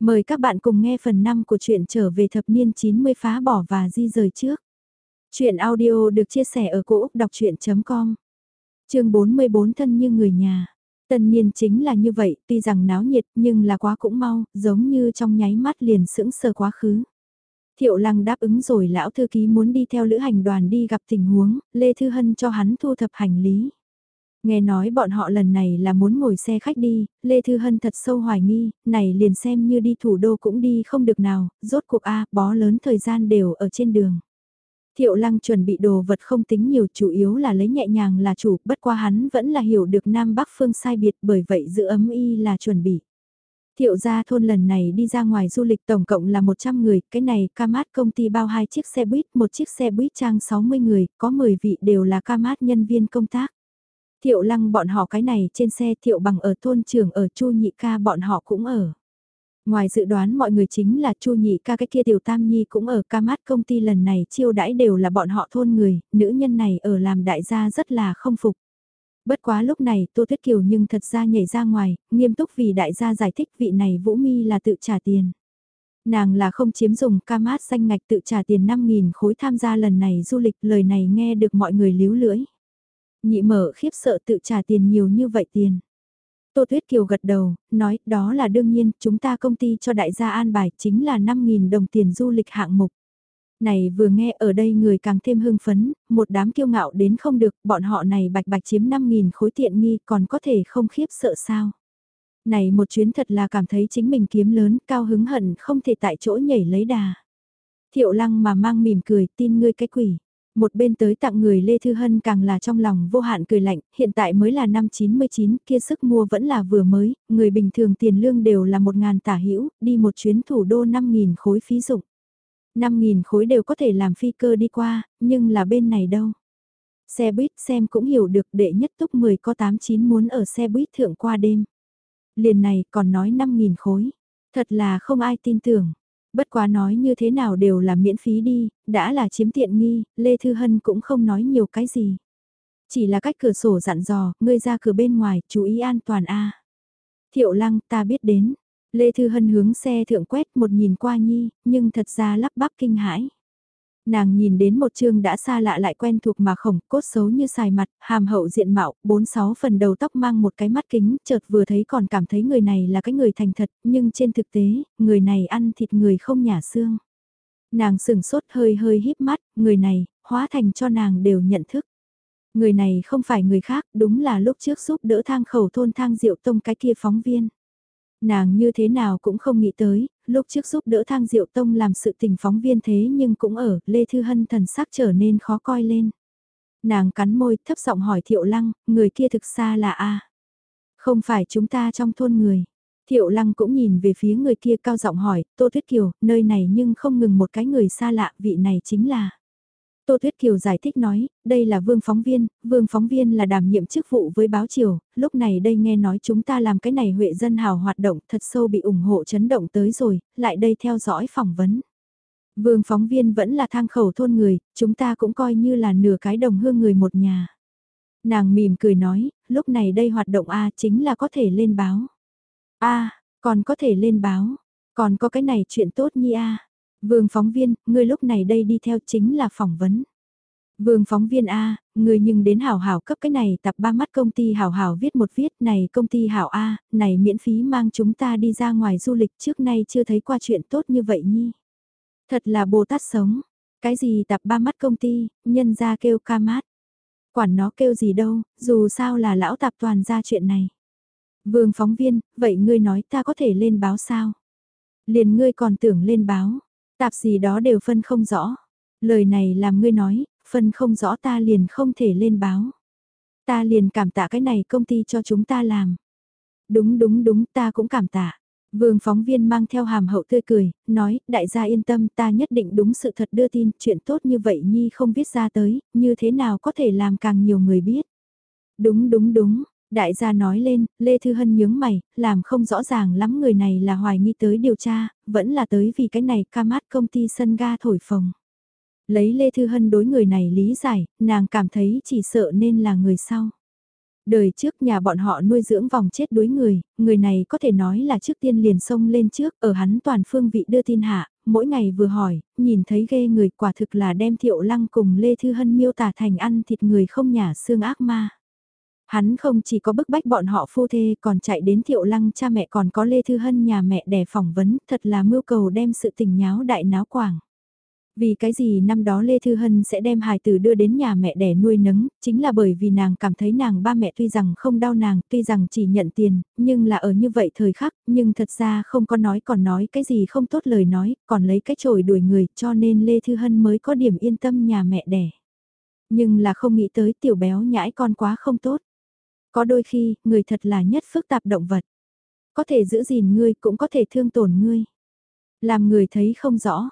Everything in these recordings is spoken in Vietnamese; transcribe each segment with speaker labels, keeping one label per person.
Speaker 1: Mời các bạn cùng nghe phần 5 của truyện trở về thập niên 90 phá bỏ và di rời trước. Chuyện audio được chia sẻ ở cỗ đọc chuyện.com Trường 44 thân như người nhà. Tân niên chính là như vậy, tuy rằng náo nhiệt nhưng là quá cũng mau, giống như trong nháy mắt liền sững sờ quá khứ. Thiệu lăng đáp ứng rồi lão thư ký muốn đi theo lữ hành đoàn đi gặp tình huống, Lê Thư Hân cho hắn thu thập hành lý. Nghe nói bọn họ lần này là muốn ngồi xe khách đi, Lê Thư Hân thật sâu hoài nghi, này liền xem như đi thủ đô cũng đi không được nào, rốt cuộc A, bó lớn thời gian đều ở trên đường. Thiệu lăng chuẩn bị đồ vật không tính nhiều chủ yếu là lấy nhẹ nhàng là chủ, bất qua hắn vẫn là hiểu được Nam Bắc phương sai biệt bởi vậy giữ ấm y là chuẩn bị. Thiệu gia thôn lần này đi ra ngoài du lịch tổng cộng là 100 người, cái này Camat công ty bao hai chiếc xe buýt, một chiếc xe buýt trang 60 người, có 10 vị đều là Camat nhân viên công tác. Thiệu lăng bọn họ cái này trên xe thiệu bằng ở thôn trường ở chu nhị ca bọn họ cũng ở. Ngoài dự đoán mọi người chính là chu nhị ca cái kia tiểu tam nhi cũng ở ca mát công ty lần này chiêu đãi đều là bọn họ thôn người, nữ nhân này ở làm đại gia rất là không phục. Bất quá lúc này Tô Thuyết Kiều nhưng thật ra nhảy ra ngoài, nghiêm túc vì đại gia giải thích vị này Vũ Mi là tự trả tiền. Nàng là không chiếm dùng ca mát danh ngạch tự trả tiền 5.000 khối tham gia lần này du lịch lời này nghe được mọi người líu lưỡi. Nhị mở khiếp sợ tự trả tiền nhiều như vậy tiền. Tô Tuyết Kiều gật đầu, nói đó là đương nhiên, chúng ta công ty cho đại gia an bài chính là 5.000 đồng tiền du lịch hạng mục. Này vừa nghe ở đây người càng thêm hưng phấn, một đám kiêu ngạo đến không được, bọn họ này bạch bạch chiếm 5.000 khối tiện nghi còn có thể không khiếp sợ sao. Này một chuyến thật là cảm thấy chính mình kiếm lớn, cao hứng hận không thể tại chỗ nhảy lấy đà. Thiệu lăng mà mang mỉm cười tin ngươi cái quỷ. Một bên tới tặng người Lê Thư Hân càng là trong lòng vô hạn cười lạnh, hiện tại mới là năm 99, kia sức mua vẫn là vừa mới, người bình thường tiền lương đều là 1.000 tả hữu đi một chuyến thủ đô 5.000 khối phí dụng. 5.000 khối đều có thể làm phi cơ đi qua, nhưng là bên này đâu. Xe buýt xem cũng hiểu được đệ nhất túc 10 có 89 muốn ở xe buýt thượng qua đêm. Liền này còn nói 5.000 khối. Thật là không ai tin tưởng. Bất quá nói như thế nào đều là miễn phí đi, đã là chiếm tiện nghi, Lê Thư Hân cũng không nói nhiều cái gì. Chỉ là cách cửa sổ dặn dò, ngươi ra cửa bên ngoài, chú ý an toàn a Thiệu lăng, ta biết đến. Lê Thư Hân hướng xe thượng quét một nhìn qua nhi, nhưng thật ra lắp bắp kinh hãi. Nàng nhìn đến một chương đã xa lạ lại quen thuộc mà khổng, cốt xấu như xài mặt, hàm hậu diện mạo, bốn sáu phần đầu tóc mang một cái mắt kính, chợt vừa thấy còn cảm thấy người này là cái người thành thật, nhưng trên thực tế, người này ăn thịt người không nhả xương. Nàng sừng sốt hơi hơi híp mắt, người này, hóa thành cho nàng đều nhận thức. Người này không phải người khác, đúng là lúc trước giúp đỡ thang khẩu thôn thang diệu tông cái kia phóng viên. Nàng như thế nào cũng không nghĩ tới, lúc trước giúp đỡ thang diệu tông làm sự tình phóng viên thế nhưng cũng ở, Lê Thư Hân thần sắc trở nên khó coi lên. Nàng cắn môi thấp giọng hỏi Thiệu Lăng, người kia thực xa là A. Không phải chúng ta trong thôn người. Thiệu Lăng cũng nhìn về phía người kia cao giọng hỏi, Tô Tuyết Kiều, nơi này nhưng không ngừng một cái người xa lạ, vị này chính là. Tô Thuyết Kiều giải thích nói, đây là vương phóng viên, vương phóng viên là đảm nhiệm chức vụ với báo chiều, lúc này đây nghe nói chúng ta làm cái này huệ dân hào hoạt động thật sâu bị ủng hộ chấn động tới rồi, lại đây theo dõi phỏng vấn. Vương phóng viên vẫn là thang khẩu thôn người, chúng ta cũng coi như là nửa cái đồng hương người một nhà. Nàng mỉm cười nói, lúc này đây hoạt động A chính là có thể lên báo. A, còn có thể lên báo, còn có cái này chuyện tốt nhi A. Vương phóng viên, ngươi lúc này đây đi theo chính là phỏng vấn. Vương phóng viên A, người nhưng đến hảo hảo cấp cái này tập ba mắt công ty hảo hảo viết một viết này công ty hảo A, này miễn phí mang chúng ta đi ra ngoài du lịch trước nay chưa thấy qua chuyện tốt như vậy nhi. Thật là Bồ Tát sống, cái gì tập ba mắt công ty, nhân ra kêu ca mát. Quản nó kêu gì đâu, dù sao là lão tạp toàn ra chuyện này. Vương phóng viên, vậy ngươi nói ta có thể lên báo sao? Liền ngươi còn tưởng lên báo, Tạp gì đó đều phân không rõ. Lời này làm ngươi nói, phân không rõ ta liền không thể lên báo. Ta liền cảm tạ cái này công ty cho chúng ta làm. Đúng đúng đúng ta cũng cảm tạ. Vương phóng viên mang theo hàm hậu tươi cười, nói, đại gia yên tâm ta nhất định đúng sự thật đưa tin, chuyện tốt như vậy Nhi không viết ra tới, như thế nào có thể làm càng nhiều người biết. Đúng đúng đúng, Đại gia nói lên, Lê Thư Hân nhướng mày, làm không rõ ràng lắm người này là hoài nghi tới điều tra, vẫn là tới vì cái này ca mát công ty sân ga thổi phồng. Lấy Lê Thư Hân đối người này lý giải, nàng cảm thấy chỉ sợ nên là người sau. Đời trước nhà bọn họ nuôi dưỡng vòng chết đuối người, người này có thể nói là trước tiên liền sông lên trước, ở hắn toàn phương vị đưa tin hạ, mỗi ngày vừa hỏi, nhìn thấy ghê người quả thực là đem thiệu lăng cùng Lê Thư Hân miêu tả thành ăn thịt người không nhả xương ác ma. Hắn không chỉ có bức bách bọn họ phu thê còn chạy đến thiệu lăng cha mẹ còn có Lê Thư Hân nhà mẹ để phỏng vấn thật là mưu cầu đem sự tình nháo đại náo quảng. Vì cái gì năm đó Lê Thư Hân sẽ đem hài tử đưa đến nhà mẹ đẻ nuôi nấng, chính là bởi vì nàng cảm thấy nàng ba mẹ tuy rằng không đau nàng, tuy rằng chỉ nhận tiền, nhưng là ở như vậy thời khắc, nhưng thật ra không có nói còn nói cái gì không tốt lời nói, còn lấy cái chổi đuổi người cho nên Lê Thư Hân mới có điểm yên tâm nhà mẹ đẻ. Nhưng là không nghĩ tới tiểu béo nhãi con quá không tốt. Có đôi khi, người thật là nhất phức tạp động vật. Có thể giữ gìn ngươi cũng có thể thương tổn ngươi. Làm người thấy không rõ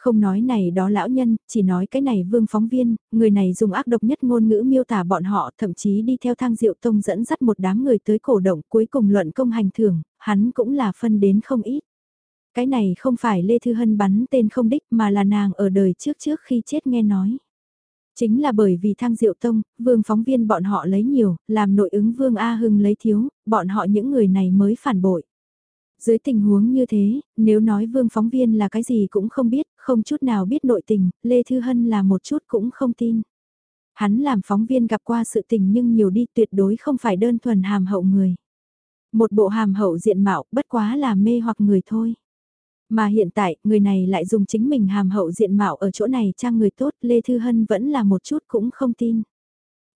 Speaker 1: không nói này đó lão nhân, chỉ nói cái này vương phóng viên, người này dùng ác độc nhất ngôn ngữ miêu tả bọn họ thậm chí đi theo thang diệu tông dẫn dắt một đám người tới cổ động cuối cùng luận công hành thưởng, hắn cũng là phân đến không ít. Cái này không phải Lê Thư Hân bắn tên không đích mà là nàng ở đời trước trước khi chết nghe nói. Chính là bởi vì thang diệu tông, vương phóng viên bọn họ lấy nhiều, làm nội ứng vương A Hưng lấy thiếu, bọn họ những người này mới phản bội. Dưới tình huống như thế, nếu nói vương phóng viên là cái gì cũng không biết, không chút nào biết nội tình, Lê Thư Hân là một chút cũng không tin. Hắn làm phóng viên gặp qua sự tình nhưng nhiều đi tuyệt đối không phải đơn thuần hàm hậu người. Một bộ hàm hậu diện mạo bất quá là mê hoặc người thôi. Mà hiện tại, người này lại dùng chính mình hàm hậu diện mạo ở chỗ này trang người tốt, Lê Thư Hân vẫn là một chút cũng không tin.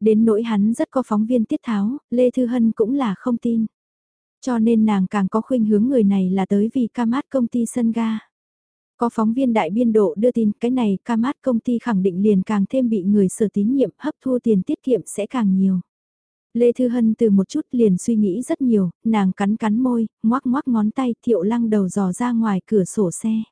Speaker 1: Đến nỗi hắn rất có phóng viên tiết tháo, Lê Thư Hân cũng là không tin. Cho nên nàng càng có khuynh hướng người này là tới vì ca mát công ty sân ga. Có phóng viên đại biên độ đưa tin cái này ca mát công ty khẳng định liền càng thêm bị người sở tín nhiệm hấp thu tiền tiết kiệm sẽ càng nhiều. Lê Thư Hân từ một chút liền suy nghĩ rất nhiều, nàng cắn cắn môi, ngoác ngoác ngón tay thiệu lăng đầu dò ra ngoài cửa sổ xe.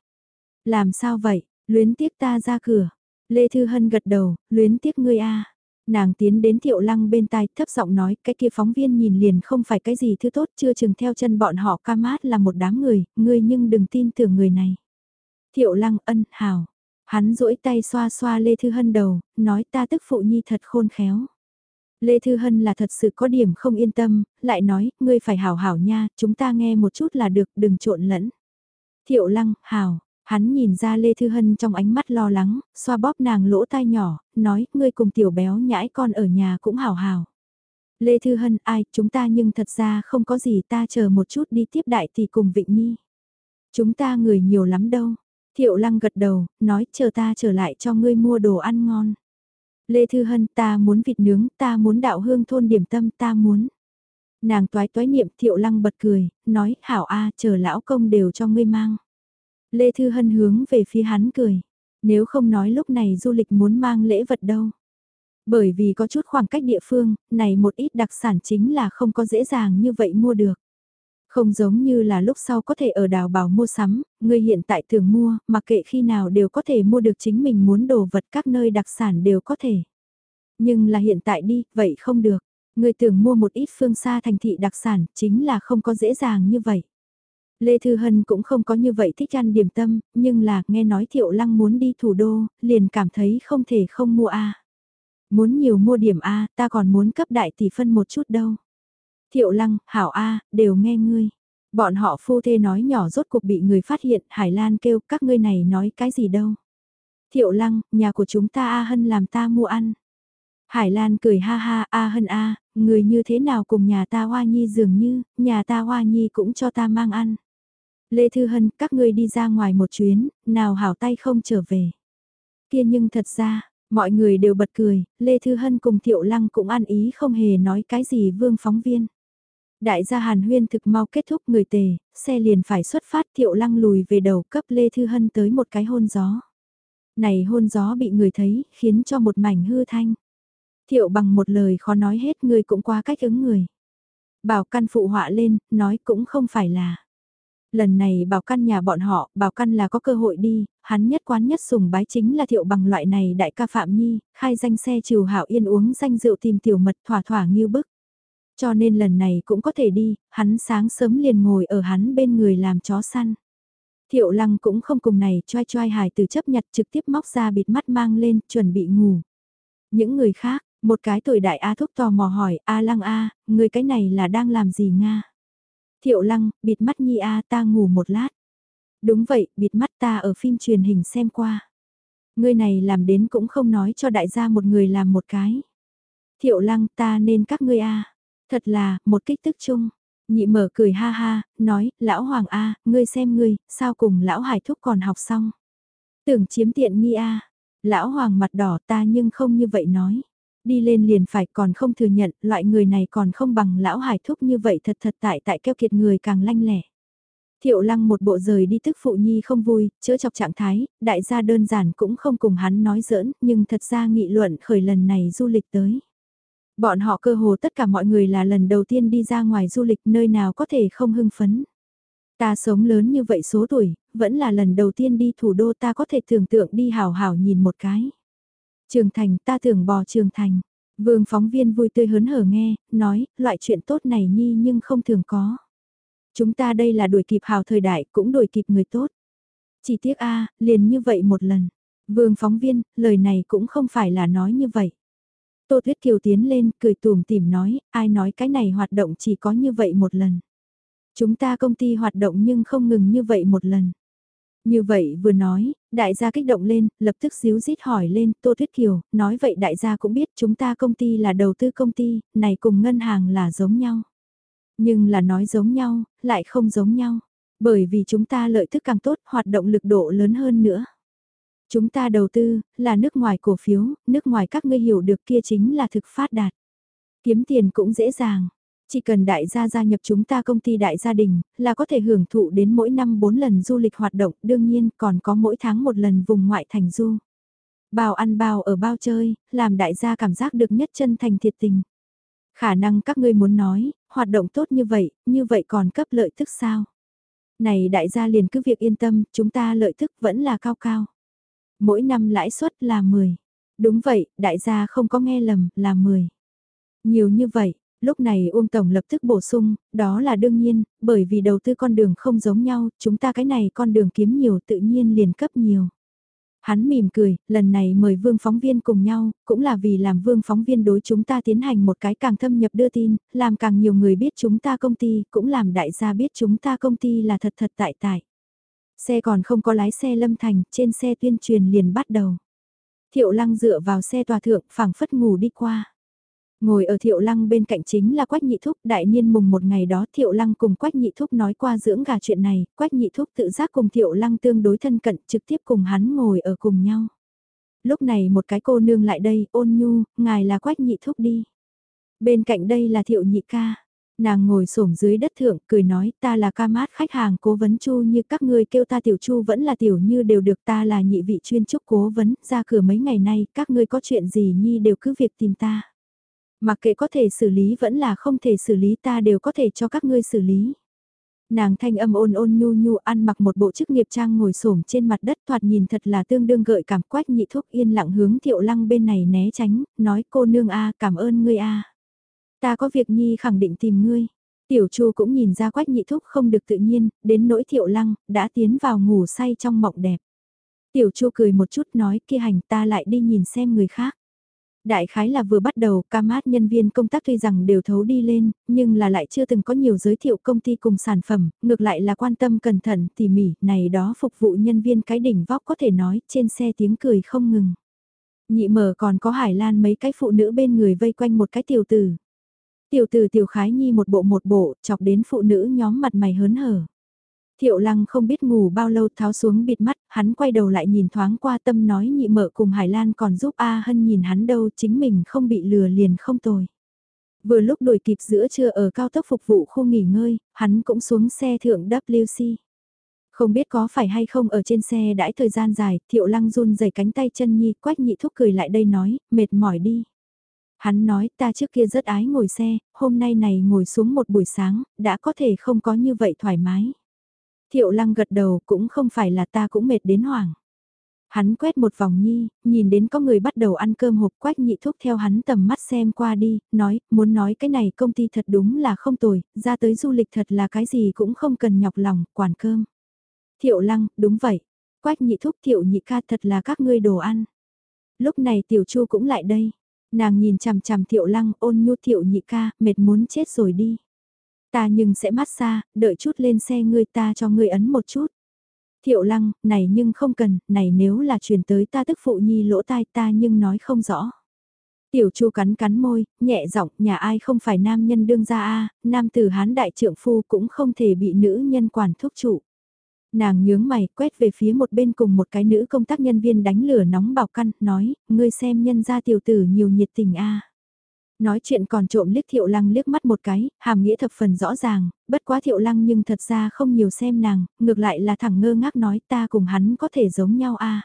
Speaker 1: Làm sao vậy, luyến tiếc ta ra cửa. Lê Thư Hân gật đầu, luyến tiếc ngươi a Nàng tiến đến thiệu lăng bên tai thấp giọng nói cái kia phóng viên nhìn liền không phải cái gì thứ tốt chưa chừng theo chân bọn họ ca mát là một đám người, ngươi nhưng đừng tin tưởng người này. Thiệu lăng ân hào, hắn duỗi tay xoa xoa Lê Thư Hân đầu, nói ta tức phụ nhi thật khôn khéo. Lê Thư Hân là thật sự có điểm không yên tâm, lại nói, ngươi phải hảo hảo nha, chúng ta nghe một chút là được, đừng trộn lẫn. Thiệu lăng, hảo, Hắn nhìn ra Lê Thư Hân trong ánh mắt lo lắng, xoa bóp nàng lỗ tai nhỏ, nói, ngươi cùng tiểu béo nhãi con ở nhà cũng hào hào. Lê Thư Hân, ai, chúng ta nhưng thật ra không có gì ta chờ một chút đi tiếp đại thì cùng Vịnh Nhi. Chúng ta người nhiều lắm đâu. Thiệu Lăng gật đầu, nói chờ ta trở lại cho ngươi mua đồ ăn ngon. Lê Thư Hân, ta muốn vịt nướng, ta muốn đạo hương thôn điểm tâm, ta muốn. Nàng toái toái niệm Thiệu Lăng bật cười, nói, hảo a chờ lão công đều cho ngươi mang. Lê Thư Hân hướng về phía hắn cười. Nếu không nói lúc này du lịch muốn mang lễ vật đâu. Bởi vì có chút khoảng cách địa phương, này một ít đặc sản chính là không có dễ dàng như vậy mua được. Không giống như là lúc sau có thể ở đào bảo mua sắm, người hiện tại thường mua, mà kệ khi nào đều có thể mua được chính mình muốn đồ vật các nơi đặc sản đều có thể. Nhưng là hiện tại đi, vậy không được. Người tưởng mua một ít phương xa thành thị đặc sản, chính là không có dễ dàng như vậy. Lê Thư Hân cũng không có như vậy thích ăn điểm tâm, nhưng là nghe nói Thiệu Lăng muốn đi thủ đô, liền cảm thấy không thể không mua A. Muốn nhiều mua điểm A, ta còn muốn cấp đại tỷ phân một chút đâu. Thiệu Lăng, Hảo A, đều nghe ngươi. Bọn họ phu thê nói nhỏ rốt cuộc bị người phát hiện, Hải Lan kêu các ngươi này nói cái gì đâu. Thiệu Lăng, nhà của chúng ta A Hân làm ta mua ăn. Hải Lan cười ha ha, A Hân A, người như thế nào cùng nhà ta Hoa Nhi dường như, nhà ta Hoa Nhi cũng cho ta mang ăn. Lê Thư Hân, các ngươi đi ra ngoài một chuyến, nào hảo tay không trở về. Kia nhưng thật ra, mọi người đều bật cười, Lê Thư Hân cùng Thiệu Lăng cũng ăn ý không hề nói cái gì vương phóng viên. Đại gia Hàn Huyên thực mau kết thúc người tề, xe liền phải xuất phát Thiệu Lăng lùi về đầu cấp Lê Thư Hân tới một cái hôn gió. Này hôn gió bị người thấy, khiến cho một mảnh hư thanh. Thiệu bằng một lời khó nói hết người cũng qua cách ứng người. Bảo căn phụ họa lên, nói cũng không phải là lần này bảo căn nhà bọn họ, bảo căn là có cơ hội đi, hắn nhất quán nhất sùng bái chính là thiệu bằng loại này đại ca Phạm Nhi, khai danh xe trừ hảo yên uống danh rượu tìm tiểu mật thỏa thỏa nghiêu bức. Cho nên lần này cũng có thể đi, hắn sáng sớm liền ngồi ở hắn bên người làm chó săn. Thiệu lăng cũng không cùng này choai choai hài từ chấp nhặt trực tiếp móc ra bịt mắt mang lên, chuẩn bị ngủ. Những người khác, Một cái tuổi đại A thúc tò mò hỏi, A lăng A, người cái này là đang làm gì Nga? Thiệu lăng, bịt mắt nhi A ta ngủ một lát. Đúng vậy, bịt mắt ta ở phim truyền hình xem qua. người này làm đến cũng không nói cho đại gia một người làm một cái. Thiệu lăng ta nên các ngươi A. Thật là, một kích tức chung. Nhị mở cười ha ha, nói, lão hoàng A, ngươi xem ngươi, sao cùng lão hải thúc còn học xong. Tưởng chiếm tiện nghi A. Lão hoàng mặt đỏ ta nhưng không như vậy nói. Đi lên liền phải còn không thừa nhận, loại người này còn không bằng lão hải thúc như vậy thật thật tại tại keo kiệt người càng lanh lẻ. Thiệu lăng một bộ rời đi tức phụ nhi không vui, chữa chọc trạng thái, đại gia đơn giản cũng không cùng hắn nói giỡn, nhưng thật ra nghị luận khởi lần này du lịch tới. Bọn họ cơ hồ tất cả mọi người là lần đầu tiên đi ra ngoài du lịch nơi nào có thể không hưng phấn. Ta sống lớn như vậy số tuổi, vẫn là lần đầu tiên đi thủ đô ta có thể tưởng tượng đi hào hào nhìn một cái. Trường Thành ta tưởng bò Trường Thành. Vương phóng viên vui tươi hớn hở nghe, nói, loại chuyện tốt này nhi nhưng không thường có. Chúng ta đây là đuổi kịp hào thời đại, cũng đuổi kịp người tốt. Chỉ tiếc a liền như vậy một lần. Vương phóng viên, lời này cũng không phải là nói như vậy. Tô Tuyết Kiều tiến lên, cười tùm tìm nói, ai nói cái này hoạt động chỉ có như vậy một lần. Chúng ta công ty hoạt động nhưng không ngừng như vậy một lần. Như vậy vừa nói, đại gia kích động lên, lập tức xíu rít hỏi lên, Tô Tuyết Kiều, nói vậy đại gia cũng biết chúng ta công ty là đầu tư công ty, này cùng ngân hàng là giống nhau. Nhưng là nói giống nhau, lại không giống nhau. Bởi vì chúng ta lợi thức càng tốt, hoạt động lực độ lớn hơn nữa. Chúng ta đầu tư, là nước ngoài cổ phiếu, nước ngoài các ngươi hiểu được kia chính là thực phát đạt. Kiếm tiền cũng dễ dàng. Chỉ cần đại gia gia nhập chúng ta công ty đại gia đình, là có thể hưởng thụ đến mỗi năm 4 lần du lịch hoạt động, đương nhiên còn có mỗi tháng một lần vùng ngoại thành du. Bao ăn bao ở bao chơi, làm đại gia cảm giác được nhất chân thành thiệt tình. Khả năng các ngươi muốn nói, hoạt động tốt như vậy, như vậy còn cấp lợi tức sao? Này đại gia liền cứ việc yên tâm, chúng ta lợi tức vẫn là cao cao. Mỗi năm lãi suất là 10. Đúng vậy, đại gia không có nghe lầm, là 10. Nhiều như vậy, lúc này Uông Tổng lập tức bổ sung, đó là đương nhiên, bởi vì đầu tư con đường không giống nhau, chúng ta cái này con đường kiếm nhiều tự nhiên liền cấp nhiều. Hắn mỉm cười, lần này mời vương phóng viên cùng nhau, cũng là vì làm vương phóng viên đối chúng ta tiến hành một cái càng thâm nhập đưa tin, làm càng nhiều người biết chúng ta công ty, cũng làm đại gia biết chúng ta công ty là thật thật tại tại. Xe còn không có lái xe lâm thành, trên xe tuyên truyền liền bắt đầu. Thiệu lăng dựa vào xe tòa thượng, phẳng phất ngủ đi qua. Ngồi ở thiệu lăng bên cạnh chính là Quách Nhị Thúc, đại niên mùng một ngày đó thiệu lăng cùng Quách Nhị Thúc nói qua dưỡng gà chuyện này, Quách Nhị Thúc tự giác cùng thiệu lăng tương đối thân cận trực tiếp cùng hắn ngồi ở cùng nhau. Lúc này một cái cô nương lại đây, ôn nhu, ngài là Quách Nhị Thúc đi. Bên cạnh đây là thiệu nhị ca. Nàng ngồi xổm dưới đất thượng, cười nói ta là ca mát khách hàng cố vấn chu như các ngươi kêu ta tiểu chu vẫn là tiểu như đều được ta là nhị vị chuyên trúc cố vấn, ra cửa mấy ngày nay các ngươi có chuyện gì nhi đều cứ việc tìm ta. Mặc kệ có thể xử lý vẫn là không thể xử lý ta đều có thể cho các ngươi xử lý. Nàng thanh âm ôn ôn nhu nhu ăn mặc một bộ chức nghiệp trang ngồi xổm trên mặt đất thoạt nhìn thật là tương đương gợi cảm quách nhị thuốc yên lặng hướng thiệu lăng bên này né tránh, nói cô nương a cảm ơn ngươi a Ta có việc nhi khẳng định tìm ngươi. Tiểu Chu cũng nhìn ra quách nhị thúc không được tự nhiên, đến nỗi thiệu lăng, đã tiến vào ngủ say trong mộng đẹp. Tiểu Chu cười một chút nói kia hành ta lại đi nhìn xem người khác. Đại khái là vừa bắt đầu, ca mát nhân viên công tác tuy rằng đều thấu đi lên, nhưng là lại chưa từng có nhiều giới thiệu công ty cùng sản phẩm, ngược lại là quan tâm cẩn thận, tỉ mỉ, này đó phục vụ nhân viên cái đỉnh vóc có thể nói, trên xe tiếng cười không ngừng. Nhị mở còn có Hải Lan mấy cái phụ nữ bên người vây quanh một cái tiểu tử. Tiểu tử tiểu khái nhi một bộ một bộ, chọc đến phụ nữ nhóm mặt mày hớn hở. Thiệu lăng không biết ngủ bao lâu tháo xuống bịt mắt, hắn quay đầu lại nhìn thoáng qua tâm nói nhị mợ cùng Hải Lan còn giúp A Hân nhìn hắn đâu chính mình không bị lừa liền không tồi. Vừa lúc đuổi kịp giữa trưa ở cao tốc phục vụ khu nghỉ ngơi, hắn cũng xuống xe thượng WC. Không biết có phải hay không ở trên xe đãi thời gian dài, thiệu lăng run dày cánh tay chân nhi, quách nhị thúc cười lại đây nói, mệt mỏi đi. Hắn nói ta trước kia rất ái ngồi xe, hôm nay này ngồi xuống một buổi sáng, đã có thể không có như vậy thoải mái. Thiệu lăng gật đầu cũng không phải là ta cũng mệt đến hoảng. Hắn quét một vòng nhi, nhìn đến có người bắt đầu ăn cơm hộp quách nhị thúc theo hắn tầm mắt xem qua đi, nói, muốn nói cái này công ty thật đúng là không tồi, ra tới du lịch thật là cái gì cũng không cần nhọc lòng, quản cơm. Thiệu lăng, đúng vậy. Quách nhị thúc thiệu nhị ca thật là các ngươi đồ ăn. Lúc này tiểu chu cũng lại đây. Nàng nhìn chằm chằm thiệu lăng ôn nhu thiệu nhị ca, mệt muốn chết rồi đi. Ta nhưng sẽ mát xa, đợi chút lên xe ngươi ta cho ngươi ấn một chút. Thiệu lăng, này nhưng không cần, này nếu là truyền tới ta tức phụ nhi lỗ tai ta nhưng nói không rõ. Tiểu chu cắn cắn môi, nhẹ giọng, nhà ai không phải nam nhân đương gia a nam tử hán đại trượng phu cũng không thể bị nữ nhân quản thúc trụ. Nàng nhướng mày, quét về phía một bên cùng một cái nữ công tác nhân viên đánh lửa nóng bảo căn, nói, ngươi xem nhân gia tiểu tử nhiều nhiệt tình a Nói chuyện còn trộm liếc thiệu lăng liếc mắt một cái, hàm nghĩa thập phần rõ ràng, bất quá thiệu lăng nhưng thật ra không nhiều xem nàng, ngược lại là thẳng ngơ ngác nói ta cùng hắn có thể giống nhau a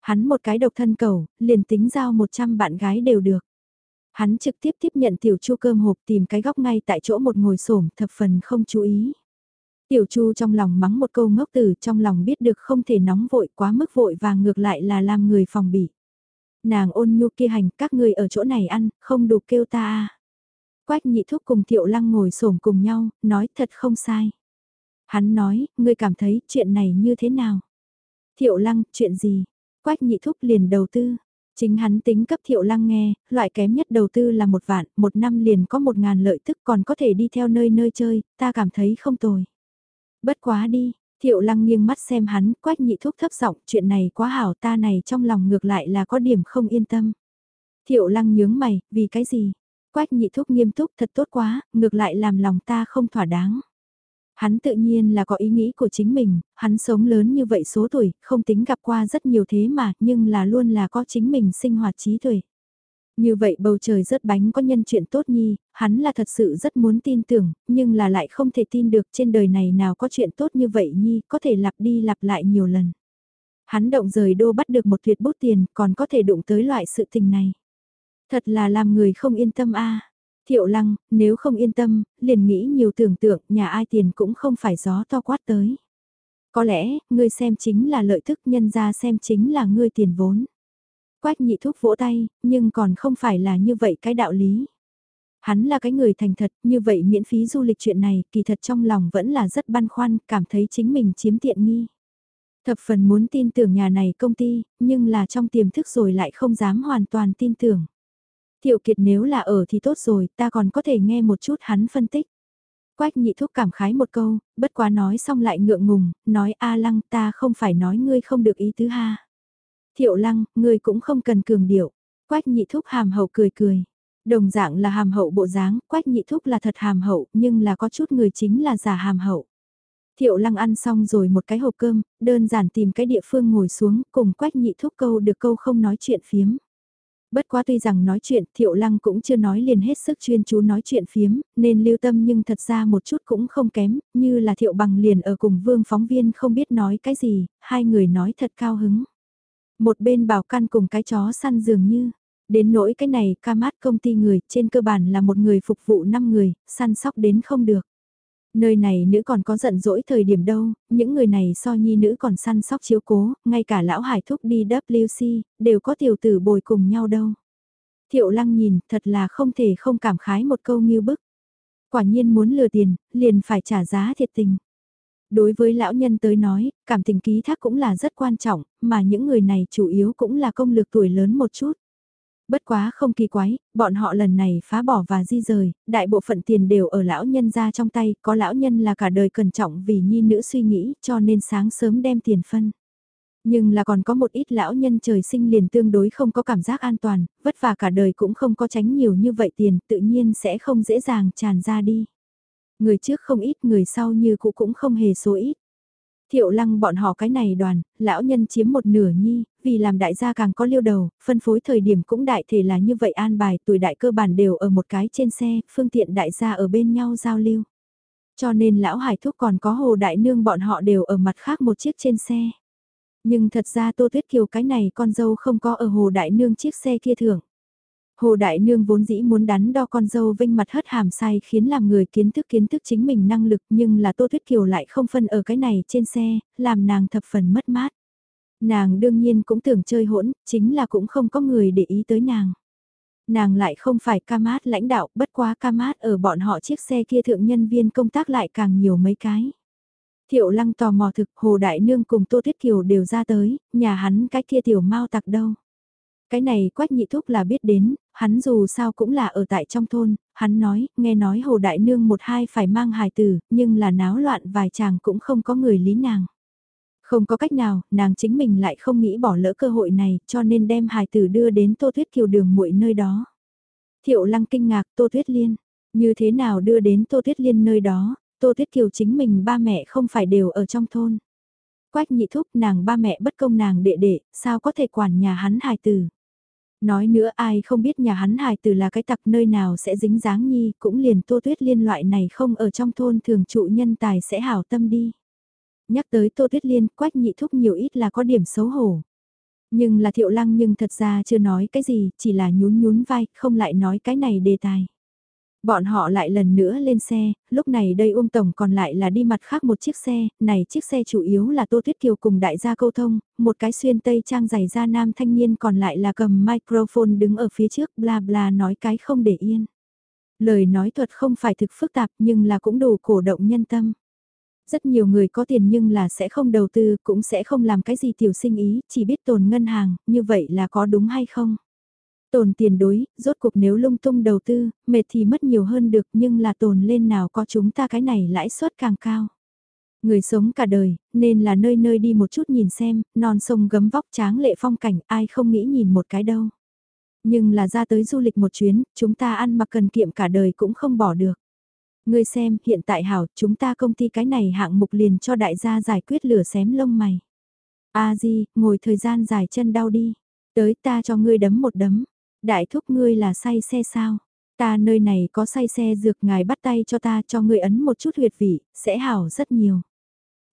Speaker 1: Hắn một cái độc thân cầu, liền tính giao 100 bạn gái đều được. Hắn trực tiếp tiếp nhận tiểu chu cơm hộp tìm cái góc ngay tại chỗ một ngồi xổm thập phần không chú ý. Tiểu chu trong lòng mắng một câu ngốc tử trong lòng biết được không thể nóng vội quá mức vội và ngược lại là làm người phòng bị. Nàng ôn nhu kia hành các người ở chỗ này ăn, không đủ kêu ta à. Quách nhị thúc cùng thiệu lăng ngồi xổm cùng nhau, nói thật không sai. Hắn nói, ngươi cảm thấy chuyện này như thế nào? Thiệu lăng, chuyện gì? Quách nhị thúc liền đầu tư. Chính hắn tính cấp thiệu lăng nghe, loại kém nhất đầu tư là một vạn, một năm liền có một ngàn lợi tức còn có thể đi theo nơi nơi chơi, ta cảm thấy không tồi. Bất quá đi, thiệu lăng nghiêng mắt xem hắn, quách nhị thúc thấp giọng chuyện này quá hảo ta này trong lòng ngược lại là có điểm không yên tâm. Thiệu lăng nhướng mày, vì cái gì? Quách nhị thúc nghiêm túc thật tốt quá, ngược lại làm lòng ta không thỏa đáng. Hắn tự nhiên là có ý nghĩ của chính mình, hắn sống lớn như vậy số tuổi, không tính gặp qua rất nhiều thế mà, nhưng là luôn là có chính mình sinh hoạt trí tuệ. Như vậy bầu trời rớt bánh có nhân chuyện tốt nhi, hắn là thật sự rất muốn tin tưởng, nhưng là lại không thể tin được trên đời này nào có chuyện tốt như vậy nhi, có thể lặp đi lặp lại nhiều lần. Hắn động rời đô bắt được một tuyệt bút tiền, còn có thể đụng tới loại sự tình này. Thật là làm người không yên tâm a Thiệu lăng, nếu không yên tâm, liền nghĩ nhiều tưởng tượng, nhà ai tiền cũng không phải gió to quát tới. Có lẽ, ngươi xem chính là lợi thức nhân ra xem chính là ngươi tiền vốn. Quách nhị thúc vỗ tay, nhưng còn không phải là như vậy cái đạo lý. Hắn là cái người thành thật, như vậy miễn phí du lịch chuyện này, kỳ thật trong lòng vẫn là rất băn khoăn, cảm thấy chính mình chiếm tiện nghi. Thập phần muốn tin tưởng nhà này công ty, nhưng là trong tiềm thức rồi lại không dám hoàn toàn tin tưởng. Thiệu Kiệt nếu là ở thì tốt rồi, ta còn có thể nghe một chút hắn phân tích. Quách nhị thúc cảm khái một câu, bất quá nói xong lại ngượng ngùng, nói A lăng ta không phải nói ngươi không được ý tứ ha. Thiệu lăng, ngươi cũng không cần cường điệu. Quách nhị thúc hàm hậu cười cười. Đồng dạng là hàm hậu bộ dáng, quách nhị thúc là thật hàm hậu, nhưng là có chút người chính là giả hàm hậu. Thiệu lăng ăn xong rồi một cái hộp cơm, đơn giản tìm cái địa phương ngồi xuống, cùng quách nhị thúc câu được câu không nói chuyện phiếm. Bất quá tuy rằng nói chuyện Thiệu Lăng cũng chưa nói liền hết sức chuyên chú nói chuyện phiếm, nên lưu tâm nhưng thật ra một chút cũng không kém, như là Thiệu Bằng liền ở cùng vương phóng viên không biết nói cái gì, hai người nói thật cao hứng. Một bên bảo căn cùng cái chó săn dường như, đến nỗi cái này ca mát công ty người trên cơ bản là một người phục vụ 5 người, săn sóc đến không được. Nơi này nữ còn có giận dỗi thời điểm đâu, những người này so nhi nữ còn săn sóc chiếu cố, ngay cả lão hải thúc đi WC, đều có tiểu tử bồi cùng nhau đâu. Thiệu lăng nhìn, thật là không thể không cảm khái một câu như bức. Quả nhiên muốn lừa tiền, liền phải trả giá thiệt tình. Đối với lão nhân tới nói, cảm tình ký thác cũng là rất quan trọng, mà những người này chủ yếu cũng là công lược tuổi lớn một chút. Bất quá không kỳ quái, bọn họ lần này phá bỏ và di rời, đại bộ phận tiền đều ở lão nhân ra trong tay, có lão nhân là cả đời cẩn trọng vì nhi nữ suy nghĩ cho nên sáng sớm đem tiền phân. Nhưng là còn có một ít lão nhân trời sinh liền tương đối không có cảm giác an toàn, vất vả cả đời cũng không có tránh nhiều như vậy tiền, tự nhiên sẽ không dễ dàng tràn ra đi. Người trước không ít, người sau như cũ cũng không hề số ít. Thiệu lăng bọn họ cái này đoàn, lão nhân chiếm một nửa nhi, vì làm đại gia càng có liêu đầu, phân phối thời điểm cũng đại thể là như vậy an bài tuổi đại cơ bản đều ở một cái trên xe, phương tiện đại gia ở bên nhau giao lưu. Cho nên lão hải thúc còn có hồ đại nương bọn họ đều ở mặt khác một chiếc trên xe. Nhưng thật ra Tô Tuyết Kiều cái này con dâu không có ở hồ đại nương chiếc xe kia thưởng. Hồ Đại Nương vốn dĩ muốn đắn đo con dâu vinh mặt hất hàm sai khiến làm người kiến thức kiến thức chính mình năng lực nhưng là Tô Tuyết Kiều lại không phân ở cái này trên xe, làm nàng thập phần mất mát. Nàng đương nhiên cũng tưởng chơi hỗn, chính là cũng không có người để ý tới nàng. Nàng lại không phải ca mát lãnh đạo, bất quá ca mát ở bọn họ chiếc xe kia thượng nhân viên công tác lại càng nhiều mấy cái. Thiệu lăng tò mò thực Hồ Đại Nương cùng Tô Tuyết Kiều đều ra tới, nhà hắn cái kia tiểu mau tặc đâu. Cái này Quách Nhị Thúc là biết đến, hắn dù sao cũng là ở tại trong thôn, hắn nói, nghe nói Hồ Đại Nương một hai phải mang hài tử, nhưng là náo loạn vài chàng cũng không có người lý nàng. Không có cách nào, nàng chính mình lại không nghĩ bỏ lỡ cơ hội này, cho nên đem hài tử đưa đến Tô Thuyết Kiều đường muội nơi đó. Thiệu Lăng kinh ngạc Tô Thuyết Liên, như thế nào đưa đến Tô Thuyết Liên nơi đó, Tô Thuyết Kiều chính mình ba mẹ không phải đều ở trong thôn. Quách nhị thúc nàng ba mẹ bất công nàng đệ đệ, sao có thể quản nhà hắn hài tử. Nói nữa ai không biết nhà hắn hài từ là cái tặc nơi nào sẽ dính dáng nhi, cũng liền tô tuyết liên loại này không ở trong thôn thường trụ nhân tài sẽ hảo tâm đi. Nhắc tới tô tuyết liên, quách nhị thúc nhiều ít là có điểm xấu hổ. Nhưng là thiệu lăng nhưng thật ra chưa nói cái gì, chỉ là nhún nhún vai, không lại nói cái này đề tài. Bọn họ lại lần nữa lên xe, lúc này đây Uông Tổng còn lại là đi mặt khác một chiếc xe, này chiếc xe chủ yếu là Tô Tuyết Kiều cùng đại gia câu thông, một cái xuyên tây trang giày da nam thanh niên còn lại là cầm microphone đứng ở phía trước bla bla nói cái không để yên. Lời nói thuật không phải thực phức tạp nhưng là cũng đủ cổ động nhân tâm. Rất nhiều người có tiền nhưng là sẽ không đầu tư, cũng sẽ không làm cái gì tiểu sinh ý, chỉ biết tồn ngân hàng, như vậy là có đúng hay không? Tồn tiền đối, rốt cuộc nếu lung tung đầu tư, mệt thì mất nhiều hơn được nhưng là tồn lên nào có chúng ta cái này lãi suất càng cao. Người sống cả đời, nên là nơi nơi đi một chút nhìn xem, non sông gấm vóc tráng lệ phong cảnh, ai không nghĩ nhìn một cái đâu. Nhưng là ra tới du lịch một chuyến, chúng ta ăn mặc cần kiệm cả đời cũng không bỏ được. Ngươi xem, hiện tại hảo, chúng ta công ty cái này hạng mục liền cho đại gia giải quyết lửa xém lông mày. A Di, ngồi thời gian dài chân đau đi. Tới ta cho ngươi đấm một đấm. Đại thúc ngươi là say xe sao? Ta nơi này có say xe dược ngài bắt tay cho ta cho ngươi ấn một chút huyệt vị, sẽ hảo rất nhiều.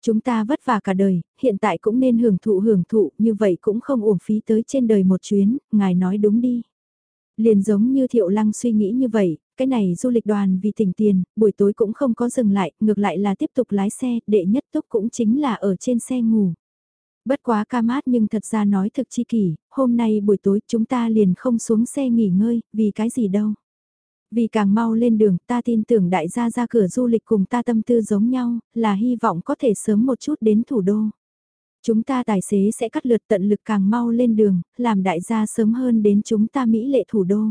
Speaker 1: Chúng ta vất vả cả đời, hiện tại cũng nên hưởng thụ hưởng thụ, như vậy cũng không uổng phí tới trên đời một chuyến, ngài nói đúng đi. Liền giống như Thiệu Lăng suy nghĩ như vậy, cái này du lịch đoàn vì tỉnh tiền, buổi tối cũng không có dừng lại, ngược lại là tiếp tục lái xe, đệ nhất túc cũng chính là ở trên xe ngủ. Bất quá ca mát nhưng thật ra nói thực chi kỷ, hôm nay buổi tối chúng ta liền không xuống xe nghỉ ngơi, vì cái gì đâu. Vì càng mau lên đường ta tin tưởng đại gia ra cửa du lịch cùng ta tâm tư giống nhau, là hy vọng có thể sớm một chút đến thủ đô. Chúng ta tài xế sẽ cắt lượt tận lực càng mau lên đường, làm đại gia sớm hơn đến chúng ta Mỹ lệ thủ đô.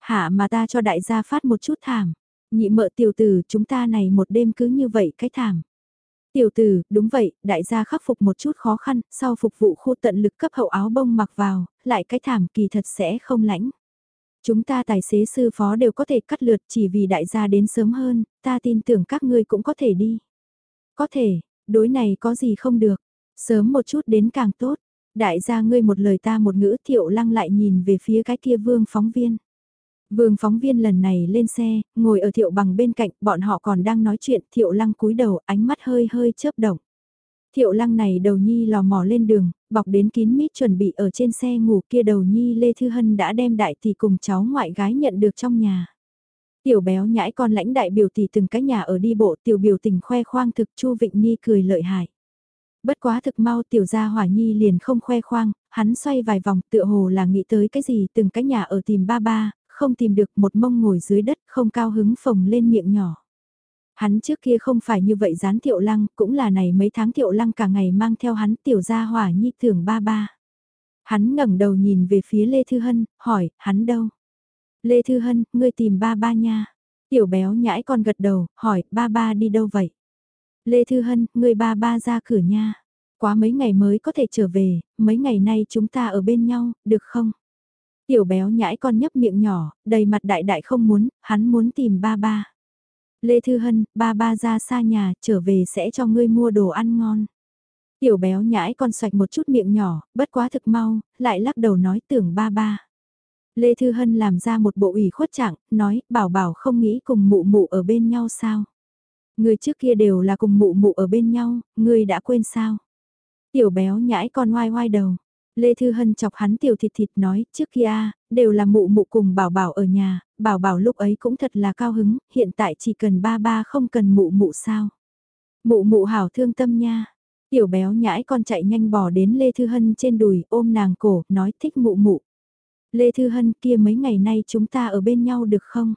Speaker 1: Hạ mà ta cho đại gia phát một chút thảm. Nhị mợ tiểu tử chúng ta này một đêm cứ như vậy cái thảm. Tiểu tử, đúng vậy, đại gia khắc phục một chút khó khăn, sau phục vụ khu tận lực cấp hậu áo bông mặc vào, lại cái thảm kỳ thật sẽ không lãnh. Chúng ta tài xế sư phó đều có thể cắt lượt chỉ vì đại gia đến sớm hơn, ta tin tưởng các ngươi cũng có thể đi. Có thể, đối này có gì không được, sớm một chút đến càng tốt. Đại gia ngươi một lời ta một ngữ thiệu lăng lại nhìn về phía cái kia vương phóng viên. Vương phóng viên lần này lên xe, ngồi ở thiệu bằng bên cạnh, bọn họ còn đang nói chuyện, thiệu lăng cúi đầu, ánh mắt hơi hơi chớp động. Thiệu lăng này đầu nhi lò mò lên đường, bọc đến kín mít chuẩn bị ở trên xe ngủ kia đầu nhi Lê Thư Hân đã đem đại tỷ cùng cháu ngoại gái nhận được trong nhà. Tiểu béo nhãi con lãnh đại biểu tỷ từng cái nhà ở đi bộ tiểu biểu tình khoe khoang thực Chu Vịnh Nhi cười lợi hại. Bất quá thực mau tiểu gia hỏa nhi liền không khoe khoang, hắn xoay vài vòng tựa hồ là nghĩ tới cái gì từng cái nhà ở tìm ba ba, không tìm được một mông ngồi dưới đất không cao hứng phồng lên miệng nhỏ. Hắn trước kia không phải như vậy dán thiệu lăng, cũng là này mấy tháng thiệu lăng cả ngày mang theo hắn tiểu gia hỏa nhi tưởng ba ba. Hắn ngẩng đầu nhìn về phía Lê Thư Hân, hỏi, hắn đâu? Lê Thư Hân, ngươi tìm ba ba nha. Tiểu béo nhãi con gật đầu, hỏi, ba ba đi đâu vậy? Lê Thư Hân, ngươi ba ba ra cửa nha. Quá mấy ngày mới có thể trở về, mấy ngày nay chúng ta ở bên nhau, được không? Tiểu béo nhãi con nhấp miệng nhỏ, đầy mặt đại đại không muốn, hắn muốn tìm ba ba. Lê Thư Hân, ba ba ra xa nhà, trở về sẽ cho ngươi mua đồ ăn ngon. Tiểu béo nhãi con xoạch một chút miệng nhỏ, bất quá thực mau, lại lắc đầu nói tưởng ba ba. Lê Thư Hân làm ra một bộ ủy khuất trạng, nói, bảo bảo không nghĩ cùng mụ mụ ở bên nhau sao. Người trước kia đều là cùng mụ mụ ở bên nhau, người đã quên sao. Tiểu béo nhãi con ngoai ngoai đầu, Lê Thư Hân chọc hắn tiểu thịt thịt nói, trước kia, đều là mụ mụ cùng bảo bảo ở nhà, bảo bảo lúc ấy cũng thật là cao hứng, hiện tại chỉ cần ba ba không cần mụ mụ sao. Mụ mụ hảo thương tâm nha. Tiểu béo nhãi con chạy nhanh bò đến Lê Thư Hân trên đùi ôm nàng cổ, nói thích mụ mụ. Lê Thư Hân kia mấy ngày nay chúng ta ở bên nhau được không?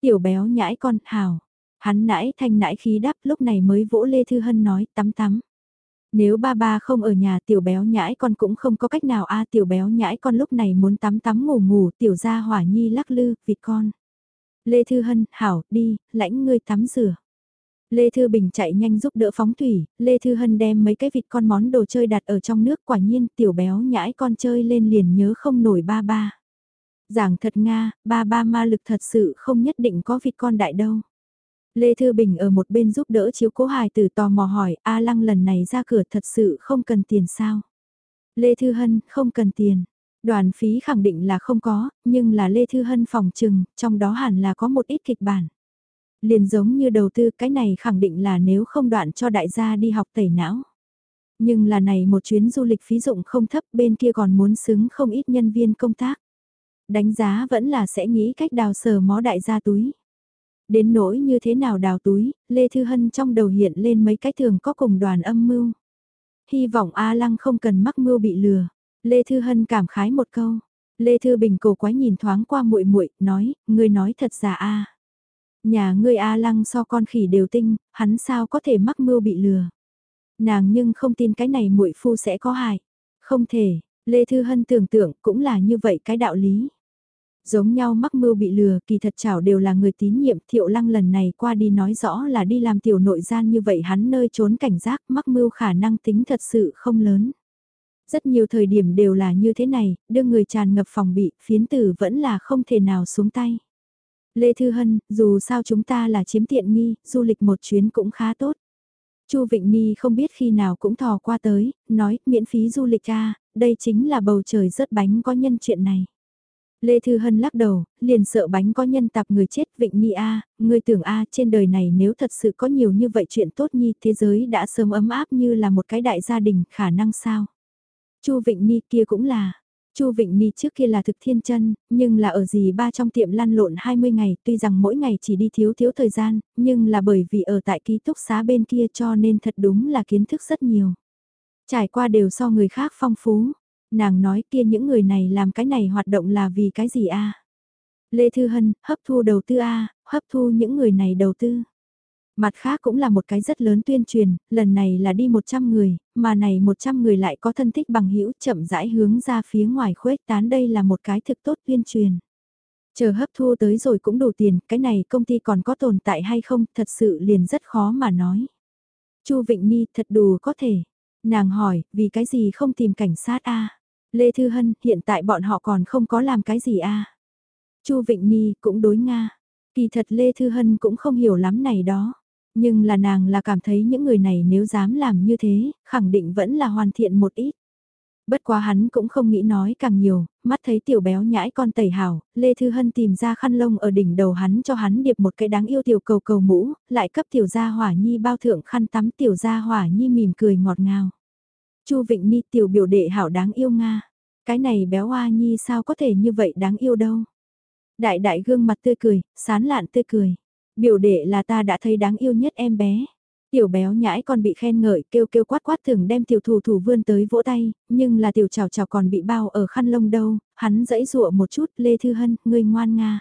Speaker 1: Tiểu béo nhãi con, hảo. Hắn nãi thanh nãi khí đáp lúc này mới vỗ Lê Thư Hân nói tắm tắm. Nếu ba ba không ở nhà tiểu béo nhãi con cũng không có cách nào a tiểu béo nhãi con lúc này muốn tắm tắm ngủ ngủ tiểu ra hỏa nhi lắc lư, vịt con. Lê Thư Hân, hảo, đi, lãnh ngươi tắm rửa. Lê Thư Bình chạy nhanh giúp đỡ phóng thủy, Lê Thư Hân đem mấy cái vịt con món đồ chơi đặt ở trong nước quả nhiên tiểu béo nhãi con chơi lên liền nhớ không nổi ba ba. Giảng thật Nga, ba ba ma lực thật sự không nhất định có vịt con đại đâu. Lê Thư Bình ở một bên giúp đỡ chiếu cố hài tử tò mò hỏi A Lăng lần này ra cửa thật sự không cần tiền sao? Lê Thư Hân không cần tiền. Đoàn phí khẳng định là không có, nhưng là Lê Thư Hân phòng trừng, trong đó hẳn là có một ít kịch bản. Liền giống như đầu tư cái này khẳng định là nếu không đoạn cho đại gia đi học tẩy não. Nhưng là này một chuyến du lịch phí dụng không thấp bên kia còn muốn xứng không ít nhân viên công tác. Đánh giá vẫn là sẽ nghĩ cách đào sờ mó đại gia túi. Đến nỗi như thế nào đào túi, Lê Thư Hân trong đầu hiện lên mấy cái thường có cùng đoàn âm mưu. Hy vọng A Lăng không cần mắc mưu bị lừa. Lê Thư Hân cảm khái một câu. Lê Thư Bình cổ quái nhìn thoáng qua muội muội nói, ngươi nói thật giả a Nhà ngươi A Lăng so con khỉ đều tinh, hắn sao có thể mắc mưu bị lừa. Nàng nhưng không tin cái này muội phu sẽ có hại. Không thể, Lê Thư Hân tưởng tượng cũng là như vậy cái đạo lý. Giống nhau mắc mưu bị lừa, kỳ thật chảo đều là người tín nhiệm, thiệu lăng lần này qua đi nói rõ là đi làm tiểu nội gian như vậy hắn nơi trốn cảnh giác mắc mưu khả năng tính thật sự không lớn. Rất nhiều thời điểm đều là như thế này, đưa người tràn ngập phòng bị, phiến tử vẫn là không thể nào xuống tay. Lê Thư Hân, dù sao chúng ta là chiếm tiện nghi, du lịch một chuyến cũng khá tốt. Chu Vịnh Ni không biết khi nào cũng thò qua tới, nói miễn phí du lịch a đây chính là bầu trời rớt bánh có nhân chuyện này. Lê Thư Hân lắc đầu, liền sợ bánh có nhân tạp người chết Vịnh Nhi A, người tưởng A trên đời này nếu thật sự có nhiều như vậy chuyện tốt nhi thế giới đã sớm ấm áp như là một cái đại gia đình khả năng sao. Chu Vịnh Nhi kia cũng là, Chu Vịnh Ni trước kia là thực thiên chân, nhưng là ở gì ba trong tiệm lăn lộn 20 ngày, tuy rằng mỗi ngày chỉ đi thiếu thiếu thời gian, nhưng là bởi vì ở tại ký túc xá bên kia cho nên thật đúng là kiến thức rất nhiều. Trải qua đều so người khác phong phú, nàng nói kia những người này làm cái này hoạt động là vì cái gì a? Lê Thư Hân, hấp thu đầu tư a, hấp thu những người này đầu tư. Mặt khác cũng là một cái rất lớn tuyên truyền, lần này là đi 100 người, mà này 100 người lại có thân thích bằng hữu chậm rãi hướng ra phía ngoài khuếch tán đây là một cái thực tốt tuyên truyền. Chờ hấp thu tới rồi cũng đủ tiền, cái này công ty còn có tồn tại hay không, thật sự liền rất khó mà nói. Chu Vịnh Ni thật đủ có thể. Nàng hỏi, vì cái gì không tìm cảnh sát a? Lê Thư Hân, hiện tại bọn họ còn không có làm cái gì a? Chu Vịnh Ni cũng đối Nga. Kỳ thật Lê Thư Hân cũng không hiểu lắm này đó. Nhưng là nàng là cảm thấy những người này nếu dám làm như thế, khẳng định vẫn là hoàn thiện một ít. Bất quá hắn cũng không nghĩ nói càng nhiều, mắt thấy tiểu béo nhãi con tẩy hảo, Lê Thư Hân tìm ra khăn lông ở đỉnh đầu hắn cho hắn điệp một cái đáng yêu tiểu cầu cầu mũ, lại cấp tiểu gia hỏa nhi bao thượng khăn tắm tiểu gia hỏa nhi mỉm cười ngọt ngào. Chu Vịnh Ni tiểu biểu đệ hảo đáng yêu Nga, cái này béo hoa nhi sao có thể như vậy đáng yêu đâu. Đại đại gương mặt tươi cười, sán lạn tươi cười. Biểu đệ là ta đã thấy đáng yêu nhất em bé. Tiểu béo nhãi còn bị khen ngợi kêu kêu quát quát thường đem tiểu thủ thủ vươn tới vỗ tay, nhưng là tiểu chào chào còn bị bao ở khăn lông đâu, hắn dẫy dụa một chút, Lê Thư Hân, ngươi ngoan nga.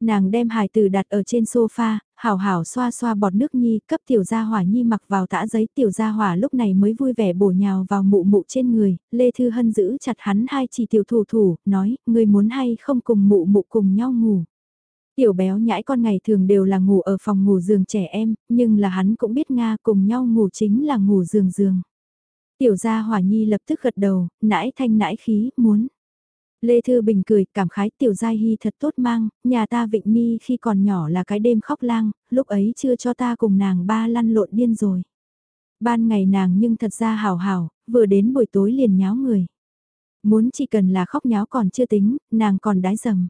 Speaker 1: Nàng đem hài tử đặt ở trên sofa, hảo hảo xoa xoa bọt nước nhi, cấp tiểu gia hỏa nhi mặc vào tã giấy tiểu gia hỏa lúc này mới vui vẻ bổ nhào vào mụ mụ trên người, Lê Thư Hân giữ chặt hắn hai chỉ tiểu thủ thủ, nói, người muốn hay không cùng mụ mụ cùng nhau ngủ. Tiểu béo nhãi con ngày thường đều là ngủ ở phòng ngủ giường trẻ em, nhưng là hắn cũng biết Nga cùng nhau ngủ chính là ngủ giường giường. Tiểu gia hỏa nhi lập tức gật đầu, nãi thanh nãi khí, muốn. Lê Thư Bình cười, cảm khái tiểu gia hy thật tốt mang, nhà ta Vịnh Ni khi còn nhỏ là cái đêm khóc lang, lúc ấy chưa cho ta cùng nàng ba lăn lộn điên rồi. Ban ngày nàng nhưng thật ra hào hào, vừa đến buổi tối liền nháo người. Muốn chỉ cần là khóc nháo còn chưa tính, nàng còn đái dầm.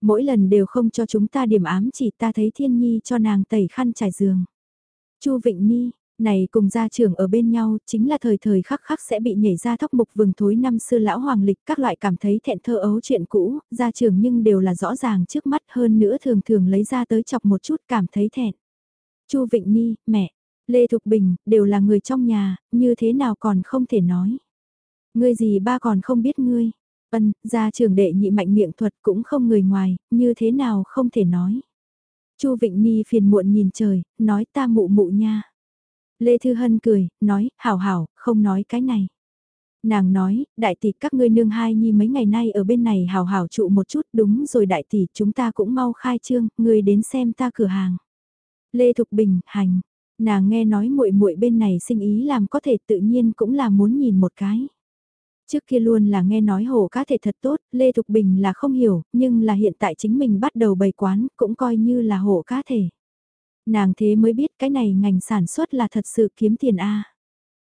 Speaker 1: Mỗi lần đều không cho chúng ta điểm ám chỉ ta thấy thiên nhi cho nàng tẩy khăn trải giường. Chu Vịnh Ni, này cùng gia trưởng ở bên nhau chính là thời thời khắc khắc sẽ bị nhảy ra thóc mục vừng thối năm xưa lão hoàng lịch các loại cảm thấy thẹn thơ ấu chuyện cũ, gia trưởng nhưng đều là rõ ràng trước mắt hơn nữa thường thường lấy ra tới chọc một chút cảm thấy thẹn. Chu Vịnh Ni, mẹ, Lê Thục Bình, đều là người trong nhà, như thế nào còn không thể nói. Ngươi gì ba còn không biết ngươi, Ân, gia trưởng đệ nhị mạnh miệng thuật cũng không người ngoài, như thế nào không thể nói. Chu Vịnh Ni phiền muộn nhìn trời, nói ta mụ mụ nha. Lê Thư Hân cười, nói, hảo hảo, không nói cái này. Nàng nói, đại tỷ các ngươi nương hai nhi mấy ngày nay ở bên này hảo hảo trụ một chút, đúng rồi đại tỷ, chúng ta cũng mau khai trương, người đến xem ta cửa hàng. Lê Thục Bình, hành, nàng nghe nói muội muội bên này sinh ý làm có thể tự nhiên cũng là muốn nhìn một cái. Trước kia luôn là nghe nói hồ cá thể thật tốt, Lê Thục Bình là không hiểu, nhưng là hiện tại chính mình bắt đầu bày quán, cũng coi như là hồ cá thể. Nàng thế mới biết cái này ngành sản xuất là thật sự kiếm tiền a.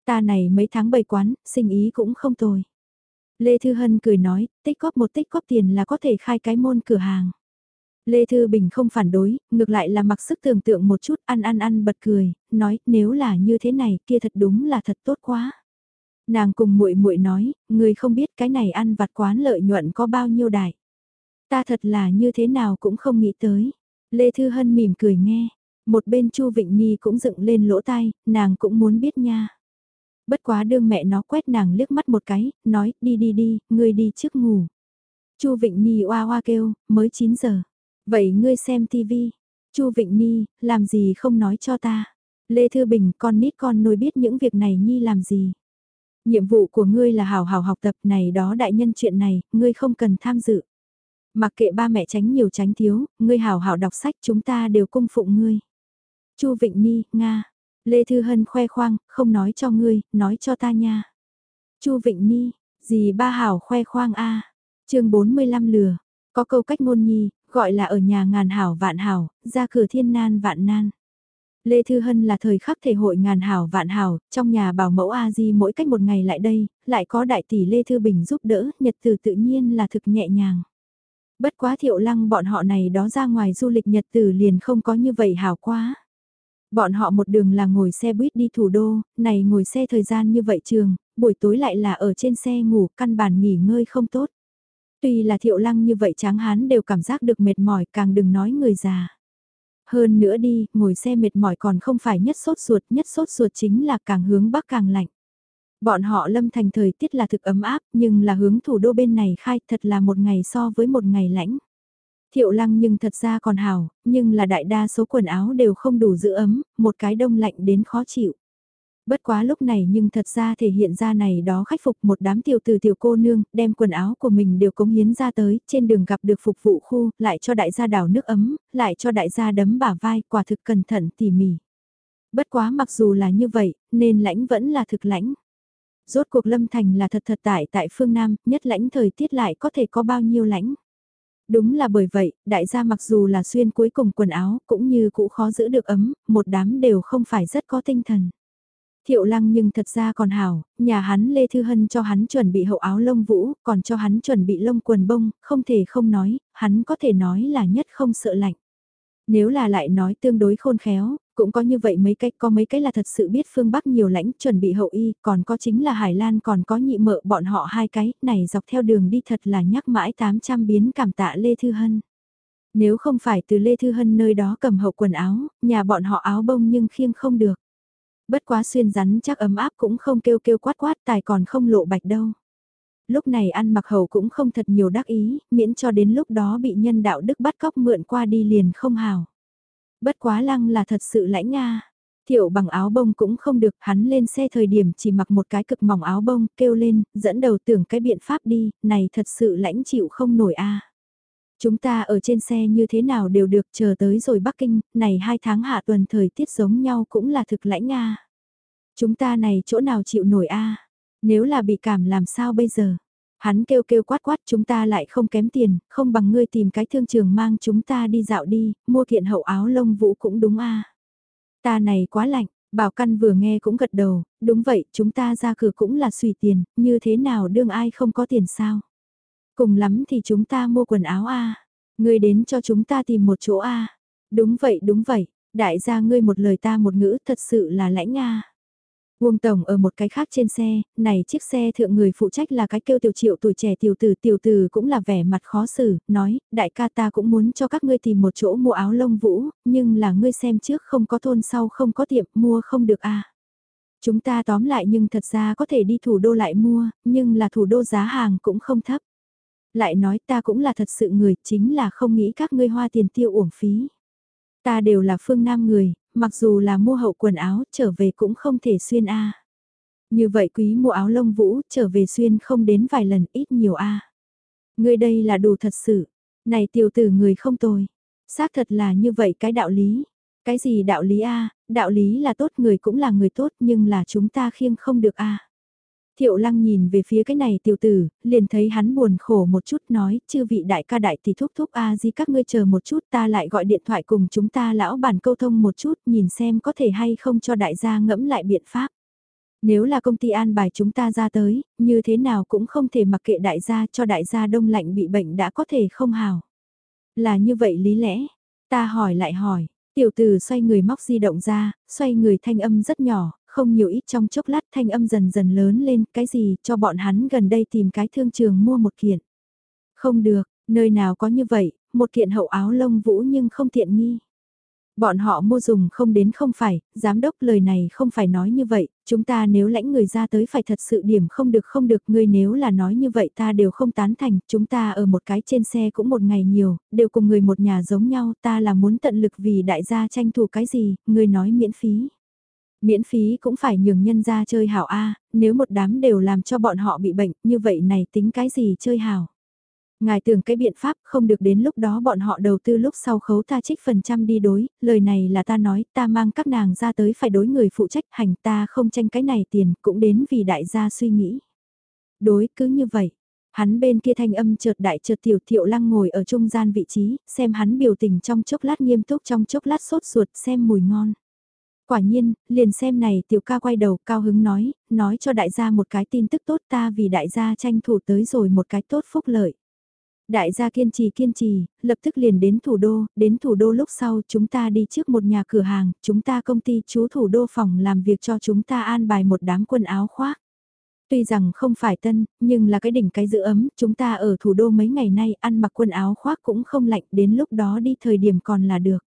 Speaker 1: Ta này mấy tháng bày quán, sinh ý cũng không tồi. Lê Thư Hân cười nói, tích góp một tích góp tiền là có thể khai cái môn cửa hàng. Lê Thư Bình không phản đối, ngược lại là mặc sức tưởng tượng một chút ăn ăn ăn bật cười, nói nếu là như thế này kia thật đúng là thật tốt quá. Nàng cùng muội muội nói, người không biết cái này ăn vặt quán lợi nhuận có bao nhiêu đại. Ta thật là như thế nào cũng không nghĩ tới. Lê Thư Hân mỉm cười nghe, một bên Chu Vịnh Nhi cũng dựng lên lỗ tai, nàng cũng muốn biết nha. Bất quá đương mẹ nó quét nàng liếc mắt một cái, nói, đi đi đi, ngươi đi trước ngủ. Chu Vịnh Nhi oa oa kêu, mới 9 giờ. Vậy ngươi xem tivi. Chu Vịnh Nhi, làm gì không nói cho ta. Lê Thư Bình, con nít con nôi biết những việc này Nhi làm gì. Nhiệm vụ của ngươi là hào hào học tập này đó đại nhân chuyện này, ngươi không cần tham dự. Mặc kệ ba mẹ tránh nhiều tránh thiếu, ngươi hào hào đọc sách chúng ta đều cung phụng ngươi. Chu Vịnh Ni, Nga. Lê Thư Hân khoe khoang, không nói cho ngươi, nói cho ta nha. Chu Vịnh Ni, gì ba hảo khoe khoang a à. chương 45 lừa, có câu cách ngôn nhi, gọi là ở nhà ngàn hảo vạn hảo, ra cửa thiên nan vạn nan. Lê Thư Hân là thời khắc thể hội ngàn hảo vạn hảo, trong nhà bảo mẫu A-di mỗi cách một ngày lại đây, lại có đại tỷ Lê Thư Bình giúp đỡ, nhật từ tự nhiên là thực nhẹ nhàng. Bất quá thiệu lăng bọn họ này đó ra ngoài du lịch nhật tử liền không có như vậy hảo quá. Bọn họ một đường là ngồi xe buýt đi thủ đô, này ngồi xe thời gian như vậy trường, buổi tối lại là ở trên xe ngủ, căn bản nghỉ ngơi không tốt. Tuy là thiệu lăng như vậy tráng hán đều cảm giác được mệt mỏi càng đừng nói người già. Hơn nữa đi, ngồi xe mệt mỏi còn không phải nhất sốt ruột, nhất sốt ruột chính là càng hướng bắc càng lạnh. Bọn họ lâm thành thời tiết là thực ấm áp, nhưng là hướng thủ đô bên này khai thật là một ngày so với một ngày lạnh. Thiệu lăng nhưng thật ra còn hào, nhưng là đại đa số quần áo đều không đủ giữ ấm, một cái đông lạnh đến khó chịu. Bất quá lúc này nhưng thật ra thể hiện ra này đó khách phục một đám tiểu từ tiểu cô nương, đem quần áo của mình đều cống hiến ra tới, trên đường gặp được phục vụ khu, lại cho đại gia đảo nước ấm, lại cho đại gia đấm bả vai, quả thực cẩn thận tỉ mỉ. Bất quá mặc dù là như vậy, nên lãnh vẫn là thực lãnh. Rốt cuộc lâm thành là thật thật tại tại phương Nam, nhất lãnh thời tiết lại có thể có bao nhiêu lãnh. Đúng là bởi vậy, đại gia mặc dù là xuyên cuối cùng quần áo cũng như cũ khó giữ được ấm, một đám đều không phải rất có tinh thần. Thiệu lăng nhưng thật ra còn hảo, nhà hắn Lê Thư Hân cho hắn chuẩn bị hậu áo lông vũ, còn cho hắn chuẩn bị lông quần bông, không thể không nói, hắn có thể nói là nhất không sợ lạnh. Nếu là lại nói tương đối khôn khéo, cũng có như vậy mấy cách, có mấy cái là thật sự biết phương Bắc nhiều lãnh chuẩn bị hậu y, còn có chính là Hải Lan còn có nhị mợ bọn họ hai cái, này dọc theo đường đi thật là nhắc mãi 800 biến cảm tạ Lê Thư Hân. Nếu không phải từ Lê Thư Hân nơi đó cầm hậu quần áo, nhà bọn họ áo bông nhưng khiêng không được. Bất quá xuyên rắn chắc ấm áp cũng không kêu kêu quát quát tài còn không lộ bạch đâu. Lúc này ăn mặc hầu cũng không thật nhiều đắc ý, miễn cho đến lúc đó bị nhân đạo đức bắt cóc mượn qua đi liền không hào. Bất quá lăng là thật sự lãnh nga. Thiệu bằng áo bông cũng không được, hắn lên xe thời điểm chỉ mặc một cái cực mỏng áo bông, kêu lên, dẫn đầu tưởng cái biện pháp đi, này thật sự lãnh chịu không nổi a. Chúng ta ở trên xe như thế nào đều được chờ tới rồi Bắc Kinh, này hai tháng hạ tuần thời tiết giống nhau cũng là thực lãnh a. Chúng ta này chỗ nào chịu nổi a? Nếu là bị cảm làm sao bây giờ? Hắn kêu kêu quát quát chúng ta lại không kém tiền, không bằng ngươi tìm cái thương trường mang chúng ta đi dạo đi, mua kiện hậu áo lông vũ cũng đúng a. Ta này quá lạnh, Bảo Căn vừa nghe cũng gật đầu, đúng vậy, chúng ta ra cửa cũng là xùy tiền, như thế nào đương ai không có tiền sao? Cùng lắm thì chúng ta mua quần áo a, ngươi đến cho chúng ta tìm một chỗ a. Đúng vậy, đúng vậy, đại gia ngươi một lời ta một ngữ, thật sự là lãnh a. Uông Tổng ở một cái khác trên xe, này chiếc xe thượng người phụ trách là cái kêu tiểu triệu tuổi trẻ tiểu tử tiểu tử cũng là vẻ mặt khó xử, nói, đại ca ta cũng muốn cho các ngươi tìm một chỗ mua áo lông vũ, nhưng là ngươi xem trước không có thôn sau không có tiệm mua không được a Chúng ta tóm lại nhưng thật ra có thể đi thủ đô lại mua, nhưng là thủ đô giá hàng cũng không thấp. Lại nói ta cũng là thật sự người, chính là không nghĩ các ngươi hoa tiền tiêu uổng phí. Ta đều là phương Nam người, mặc dù là mua hậu quần áo, trở về cũng không thể xuyên A. Như vậy quý mua áo lông vũ, trở về xuyên không đến vài lần ít nhiều A. Người đây là đủ thật sự. Này tiểu tử người không tồi. Xác thật là như vậy cái đạo lý. Cái gì đạo lý A, đạo lý là tốt người cũng là người tốt nhưng là chúng ta khiêng không được A. Thiệu lăng nhìn về phía cái này tiểu tử, liền thấy hắn buồn khổ một chút nói, chư vị đại ca đại thì thúc thúc a gì các ngươi chờ một chút ta lại gọi điện thoại cùng chúng ta lão bản câu thông một chút nhìn xem có thể hay không cho đại gia ngẫm lại biện pháp. Nếu là công ty an bài chúng ta ra tới, như thế nào cũng không thể mặc kệ đại gia cho đại gia đông lạnh bị bệnh đã có thể không hào. Là như vậy lý lẽ, ta hỏi lại hỏi, tiểu tử xoay người móc di động ra, xoay người thanh âm rất nhỏ, không nhiều ít trong chốc lát thanh âm dần dần lớn lên, cái gì cho bọn hắn gần đây tìm cái thương trường mua một kiện. Không được, nơi nào có như vậy, một kiện hậu áo lông vũ nhưng không tiện nghi. Bọn họ mua dùng không đến không phải, giám đốc lời này không phải nói như vậy, chúng ta nếu lãnh người ra tới phải thật sự điểm không được không được, người nếu là nói như vậy ta đều không tán thành, chúng ta ở một cái trên xe cũng một ngày nhiều, đều cùng người một nhà giống nhau, ta là muốn tận lực vì đại gia tranh thủ cái gì, người nói miễn phí. Miễn phí cũng phải nhường nhân ra chơi hảo A, nếu một đám đều làm cho bọn họ bị bệnh, như vậy này tính cái gì chơi hảo. Ngài tưởng cái biện pháp không được đến lúc đó bọn họ đầu tư lúc sau khấu ta trích phần trăm đi đối, lời này là ta nói ta mang các nàng ra tới phải đối người phụ trách hành ta không tranh cái này tiền cũng đến vì đại gia suy nghĩ. Đối cứ như vậy, hắn bên kia thanh âm chợt đại chợt tiểu thiệu lăng ngồi ở trung gian vị trí, xem hắn biểu tình trong chốc lát nghiêm túc trong chốc lát sốt ruột xem mùi ngon. Quả nhiên, liền xem này tiểu ca quay đầu cao hứng nói, nói cho đại gia một cái tin tức tốt ta vì đại gia tranh thủ tới rồi một cái tốt phúc lợi. Đại gia kiên trì kiên trì, lập tức liền đến thủ đô, đến thủ đô lúc sau chúng ta đi trước một nhà cửa hàng, chúng ta công ty chú thủ đô phòng làm việc cho chúng ta an bài một đám quần áo khoác. Tuy rằng không phải tân, nhưng là cái đỉnh cái giữ ấm, chúng ta ở thủ đô mấy ngày nay ăn mặc quần áo khoác cũng không lạnh, đến lúc đó đi thời điểm còn là được.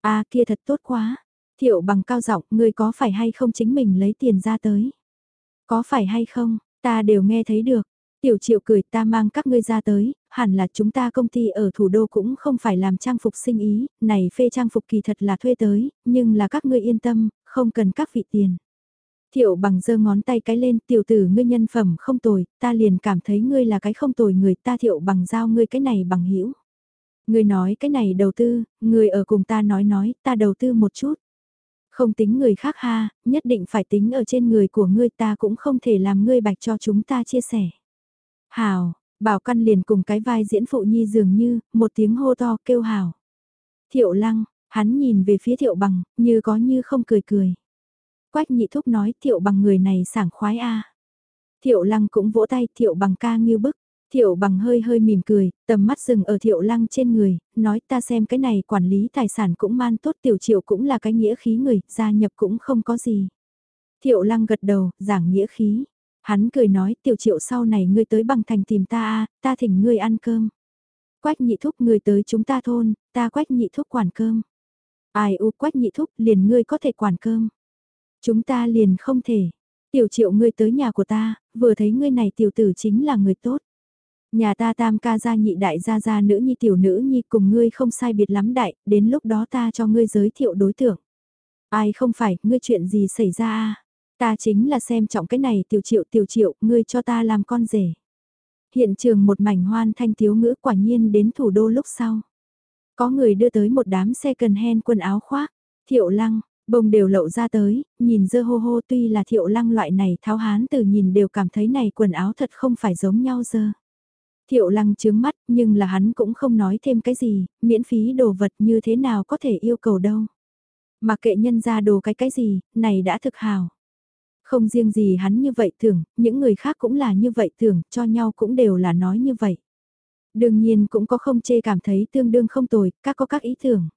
Speaker 1: a à, kia thật tốt quá, Thiệu bằng cao giọng, ngươi có phải hay không chính mình lấy tiền ra tới? Có phải hay không, ta đều nghe thấy được. Tiểu triệu cười ta mang các ngươi ra tới, hẳn là chúng ta công ty ở thủ đô cũng không phải làm trang phục sinh ý, này phê trang phục kỳ thật là thuê tới, nhưng là các ngươi yên tâm, không cần các vị tiền. Thiệu bằng giơ ngón tay cái lên tiểu tử ngươi nhân phẩm không tồi, ta liền cảm thấy ngươi là cái không tồi người ta thiệu bằng giao ngươi cái này bằng hữu Ngươi nói cái này đầu tư, ngươi ở cùng ta nói nói, ta đầu tư một chút. Không tính người khác ha, nhất định phải tính ở trên người của ngươi ta cũng không thể làm ngươi bạch cho chúng ta chia sẻ. Hào, bảo căn liền cùng cái vai diễn phụ nhi dường như, một tiếng hô to kêu hào. Thiệu lăng, hắn nhìn về phía thiệu bằng, như có như không cười cười. Quách nhị thúc nói thiệu bằng người này sảng khoái a Thiệu lăng cũng vỗ tay thiệu bằng ca như bức. Thiệu bằng hơi hơi mỉm cười, tầm mắt dừng ở thiệu lăng trên người, nói ta xem cái này quản lý tài sản cũng man tốt tiểu triệu cũng là cái nghĩa khí người, gia nhập cũng không có gì. Thiệu lăng gật đầu, giảng nghĩa khí. Hắn cười nói tiểu triệu sau này ngươi tới bằng thành tìm ta a ta thỉnh ngươi ăn cơm. Quách nhị thúc ngươi tới chúng ta thôn, ta quách nhị thúc quản cơm. Ai u quách nhị thúc liền ngươi có thể quản cơm. Chúng ta liền không thể. Tiểu triệu ngươi tới nhà của ta, vừa thấy ngươi này tiểu tử chính là người tốt. Nhà ta tam ca gia nhị đại gia gia nữ nhi tiểu nữ nhi cùng ngươi không sai biệt lắm đại, đến lúc đó ta cho ngươi giới thiệu đối tượng. Ai không phải, ngươi chuyện gì xảy ra à? Ta chính là xem trọng cái này tiểu triệu tiểu triệu, ngươi cho ta làm con rể. Hiện trường một mảnh hoan thanh thiếu ngữ quả nhiên đến thủ đô lúc sau. Có người đưa tới một đám xe cần hen quần áo khoác, thiệu lăng, bông đều lậu ra tới, nhìn dơ hô hô tuy là thiệu lăng loại này tháo hán từ nhìn đều cảm thấy này quần áo thật không phải giống nhau dơ. Thiệu lăng chướng mắt, nhưng là hắn cũng không nói thêm cái gì, miễn phí đồ vật như thế nào có thể yêu cầu đâu. Mà kệ nhân ra đồ cái cái gì, này đã thực hào. Không riêng gì hắn như vậy tưởng, những người khác cũng là như vậy tưởng, cho nhau cũng đều là nói như vậy. Đương nhiên cũng có không chê cảm thấy tương đương không tồi, các có các ý tưởng.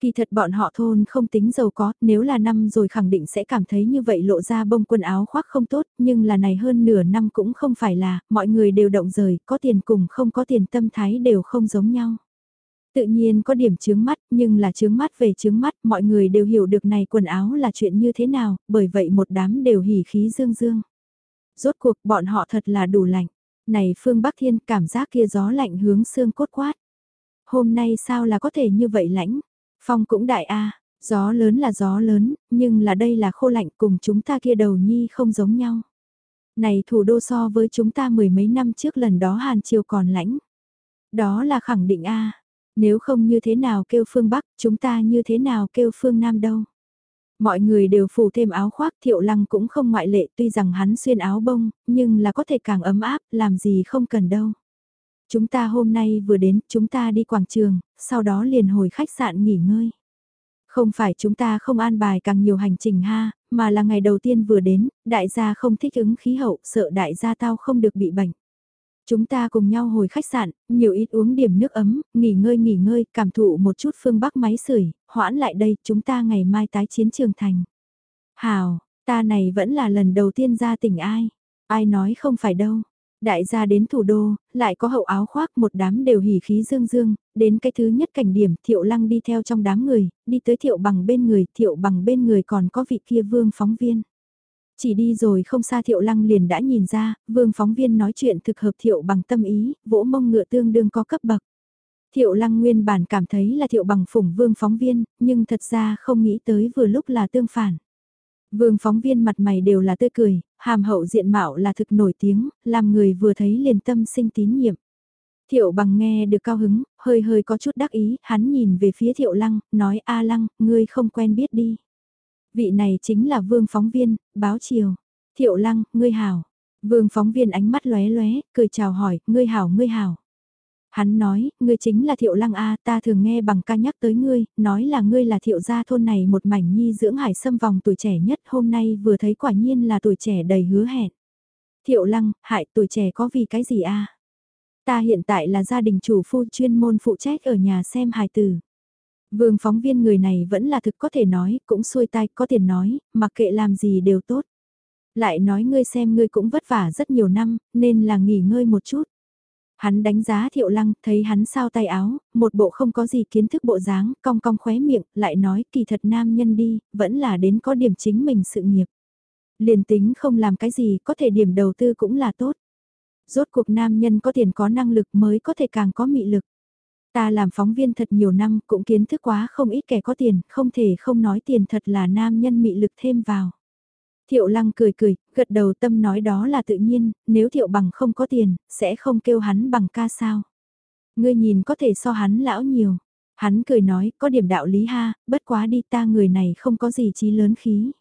Speaker 1: Kỳ thật bọn họ thôn không tính giàu có, nếu là năm rồi khẳng định sẽ cảm thấy như vậy lộ ra bông quần áo khoác không tốt, nhưng là này hơn nửa năm cũng không phải là, mọi người đều động rời, có tiền cùng không có tiền tâm thái đều không giống nhau. Tự nhiên có điểm chướng mắt, nhưng là chướng mắt về chướng mắt, mọi người đều hiểu được này quần áo là chuyện như thế nào, bởi vậy một đám đều hỉ khí dương dương. Rốt cuộc bọn họ thật là đủ lạnh. Này phương Bắc Thiên cảm giác kia gió lạnh hướng xương cốt quát. Hôm nay sao là có thể như vậy lãnh? Phong cũng đại a Gió lớn là gió lớn, nhưng là đây là khô lạnh cùng chúng ta kia đầu nhi không giống nhau. Này thủ đô so với chúng ta mười mấy năm trước lần đó Hàn Triều còn lãnh. Đó là khẳng định a Nếu không như thế nào kêu phương Bắc, chúng ta như thế nào kêu phương Nam đâu. Mọi người đều phủ thêm áo khoác thiệu lăng cũng không ngoại lệ tuy rằng hắn xuyên áo bông, nhưng là có thể càng ấm áp, làm gì không cần đâu. Chúng ta hôm nay vừa đến, chúng ta đi quảng trường, sau đó liền hồi khách sạn nghỉ ngơi. Không phải chúng ta không an bài càng nhiều hành trình ha, mà là ngày đầu tiên vừa đến, đại gia không thích ứng khí hậu, sợ đại gia tao không được bị bệnh. Chúng ta cùng nhau hồi khách sạn, nhiều ít uống điểm nước ấm, nghỉ ngơi nghỉ ngơi, cảm thụ một chút phương bắc máy sưởi, hoãn lại đây, chúng ta ngày mai tái chiến trường thành. Hào, ta này vẫn là lần đầu tiên ra tỉnh ai, ai nói không phải đâu. Đại gia đến thủ đô, lại có hậu áo khoác một đám đều hỉ khí dương dương, đến cái thứ nhất cảnh điểm thiệu lăng đi theo trong đám người, đi tới thiệu bằng bên người, thiệu bằng bên người còn có vị kia vương phóng viên. Chỉ đi rồi không xa thiệu lăng liền đã nhìn ra, vương phóng viên nói chuyện thực hợp thiệu bằng tâm ý, vỗ mông ngựa tương đương có cấp bậc. Thiệu lăng nguyên bản cảm thấy là thiệu bằng phủng vương phóng viên, nhưng thật ra không nghĩ tới vừa lúc là tương phản. Vương phóng viên mặt mày đều là tươi cười, hàm hậu diện mạo là thực nổi tiếng, làm người vừa thấy liền tâm sinh tín nhiệm. Thiệu bằng nghe được cao hứng, hơi hơi có chút đắc ý, hắn nhìn về phía thiệu lăng, nói A lăng, ngươi không quen biết đi. Vị này chính là vương phóng viên, báo chiều. Thiệu lăng, ngươi hảo. Vương phóng viên ánh mắt lóe lóe, cười chào hỏi, ngươi hảo ngươi hảo. Hắn nói, ngươi chính là thiệu lăng A, ta thường nghe bằng ca nhắc tới ngươi, nói là ngươi là thiệu gia thôn này một mảnh nhi dưỡng hải sâm vòng tuổi trẻ nhất hôm nay vừa thấy quả nhiên là tuổi trẻ đầy hứa hẹn. Thiệu lăng, hại tuổi trẻ có vì cái gì A? Ta hiện tại là gia đình chủ phu chuyên môn phụ trách ở nhà xem hài tử. Vương phóng viên người này vẫn là thực có thể nói, cũng xuôi tai có tiền nói, mặc kệ làm gì đều tốt. Lại nói ngươi xem ngươi cũng vất vả rất nhiều năm, nên là nghỉ ngơi một chút. Hắn đánh giá thiệu lăng, thấy hắn sao tay áo, một bộ không có gì kiến thức bộ dáng, cong cong khóe miệng, lại nói kỳ thật nam nhân đi, vẫn là đến có điểm chính mình sự nghiệp. Liền tính không làm cái gì, có thể điểm đầu tư cũng là tốt. Rốt cuộc nam nhân có tiền có năng lực mới có thể càng có mị lực. Ta làm phóng viên thật nhiều năm cũng kiến thức quá không ít kẻ có tiền, không thể không nói tiền thật là nam nhân mị lực thêm vào. Thiệu lăng cười cười, gật đầu tâm nói đó là tự nhiên, nếu thiệu bằng không có tiền, sẽ không kêu hắn bằng ca sao. Ngươi nhìn có thể so hắn lão nhiều. Hắn cười nói, có điểm đạo lý ha, bất quá đi ta người này không có gì chí lớn khí.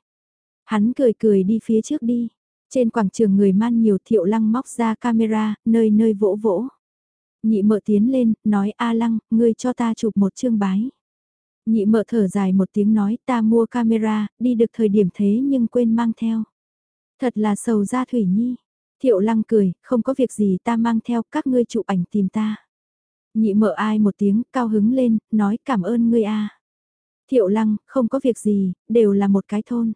Speaker 1: Hắn cười cười đi phía trước đi. Trên quảng trường người man nhiều thiệu lăng móc ra camera, nơi nơi vỗ vỗ. Nhị mợ tiến lên, nói A lăng, ngươi cho ta chụp một chương bái. Nhị mợ thở dài một tiếng nói ta mua camera, đi được thời điểm thế nhưng quên mang theo. Thật là sầu ra Thủy Nhi. Thiệu lăng cười, không có việc gì ta mang theo các ngươi chụp ảnh tìm ta. Nhị mợ ai một tiếng, cao hứng lên, nói cảm ơn ngươi a. Thiệu lăng, không có việc gì, đều là một cái thôn.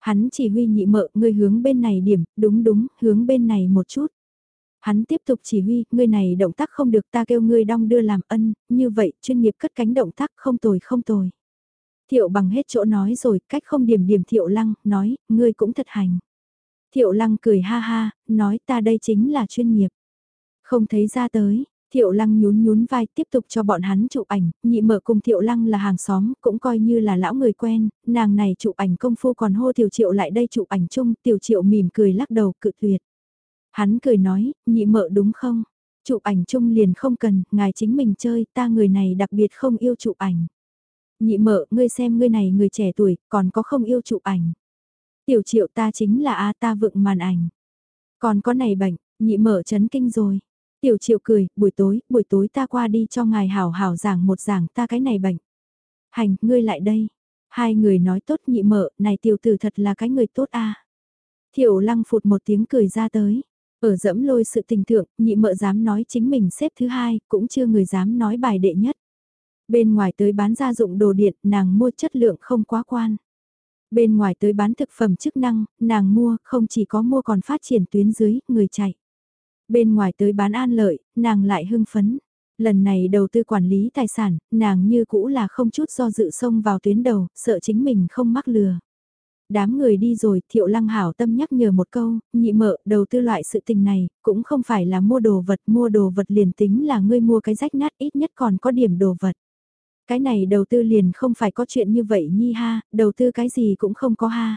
Speaker 1: Hắn chỉ huy nhị mợ, ngươi hướng bên này điểm, đúng đúng, hướng bên này một chút. Hắn tiếp tục chỉ huy, ngươi này động tác không được ta kêu ngươi đong đưa làm ân, như vậy chuyên nghiệp cất cánh động tác không tồi không tồi. Thiệu bằng hết chỗ nói rồi, cách không điểm điểm thiệu lăng, nói, ngươi cũng thật hành. Thiệu lăng cười ha ha, nói ta đây chính là chuyên nghiệp. Không thấy ra tới, Thiệu Lăng nhún nhún vai tiếp tục cho bọn hắn chụp ảnh, nhị mở cùng Thiệu Lăng là hàng xóm, cũng coi như là lão người quen, nàng này chụp ảnh công phu còn hô Tiểu Triệu lại đây chụp ảnh chung, Tiểu Triệu mỉm cười lắc đầu cự tuyệt. Hắn cười nói, nhị mợ đúng không? Chụp ảnh chung liền không cần, ngài chính mình chơi, ta người này đặc biệt không yêu chụp ảnh. Nhị mợ, ngươi xem ngươi này người trẻ tuổi, còn có không yêu chụp ảnh. Tiểu triệu ta chính là A ta vựng màn ảnh. Còn có này bệnh, nhị mợ chấn kinh rồi. Tiểu triệu cười, buổi tối, buổi tối ta qua đi cho ngài hảo hảo giảng một giảng ta cái này bệnh. Hành, ngươi lại đây. Hai người nói tốt nhị mợ, này tiểu tử thật là cái người tốt a. À. Thiệu lăng phụt một tiếng cười ra tới. Ở dẫm lôi sự tình thượng, nhị mợ dám nói chính mình xếp thứ hai, cũng chưa người dám nói bài đệ nhất. Bên ngoài tới bán gia dụng đồ điện, nàng mua chất lượng không quá quan. Bên ngoài tới bán thực phẩm chức năng, nàng mua, không chỉ có mua còn phát triển tuyến dưới, người chạy. Bên ngoài tới bán an lợi, nàng lại hưng phấn. Lần này đầu tư quản lý tài sản, nàng như cũ là không chút do dự xông vào tuyến đầu, sợ chính mình không mắc lừa. Đám người đi rồi, thiệu lăng hảo tâm nhắc nhở một câu, nhị mợ, đầu tư loại sự tình này, cũng không phải là mua đồ vật, mua đồ vật liền tính là ngươi mua cái rách nát ít nhất còn có điểm đồ vật. Cái này đầu tư liền không phải có chuyện như vậy nhi ha, đầu tư cái gì cũng không có ha.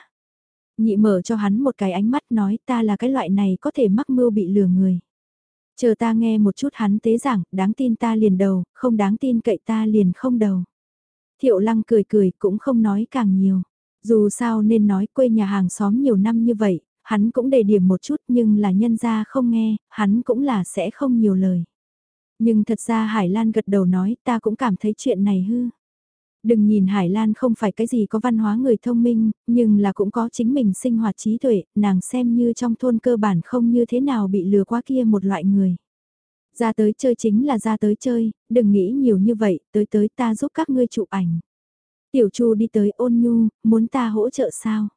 Speaker 1: Nhị mở cho hắn một cái ánh mắt nói ta là cái loại này có thể mắc mưu bị lừa người. Chờ ta nghe một chút hắn tế giảng, đáng tin ta liền đầu, không đáng tin cậy ta liền không đầu. Thiệu lăng cười cười cũng không nói càng nhiều. Dù sao nên nói quê nhà hàng xóm nhiều năm như vậy, hắn cũng đề điểm một chút nhưng là nhân ra không nghe, hắn cũng là sẽ không nhiều lời. Nhưng thật ra Hải Lan gật đầu nói ta cũng cảm thấy chuyện này hư. Đừng nhìn Hải Lan không phải cái gì có văn hóa người thông minh, nhưng là cũng có chính mình sinh hoạt trí tuệ, nàng xem như trong thôn cơ bản không như thế nào bị lừa qua kia một loại người. Ra tới chơi chính là ra tới chơi, đừng nghĩ nhiều như vậy, tới tới ta giúp các ngươi chụp ảnh. Tiểu Chu đi tới ôn nhu, muốn ta hỗ trợ sao?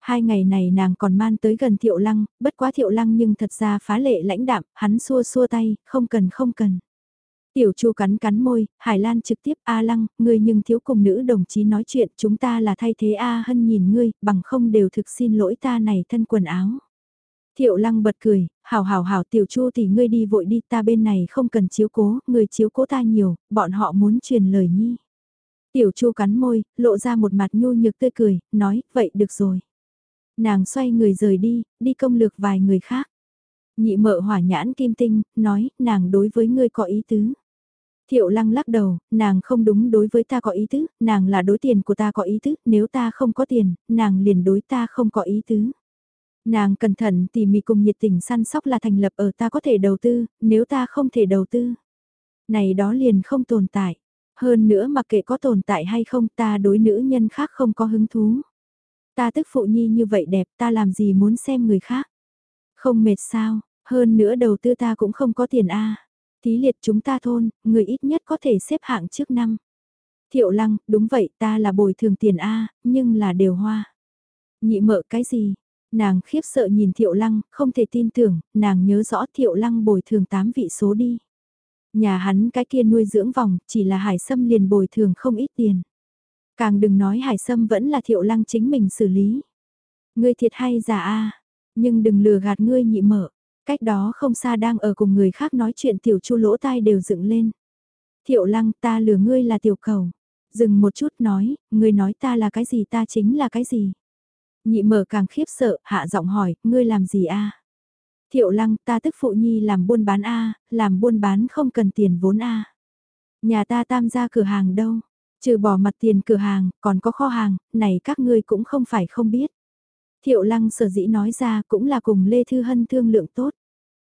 Speaker 1: Hai ngày này nàng còn man tới gần thiệu lăng, bất quá thiệu lăng nhưng thật ra phá lệ lãnh đạm, hắn xua xua tay, không cần không cần. Tiểu Chu cắn cắn môi, Hải Lan trực tiếp A Lăng, ngươi nhưng thiếu cùng nữ đồng chí nói chuyện, chúng ta là thay thế A Hân nhìn ngươi, bằng không đều thực xin lỗi ta này thân quần áo. Thiệu Lăng bật cười, hảo hảo hảo Tiểu Chu thì ngươi đi vội đi, ta bên này không cần chiếu cố, ngươi chiếu cố ta nhiều, bọn họ muốn truyền lời nhi. Tiểu Chu cắn môi, lộ ra một mặt nhu nhược tươi cười, nói, vậy được rồi. Nàng xoay người rời đi, đi công lược vài người khác. Nhị mợ hỏa nhãn kim tinh, nói, nàng đối với ngươi có ý tứ. Thiệu lăng lắc đầu, nàng không đúng đối với ta có ý tứ, nàng là đối tiền của ta có ý tứ, nếu ta không có tiền, nàng liền đối ta không có ý tứ. Nàng cẩn thận tỉ mỉ cùng nhiệt tình săn sóc là thành lập ở ta có thể đầu tư, nếu ta không thể đầu tư. Này đó liền không tồn tại. Hơn nữa mặc kệ có tồn tại hay không ta đối nữ nhân khác không có hứng thú. Ta tức phụ nhi như vậy đẹp ta làm gì muốn xem người khác. Không mệt sao, hơn nữa đầu tư ta cũng không có tiền a. Thí liệt chúng ta thôn, người ít nhất có thể xếp hạng trước năm. Thiệu lăng, đúng vậy ta là bồi thường tiền A, nhưng là đều hoa. Nhị mợ cái gì? Nàng khiếp sợ nhìn thiệu lăng, không thể tin tưởng, nàng nhớ rõ thiệu lăng bồi thường 8 vị số đi. Nhà hắn cái kia nuôi dưỡng vòng, chỉ là hải sâm liền bồi thường không ít tiền. Càng đừng nói hải sâm vẫn là thiệu lăng chính mình xử lý. Ngươi thiệt hay giả a nhưng đừng lừa gạt ngươi nhị mở. Cách đó không xa đang ở cùng người khác nói chuyện tiểu chu lỗ tai đều dựng lên. Thiệu lăng ta lừa ngươi là tiểu cầu. Dừng một chút nói, ngươi nói ta là cái gì ta chính là cái gì. Nhị mở càng khiếp sợ, hạ giọng hỏi, ngươi làm gì a? Thiệu lăng ta tức phụ nhi làm buôn bán a, làm buôn bán không cần tiền vốn a. Nhà ta tam gia cửa hàng đâu, trừ bỏ mặt tiền cửa hàng, còn có kho hàng, này các ngươi cũng không phải không biết. Thiệu lăng sở dĩ nói ra cũng là cùng Lê Thư Hân thương lượng tốt.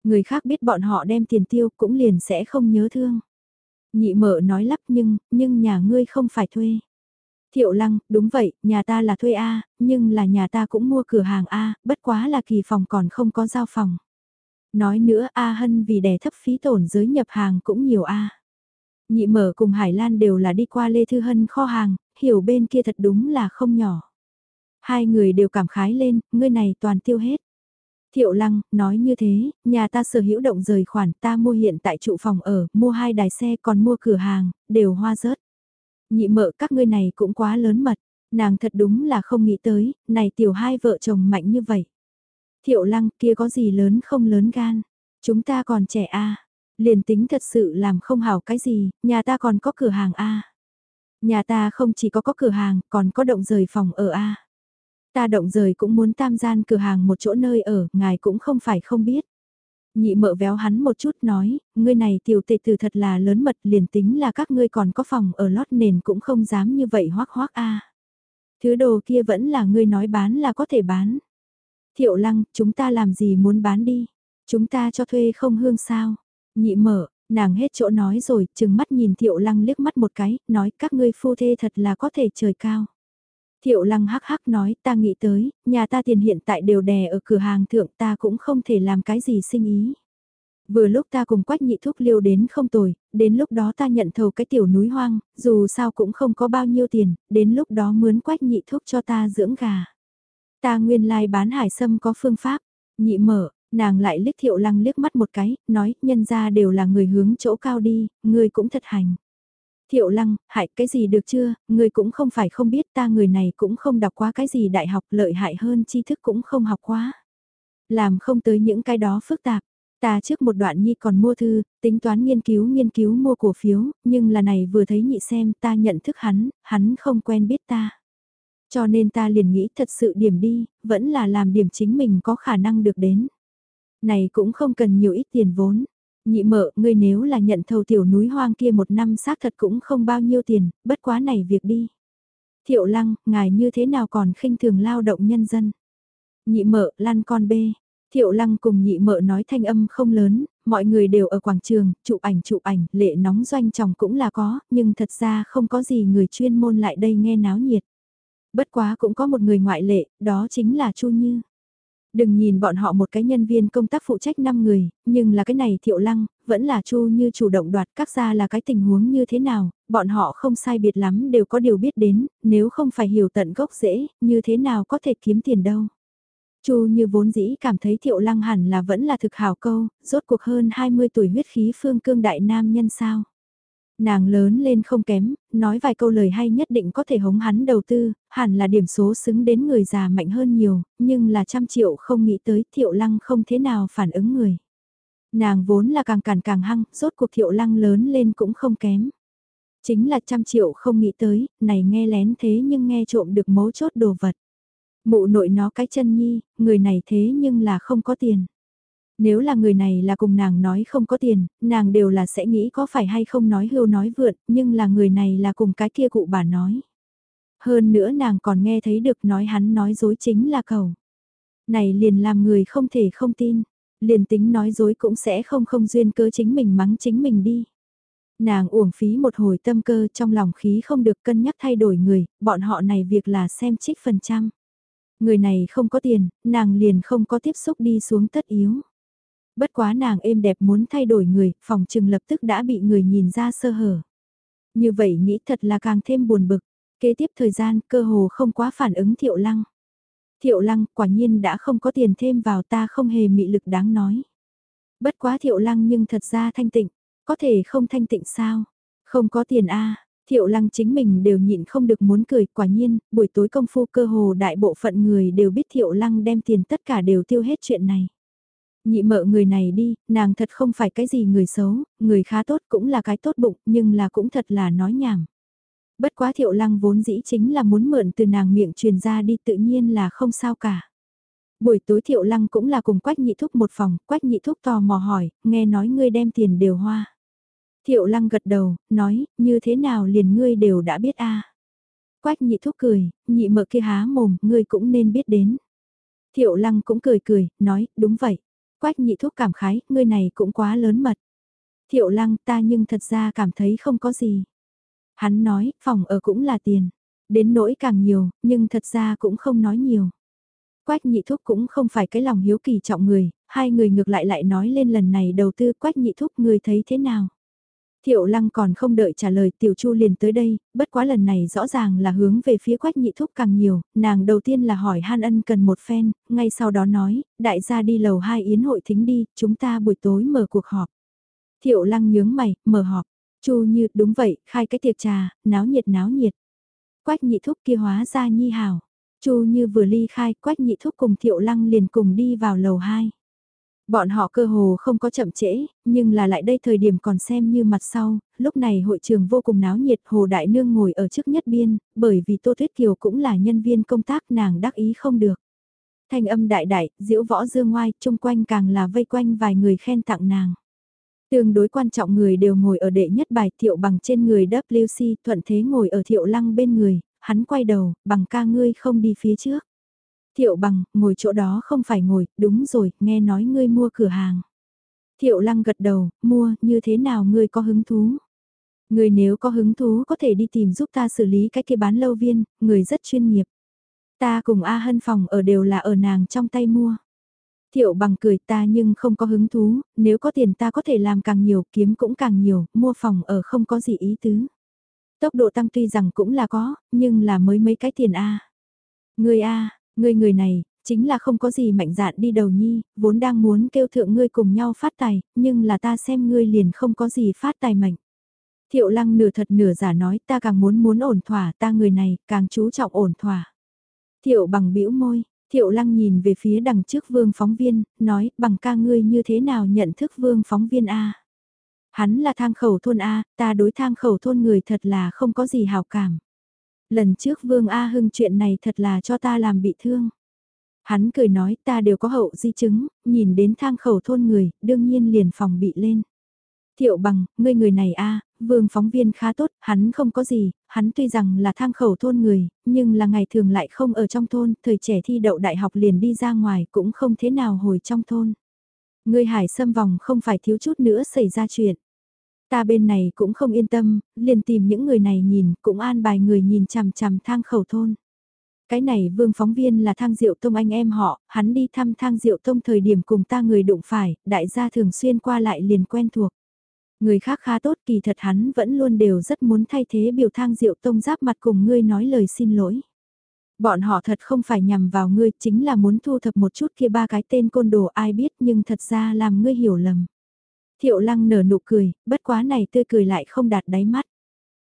Speaker 1: Người khác biết bọn họ đem tiền tiêu cũng liền sẽ không nhớ thương. Nhị mở nói lắp nhưng, nhưng nhà ngươi không phải thuê. Thiệu lăng, đúng vậy, nhà ta là thuê A, nhưng là nhà ta cũng mua cửa hàng A, bất quá là kỳ phòng còn không có giao phòng. Nói nữa A Hân vì đè thấp phí tổn giới nhập hàng cũng nhiều A. Nhị mở cùng Hải Lan đều là đi qua Lê Thư Hân kho hàng, hiểu bên kia thật đúng là không nhỏ. Hai người đều cảm khái lên, ngươi này toàn tiêu hết. Thiệu lăng, nói như thế, nhà ta sở hữu động rời khoản ta mua hiện tại trụ phòng ở, mua hai đài xe còn mua cửa hàng, đều hoa rớt. Nhị mợ các ngươi này cũng quá lớn mật, nàng thật đúng là không nghĩ tới, này tiểu hai vợ chồng mạnh như vậy. Thiệu lăng kia có gì lớn không lớn gan, chúng ta còn trẻ a liền tính thật sự làm không hảo cái gì, nhà ta còn có cửa hàng a Nhà ta không chỉ có có cửa hàng, còn có động rời phòng ở a Ta động rời cũng muốn tam gian cửa hàng một chỗ nơi ở, ngài cũng không phải không biết. Nhị mợ véo hắn một chút nói, ngươi này tiểu tệ từ thật là lớn mật liền tính là các ngươi còn có phòng ở lót nền cũng không dám như vậy hoác hoác a. Thứ đồ kia vẫn là ngươi nói bán là có thể bán. Thiệu lăng, chúng ta làm gì muốn bán đi? Chúng ta cho thuê không hương sao? Nhị mở, nàng hết chỗ nói rồi, chừng mắt nhìn thiệu lăng liếc mắt một cái, nói các ngươi phu thê thật là có thể trời cao. Thiệu lăng hắc hắc nói ta nghĩ tới, nhà ta tiền hiện tại đều đè ở cửa hàng thượng ta cũng không thể làm cái gì sinh ý. Vừa lúc ta cùng quách nhị thúc liêu đến không tồi, đến lúc đó ta nhận thầu cái tiểu núi hoang, dù sao cũng không có bao nhiêu tiền, đến lúc đó mướn quách nhị thúc cho ta dưỡng gà. Ta nguyên lai like bán hải sâm có phương pháp, nhị mở, nàng lại liếc thiệu lăng liếc mắt một cái, nói nhân ra đều là người hướng chỗ cao đi, người cũng thật hành. Thiệu lăng, hại cái gì được chưa, người cũng không phải không biết ta người này cũng không đọc quá cái gì đại học lợi hại hơn tri thức cũng không học quá. Làm không tới những cái đó phức tạp, Ta trước một đoạn nhi còn mua thư, tính toán nghiên cứu nghiên cứu mua cổ phiếu, nhưng là này vừa thấy nhị xem ta nhận thức hắn, hắn không quen biết ta. Cho nên ta liền nghĩ thật sự điểm đi, vẫn là làm điểm chính mình có khả năng được đến. Này cũng không cần nhiều ít tiền vốn. Nhị mợ, ngươi nếu là nhận thầu tiểu núi hoang kia một năm xác thật cũng không bao nhiêu tiền, bất quá này việc đi. Thiệu lăng, ngài như thế nào còn khinh thường lao động nhân dân? Nhị mợ, lăn con bê. Thiệu lăng cùng nhị mợ nói thanh âm không lớn, mọi người đều ở quảng trường, chụp ảnh chụp ảnh, lệ nóng doanh chồng cũng là có, nhưng thật ra không có gì người chuyên môn lại đây nghe náo nhiệt. Bất quá cũng có một người ngoại lệ, đó chính là Chu Như. Đừng nhìn bọn họ một cái nhân viên công tác phụ trách 5 người, nhưng là cái này thiệu lăng, vẫn là Chu Như chủ động đoạt các gia là cái tình huống như thế nào, bọn họ không sai biệt lắm đều có điều biết đến, nếu không phải hiểu tận gốc dễ, như thế nào có thể kiếm tiền đâu. Chu như vốn dĩ cảm thấy thiệu lăng hẳn là vẫn là thực hảo câu, rốt cuộc hơn 20 tuổi huyết khí phương cương đại nam nhân sao. Nàng lớn lên không kém, nói vài câu lời hay nhất định có thể hống hắn đầu tư, hẳn là điểm số xứng đến người già mạnh hơn nhiều, nhưng là trăm triệu không nghĩ tới thiệu lăng không thế nào phản ứng người. Nàng vốn là càng cản càng hăng, rốt cuộc thiệu lăng lớn lên cũng không kém. Chính là trăm triệu không nghĩ tới, này nghe lén thế nhưng nghe trộm được mấu chốt đồ vật. Mụ nội nó cái chân nhi, người này thế nhưng là không có tiền. Nếu là người này là cùng nàng nói không có tiền, nàng đều là sẽ nghĩ có phải hay không nói hưu nói vượn, nhưng là người này là cùng cái kia cụ bà nói. Hơn nữa nàng còn nghe thấy được nói hắn nói dối chính là cầu. Này liền làm người không thể không tin, liền tính nói dối cũng sẽ không không duyên cơ chính mình mắng chính mình đi. Nàng uổng phí một hồi tâm cơ trong lòng khí không được cân nhắc thay đổi người, bọn họ này việc là xem trích phần trăm. Người này không có tiền, nàng liền không có tiếp xúc đi xuống tất yếu. Bất quá nàng êm đẹp muốn thay đổi người, phòng trừng lập tức đã bị người nhìn ra sơ hở. Như vậy nghĩ thật là càng thêm buồn bực. Kế tiếp thời gian cơ hồ không quá phản ứng thiệu lăng. Thiệu lăng quả nhiên đã không có tiền thêm vào ta không hề mị lực đáng nói. Bất quá thiệu lăng nhưng thật ra thanh tịnh, có thể không thanh tịnh sao? Không có tiền a Thiệu lăng chính mình đều nhịn không được muốn cười, quả nhiên, buổi tối công phu cơ hồ đại bộ phận người đều biết thiệu lăng đem tiền tất cả đều tiêu hết chuyện này. Nhị mợ người này đi, nàng thật không phải cái gì người xấu, người khá tốt cũng là cái tốt bụng, nhưng là cũng thật là nói nhảm. Bất quá thiệu lăng vốn dĩ chính là muốn mượn từ nàng miệng truyền ra đi tự nhiên là không sao cả. Buổi tối thiệu lăng cũng là cùng quách nhị thúc một phòng, quách nhị thúc tò mò hỏi, nghe nói ngươi đem tiền đều hoa. Thiệu lăng gật đầu, nói, như thế nào liền ngươi đều đã biết a Quách nhị thúc cười, nhị mợ kia há mồm, ngươi cũng nên biết đến. Thiệu lăng cũng cười cười, nói, đúng vậy. Quách nhị thúc cảm khái, ngươi này cũng quá lớn mật. Thiệu lăng ta nhưng thật ra cảm thấy không có gì. Hắn nói, phòng ở cũng là tiền. Đến nỗi càng nhiều, nhưng thật ra cũng không nói nhiều. Quách nhị thúc cũng không phải cái lòng hiếu kỳ trọng người, hai người ngược lại lại nói lên lần này đầu tư quách nhị thúc người thấy thế nào. Thiệu lăng còn không đợi trả lời tiểu chu liền tới đây, bất quá lần này rõ ràng là hướng về phía quách nhị thúc càng nhiều, nàng đầu tiên là hỏi Han ân cần một phen, ngay sau đó nói, đại gia đi lầu hai yến hội thính đi, chúng ta buổi tối mở cuộc họp. Thiệu lăng nhướng mày, mở họp, chu như, đúng vậy, khai cái tiệc trà, náo nhiệt náo nhiệt. Quách nhị thúc kia hóa ra nhi hảo, chu như vừa ly khai, quách nhị thúc cùng thiệu lăng liền cùng đi vào lầu hai. Bọn họ cơ hồ không có chậm trễ, nhưng là lại đây thời điểm còn xem như mặt sau, lúc này hội trường vô cùng náo nhiệt Hồ Đại Nương ngồi ở trước nhất biên, bởi vì Tô Thuyết Kiều cũng là nhân viên công tác nàng đắc ý không được. Thanh âm đại đại, diễu võ dương ngoai, chung quanh càng là vây quanh vài người khen tặng nàng. Tương đối quan trọng người đều ngồi ở đệ nhất bài thiệu bằng trên người WC, thuận thế ngồi ở thiệu lăng bên người, hắn quay đầu, bằng ca ngươi không đi phía trước. Thiệu bằng, ngồi chỗ đó không phải ngồi, đúng rồi, nghe nói ngươi mua cửa hàng. Thiệu lăng gật đầu, mua, như thế nào ngươi có hứng thú? Ngươi nếu có hứng thú có thể đi tìm giúp ta xử lý cái kia bán lâu viên, người rất chuyên nghiệp. Ta cùng A Hân phòng ở đều là ở nàng trong tay mua. Thiệu bằng cười ta nhưng không có hứng thú, nếu có tiền ta có thể làm càng nhiều, kiếm cũng càng nhiều, mua phòng ở không có gì ý tứ. Tốc độ tăng tuy rằng cũng là có, nhưng là mới mấy cái tiền A. Người A, Ngươi người này, chính là không có gì mạnh dạn đi đầu nhi, vốn đang muốn kêu thượng ngươi cùng nhau phát tài, nhưng là ta xem ngươi liền không có gì phát tài mạnh. Thiệu lăng nửa thật nửa giả nói ta càng muốn muốn ổn thỏa ta người này càng chú trọng ổn thỏa. Thiệu bằng bĩu môi, Thiệu lăng nhìn về phía đằng trước vương phóng viên, nói, bằng ca ngươi như thế nào nhận thức vương phóng viên A. Hắn là thang khẩu thôn A, ta đối thang khẩu thôn người thật là không có gì hào cảm. Lần trước vương A hưng chuyện này thật là cho ta làm bị thương. Hắn cười nói ta đều có hậu di chứng, nhìn đến thang khẩu thôn người, đương nhiên liền phòng bị lên. Thiệu bằng, ngươi người này a vương phóng viên khá tốt, hắn không có gì, hắn tuy rằng là thang khẩu thôn người, nhưng là ngày thường lại không ở trong thôn, thời trẻ thi đậu đại học liền đi ra ngoài cũng không thế nào hồi trong thôn. Ngươi hải xâm vòng không phải thiếu chút nữa xảy ra chuyện. Ta bên này cũng không yên tâm, liền tìm những người này nhìn, cũng an bài người nhìn chằm chằm thang khẩu thôn. Cái này vương phóng viên là thang diệu tông anh em họ, hắn đi thăm thang diệu tông thời điểm cùng ta người đụng phải, đại gia thường xuyên qua lại liền quen thuộc. Người khác khá tốt kỳ thật hắn vẫn luôn đều rất muốn thay thế biểu thang diệu tông giáp mặt cùng ngươi nói lời xin lỗi. Bọn họ thật không phải nhằm vào ngươi, chính là muốn thu thập một chút kia ba cái tên côn đồ ai biết nhưng thật ra làm ngươi hiểu lầm. Thiệu lăng nở nụ cười, bất quá này tươi cười lại không đạt đáy mắt.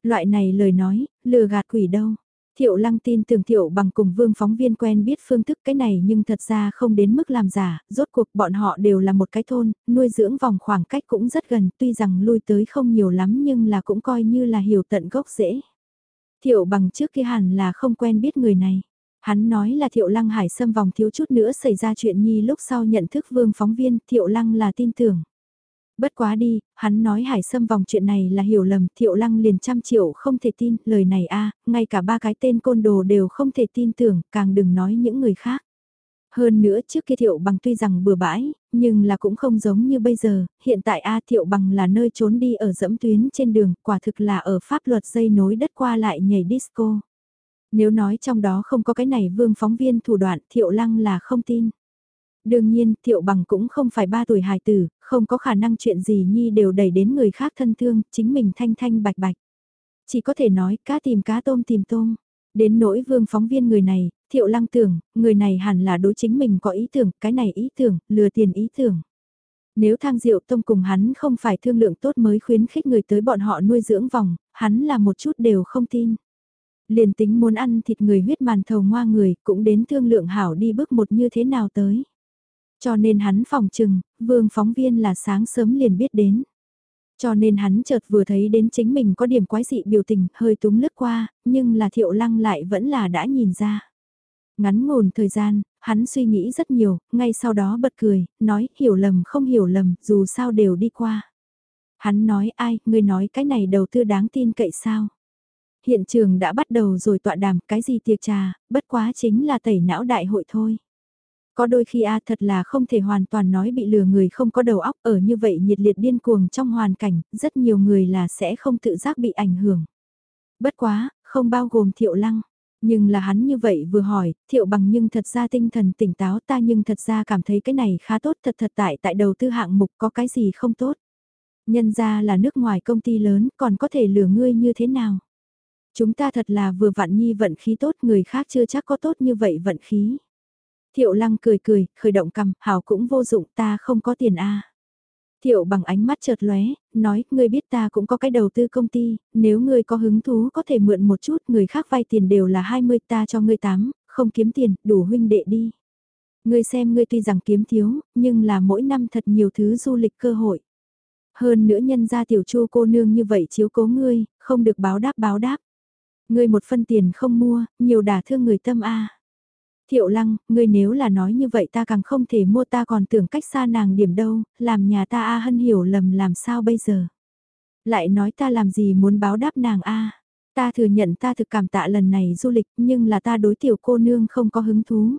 Speaker 1: Loại này lời nói, lừa gạt quỷ đâu. Thiệu lăng tin tưởng thiệu bằng cùng vương phóng viên quen biết phương thức cái này nhưng thật ra không đến mức làm giả, rốt cuộc bọn họ đều là một cái thôn, nuôi dưỡng vòng khoảng cách cũng rất gần, tuy rằng lui tới không nhiều lắm nhưng là cũng coi như là hiểu tận gốc dễ. Thiệu bằng trước kia hẳn là không quen biết người này. Hắn nói là thiệu lăng hải xâm vòng thiếu chút nữa xảy ra chuyện nhi lúc sau nhận thức vương phóng viên, thiệu lăng là tin tưởng. Bất quá đi, hắn nói hải sâm vòng chuyện này là hiểu lầm, thiệu lăng liền trăm triệu không thể tin, lời này a ngay cả ba cái tên côn đồ đều không thể tin tưởng, càng đừng nói những người khác. Hơn nữa trước kia thiệu bằng tuy rằng bừa bãi, nhưng là cũng không giống như bây giờ, hiện tại A thiệu bằng là nơi trốn đi ở dẫm tuyến trên đường, quả thực là ở pháp luật dây nối đất qua lại nhảy disco. Nếu nói trong đó không có cái này vương phóng viên thủ đoạn thiệu lăng là không tin. Đương nhiên, Thiệu Bằng cũng không phải ba tuổi hài tử, không có khả năng chuyện gì Nhi đều đẩy đến người khác thân thương, chính mình thanh thanh bạch bạch. Chỉ có thể nói cá tìm cá tôm tìm tôm. Đến nỗi vương phóng viên người này, Thiệu Lăng tưởng, người này hẳn là đối chính mình có ý tưởng, cái này ý tưởng, lừa tiền ý tưởng. Nếu thang diệu tông cùng hắn không phải thương lượng tốt mới khuyến khích người tới bọn họ nuôi dưỡng vòng, hắn là một chút đều không tin. Liền tính muốn ăn thịt người huyết màn thầu ngoa người cũng đến thương lượng hảo đi bước một như thế nào tới. Cho nên hắn phòng trừng, vương phóng viên là sáng sớm liền biết đến. Cho nên hắn chợt vừa thấy đến chính mình có điểm quái dị biểu tình hơi túng lướt qua, nhưng là thiệu lăng lại vẫn là đã nhìn ra. Ngắn ngủn thời gian, hắn suy nghĩ rất nhiều, ngay sau đó bật cười, nói hiểu lầm không hiểu lầm, dù sao đều đi qua. Hắn nói ai, người nói cái này đầu tư đáng tin cậy sao? Hiện trường đã bắt đầu rồi tọa đàm cái gì tiệc trà, bất quá chính là tẩy não đại hội thôi. Có đôi khi a thật là không thể hoàn toàn nói bị lừa người không có đầu óc ở như vậy nhiệt liệt điên cuồng trong hoàn cảnh, rất nhiều người là sẽ không tự giác bị ảnh hưởng. Bất quá, không bao gồm thiệu lăng. Nhưng là hắn như vậy vừa hỏi, thiệu bằng nhưng thật ra tinh thần tỉnh táo ta nhưng thật ra cảm thấy cái này khá tốt thật thật tại tại đầu tư hạng mục có cái gì không tốt. Nhân ra là nước ngoài công ty lớn còn có thể lừa ngươi như thế nào. Chúng ta thật là vừa vặn nhi vận khí tốt người khác chưa chắc có tốt như vậy vận khí. Thiệu lăng cười cười, khởi động cầm, hảo cũng vô dụng ta không có tiền a. Thiệu bằng ánh mắt chợt lóe, nói, ngươi biết ta cũng có cái đầu tư công ty, nếu ngươi có hứng thú có thể mượn một chút, người khác vay tiền đều là 20 ta cho ngươi 8, không kiếm tiền, đủ huynh đệ đi. Ngươi xem ngươi tuy rằng kiếm thiếu, nhưng là mỗi năm thật nhiều thứ du lịch cơ hội. Hơn nữa nhân gia tiểu chu cô nương như vậy chiếu cố ngươi, không được báo đáp báo đáp. Ngươi một phân tiền không mua, nhiều đả thương người tâm a. Thiệu lăng, ngươi nếu là nói như vậy ta càng không thể mua ta còn tưởng cách xa nàng điểm đâu, làm nhà ta A hân hiểu lầm làm sao bây giờ. Lại nói ta làm gì muốn báo đáp nàng A. Ta thừa nhận ta thực cảm tạ lần này du lịch nhưng là ta đối tiểu cô nương không có hứng thú.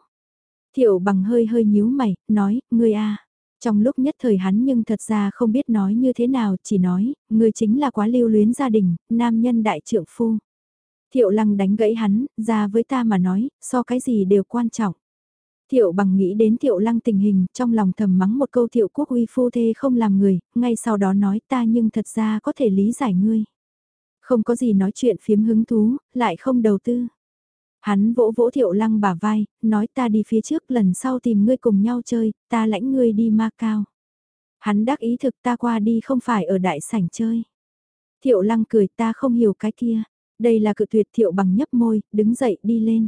Speaker 1: Thiệu bằng hơi hơi nhíu mày, nói, ngươi A. Trong lúc nhất thời hắn nhưng thật ra không biết nói như thế nào, chỉ nói, ngươi chính là quá lưu luyến gia đình, nam nhân đại trượng phu. Thiệu lăng đánh gãy hắn, ra với ta mà nói, so cái gì đều quan trọng. Thiệu bằng nghĩ đến thiệu lăng tình hình, trong lòng thầm mắng một câu thiệu quốc uy phu thê không làm người, ngay sau đó nói ta nhưng thật ra có thể lý giải ngươi. Không có gì nói chuyện phiếm hứng thú, lại không đầu tư. Hắn vỗ vỗ thiệu lăng bả vai, nói ta đi phía trước lần sau tìm ngươi cùng nhau chơi, ta lãnh ngươi đi ma cao. Hắn đắc ý thực ta qua đi không phải ở đại sảnh chơi. Thiệu lăng cười ta không hiểu cái kia. Đây là cự tuyệt thiệu bằng nhấp môi, đứng dậy đi lên.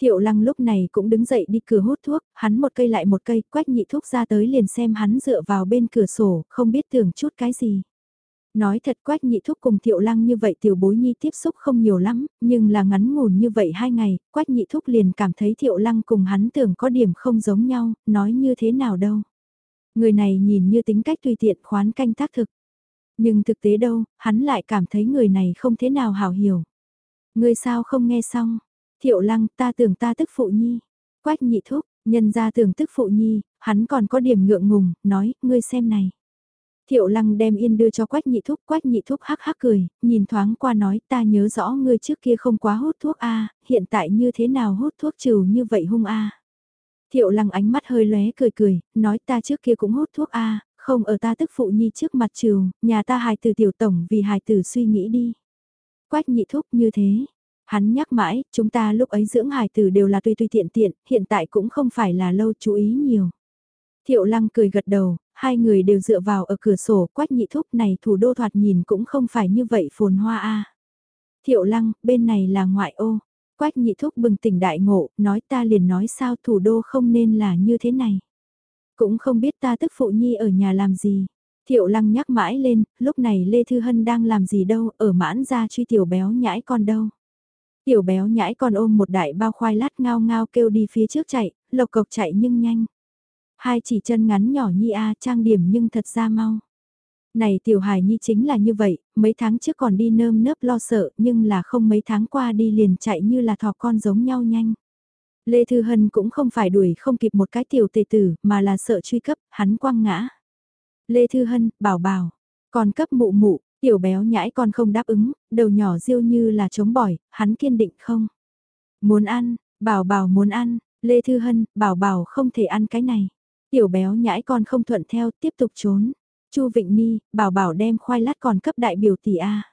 Speaker 1: Thiệu lăng lúc này cũng đứng dậy đi cửa hút thuốc, hắn một cây lại một cây, quách nhị thuốc ra tới liền xem hắn dựa vào bên cửa sổ, không biết tưởng chút cái gì. Nói thật quách nhị thúc cùng thiệu lăng như vậy tiểu bối nhi tiếp xúc không nhiều lắm, nhưng là ngắn ngủn như vậy hai ngày, quách nhị thúc liền cảm thấy thiệu lăng cùng hắn tưởng có điểm không giống nhau, nói như thế nào đâu. Người này nhìn như tính cách tùy tiện khoán canh tác thực. Nhưng thực tế đâu, hắn lại cảm thấy người này không thế nào hảo hiểu. Người sao không nghe xong, thiệu lăng ta tưởng ta tức phụ nhi. Quách nhị thúc, nhân ra tưởng tức phụ nhi, hắn còn có điểm ngượng ngùng, nói, ngươi xem này. Thiệu lăng đem yên đưa cho quách nhị thúc, quách nhị thúc hắc hắc cười, nhìn thoáng qua nói ta nhớ rõ ngươi trước kia không quá hút thuốc A, hiện tại như thế nào hút thuốc trừ như vậy hung A. Thiệu lăng ánh mắt hơi lóe cười cười, nói ta trước kia cũng hút thuốc A, không ở ta tức phụ nhi trước mặt trường nhà ta hài tử tiểu tổng vì hài tử suy nghĩ đi. Quách nhị thúc như thế, hắn nhắc mãi, chúng ta lúc ấy dưỡng hài tử đều là tùy tùy tiện tiện, hiện tại cũng không phải là lâu chú ý nhiều. Thiệu lăng cười gật đầu, hai người đều dựa vào ở cửa sổ quách nhị thúc này thủ đô thoạt nhìn cũng không phải như vậy phồn hoa a. Thiệu lăng, bên này là ngoại ô. Quách nhị thúc bừng tỉnh đại ngộ, nói ta liền nói sao thủ đô không nên là như thế này. Cũng không biết ta tức phụ nhi ở nhà làm gì. Thiệu lăng nhắc mãi lên, lúc này Lê Thư Hân đang làm gì đâu, ở mãn ra truy tiểu béo nhãi con đâu. Tiểu béo nhãi con ôm một đại bao khoai lát ngao ngao kêu đi phía trước chạy, lộc cộc chạy nhưng nhanh. Hai chỉ chân ngắn nhỏ nhi a trang điểm nhưng thật ra mau. Này tiểu hài nhi chính là như vậy, mấy tháng trước còn đi nơm nớp lo sợ nhưng là không mấy tháng qua đi liền chạy như là thỏ con giống nhau nhanh. Lê Thư Hân cũng không phải đuổi không kịp một cái tiểu tề tử mà là sợ truy cấp, hắn quăng ngã. Lê Thư Hân, bảo bảo, còn cấp mụ mụ, tiểu béo nhãi con không đáp ứng, đầu nhỏ riêu như là chống bỏi, hắn kiên định không. Muốn ăn, bảo bảo muốn ăn, Lê Thư Hân, bảo bảo không thể ăn cái này. Tiểu béo nhãi con không thuận theo, tiếp tục trốn. Chu Vịnh Ni, bảo bảo đem khoai lát còn cấp đại biểu tỷ A.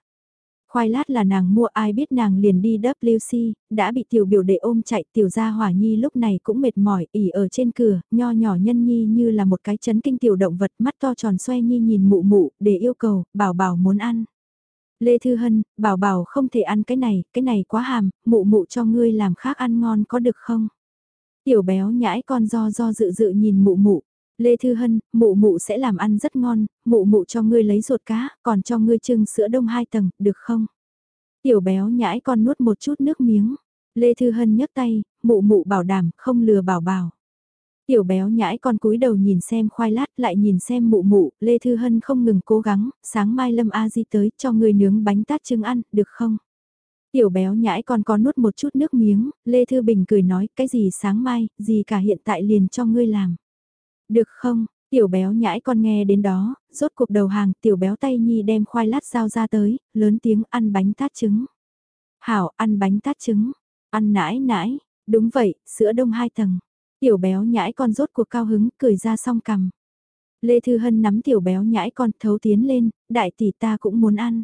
Speaker 1: Khoai lát là nàng mua ai biết nàng liền đi WC, đã bị tiểu biểu đệ ôm chạy tiểu gia hỏa nhi lúc này cũng mệt mỏi ỉ ở trên cửa, nho nhỏ nhân nhi như là một cái chấn kinh tiểu động vật mắt to tròn xoay nhi nhìn mụ mụ để yêu cầu, bảo bảo muốn ăn. Lê Thư Hân, bảo bảo không thể ăn cái này, cái này quá hàm, mụ mụ cho ngươi làm khác ăn ngon có được không? Tiểu béo nhãi con do do dự dự nhìn mụ mụ. Lê Thư Hân, mụ mụ sẽ làm ăn rất ngon, mụ mụ cho ngươi lấy ruột cá, còn cho ngươi trưng sữa đông hai tầng, được không? Tiểu béo nhãi con nuốt một chút nước miếng. Lê Thư Hân nhấc tay, mụ mụ bảo đảm, không lừa bảo bảo. Tiểu béo nhãi con cúi đầu nhìn xem khoai lát lại nhìn xem mụ mụ, Lê Thư Hân không ngừng cố gắng, sáng mai Lâm A Di tới cho người nướng bánh tát trứng ăn, được không? Tiểu béo nhãi con có nuốt một chút nước miếng, Lê Thư Bình cười nói, cái gì sáng mai, gì cả hiện tại liền cho ngươi làm. Được không, tiểu béo nhãi con nghe đến đó, rốt cuộc đầu hàng, tiểu béo tay nhi đem khoai lát dao ra tới, lớn tiếng ăn bánh tát trứng. Hảo, ăn bánh tát trứng, ăn nãi nãi, đúng vậy, sữa đông hai tầng. Tiểu béo nhãi con rốt cuộc cao hứng, cười ra song cầm. Lê Thư Hân nắm tiểu béo nhãi con thấu tiến lên, đại tỷ ta cũng muốn ăn.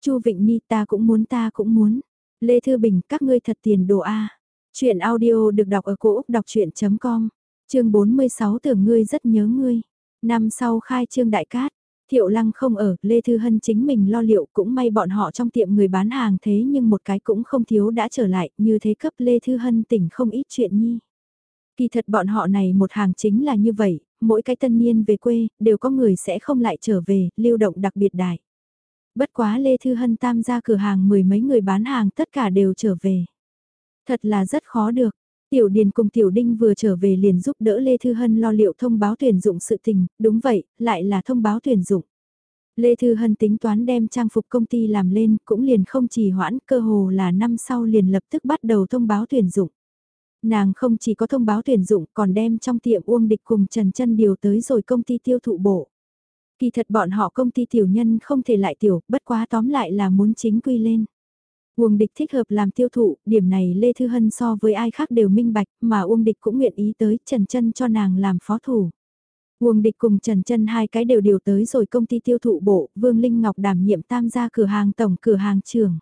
Speaker 1: Chu Vịnh Ni ta cũng muốn ta cũng muốn. Lê Thư Bình các ngươi thật tiền đồ A. Chuyện audio được đọc ở cổ Úc đọc chuyện.com, chương 46 tưởng ngươi rất nhớ ngươi. Năm sau khai trương đại cát, Thiệu Lăng không ở, Lê Thư Hân chính mình lo liệu cũng may bọn họ trong tiệm người bán hàng thế nhưng một cái cũng không thiếu đã trở lại, như thế cấp Lê Thư Hân tỉnh không ít chuyện nhi. Kỳ thật bọn họ này một hàng chính là như vậy, mỗi cái tân niên về quê, đều có người sẽ không lại trở về, lưu động đặc biệt đại. Bất quá Lê Thư Hân tam gia cửa hàng mười mấy người bán hàng tất cả đều trở về. Thật là rất khó được. Tiểu Điền cùng Tiểu Đinh vừa trở về liền giúp đỡ Lê Thư Hân lo liệu thông báo tuyển dụng sự tình, đúng vậy, lại là thông báo tuyển dụng. Lê Thư Hân tính toán đem trang phục công ty làm lên, cũng liền không chỉ hoãn, cơ hồ là năm sau liền lập tức bắt đầu thông báo tuyển dụng. Nàng không chỉ có thông báo tuyển dụng còn đem trong tiệm Uông Địch cùng Trần chân điều tới rồi công ty tiêu thụ bộ. Kỳ thật bọn họ công ty tiểu nhân không thể lại tiểu, bất quá tóm lại là muốn chính quy lên. Uông Địch thích hợp làm tiêu thụ, điểm này Lê Thư Hân so với ai khác đều minh bạch, mà Uông Địch cũng nguyện ý tới Trần Trân cho nàng làm phó thủ. Uông Địch cùng Trần Trân hai cái đều điều tới rồi công ty tiêu thụ bộ, Vương Linh Ngọc đảm nhiệm tam gia cửa hàng tổng cửa hàng trưởng.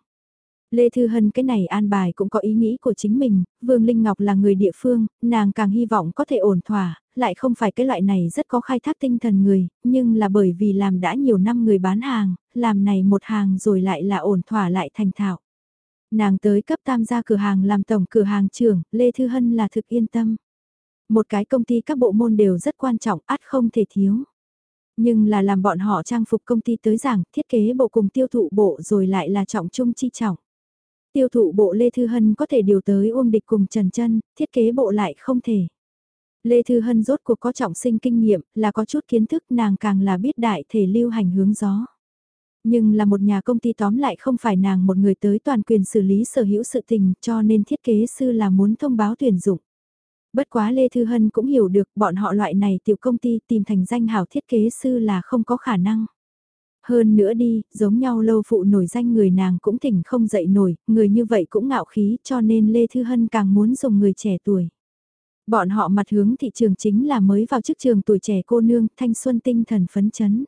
Speaker 1: Lê Thư Hân cái này an bài cũng có ý nghĩ của chính mình, Vương Linh Ngọc là người địa phương, nàng càng hy vọng có thể ổn thỏa, lại không phải cái loại này rất có khai thác tinh thần người, nhưng là bởi vì làm đã nhiều năm người bán hàng, làm này một hàng rồi lại là ổn thỏa lại thành thạo. Nàng tới cấp tam gia cửa hàng làm tổng cửa hàng trưởng, Lê Thư Hân là thực yên tâm. Một cái công ty các bộ môn đều rất quan trọng, át không thể thiếu. Nhưng là làm bọn họ trang phục công ty tới giảng, thiết kế bộ cùng tiêu thụ bộ rồi lại là trọng trung chi trọng. Tiêu thụ bộ Lê Thư Hân có thể điều tới Uông Địch cùng Trần Trân, thiết kế bộ lại không thể. Lê Thư Hân rốt cuộc có trọng sinh kinh nghiệm, là có chút kiến thức nàng càng là biết đại thể lưu hành hướng gió. Nhưng là một nhà công ty tóm lại không phải nàng một người tới toàn quyền xử lý sở hữu sự tình cho nên thiết kế sư là muốn thông báo tuyển dụng. Bất quá Lê Thư Hân cũng hiểu được bọn họ loại này tiểu công ty tìm thành danh hảo thiết kế sư là không có khả năng. Hơn nữa đi, giống nhau lâu phụ nổi danh người nàng cũng thỉnh không dậy nổi, người như vậy cũng ngạo khí cho nên Lê Thư Hân càng muốn dùng người trẻ tuổi. Bọn họ mặt hướng thị trường chính là mới vào chức trường tuổi trẻ cô nương, thanh xuân tinh thần phấn chấn.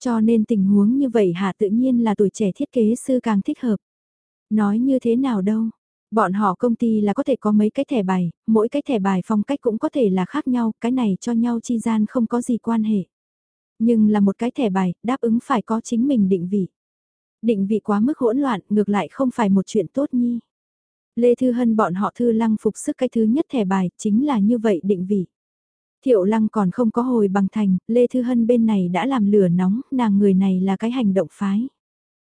Speaker 1: Cho nên tình huống như vậy hạ tự nhiên là tuổi trẻ thiết kế sư càng thích hợp. Nói như thế nào đâu, bọn họ công ty là có thể có mấy cái thẻ bài, mỗi cái thẻ bài phong cách cũng có thể là khác nhau, cái này cho nhau chi gian không có gì quan hệ. Nhưng là một cái thẻ bài, đáp ứng phải có chính mình định vị. Định vị quá mức hỗn loạn, ngược lại không phải một chuyện tốt nhi. Lê Thư Hân bọn họ thư lăng phục sức cái thứ nhất thẻ bài, chính là như vậy định vị. Thiệu lăng còn không có hồi bằng thành, Lê Thư Hân bên này đã làm lửa nóng, nàng người này là cái hành động phái.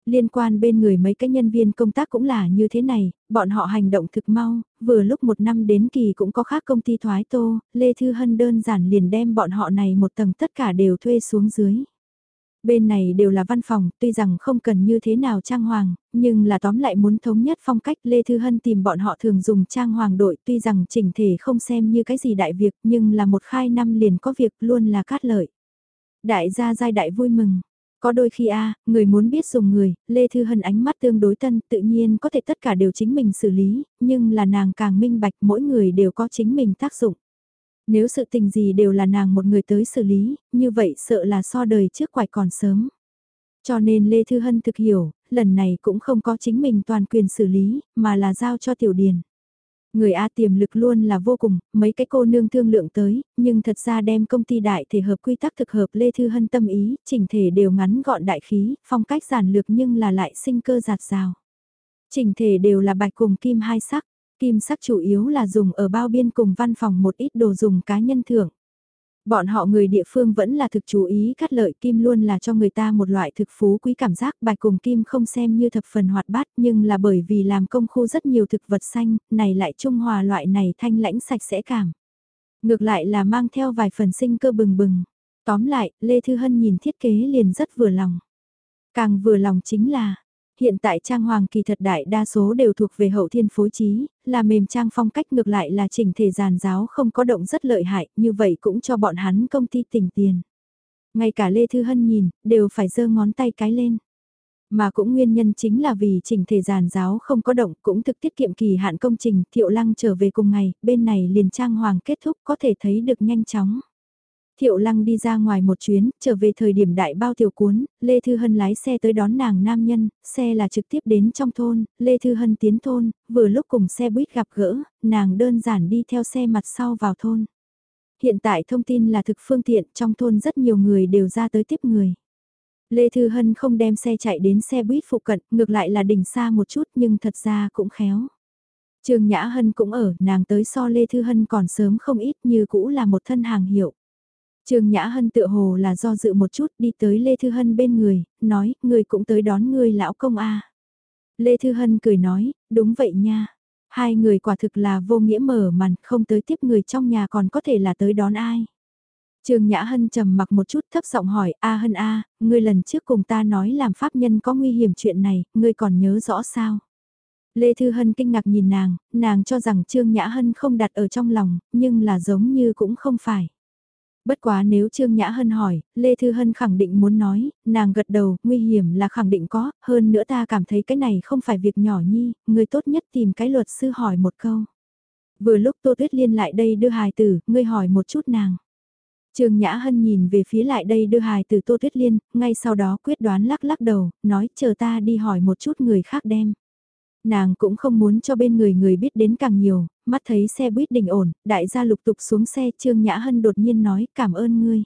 Speaker 1: Liên quan bên người mấy cái nhân viên công tác cũng là như thế này, bọn họ hành động thực mau, vừa lúc một năm đến kỳ cũng có khác công ty thoái tô, Lê Thư Hân đơn giản liền đem bọn họ này một tầng tất cả đều thuê xuống dưới. Bên này đều là văn phòng, tuy rằng không cần như thế nào trang hoàng, nhưng là tóm lại muốn thống nhất phong cách Lê Thư Hân tìm bọn họ thường dùng trang hoàng đội tuy rằng chỉnh thể không xem như cái gì đại việc nhưng là một khai năm liền có việc luôn là cát lợi. Đại gia giai đại vui mừng. Có đôi khi a người muốn biết dùng người, Lê Thư Hân ánh mắt tương đối tân tự nhiên có thể tất cả đều chính mình xử lý, nhưng là nàng càng minh bạch mỗi người đều có chính mình tác dụng. Nếu sự tình gì đều là nàng một người tới xử lý, như vậy sợ là so đời trước quải còn sớm. Cho nên Lê Thư Hân thực hiểu, lần này cũng không có chính mình toàn quyền xử lý, mà là giao cho Tiểu Điền. Người A tiềm lực luôn là vô cùng, mấy cái cô nương thương lượng tới, nhưng thật ra đem công ty đại thể hợp quy tắc thực hợp Lê Thư Hân tâm ý, chỉnh thể đều ngắn gọn đại khí, phong cách giản lược nhưng là lại sinh cơ giạt rào. Chỉnh thể đều là bạch cùng kim hai sắc, kim sắc chủ yếu là dùng ở bao biên cùng văn phòng một ít đồ dùng cá nhân thưởng. Bọn họ người địa phương vẫn là thực chú ý cắt lợi kim luôn là cho người ta một loại thực phú quý cảm giác bạch cùng kim không xem như thập phần hoạt bát nhưng là bởi vì làm công khu rất nhiều thực vật xanh, này lại trung hòa loại này thanh lãnh sạch sẽ cảm. Ngược lại là mang theo vài phần sinh cơ bừng bừng. Tóm lại, Lê Thư Hân nhìn thiết kế liền rất vừa lòng. Càng vừa lòng chính là, Hiện tại trang hoàng kỳ thật đại đa số đều thuộc về hậu thiên phối trí, là mềm trang phong cách ngược lại là chỉnh thể giàn giáo không có động rất lợi hại, như vậy cũng cho bọn hắn công ty tỉnh tiền. Ngay cả Lê Thư Hân nhìn, đều phải giơ ngón tay cái lên. Mà cũng nguyên nhân chính là vì chỉnh thể giàn giáo không có động cũng thực tiết kiệm kỳ hạn công trình, thiệu lăng trở về cùng ngày, bên này liền trang hoàng kết thúc có thể thấy được nhanh chóng. Thiệu lăng đi ra ngoài một chuyến, trở về thời điểm đại bao tiểu cuốn, Lê Thư Hân lái xe tới đón nàng nam nhân, xe là trực tiếp đến trong thôn, Lê Thư Hân tiến thôn, vừa lúc cùng xe buýt gặp gỡ, nàng đơn giản đi theo xe mặt sau vào thôn. Hiện tại thông tin là thực phương tiện, trong thôn rất nhiều người đều ra tới tiếp người. Lê Thư Hân không đem xe chạy đến xe buýt phụ cận, ngược lại là đỉnh xa một chút nhưng thật ra cũng khéo. Trường Nhã Hân cũng ở, nàng tới so Lê Thư Hân còn sớm không ít như cũ là một thân hàng hiệu. Trương Nhã Hân tựa hồ là do dự một chút đi tới Lê Thư Hân bên người, nói, người cũng tới đón người lão công a Lê Thư Hân cười nói, đúng vậy nha. Hai người quả thực là vô nghĩa mở màn, không tới tiếp người trong nhà còn có thể là tới đón ai. Trương Nhã Hân trầm mặc một chút thấp giọng hỏi, A Hân A, ngươi lần trước cùng ta nói làm pháp nhân có nguy hiểm chuyện này, ngươi còn nhớ rõ sao? Lê Thư Hân kinh ngạc nhìn nàng, nàng cho rằng Trương Nhã Hân không đặt ở trong lòng, nhưng là giống như cũng không phải. Bất quá nếu Trương Nhã Hân hỏi, Lê Thư Hân khẳng định muốn nói, nàng gật đầu, nguy hiểm là khẳng định có, hơn nữa ta cảm thấy cái này không phải việc nhỏ nhi, người tốt nhất tìm cái luật sư hỏi một câu. Vừa lúc Tô Tuyết Liên lại đây đưa hài tử, ngươi hỏi một chút nàng. Trương Nhã Hân nhìn về phía lại đây đưa hài tử Tô Tuyết Liên, ngay sau đó quyết đoán lắc lắc đầu, nói chờ ta đi hỏi một chút người khác đem. Nàng cũng không muốn cho bên người người biết đến càng nhiều, mắt thấy xe buýt đình ổn, đại gia lục tục xuống xe Trương Nhã Hân đột nhiên nói cảm ơn ngươi.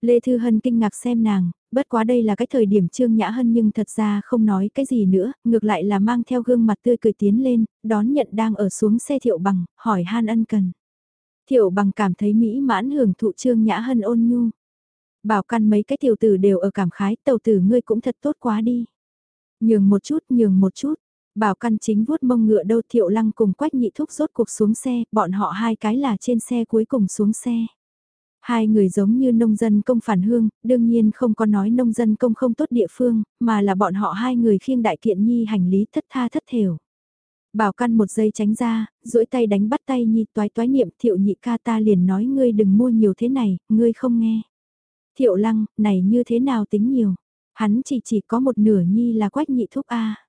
Speaker 1: Lê Thư Hân kinh ngạc xem nàng, Bất quá đây là cái thời điểm Trương Nhã Hân nhưng thật ra không nói cái gì nữa, ngược lại là mang theo gương mặt tươi cười tiến lên, đón nhận đang ở xuống xe thiệu bằng, hỏi han ân cần. Thiệu bằng cảm thấy mỹ mãn hưởng thụ Trương Nhã Hân ôn nhu. Bảo căn mấy cái tiểu tử đều ở cảm khái, tàu tử ngươi cũng thật tốt quá đi. Nhường một chút, nhường một chút. Bảo căn chính vuốt mông ngựa đâu thiệu lăng cùng quách nhị thúc rốt cuộc xuống xe, bọn họ hai cái là trên xe cuối cùng xuống xe. Hai người giống như nông dân công phản hương, đương nhiên không có nói nông dân công không tốt địa phương, mà là bọn họ hai người khiêng đại kiện nhi hành lý thất tha thất thểu. Bảo căn một giây tránh ra, duỗi tay đánh bắt tay nhi toái toái niệm thiệu nhị ca ta liền nói ngươi đừng mua nhiều thế này, ngươi không nghe. Thiệu lăng, này như thế nào tính nhiều, hắn chỉ chỉ có một nửa nhi là quách nhị thúc A.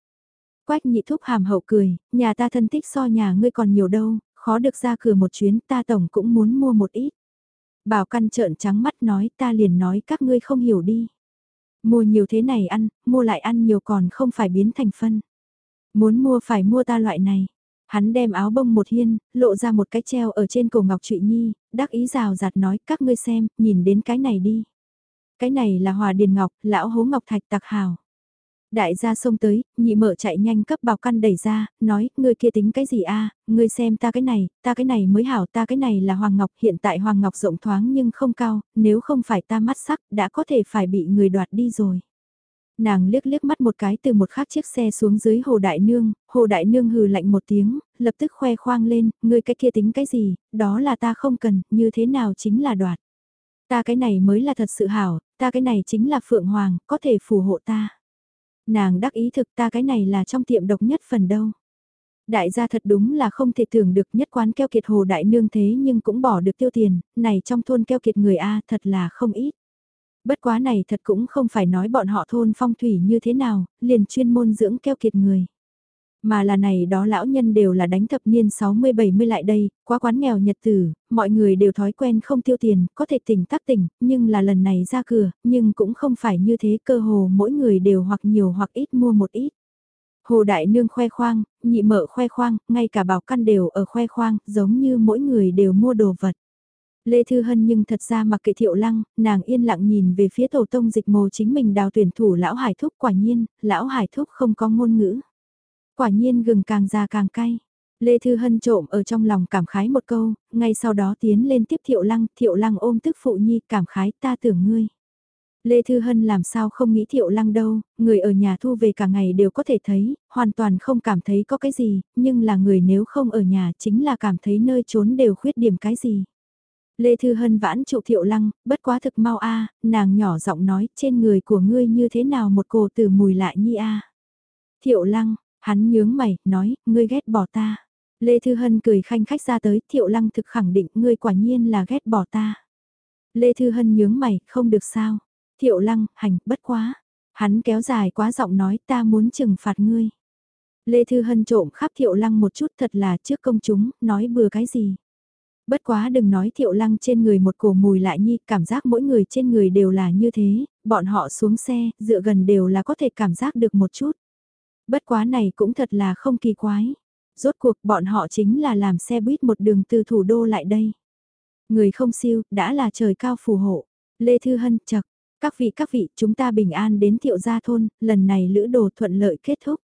Speaker 1: Quách nhị thúc hàm hậu cười, nhà ta thân tích so nhà ngươi còn nhiều đâu, khó được ra cửa một chuyến ta tổng cũng muốn mua một ít. Bảo căn trợn trắng mắt nói ta liền nói các ngươi không hiểu đi. Mua nhiều thế này ăn, mua lại ăn nhiều còn không phải biến thành phân. Muốn mua phải mua ta loại này. Hắn đem áo bông một hiên, lộ ra một cái treo ở trên cổ Ngọc Trụy Nhi, đắc ý rào rạt nói các ngươi xem, nhìn đến cái này đi. Cái này là hòa điền ngọc, lão hố ngọc thạch tặc hào. Đại gia xông tới, nhị mở chạy nhanh cấp bào căn đẩy ra, nói, ngươi kia tính cái gì a ngươi xem ta cái này, ta cái này mới hảo, ta cái này là Hoàng Ngọc, hiện tại Hoàng Ngọc rộng thoáng nhưng không cao, nếu không phải ta mắt sắc, đã có thể phải bị người đoạt đi rồi. Nàng liếc liếc mắt một cái từ một khác chiếc xe xuống dưới Hồ Đại Nương, Hồ Đại Nương hừ lạnh một tiếng, lập tức khoe khoang lên, ngươi cái kia tính cái gì, đó là ta không cần, như thế nào chính là đoạt. Ta cái này mới là thật sự hảo, ta cái này chính là Phượng Hoàng, có thể phù hộ ta. Nàng đắc ý thực ta cái này là trong tiệm độc nhất phần đâu. Đại gia thật đúng là không thể tưởng được nhất quán keo kiệt hồ đại nương thế nhưng cũng bỏ được tiêu tiền, này trong thôn keo kiệt người A thật là không ít. Bất quá này thật cũng không phải nói bọn họ thôn phong thủy như thế nào, liền chuyên môn dưỡng keo kiệt người. Mà là này đó lão nhân đều là đánh thập niên 60-70 lại đây, quá quán nghèo nhật tử, mọi người đều thói quen không tiêu tiền, có thể tỉnh tắc tỉnh, nhưng là lần này ra cửa, nhưng cũng không phải như thế cơ hồ mỗi người đều hoặc nhiều hoặc ít mua một ít. Hồ Đại Nương khoe khoang, nhị mợ khoe khoang, ngay cả bảo căn đều ở khoe khoang, giống như mỗi người đều mua đồ vật. Lê Thư Hân nhưng thật ra mặc kệ thiệu lăng, nàng yên lặng nhìn về phía tổ tông dịch mồ chính mình đào tuyển thủ lão hải thúc quả nhiên, lão hải thúc không có ngôn ngữ. Quả nhiên gừng càng già càng cay. Lê Thư Hân trộm ở trong lòng cảm khái một câu, ngay sau đó tiến lên tiếp Thiệu Lăng, Thiệu Lăng ôm tức phụ nhi cảm khái ta tưởng ngươi. Lê Thư Hân làm sao không nghĩ Thiệu Lăng đâu, người ở nhà thu về cả ngày đều có thể thấy, hoàn toàn không cảm thấy có cái gì, nhưng là người nếu không ở nhà chính là cảm thấy nơi trốn đều khuyết điểm cái gì. Lê Thư Hân vãn trụ Thiệu Lăng, bất quá thực mau a nàng nhỏ giọng nói trên người của ngươi như thế nào một cổ từ mùi lại nhi a Thiệu Lăng, Hắn nhướng mày, nói, ngươi ghét bỏ ta. Lê Thư Hân cười khanh khách ra tới, Thiệu Lăng thực khẳng định ngươi quả nhiên là ghét bỏ ta. Lê Thư Hân nhướng mày, không được sao. Thiệu Lăng, hành, bất quá. Hắn kéo dài quá giọng nói ta muốn trừng phạt ngươi. Lê Thư Hân trộm khắp Thiệu Lăng một chút thật là trước công chúng, nói bừa cái gì. Bất quá đừng nói Thiệu Lăng trên người một cổ mùi lại nhi, cảm giác mỗi người trên người đều là như thế, bọn họ xuống xe, dựa gần đều là có thể cảm giác được một chút. Bất quá này cũng thật là không kỳ quái. Rốt cuộc bọn họ chính là làm xe buýt một đường từ thủ đô lại đây. Người không siêu, đã là trời cao phù hộ. Lê Thư Hân chật, các vị các vị, chúng ta bình an đến thiệu gia thôn, lần này lữ đồ thuận lợi kết thúc.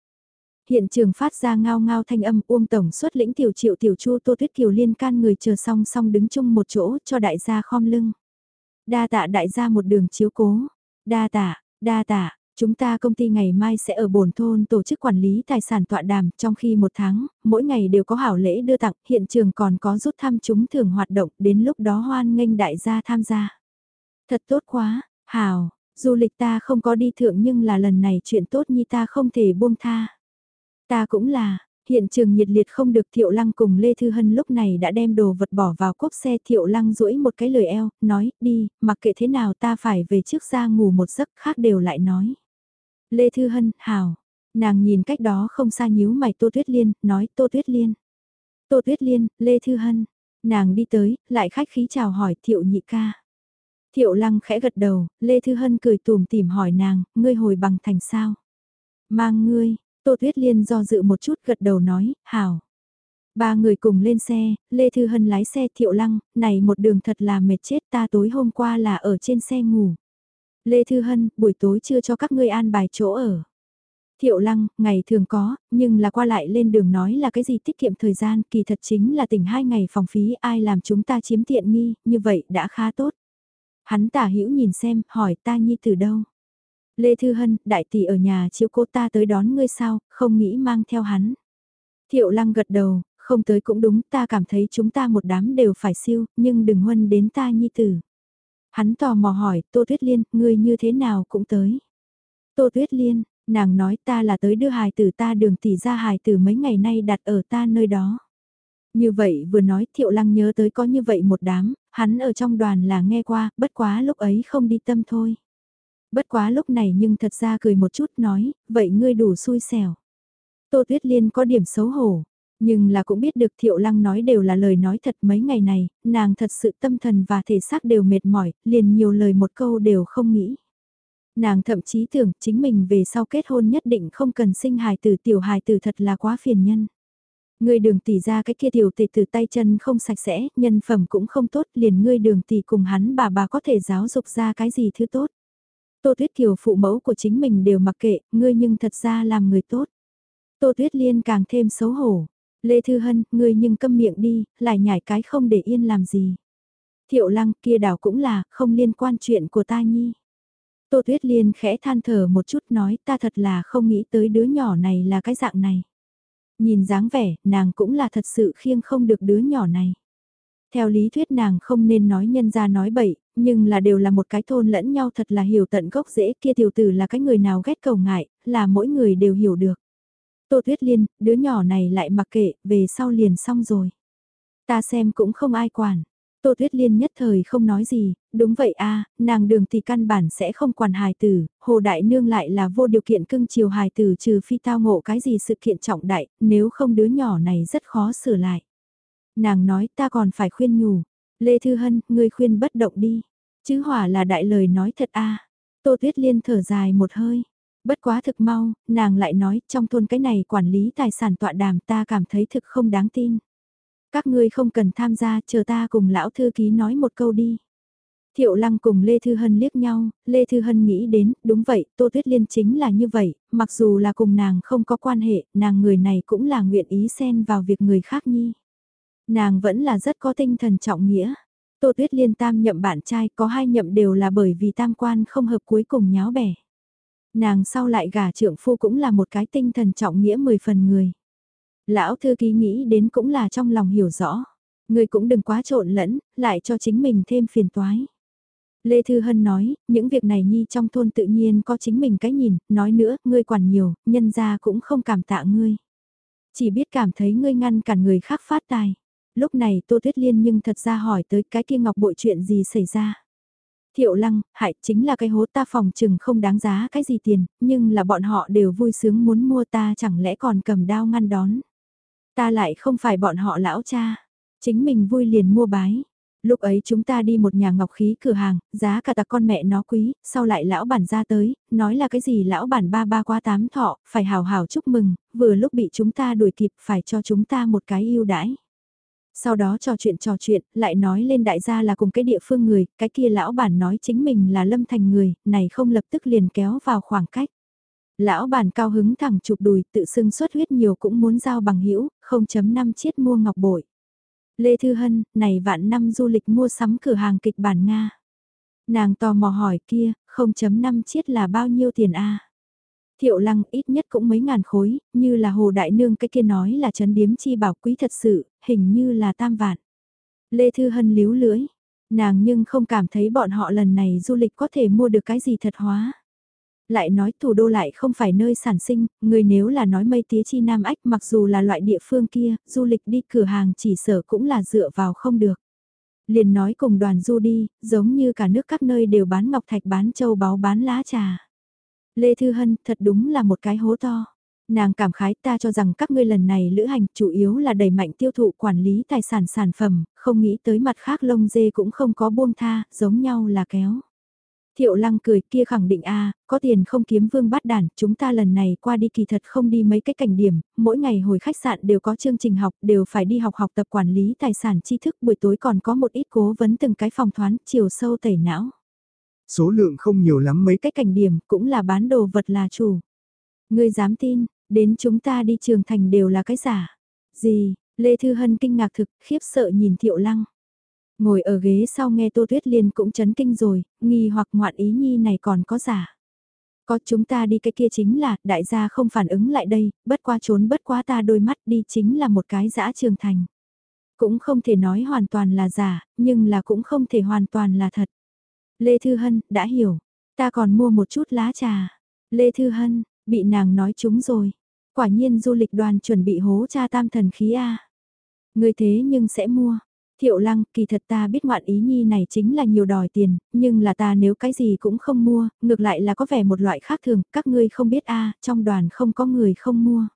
Speaker 1: Hiện trường phát ra ngao ngao thanh âm uông tổng xuất lĩnh tiểu triệu tiểu chu tô tuyết kiều liên can người chờ song song đứng chung một chỗ cho đại gia khom lưng. Đa tạ đại gia một đường chiếu cố. Đa tạ, đa tạ, Chúng ta công ty ngày mai sẽ ở bồn thôn tổ chức quản lý tài sản tọa đàm trong khi một tháng, mỗi ngày đều có hảo lễ đưa tặng, hiện trường còn có rút thăm chúng thường hoạt động, đến lúc đó hoan nghênh đại gia tham gia. Thật tốt quá, hảo, du lịch ta không có đi thượng nhưng là lần này chuyện tốt như ta không thể buông tha. Ta cũng là, Hiện trường nhiệt liệt không được Thiệu Lăng cùng Lê Thư Hân lúc này đã đem đồ vật bỏ vào cốp xe Thiệu Lăng duỗi một cái lời eo, nói, đi, mặc kệ thế nào ta phải về trước ra ngủ một giấc khác đều lại nói. Lê Thư Hân, hào. Nàng nhìn cách đó không xa nhíu mày Tô Tuyết Liên, nói Tô Tuyết Liên. Tô Tuyết Liên, Lê Thư Hân. Nàng đi tới, lại khách khí chào hỏi Thiệu nhị ca. Thiệu lăng khẽ gật đầu, Lê Thư Hân cười tùm tìm hỏi nàng, ngươi hồi bằng thành sao? Mang ngươi, Tô Tuyết Liên do dự một chút gật đầu nói, hào. Ba người cùng lên xe, Lê Thư Hân lái xe Thiệu lăng, này một đường thật là mệt chết ta tối hôm qua là ở trên xe ngủ. Lê Thư Hân, buổi tối chưa cho các ngươi an bài chỗ ở. Thiệu lăng, ngày thường có, nhưng là qua lại lên đường nói là cái gì tiết kiệm thời gian, kỳ thật chính là tỉnh hai ngày phòng phí ai làm chúng ta chiếm tiện nghi, như vậy đã khá tốt. Hắn tả hữu nhìn xem, hỏi ta nhi từ đâu. Lê Thư Hân, đại tỷ ở nhà chiếu cô ta tới đón ngươi sao, không nghĩ mang theo hắn. Thiệu lăng gật đầu, không tới cũng đúng, ta cảm thấy chúng ta một đám đều phải siêu, nhưng đừng huân đến ta nhi tử. Hắn tò mò hỏi, Tô Tuyết Liên, ngươi như thế nào cũng tới. Tô Tuyết Liên, nàng nói ta là tới đưa hài tử ta đường tỷ ra hài tử mấy ngày nay đặt ở ta nơi đó. Như vậy vừa nói thiệu lăng nhớ tới có như vậy một đám, hắn ở trong đoàn là nghe qua, bất quá lúc ấy không đi tâm thôi. Bất quá lúc này nhưng thật ra cười một chút nói, vậy ngươi đủ xui xẻo. Tô Tuyết Liên có điểm xấu hổ, nhưng là cũng biết được Thiệu Lăng nói đều là lời nói thật mấy ngày này, nàng thật sự tâm thần và thể xác đều mệt mỏi, liền nhiều lời một câu đều không nghĩ. Nàng thậm chí tưởng chính mình về sau kết hôn nhất định không cần sinh hài tử tiểu hài tử thật là quá phiền nhân. Ngươi đường tỷ ra cái kia tiểu tệ từ tay chân không sạch sẽ, nhân phẩm cũng không tốt, liền ngươi đường tỷ cùng hắn bà bà có thể giáo dục ra cái gì thứ tốt. Tô Tuyết Kiều phụ mẫu của chính mình đều mặc kệ, ngươi nhưng thật ra làm người tốt. Tô Tuyết Liên càng thêm xấu hổ. Lê Thư Hân, ngươi nhưng câm miệng đi, lại nhảy cái không để yên làm gì. Thiệu lăng kia đảo cũng là, không liên quan chuyện của ta nhi. Tô Tuyết Liên khẽ than thở một chút nói ta thật là không nghĩ tới đứa nhỏ này là cái dạng này. Nhìn dáng vẻ, nàng cũng là thật sự khiêng không được đứa nhỏ này. Theo lý thuyết nàng không nên nói nhân ra nói bậy, nhưng là đều là một cái thôn lẫn nhau thật là hiểu tận gốc dễ kia tiểu tử là cái người nào ghét cầu ngại, là mỗi người đều hiểu được. Tô Tuyết Liên, đứa nhỏ này lại mặc kệ, về sau liền xong rồi. Ta xem cũng không ai quản. Tô Tuyết Liên nhất thời không nói gì, đúng vậy a nàng đường thì căn bản sẽ không quản hài tử, Hồ Đại Nương lại là vô điều kiện cưng chiều hài tử trừ phi tao ngộ cái gì sự kiện trọng đại, nếu không đứa nhỏ này rất khó sửa lại. Nàng nói ta còn phải khuyên nhủ, Lê Thư Hân, ngươi khuyên bất động đi, chứ hỏa là đại lời nói thật a Tô Tuyết Liên thở dài một hơi, bất quá thực mau, nàng lại nói trong thôn cái này quản lý tài sản tọa đàm ta cảm thấy thực không đáng tin. Các ngươi không cần tham gia, chờ ta cùng lão thư ký nói một câu đi. Thiệu Lăng cùng Lê Thư Hân liếc nhau, Lê Thư Hân nghĩ đến, đúng vậy, Tô Tuyết Liên chính là như vậy, mặc dù là cùng nàng không có quan hệ, nàng người này cũng là nguyện ý xen vào việc người khác nhi. Nàng vẫn là rất có tinh thần trọng nghĩa. Tô Tuyết Liên tam nhậm bạn trai có hai nhậm đều là bởi vì tam quan không hợp cuối cùng nháo bẻ. Nàng sau lại gả trưởng phu cũng là một cái tinh thần trọng nghĩa mười phần người. Lão thư ký nghĩ đến cũng là trong lòng hiểu rõ. Người cũng đừng quá trộn lẫn, lại cho chính mình thêm phiền toái. Lê Thư Hân nói, những việc này nhi trong thôn tự nhiên có chính mình cái nhìn, nói nữa, ngươi quản nhiều, nhân ra cũng không cảm tạ ngươi. Chỉ biết cảm thấy ngươi ngăn cản người khác phát tài. Lúc này Tô Tuyết Liên nhưng thật ra hỏi tới cái kia ngọc bội chuyện gì xảy ra. Thiệu lăng, hại chính là cái hố ta phòng chừng không đáng giá cái gì tiền, nhưng là bọn họ đều vui sướng muốn mua ta chẳng lẽ còn cầm đao ngăn đón. Ta lại không phải bọn họ lão cha. Chính mình vui liền mua bái. Lúc ấy chúng ta đi một nhà ngọc khí cửa hàng, giá cả tạc con mẹ nó quý, sau lại lão bản ra tới, nói là cái gì lão bản ba ba qua tám thọ, phải hào hào chúc mừng, vừa lúc bị chúng ta đuổi kịp phải cho chúng ta một cái ưu đãi. Sau đó trò chuyện trò chuyện, lại nói lên đại gia là cùng cái địa phương người, cái kia lão bản nói chính mình là lâm thành người, này không lập tức liền kéo vào khoảng cách. Lão bản cao hứng thẳng chụp đùi, tự xưng xuất huyết nhiều cũng muốn giao bằng hữu 0.5 chiết mua ngọc bội. Lê Thư Hân, này vạn năm du lịch mua sắm cửa hàng kịch bản Nga. Nàng tò mò hỏi kia, 0.5 chiết là bao nhiêu tiền a Thiệu lăng ít nhất cũng mấy ngàn khối, như là Hồ Đại Nương cái kia nói là chấn điếm chi bảo quý thật sự, hình như là tam vạn. Lê Thư Hân líu lưỡi, nàng nhưng không cảm thấy bọn họ lần này du lịch có thể mua được cái gì thật hóa lại nói thủ đô lại không phải nơi sản sinh, người nếu là nói mây tía chi Nam Ách mặc dù là loại địa phương kia, du lịch đi cửa hàng chỉ sở cũng là dựa vào không được. Liền nói cùng đoàn du đi, giống như cả nước các nơi đều bán ngọc thạch bán châu báu bán lá trà. Lê Thư Hân thật đúng là một cái hố to. Nàng cảm khái ta cho rằng các ngươi lần này lữ hành chủ yếu là đẩy mạnh tiêu thụ quản lý tài sản sản phẩm, không nghĩ tới mặt khác lông dê cũng không có buông tha, giống nhau là kéo. Thiệu lăng cười kia khẳng định a có tiền không kiếm vương bắt đàn, chúng ta lần này qua đi kỳ thật không đi mấy cái cảnh điểm, mỗi ngày hồi khách sạn đều có chương trình học, đều phải đi học học tập quản lý tài sản tri thức, buổi tối còn có một ít cố vấn từng cái phòng thoán, chiều sâu tẩy não.
Speaker 2: Số lượng không nhiều lắm mấy
Speaker 1: cách cảnh điểm cũng là bán đồ vật là chủ. Ngươi dám tin, đến chúng ta đi trường thành đều là cái giả. Gì, Lê Thư Hân kinh ngạc thực, khiếp sợ nhìn Thiệu Lăng. Ngồi ở ghế sau nghe Tô Tuyết Liên cũng chấn kinh rồi, nghi hoặc ngoạn ý nhi này còn có giả. Có chúng ta đi cái kia chính là, đại gia không phản ứng lại đây, bất qua trốn bất quá ta đôi mắt đi chính là một cái giã trường thành. Cũng không thể nói hoàn toàn là giả, nhưng là cũng không thể hoàn toàn là thật. Lê Thư Hân, đã hiểu, ta còn mua một chút lá trà. Lê Thư Hân, bị nàng nói chúng rồi. Quả nhiên du lịch đoàn chuẩn bị hố cha tam thần khí A. Người thế nhưng sẽ mua, Thiệu lăng, kỳ thật ta biết ngoạn ý nhi này chính là nhiều đòi tiền, nhưng là ta nếu cái gì cũng không mua, ngược lại là có vẻ một loại khác thường, các ngươi không biết a trong đoàn không có người không mua.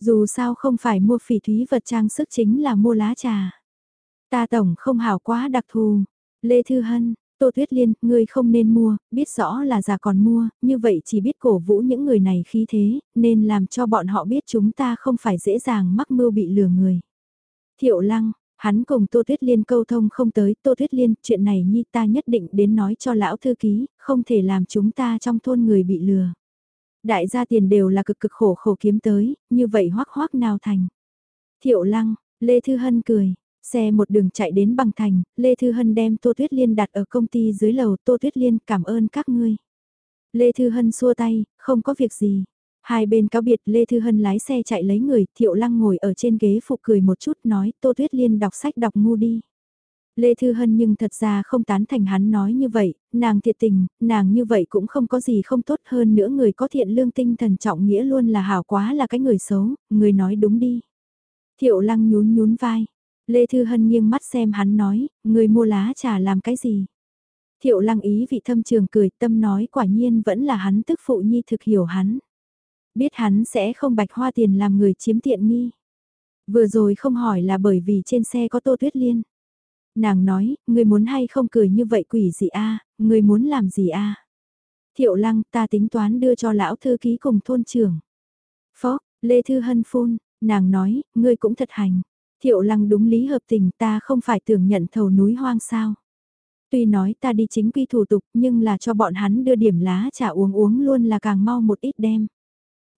Speaker 1: Dù sao không phải mua phỉ thúy vật trang sức chính là mua lá trà. Ta tổng không hảo quá đặc thù. Lê Thư Hân, Tô Thuyết Liên, ngươi không nên mua, biết rõ là già còn mua, như vậy chỉ biết cổ vũ những người này khí thế, nên làm cho bọn họ biết chúng ta không phải dễ dàng mắc mưu bị lừa người. Thiệu Lăng, Hắn cùng Tô Thuyết Liên câu thông không tới, Tô Thuyết Liên, chuyện này nhi ta nhất định đến nói cho lão thư ký, không thể làm chúng ta trong thôn người bị lừa. Đại gia tiền đều là cực cực khổ khổ kiếm tới, như vậy hoác hoác nào thành. Thiệu lăng, Lê Thư Hân cười, xe một đường chạy đến bằng thành, Lê Thư Hân đem Tô Tuyết Liên đặt ở công ty dưới lầu, Tô Tuyết Liên cảm ơn các ngươi. Lê Thư Hân xua tay, không có việc gì. Hai bên cáo biệt Lê Thư Hân lái xe chạy lấy người, Thiệu Lăng ngồi ở trên ghế phụ cười một chút nói Tô Tuyết Liên đọc sách đọc ngu đi. Lê Thư Hân nhưng thật ra không tán thành hắn nói như vậy, nàng thiệt tình, nàng như vậy cũng không có gì không tốt hơn nữa người có thiện lương tinh thần trọng nghĩa luôn là hảo quá là cái người xấu, người nói đúng đi. Thiệu Lăng nhún nhún vai, Lê Thư Hân nghiêng mắt xem hắn nói, người mua lá trà làm cái gì. Thiệu Lăng ý vị thâm trường cười tâm nói quả nhiên vẫn là hắn tức phụ nhi thực hiểu hắn. Biết hắn sẽ không bạch hoa tiền làm người chiếm tiện nghi. Vừa rồi không hỏi là bởi vì trên xe có Tô Tuyết Liên. Nàng nói, người muốn hay không cười như vậy quỷ gì a người muốn làm gì a Thiệu lăng ta tính toán đưa cho lão thư ký cùng thôn trưởng. Phó, Lê Thư Hân phun, nàng nói, ngươi cũng thật hành. Thiệu lăng đúng lý hợp tình ta không phải tưởng nhận thầu núi hoang sao. Tuy nói ta đi chính quy thủ tục nhưng là cho bọn hắn đưa điểm lá trà uống uống luôn là càng mau một ít đem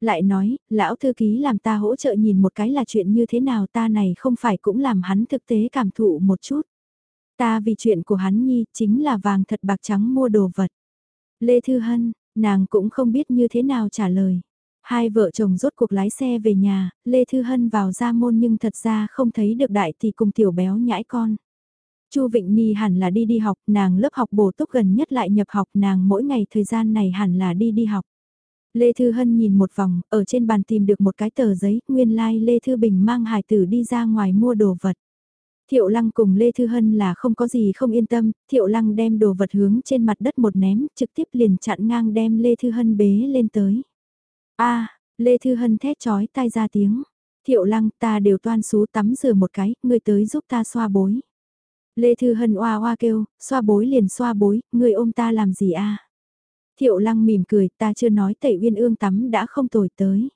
Speaker 1: lại nói, lão thư ký làm ta hỗ trợ nhìn một cái là chuyện như thế nào ta này không phải cũng làm hắn thực tế cảm thụ một chút. Ta vì chuyện của hắn nhi chính là vàng thật bạc trắng mua đồ vật. Lê Thư Hân, nàng cũng không biết như thế nào trả lời. Hai vợ chồng rốt cuộc lái xe về nhà, Lê Thư Hân vào ra môn nhưng thật ra không thấy được đại thì cùng tiểu béo nhãi con. Chu Vịnh Nhi hẳn là đi đi học, nàng lớp học bổ túc gần nhất lại nhập học, nàng mỗi ngày thời gian này hẳn là đi đi học. Lê Thư Hân nhìn một vòng, ở trên bàn tìm được một cái tờ giấy, nguyên lai like Lê Thư Bình mang hải tử đi ra ngoài mua đồ vật. Thiệu Lăng cùng Lê Thư Hân là không có gì không yên tâm, Thiệu Lăng đem đồ vật hướng trên mặt đất một ném, trực tiếp liền chặn ngang đem Lê Thư Hân bế lên tới a Lê Thư Hân thét chói tai ra tiếng. Thiệu Lăng ta đều toan xú tắm rửa một cái, ngươi tới giúp ta xoa bối. Lê Thư Hân oa oa kêu, xoa bối liền xoa bối, Ngươi ôm ta làm gì a Thiệu lăng mỉm cười ta chưa nói tẩy uyên ương tắm đã không tồi tới.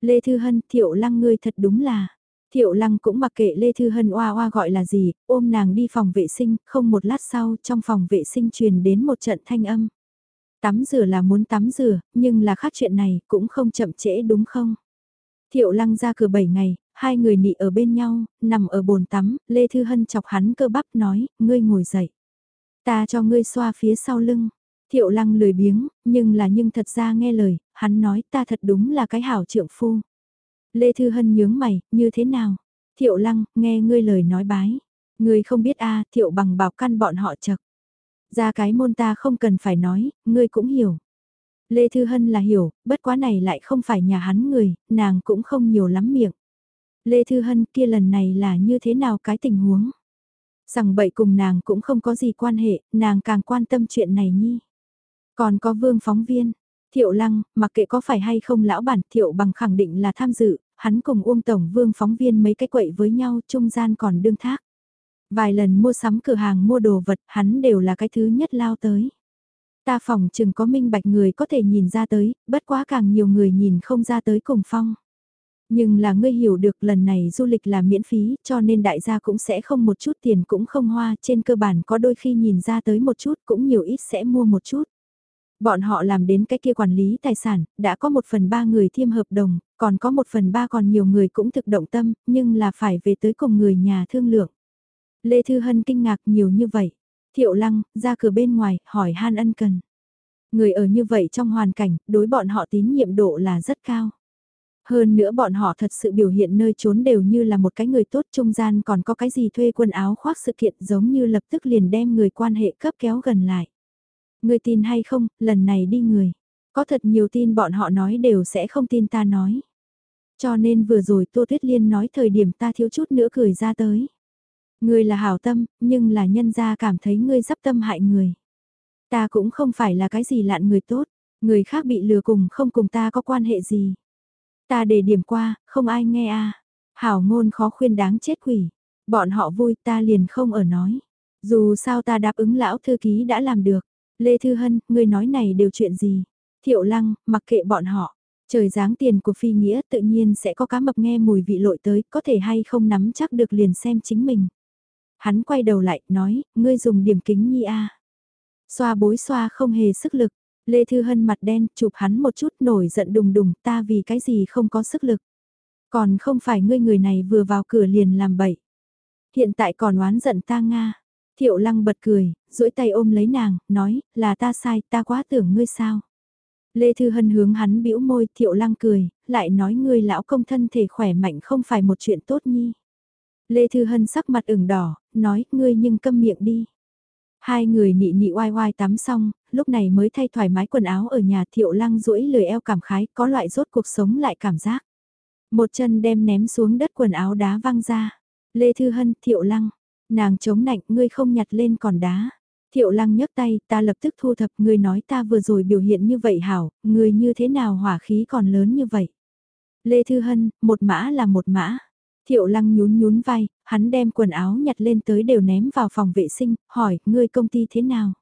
Speaker 1: Lê Thư Hân, Thiệu lăng ngươi thật đúng là. Thiệu lăng cũng mặc kệ Lê Thư Hân oa oa gọi là gì, ôm nàng đi phòng vệ sinh, không một lát sau trong phòng vệ sinh truyền đến một trận thanh âm. Tắm rửa là muốn tắm rửa, nhưng là khác chuyện này cũng không chậm trễ đúng không? Thiệu lăng ra cửa 7 ngày, hai người nị ở bên nhau, nằm ở bồn tắm, Lê Thư Hân chọc hắn cơ bắp nói, ngươi ngồi dậy. Ta cho ngươi xoa phía sau lưng. Thiệu lăng lười biếng, nhưng là nhưng thật ra nghe lời, hắn nói ta thật đúng là cái hảo trượng phu. Lê Thư Hân nhướng mày, như thế nào? Thiệu lăng, nghe ngươi lời nói bái. Ngươi không biết a thiệu bằng bảo căn bọn họ chật. Ra cái môn ta không cần phải nói, ngươi cũng hiểu. Lê Thư Hân là hiểu, bất quá này lại không phải nhà hắn người, nàng cũng không nhiều lắm miệng. Lê Thư Hân kia lần này là như thế nào cái tình huống? Rằng bậy cùng nàng cũng không có gì quan hệ, nàng càng quan tâm chuyện này nhi. Còn có vương phóng viên, thiệu lăng, mặc kệ có phải hay không lão bản thiệu bằng khẳng định là tham dự, hắn cùng Uông Tổng vương phóng viên mấy cái quậy với nhau trung gian còn đương thác. Vài lần mua sắm cửa hàng mua đồ vật hắn đều là cái thứ nhất lao tới. Ta phòng chừng có minh bạch người có thể nhìn ra tới, bất quá càng nhiều người nhìn không ra tới cùng phong. Nhưng là ngươi hiểu được lần này du lịch là miễn phí cho nên đại gia cũng sẽ không một chút tiền cũng không hoa, trên cơ bản có đôi khi nhìn ra tới một chút cũng nhiều ít sẽ mua một chút. Bọn họ làm đến cái kia quản lý tài sản, đã có một phần ba người thiêm hợp đồng, còn có một phần ba còn nhiều người cũng thực động tâm, nhưng là phải về tới cùng người nhà thương lượng. Lê Thư Hân kinh ngạc nhiều như vậy. Thiệu Lăng, ra cửa bên ngoài, hỏi Han ân cần. Người ở như vậy trong hoàn cảnh, đối bọn họ tín nhiệm độ là rất cao. Hơn nữa bọn họ thật sự biểu hiện nơi trốn đều như là một cái người tốt trung gian còn có cái gì thuê quần áo khoác sự kiện giống như lập tức liền đem người quan hệ cấp kéo gần lại. Người tin hay không, lần này đi người. Có thật nhiều tin bọn họ nói đều sẽ không tin ta nói. Cho nên vừa rồi Tô Tuyết Liên nói thời điểm ta thiếu chút nữa cười ra tới. Ngươi là hảo tâm, nhưng là nhân gia cảm thấy ngươi dắp tâm hại người. Ta cũng không phải là cái gì lạn người tốt, người khác bị lừa cùng không cùng ta có quan hệ gì. Ta để điểm qua, không ai nghe a. Hảo ngôn khó khuyên đáng chết quỷ. Bọn họ vui ta liền không ở nói. Dù sao ta đáp ứng lão thư ký đã làm được. Lê Thư Hân, người nói này đều chuyện gì? Thiệu Lăng, mặc kệ bọn họ. Trời dáng tiền của phi nghĩa tự nhiên sẽ có cá mập nghe mùi vị lội tới, có thể hay không nắm chắc được liền xem chính mình. Hắn quay đầu lại, nói, ngươi dùng điểm kính nhi a Xoa bối xoa không hề sức lực, Lê Thư Hân mặt đen, chụp hắn một chút nổi giận đùng đùng, ta vì cái gì không có sức lực. Còn không phải ngươi người này vừa vào cửa liền làm bậy. Hiện tại còn oán giận ta Nga. Thiệu lăng bật cười, duỗi tay ôm lấy nàng, nói, là ta sai, ta quá tưởng ngươi sao. Lê Thư Hân hướng hắn bĩu môi, thiệu lăng cười, lại nói ngươi lão công thân thể khỏe mạnh không phải một chuyện tốt nhi. Lê Thư Hân sắc mặt ửng đỏ, nói, ngươi nhưng câm miệng đi. Hai người nị nị oai oai tắm xong, lúc này mới thay thoải mái quần áo ở nhà thiệu lăng duỗi lười eo cảm khái, có loại rốt cuộc sống lại cảm giác. Một chân đem ném xuống đất quần áo đá văng ra. Lê Thư Hân, thiệu lăng, nàng chống nạnh, ngươi không nhặt lên còn đá. Thiệu lăng nhấc tay, ta lập tức thu thập, ngươi nói ta vừa rồi biểu hiện như vậy hảo, ngươi như thế nào hỏa khí còn lớn như vậy. Lê Thư Hân, một mã là một mã. Thiệu lăng nhún nhún vai, hắn đem quần áo nhặt lên tới đều ném vào phòng vệ sinh, hỏi, ngươi công ty thế nào?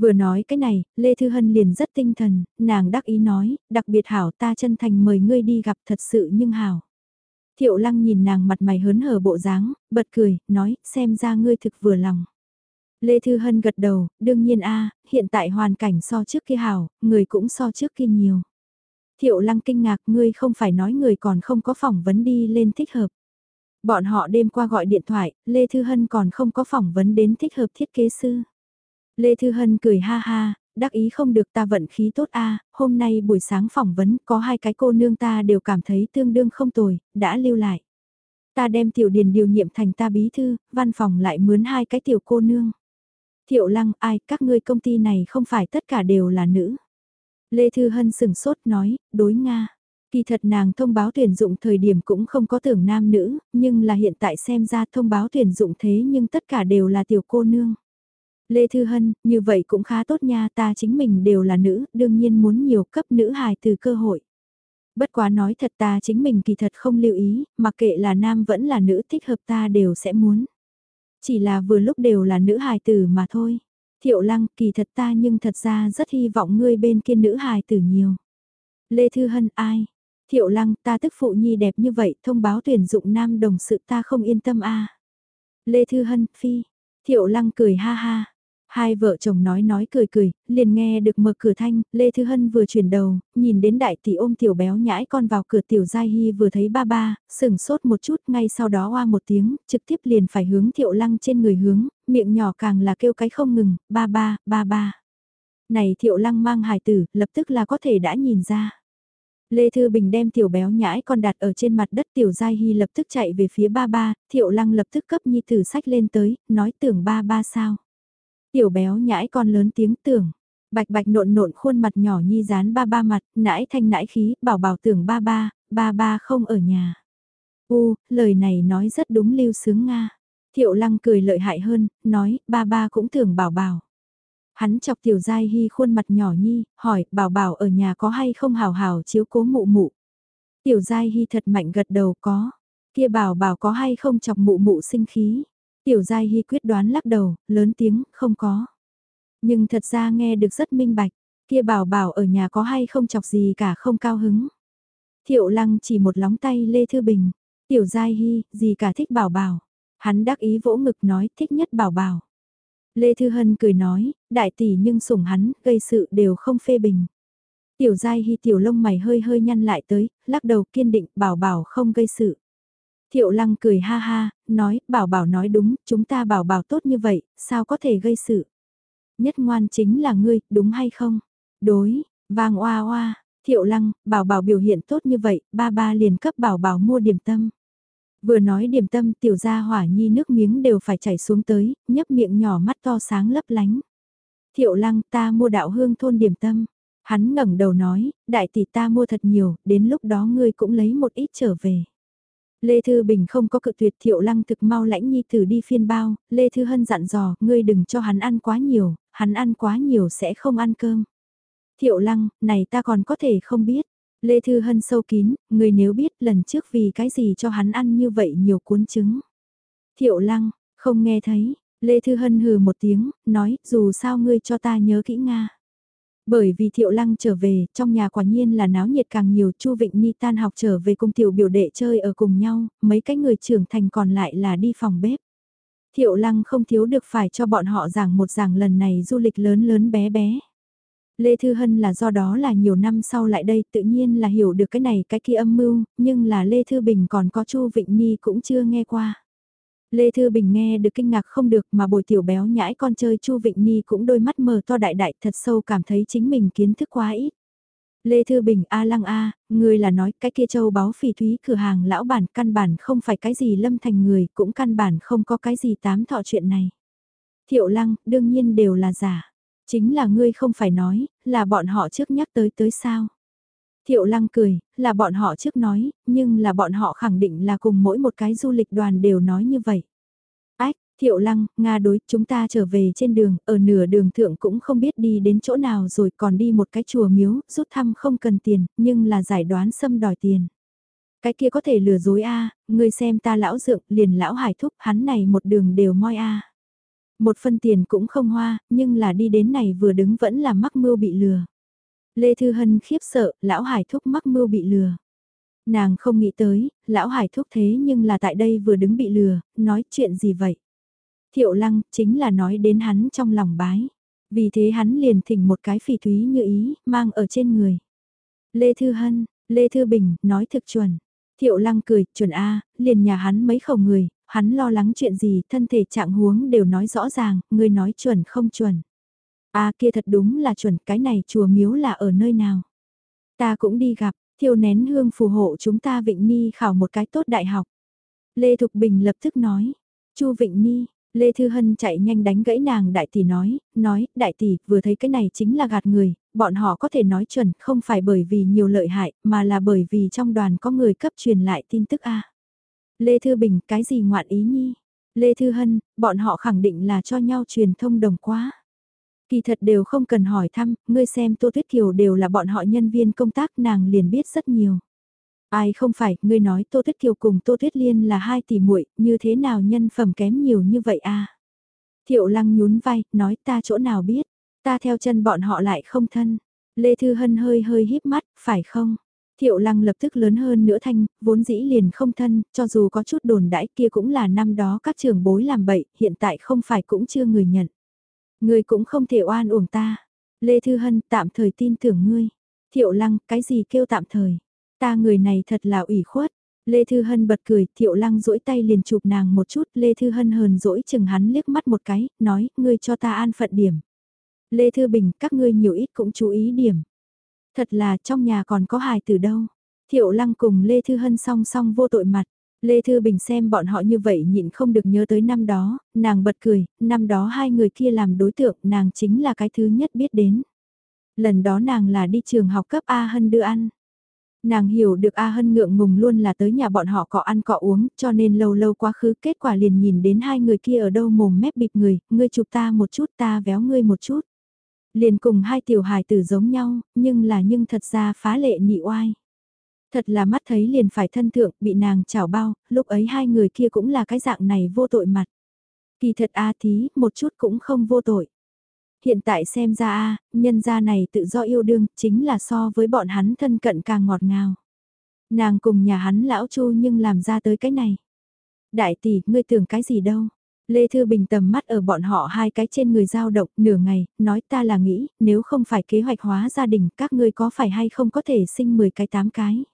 Speaker 1: Vừa nói cái này, Lê Thư Hân liền rất tinh thần, nàng đắc ý nói, đặc biệt hảo ta chân thành mời ngươi đi gặp thật sự nhưng hảo. Thiệu lăng nhìn nàng mặt mày hớn hở bộ dáng, bật cười, nói, xem ra ngươi thực vừa lòng. Lê Thư Hân gật đầu, đương nhiên a hiện tại hoàn cảnh so trước kia hảo, người cũng so trước kia nhiều. Thiệu lăng kinh ngạc ngươi không phải nói người còn không có phỏng vấn đi lên thích hợp. Bọn họ đêm qua gọi điện thoại, Lê Thư Hân còn không có phỏng vấn đến thích hợp thiết kế sư. Lê Thư Hân cười ha ha, đắc ý không được ta vận khí tốt a hôm nay buổi sáng phỏng vấn có hai cái cô nương ta đều cảm thấy tương đương không tồi, đã lưu lại. Ta đem tiểu điền điều nhiệm thành ta bí thư, văn phòng lại mướn hai cái tiểu cô nương. Thiệu lăng ai, các ngươi công ty này không phải tất cả đều là nữ. Lê Thư Hân sừng sốt nói, đối Nga. Kỳ thật nàng thông báo tuyển dụng thời điểm cũng không có tưởng nam nữ, nhưng là hiện tại xem ra thông báo tuyển dụng thế nhưng tất cả đều là tiểu cô nương. Lê Thư Hân, như vậy cũng khá tốt nha ta chính mình đều là nữ, đương nhiên muốn nhiều cấp nữ hài từ cơ hội. Bất quá nói thật ta chính mình kỳ thật không lưu ý, mặc kệ là nam vẫn là nữ thích hợp ta đều sẽ muốn. Chỉ là vừa lúc đều là nữ hài tử mà thôi. Thiệu lăng kỳ thật ta nhưng thật ra rất hy vọng ngươi bên kia nữ hài tử nhiều. Lê Thư Hân ai? Thiệu lăng ta tức phụ nhi đẹp như vậy thông báo tuyển dụng nam đồng sự ta không yên tâm a Lê Thư Hân, Phi. Thiệu lăng cười ha ha. Hai vợ chồng nói nói cười cười, liền nghe được mở cửa thanh, Lê Thư Hân vừa chuyển đầu, nhìn đến đại tỷ ôm tiểu béo nhãi con vào cửa tiểu giai hy vừa thấy ba ba, sừng sốt một chút ngay sau đó hoa một tiếng, trực tiếp liền phải hướng thiệu lăng trên người hướng, miệng nhỏ càng là kêu cái không ngừng, ba ba, ba ba. Này thiệu lăng mang hài tử, lập tức là có thể đã nhìn ra. Lê Thư Bình đem tiểu béo nhãi con đặt ở trên mặt đất tiểu giai hy lập tức chạy về phía ba ba, thiệu lăng lập tức cấp nhi tử sách lên tới, nói tưởng ba ba sao. Tiểu béo nhãi con lớn tiếng tưởng, bạch bạch nộn nộn khuôn mặt nhỏ nhi dán ba ba mặt, nãi thanh nãi khí, bảo bảo tưởng ba ba, ba ba không ở nhà. U, lời này nói rất đúng lưu sướng Nga. Thiệu lăng cười lợi hại hơn, nói, ba ba cũng tưởng bảo bảo. Hắn chọc tiểu giai hy khuôn mặt nhỏ nhi, hỏi, bảo bảo ở nhà có hay không hào hào chiếu cố mụ mụ. Tiểu giai hy thật mạnh gật đầu có, kia bảo bảo có hay không chọc mụ mụ sinh khí. Tiểu giai hy quyết đoán lắc đầu, lớn tiếng, không có. Nhưng thật ra nghe được rất minh bạch, kia bảo bảo ở nhà có hay không chọc gì cả không cao hứng. Thiệu lăng chỉ một lóng tay Lê Thư Bình. Tiểu Giai Hy, gì cả thích bảo bảo. Hắn đắc ý vỗ ngực nói thích nhất bảo bảo. Lê Thư Hân cười nói, đại tỷ nhưng sủng hắn, gây sự đều không phê bình. Tiểu dai Hy tiểu lông mày hơi hơi nhăn lại tới, lắc đầu kiên định bảo bảo không gây sự. Thiệu lăng cười ha ha, nói, bảo bảo nói đúng, chúng ta bảo bảo tốt như vậy, sao có thể gây sự. Nhất ngoan chính là ngươi, đúng hay không? Đối, vang oa oa, thiệu lăng, bảo bảo biểu hiện tốt như vậy, ba ba liền cấp bảo bảo mua điểm tâm. Vừa nói điểm tâm tiểu gia hỏa nhi nước miếng đều phải chảy xuống tới, nhấp miệng nhỏ mắt to sáng lấp lánh. Thiệu lăng ta mua đạo hương thôn điểm tâm. Hắn ngẩng đầu nói, đại tỷ ta mua thật nhiều, đến lúc đó ngươi cũng lấy một ít trở về. Lê Thư Bình không có cự tuyệt thiệu lăng thực mau lãnh nhi tử đi phiên bao, Lê Thư Hân dặn dò, ngươi đừng cho hắn ăn quá nhiều, hắn ăn quá nhiều sẽ không ăn cơm. Thiệu lăng, này ta còn có thể không biết. Lê Thư Hân sâu kín, người nếu biết lần trước vì cái gì cho hắn ăn như vậy nhiều cuốn trứng. Thiệu lăng, không nghe thấy, Lê Thư Hân hừ một tiếng, nói, dù sao ngươi cho ta nhớ kỹ Nga. Bởi vì Thiệu Lăng trở về, trong nhà quả nhiên là náo nhiệt càng nhiều, Chu Vịnh Nhi, tan học trở về cùng tiểu biểu đệ chơi ở cùng nhau, mấy cái người trưởng thành còn lại là đi phòng bếp. Thiệu Lăng không thiếu được phải cho bọn họ giảng một giảng lần này du lịch lớn lớn bé bé. Lê Thư Hân là do đó là nhiều năm sau lại đây tự nhiên là hiểu được cái này cái kia âm mưu, nhưng là Lê Thư Bình còn có Chu Vịnh Nhi cũng chưa nghe qua. Lê Thư Bình nghe được kinh ngạc không được mà bồi tiểu béo nhãi con chơi Chu Vịnh Nhi cũng đôi mắt mờ to đại đại thật sâu cảm thấy chính mình kiến thức quá ít. Lê Thư Bình A lăng A, người là nói cái kia châu báo phỉ thúy cửa hàng lão bản căn bản không phải cái gì lâm thành người cũng căn bản không có cái gì tám thọ chuyện này. Thiệu lăng, đương nhiên đều là giả. Chính là ngươi không phải nói, là bọn họ trước nhắc tới tới sao. Thiệu lăng cười, là bọn họ trước nói, nhưng là bọn họ khẳng định là cùng mỗi một cái du lịch đoàn đều nói như vậy. Ách, thiệu lăng, Nga đối, chúng ta trở về trên đường, ở nửa đường thượng cũng không biết đi đến chỗ nào rồi còn đi một cái chùa miếu, rút thăm không cần tiền, nhưng là giải đoán xâm đòi tiền. Cái kia có thể lừa dối a ngươi xem ta lão dượng, liền lão hải thúc, hắn này một đường đều moi a một phân tiền cũng không hoa, nhưng là đi đến này vừa đứng vẫn là mắc mưu bị lừa. Lê Thư Hân khiếp sợ, lão hải thúc mắc mưu bị lừa. Nàng không nghĩ tới, lão hải thúc thế nhưng là tại đây vừa đứng bị lừa, nói chuyện gì vậy? Thiệu lăng, chính là nói đến hắn trong lòng bái. Vì thế hắn liền thỉnh một cái phỉ thúy như ý, mang ở trên người. Lê Thư Hân, Lê Thư Bình, nói thực chuẩn. Thiệu lăng cười, chuẩn A, liền nhà hắn mấy khẩu người, hắn lo lắng chuyện gì, thân thể trạng huống đều nói rõ ràng, người nói chuẩn không chuẩn a kia thật đúng là chuẩn, cái này chùa miếu là ở nơi nào. Ta cũng đi gặp, thiêu nén hương phù hộ chúng ta Vịnh Ni khảo một cái tốt đại học. Lê Thục Bình lập tức nói, Chu Vịnh Ni, Lê Thư Hân chạy nhanh đánh gãy nàng đại tỷ nói, nói, đại tỷ, vừa thấy cái này chính là gạt người, bọn họ có thể nói chuẩn không phải bởi vì nhiều lợi hại, mà là bởi vì trong đoàn có người cấp truyền lại tin tức A. Lê Thư Bình, cái gì ngoạn ý nhi? Lê Thư Hân, bọn họ khẳng định là cho nhau truyền thông đồng quá. Kỳ thật đều không cần hỏi thăm, ngươi xem Tô Tuyết Kiều đều là bọn họ nhân viên công tác nàng liền biết rất nhiều. Ai không phải, ngươi nói Tô Tuyết Kiều cùng Tô Tuyết Liên là hai tỷ muội, như thế nào nhân phẩm kém nhiều như vậy à? Thiệu lăng nhún vai, nói ta chỗ nào biết, ta theo chân bọn họ lại không thân. Lê Thư Hân hơi hơi híp mắt, phải không? Thiệu lăng lập tức lớn hơn nữa thanh, vốn dĩ liền không thân, cho dù có chút đồn đãi kia cũng là năm đó các trường bối làm bậy, hiện tại không phải cũng chưa người nhận. Ngươi cũng không thể oan uổng ta. Lê Thư Hân tạm thời tin tưởng ngươi. Thiệu lăng, cái gì kêu tạm thời. Ta người này thật là ủy khuất. Lê Thư Hân bật cười, Thiệu Lăng duỗi tay liền chụp nàng một chút, Lê Thư Hân hờn dỗi chừng hắn liếc mắt một cái, nói, ngươi cho ta an phận điểm. Lê Thư Bình, các ngươi nhiều ít cũng chú ý điểm. Thật là trong nhà còn có hài từ đâu. Thiệu Lăng cùng Lê Thư Hân song song vô tội mặt. Lê Thư Bình xem bọn họ như vậy nhịn không được nhớ tới năm đó, nàng bật cười, năm đó hai người kia làm đối tượng, nàng chính là cái thứ nhất biết đến. Lần đó nàng là đi trường học cấp A Hân đưa ăn. Nàng hiểu được A Hân ngượng ngùng luôn là tới nhà bọn họ cọ ăn cọ uống, cho nên lâu lâu quá khứ kết quả liền nhìn đến hai người kia ở đâu mồm mép bịp người, ngươi chụp ta một chút ta véo ngươi một chút. Liền cùng hai tiểu hài tử giống nhau, nhưng là nhưng thật ra phá lệ nhị oai. Thật là mắt thấy liền phải thân thượng, bị nàng chảo bao, lúc ấy hai người kia cũng là cái dạng này vô tội mặt. Kỳ thật A thí, một chút cũng không vô tội. Hiện tại xem ra A, nhân gia này tự do yêu đương, chính là so với bọn hắn thân cận càng ngọt ngào. Nàng cùng nhà hắn lão chu nhưng làm ra tới cái này. Đại tỷ, ngươi tưởng cái gì đâu? Lê Thư Bình tầm mắt ở bọn họ hai cái trên người giao động nửa ngày, nói ta là nghĩ, nếu không phải kế hoạch hóa gia đình, các ngươi có phải hay không có thể sinh 10 cái 8 cái.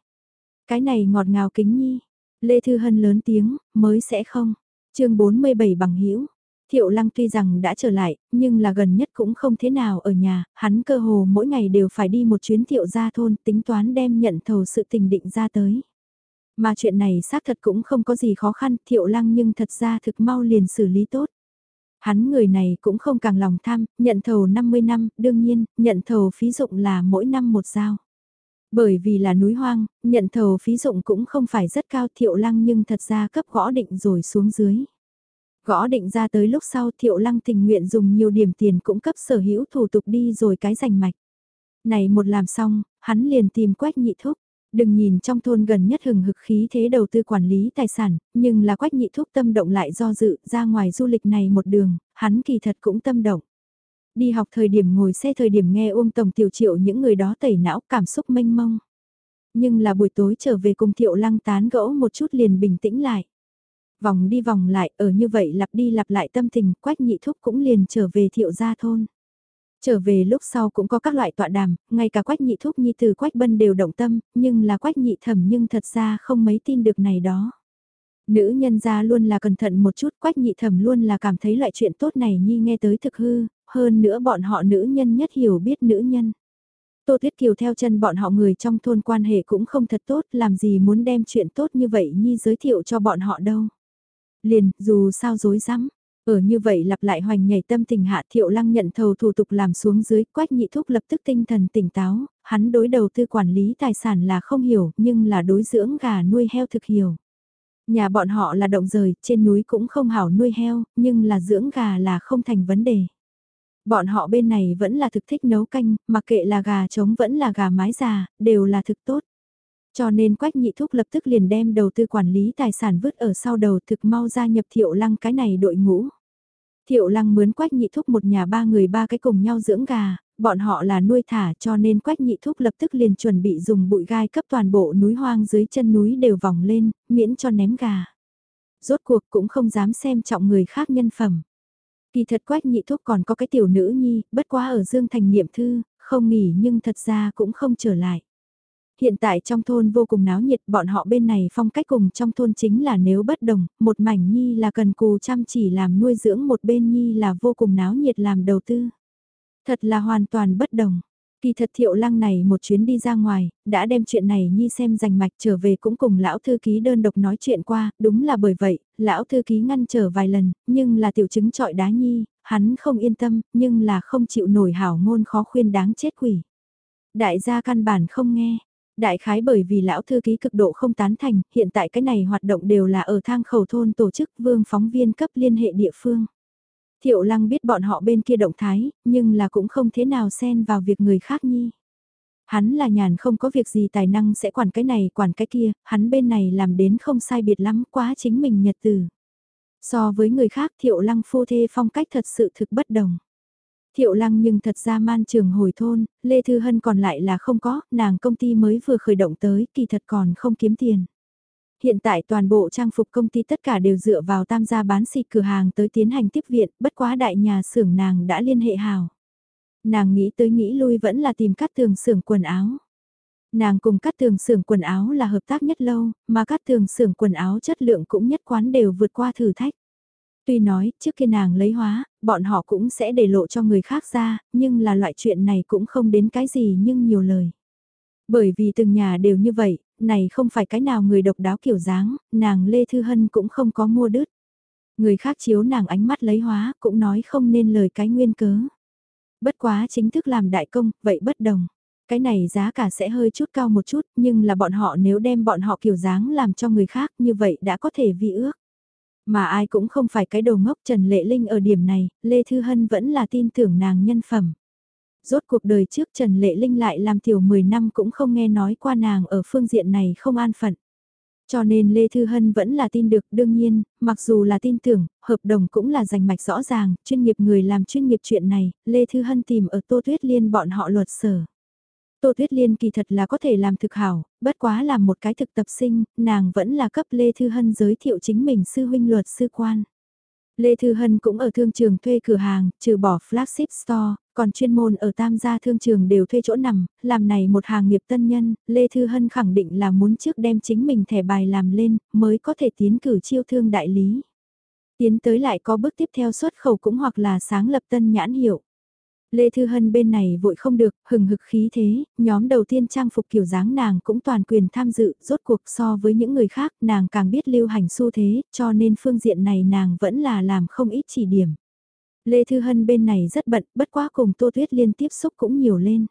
Speaker 1: Cái này ngọt ngào kính nhi. Lê Thư Hân lớn tiếng, mới sẽ không. chương 47 bằng hữu Thiệu Lăng tuy rằng đã trở lại, nhưng là gần nhất cũng không thế nào ở nhà, hắn cơ hồ mỗi ngày đều phải đi một chuyến thiệu gia thôn tính toán đem nhận thầu sự tình định ra tới. Mà chuyện này xác thật cũng không có gì khó khăn, thiệu lăng nhưng thật ra thực mau liền xử lý tốt. Hắn người này cũng không càng lòng tham, nhận thầu 50 năm, đương nhiên, nhận thầu phí dụng là mỗi năm một giao. Bởi vì là núi hoang, nhận thầu phí dụng cũng không phải rất cao thiệu lăng nhưng thật ra cấp gõ định rồi xuống dưới. Gõ định ra tới lúc sau thiệu lăng tình nguyện dùng nhiều điểm tiền cũng cấp sở hữu thủ tục đi rồi cái giành mạch. Này một làm xong, hắn liền tìm quách nhị thúc. Đừng nhìn trong thôn gần nhất hừng hực khí thế đầu tư quản lý tài sản, nhưng là quách nhị thúc tâm động lại do dự ra ngoài du lịch này một đường, hắn kỳ thật cũng tâm động. Đi học thời điểm ngồi xe thời điểm nghe Uông Tổng Tiểu Triệu những người đó tẩy não cảm xúc mênh mông. Nhưng là buổi tối trở về cùng Thiệu Lăng tán gẫu một chút liền bình tĩnh lại. Vòng đi vòng lại, ở như vậy lặp đi lặp lại tâm tình, quách nhị thúc cũng liền trở về Thiệu gia thôn. Trở về lúc sau cũng có các loại tọa đàm, ngay cả quách nhị thúc nhi từ quách bân đều động tâm, nhưng là quách nhị thẩm nhưng thật ra không mấy tin được này đó. Nữ nhân gia luôn là cẩn thận một chút, quách nhị thẩm luôn là cảm thấy loại chuyện tốt này nhi nghe tới thực hư, hơn nữa bọn họ nữ nhân nhất hiểu biết nữ nhân. Tô Tuyết Kiều theo chân bọn họ người trong thôn quan hệ cũng không thật tốt, làm gì muốn đem chuyện tốt như vậy nhi giới thiệu cho bọn họ đâu. Liền, dù sao dối rắm ở như vậy lặp lại hoành nhảy tâm tình hạ thiệu lăng nhận thầu thủ tục làm xuống dưới quách nhị thúc lập tức tinh thần tỉnh táo, hắn đối đầu tư quản lý tài sản là không hiểu nhưng là đối dưỡng gà nuôi heo thực hiểu. Nhà bọn họ là động rời, trên núi cũng không hảo nuôi heo, nhưng là dưỡng gà là không thành vấn đề. Bọn họ bên này vẫn là thực thích nấu canh, mặc kệ là gà trống vẫn là gà mái già, đều là thực tốt. Cho nên Quách Nhị Thúc lập tức liền đem đầu tư quản lý tài sản vứt ở sau đầu thực mau gia nhập Thiệu Lăng cái này đội ngũ. Thiệu Lăng mướn Quách Nhị Thúc một nhà ba người ba cái cùng nhau dưỡng gà, bọn họ là nuôi thả cho nên Quách Nhị Thúc lập tức liền chuẩn bị dùng bụi gai cấp toàn bộ núi hoang dưới chân núi đều vòng lên, miễn cho ném gà. Rốt cuộc cũng không dám xem trọng người khác nhân phẩm. Kỳ thật Quách Nhị Thúc còn có cái tiểu nữ nhi, bất quá ở Dương Thành niệm thư, không nghỉ nhưng thật ra cũng không trở lại. Hiện tại trong thôn vô cùng náo nhiệt bọn họ bên này phong cách cùng trong thôn chính là nếu bất đồng, một mảnh nhi là cần cù chăm chỉ làm nuôi dưỡng một bên nhi là vô cùng náo nhiệt làm đầu tư. Thật là hoàn toàn bất đồng. Kỳ thật thiệu lăng này một chuyến đi ra ngoài, đã đem chuyện này nhi xem rành mạch trở về cũng cùng lão thư ký đơn độc nói chuyện qua, đúng là bởi vậy, lão thư ký ngăn trở vài lần, nhưng là tiểu chứng trọi đá nhi, hắn không yên tâm, nhưng là không chịu nổi hảo ngôn khó khuyên đáng chết quỷ. Đại gia căn bản không nghe, Đại khái bởi vì lão thư ký cực độ không tán thành, hiện tại cái này hoạt động đều là ở thang khẩu thôn tổ chức vương phóng viên cấp liên hệ địa phương. Thiệu lăng biết bọn họ bên kia động thái, nhưng là cũng không thế nào xen vào việc người khác nhi. Hắn là nhàn không có việc gì tài năng sẽ quản cái này quản cái kia, hắn bên này làm đến không sai biệt lắm quá chính mình nhật từ. So với người khác thiệu lăng phu thê phong cách thật sự thực bất đồng. Thiệu lăng nhưng thật ra man trường hồi thôn, Lê Thư Hân còn lại là không có, nàng công ty mới vừa khởi động tới, kỳ thật còn không kiếm tiền. Hiện tại toàn bộ trang phục công ty tất cả đều dựa vào tam gia bán xịt cửa hàng tới tiến hành tiếp viện, bất quá đại nhà xưởng nàng đã liên hệ hào. Nàng nghĩ tới nghĩ lui vẫn là tìm cắt tường xưởng quần áo. Nàng cùng cắt tường xưởng quần áo là hợp tác nhất lâu, mà cắt tường xưởng quần áo chất lượng cũng nhất quán đều vượt qua thử thách. Tuy nói, trước khi nàng lấy hóa, bọn họ cũng sẽ để lộ cho người khác ra, nhưng là loại chuyện này cũng không đến cái gì nhưng nhiều lời. Bởi vì từng nhà đều như vậy, này không phải cái nào người độc đáo kiểu dáng, nàng Lê Thư Hân cũng không có mua đứt. Người khác chiếu nàng ánh mắt lấy hóa cũng nói không nên lời cái nguyên cớ. Bất quá chính thức làm đại công, vậy bất đồng. Cái này giá cả sẽ hơi chút cao một chút, nhưng là bọn họ nếu đem bọn họ kiểu dáng làm cho người khác như vậy đã có thể vi ước. Mà ai cũng không phải cái đầu ngốc Trần Lệ Linh ở điểm này, Lê Thư Hân vẫn là tin tưởng nàng nhân phẩm. Rốt cuộc đời trước Trần Lệ Linh lại làm tiểu 10 năm cũng không nghe nói qua nàng ở phương diện này không an phận. Cho nên Lê Thư Hân vẫn là tin được đương nhiên, mặc dù là tin tưởng, hợp đồng cũng là giành mạch rõ ràng, chuyên nghiệp người làm chuyên nghiệp chuyện này, Lê Thư Hân tìm ở Tô Tuyết Liên bọn họ luật sở. Tô Tuyết Liên kỳ thật là có thể làm thực hảo, bất quá làm một cái thực tập sinh, nàng vẫn là cấp Lê Thư Hân giới thiệu chính mình sư huynh luật sư quan. Lê Thư Hân cũng ở thương trường thuê cửa hàng, trừ bỏ flagship store, còn chuyên môn ở tam gia thương trường đều thuê chỗ nằm, làm này một hàng nghiệp tân nhân, Lê Thư Hân khẳng định là muốn trước đem chính mình thẻ bài làm lên, mới có thể tiến cử chiêu thương đại lý. Tiến tới lại có bước tiếp theo xuất khẩu cũng hoặc là sáng lập tân nhãn hiệu. Lê Thư Hân bên này vội không được, hừng hực khí thế, nhóm đầu tiên trang phục kiểu dáng nàng cũng toàn quyền tham dự, rốt cuộc so với những người khác nàng càng biết lưu hành xu thế, cho nên phương diện này nàng vẫn là làm không ít chỉ điểm. Lê Thư Hân bên này rất bận, bất quá cùng Tô Tuyết Liên tiếp xúc cũng nhiều lên.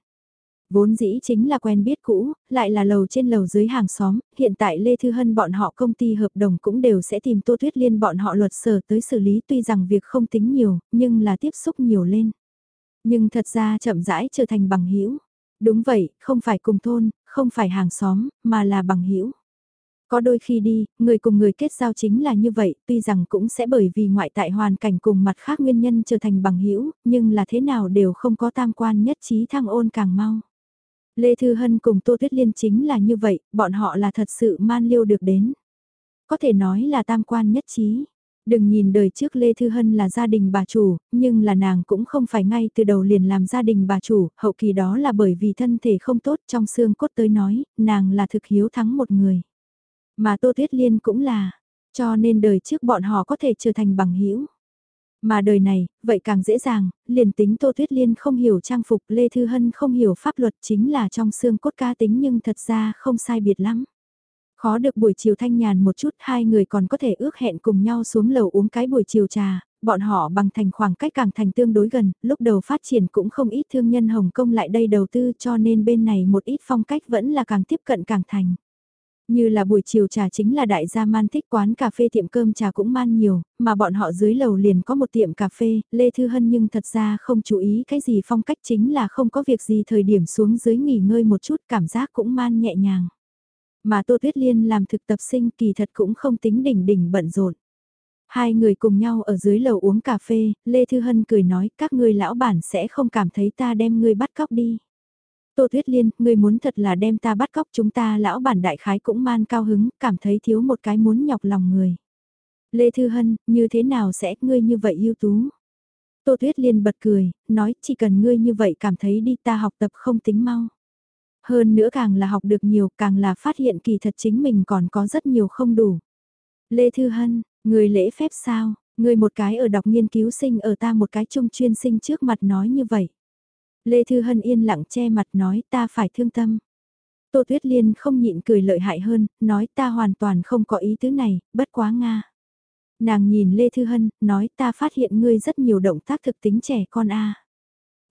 Speaker 1: Vốn dĩ chính là quen biết cũ, lại là lầu trên lầu dưới hàng xóm, hiện tại Lê Thư Hân bọn họ công ty hợp đồng cũng đều sẽ tìm Tô Tuyết Liên bọn họ luật sở tới xử lý tuy rằng việc không tính nhiều, nhưng là tiếp xúc nhiều lên. Nhưng thật ra chậm rãi trở thành bằng hữu Đúng vậy, không phải cùng thôn, không phải hàng xóm, mà là bằng hữu Có đôi khi đi, người cùng người kết giao chính là như vậy, tuy rằng cũng sẽ bởi vì ngoại tại hoàn cảnh cùng mặt khác nguyên nhân trở thành bằng hữu nhưng là thế nào đều không có tam quan nhất trí thăng ôn càng mau. Lê Thư Hân cùng Tô Tuyết Liên chính là như vậy, bọn họ là thật sự man liêu được đến. Có thể nói là tam quan nhất trí. Đừng nhìn đời trước Lê Thư Hân là gia đình bà chủ, nhưng là nàng cũng không phải ngay từ đầu liền làm gia đình bà chủ, hậu kỳ đó là bởi vì thân thể không tốt trong xương cốt tới nói, nàng là thực hiếu thắng một người. Mà Tô Tuyết Liên cũng là, cho nên đời trước bọn họ có thể trở thành bằng hữu Mà đời này, vậy càng dễ dàng, liền tính Tô Tuyết Liên không hiểu trang phục Lê Thư Hân không hiểu pháp luật chính là trong xương cốt ca tính nhưng thật ra không sai biệt lắm. Khó được buổi chiều thanh nhàn một chút hai người còn có thể ước hẹn cùng nhau xuống lầu uống cái buổi chiều trà, bọn họ bằng thành khoảng cách càng thành tương đối gần, lúc đầu phát triển cũng không ít thương nhân Hồng Kông lại đây đầu tư cho nên bên này một ít phong cách vẫn là càng tiếp cận càng thành. Như là buổi chiều trà chính là đại gia man thích quán cà phê tiệm cơm trà cũng man nhiều, mà bọn họ dưới lầu liền có một tiệm cà phê, Lê Thư Hân nhưng thật ra không chú ý cái gì phong cách chính là không có việc gì thời điểm xuống dưới nghỉ ngơi một chút cảm giác cũng man nhẹ nhàng. Mà Tô Tuyết Liên làm thực tập sinh kỳ thật cũng không tính đỉnh đỉnh bận rộn. Hai người cùng nhau ở dưới lầu uống cà phê, Lê Thư Hân cười nói các ngươi lão bản sẽ không cảm thấy ta đem ngươi bắt cóc đi. Tô Tuyết Liên, ngươi muốn thật là đem ta bắt cóc chúng ta lão bản đại khái cũng man cao hứng, cảm thấy thiếu một cái muốn nhọc lòng người. Lê Thư Hân, như thế nào sẽ ngươi như vậy ưu tú? Tô Tuyết Liên bật cười, nói chỉ cần ngươi như vậy cảm thấy đi ta học tập không tính mau. Hơn nữa càng là học được nhiều càng là phát hiện kỳ thật chính mình còn có rất nhiều không đủ. Lê Thư Hân, người lễ phép sao, người một cái ở đọc nghiên cứu sinh ở ta một cái trung chuyên sinh trước mặt nói như vậy. Lê Thư Hân yên lặng che mặt nói ta phải thương tâm. Tô Tuyết Liên không nhịn cười lợi hại hơn, nói ta hoàn toàn không có ý tứ này, bất quá Nga. Nàng nhìn Lê Thư Hân, nói ta phát hiện ngươi rất nhiều động tác thực tính trẻ con a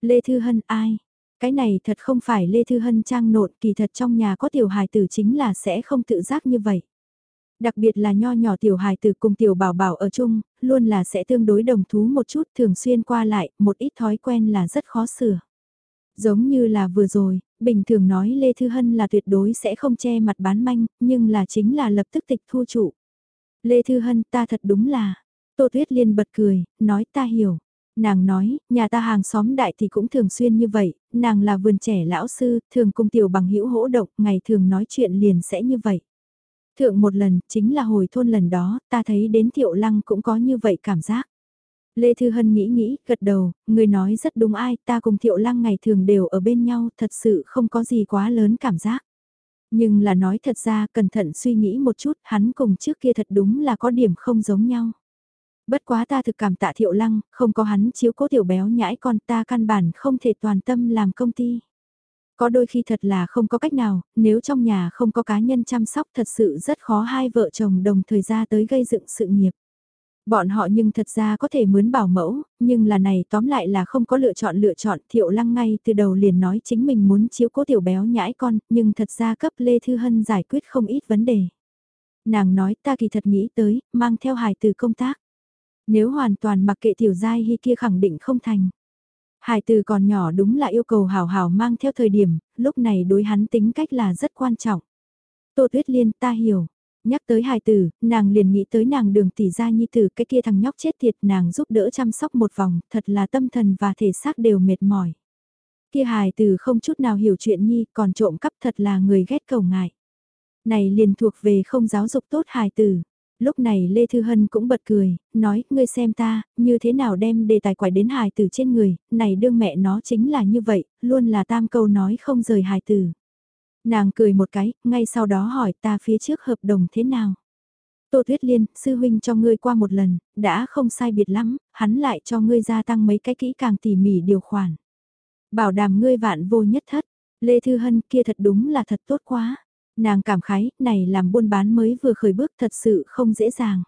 Speaker 1: Lê Thư Hân ai? Cái này thật không phải Lê Thư Hân trang nộn kỳ thật trong nhà có tiểu hài tử chính là sẽ không tự giác như vậy. Đặc biệt là nho nhỏ tiểu hài tử cùng tiểu bảo bảo ở chung, luôn là sẽ tương đối đồng thú một chút thường xuyên qua lại, một ít thói quen là rất khó sửa. Giống như là vừa rồi, bình thường nói Lê Thư Hân là tuyệt đối sẽ không che mặt bán manh, nhưng là chính là lập tức tịch thu trụ. Lê Thư Hân ta thật đúng là, Tô Tuyết Liên bật cười, nói ta hiểu. Nàng nói, nhà ta hàng xóm đại thì cũng thường xuyên như vậy, nàng là vườn trẻ lão sư, thường cùng tiểu bằng hữu hỗ động, ngày thường nói chuyện liền sẽ như vậy. Thượng một lần, chính là hồi thôn lần đó, ta thấy đến thiệu lăng cũng có như vậy cảm giác. Lê Thư Hân nghĩ nghĩ, gật đầu, người nói rất đúng ai, ta cùng thiệu lăng ngày thường đều ở bên nhau, thật sự không có gì quá lớn cảm giác. Nhưng là nói thật ra, cẩn thận suy nghĩ một chút, hắn cùng trước kia thật đúng là có điểm không giống nhau. Bất quá ta thực cảm tạ thiệu lăng, không có hắn chiếu cố tiểu béo nhãi con ta căn bản không thể toàn tâm làm công ty. Có đôi khi thật là không có cách nào, nếu trong nhà không có cá nhân chăm sóc thật sự rất khó hai vợ chồng đồng thời ra tới gây dựng sự nghiệp. Bọn họ nhưng thật ra có thể mướn bảo mẫu, nhưng là này tóm lại là không có lựa chọn lựa chọn thiệu lăng ngay từ đầu liền nói chính mình muốn chiếu cố tiểu béo nhãi con, nhưng thật ra cấp Lê Thư Hân giải quyết không ít vấn đề. Nàng nói ta kỳ thật nghĩ tới, mang theo hài từ công tác. Nếu hoàn toàn mặc kệ tiểu giai hy kia khẳng định không thành. Hải từ còn nhỏ đúng là yêu cầu hảo hảo mang theo thời điểm, lúc này đối hắn tính cách là rất quan trọng. Tô Tuyết Liên ta hiểu. Nhắc tới hài tử, nàng liền nghĩ tới nàng đường tỷ gia nhi tử cái kia thằng nhóc chết thiệt nàng giúp đỡ chăm sóc một vòng, thật là tâm thần và thể xác đều mệt mỏi. Kia hài tử không chút nào hiểu chuyện nhi, còn trộm cắp thật là người ghét cầu ngại. Này liền thuộc về không giáo dục tốt hài tử. Lúc này Lê Thư Hân cũng bật cười, nói, ngươi xem ta, như thế nào đem đề tài quải đến hài tử trên người, này đương mẹ nó chính là như vậy, luôn là tam câu nói không rời hài tử. Nàng cười một cái, ngay sau đó hỏi ta phía trước hợp đồng thế nào. Tô Tuyết Liên, sư huynh cho ngươi qua một lần, đã không sai biệt lắm, hắn lại cho ngươi gia tăng mấy cái kỹ càng tỉ mỉ điều khoản. Bảo đảm ngươi vạn vô nhất thất, Lê Thư Hân kia thật đúng là thật tốt quá. Nàng cảm khái, này làm buôn bán mới vừa khởi bước thật sự không dễ dàng.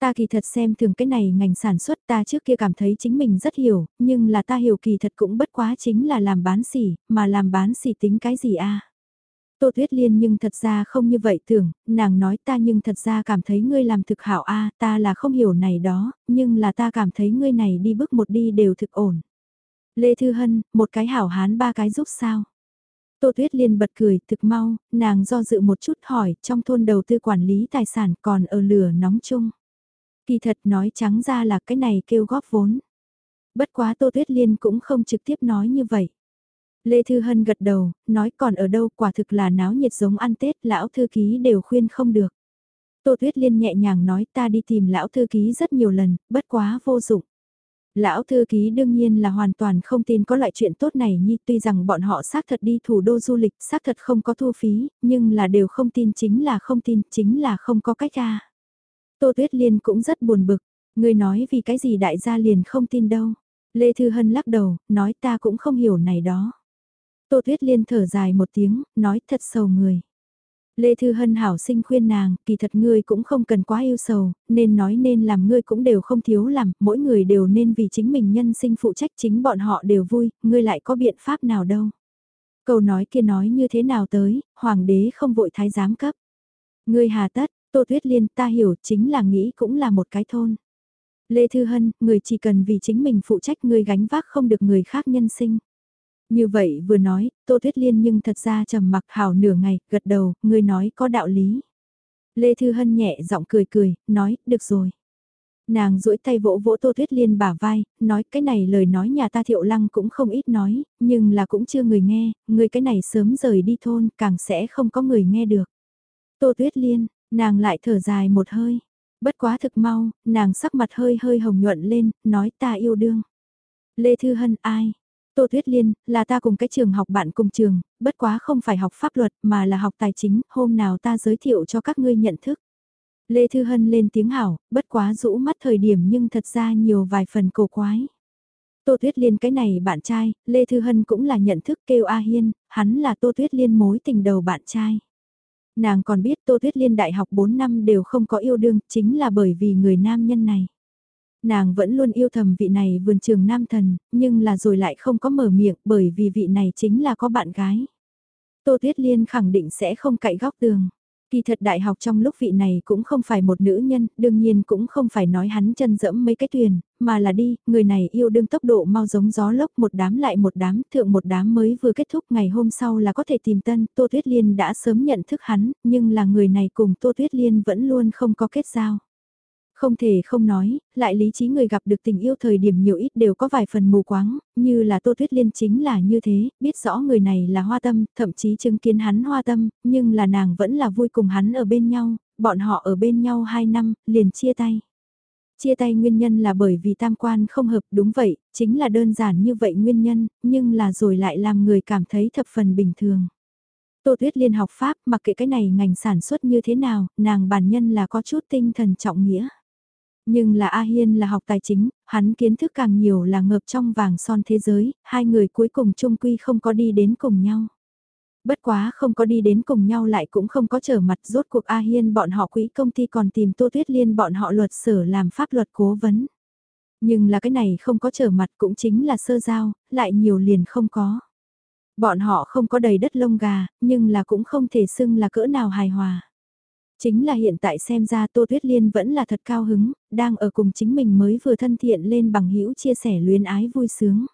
Speaker 1: Ta kỳ thật xem thường cái này ngành sản xuất ta trước kia cảm thấy chính mình rất hiểu, nhưng là ta hiểu kỳ thật cũng bất quá chính là làm bán xỉ, mà làm bán xỉ tính cái gì a Tô Tuyết Liên nhưng thật ra không như vậy tưởng, nàng nói ta nhưng thật ra cảm thấy ngươi làm thực hảo a ta là không hiểu này đó, nhưng là ta cảm thấy ngươi này đi bước một đi đều thực ổn. Lê Thư Hân, một cái hảo hán ba cái giúp sao? Tô Tuyết Liên bật cười, thực mau, nàng do dự một chút hỏi, trong thôn đầu tư quản lý tài sản còn ở lửa nóng chung. Kỳ thật nói trắng ra là cái này kêu góp vốn. Bất quá Tô Tuyết Liên cũng không trực tiếp nói như vậy. Lê Thư Hân gật đầu, nói còn ở đâu quả thực là náo nhiệt giống ăn Tết, lão thư ký đều khuyên không được. Tô Tuyết Liên nhẹ nhàng nói ta đi tìm lão thư ký rất nhiều lần, bất quá vô dụng. Lão thư ký đương nhiên là hoàn toàn không tin có loại chuyện tốt này nhi tuy rằng bọn họ xác thật đi thủ đô du lịch xác thật không có thu phí, nhưng là đều không tin chính là không tin, chính là không có cách ra. Tô Tuyết Liên cũng rất buồn bực, người nói vì cái gì đại gia liền không tin đâu. Lê Thư Hân lắc đầu, nói ta cũng không hiểu này đó. Tô Tuyết Liên thở dài một tiếng, nói thật sầu người. Lê Thư Hân hảo sinh khuyên nàng, kỳ thật ngươi cũng không cần quá yêu sầu, nên nói nên làm ngươi cũng đều không thiếu làm, mỗi người đều nên vì chính mình nhân sinh phụ trách chính bọn họ đều vui, ngươi lại có biện pháp nào đâu. Câu nói kia nói như thế nào tới, hoàng đế không vội thái giám cấp. Ngươi hà tất, Tô Tuyết Liên ta hiểu chính là nghĩ cũng là một cái thôn. Lê Thư Hân, người chỉ cần vì chính mình phụ trách ngươi gánh vác không được người khác nhân sinh. Như vậy vừa nói, Tô Tuyết Liên nhưng thật ra trầm mặc hảo nửa ngày, gật đầu, người nói có đạo lý. Lê Thư Hân nhẹ giọng cười cười, nói, được rồi. Nàng duỗi tay vỗ vỗ Tô Tuyết Liên bả vai, nói cái này lời nói nhà ta thiệu lăng cũng không ít nói, nhưng là cũng chưa người nghe, người cái này sớm rời đi thôn, càng sẽ không có người nghe được. Tô Tuyết Liên, nàng lại thở dài một hơi. Bất quá thực mau, nàng sắc mặt hơi hơi hồng nhuận lên, nói ta yêu đương. Lê Thư Hân ai? Tô Tuyết Liên, là ta cùng cái trường học bạn cùng trường, bất quá không phải học pháp luật mà là học tài chính, hôm nào ta giới thiệu cho các ngươi nhận thức. Lê Thư Hân lên tiếng hảo, bất quá rũ mắt thời điểm nhưng thật ra nhiều vài phần cổ quái. Tô Tuyết Liên cái này bạn trai, Lê Thư Hân cũng là nhận thức kêu A Hiên, hắn là Tô Tuyết Liên mối tình đầu bạn trai. Nàng còn biết Tô Tuyết Liên đại học 4 năm đều không có yêu đương, chính là bởi vì người nam nhân này. Nàng vẫn luôn yêu thầm vị này vườn trường nam thần, nhưng là rồi lại không có mở miệng bởi vì vị này chính là có bạn gái. Tô Tuyết Liên khẳng định sẽ không cậy góc tường. Kỳ thật đại học trong lúc vị này cũng không phải một nữ nhân, đương nhiên cũng không phải nói hắn chân dẫm mấy cái thuyền, mà là đi, người này yêu đương tốc độ mau giống gió lốc một đám lại một đám, thượng một đám mới vừa kết thúc ngày hôm sau là có thể tìm tân, Tô Tuyết Liên đã sớm nhận thức hắn, nhưng là người này cùng Tô Tuyết Liên vẫn luôn không có kết giao. Không thể không nói, lại lý trí người gặp được tình yêu thời điểm nhiều ít đều có vài phần mù quáng, như là Tô Tuyết Liên chính là như thế, biết rõ người này là hoa tâm, thậm chí chứng kiến hắn hoa tâm, nhưng là nàng vẫn là vui cùng hắn ở bên nhau, bọn họ ở bên nhau 2 năm, liền chia tay. Chia tay nguyên nhân là bởi vì tam quan không hợp đúng vậy, chính là đơn giản như vậy nguyên nhân, nhưng là rồi lại làm người cảm thấy thập phần bình thường. Tô Tuyết Liên học Pháp mặc kệ cái này ngành sản xuất như thế nào, nàng bản nhân là có chút tinh thần trọng nghĩa. Nhưng là A Hiên là học tài chính, hắn kiến thức càng nhiều là ngợp trong vàng son thế giới, hai người cuối cùng chung quy không có đi đến cùng nhau. Bất quá không có đi đến cùng nhau lại cũng không có trở mặt rốt cuộc A Hiên bọn họ quỹ công ty còn tìm Tô Tuyết Liên bọn họ luật sở làm pháp luật cố vấn. Nhưng là cái này không có trở mặt cũng chính là sơ giao, lại nhiều liền không có. Bọn họ không có đầy đất lông gà, nhưng là cũng không thể xưng là cỡ nào hài hòa. Chính là hiện tại xem ra Tô Tuyết Liên vẫn là thật cao hứng, đang ở cùng chính mình mới vừa thân thiện lên bằng hữu chia sẻ luyến ái vui sướng.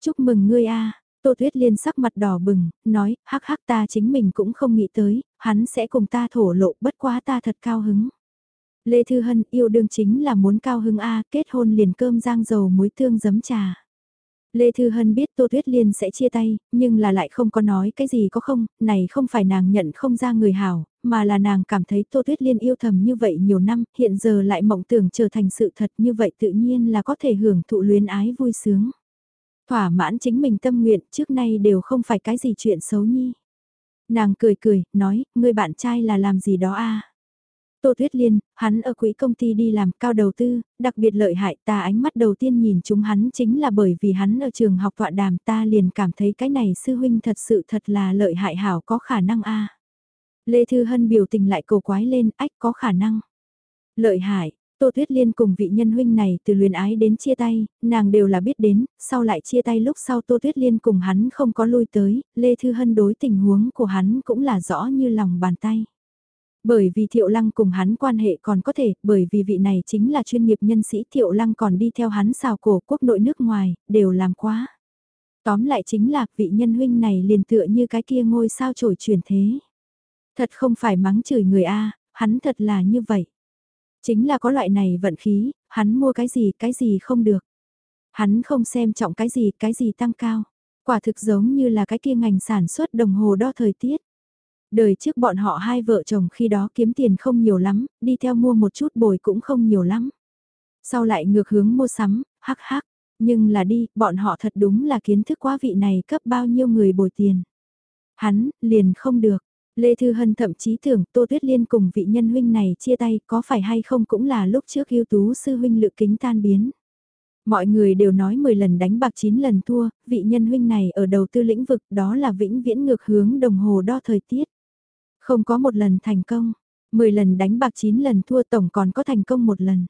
Speaker 1: Chúc mừng ngươi a Tô Tuyết Liên sắc mặt đỏ bừng, nói, hắc hắc ta chính mình cũng không nghĩ tới, hắn sẽ cùng ta thổ lộ bất quá ta thật cao hứng. Lê Thư Hân yêu đương chính là muốn cao hứng A, kết hôn liền cơm rang dầu muối tương giấm trà. Lê Thư Hân biết Tô Tuyết Liên sẽ chia tay, nhưng là lại không có nói cái gì có không, này không phải nàng nhận không ra người hảo, mà là nàng cảm thấy Tô Tuyết Liên yêu thầm như vậy nhiều năm, hiện giờ lại mộng tưởng trở thành sự thật như vậy tự nhiên là có thể hưởng thụ luyến ái vui sướng. Thỏa mãn chính mình tâm nguyện trước nay đều không phải cái gì chuyện xấu nhi. Nàng cười cười, nói, người bạn trai là làm gì đó a Tô Tuyết Liên, hắn ở quỹ công ty đi làm cao đầu tư, đặc biệt lợi hại ta ánh mắt đầu tiên nhìn chúng hắn chính là bởi vì hắn ở trường học tọa đàm ta liền cảm thấy cái này sư huynh thật sự thật là lợi hại hảo có khả năng a Lê Thư Hân biểu tình lại cầu quái lên ách có khả năng. Lợi hại, Tô Tuyết Liên cùng vị nhân huynh này từ luyến ái đến chia tay, nàng đều là biết đến, sau lại chia tay lúc sau Tô Tuyết Liên cùng hắn không có lui tới, Lê Thư Hân đối tình huống của hắn cũng là rõ như lòng bàn tay. Bởi vì Thiệu Lăng cùng hắn quan hệ còn có thể, bởi vì vị này chính là chuyên nghiệp nhân sĩ Thiệu Lăng còn đi theo hắn xào cổ quốc nội nước ngoài, đều làm quá. Tóm lại chính là vị nhân huynh này liền tựa như cái kia ngôi sao trổi chuyển thế. Thật không phải mắng chửi người A, hắn thật là như vậy. Chính là có loại này vận khí, hắn mua cái gì cái gì không được. Hắn không xem trọng cái gì cái gì tăng cao. Quả thực giống như là cái kia ngành sản xuất đồng hồ đo thời tiết. Đời trước bọn họ hai vợ chồng khi đó kiếm tiền không nhiều lắm, đi theo mua một chút bồi cũng không nhiều lắm. Sau lại ngược hướng mua sắm, hắc hắc, nhưng là đi, bọn họ thật đúng là kiến thức quá vị này cấp bao nhiêu người bồi tiền. Hắn, liền không được. Lê Thư Hân thậm chí tưởng Tô Tuyết Liên cùng vị nhân huynh này chia tay có phải hay không cũng là lúc trước yêu tú sư huynh lự kính tan biến. Mọi người đều nói 10 lần đánh bạc 9 lần thua, vị nhân huynh này ở đầu tư lĩnh vực đó là vĩnh viễn ngược hướng đồng hồ đo thời tiết. Không có một lần thành công, 10 lần đánh bạc 9 lần thua tổng còn có thành công một lần.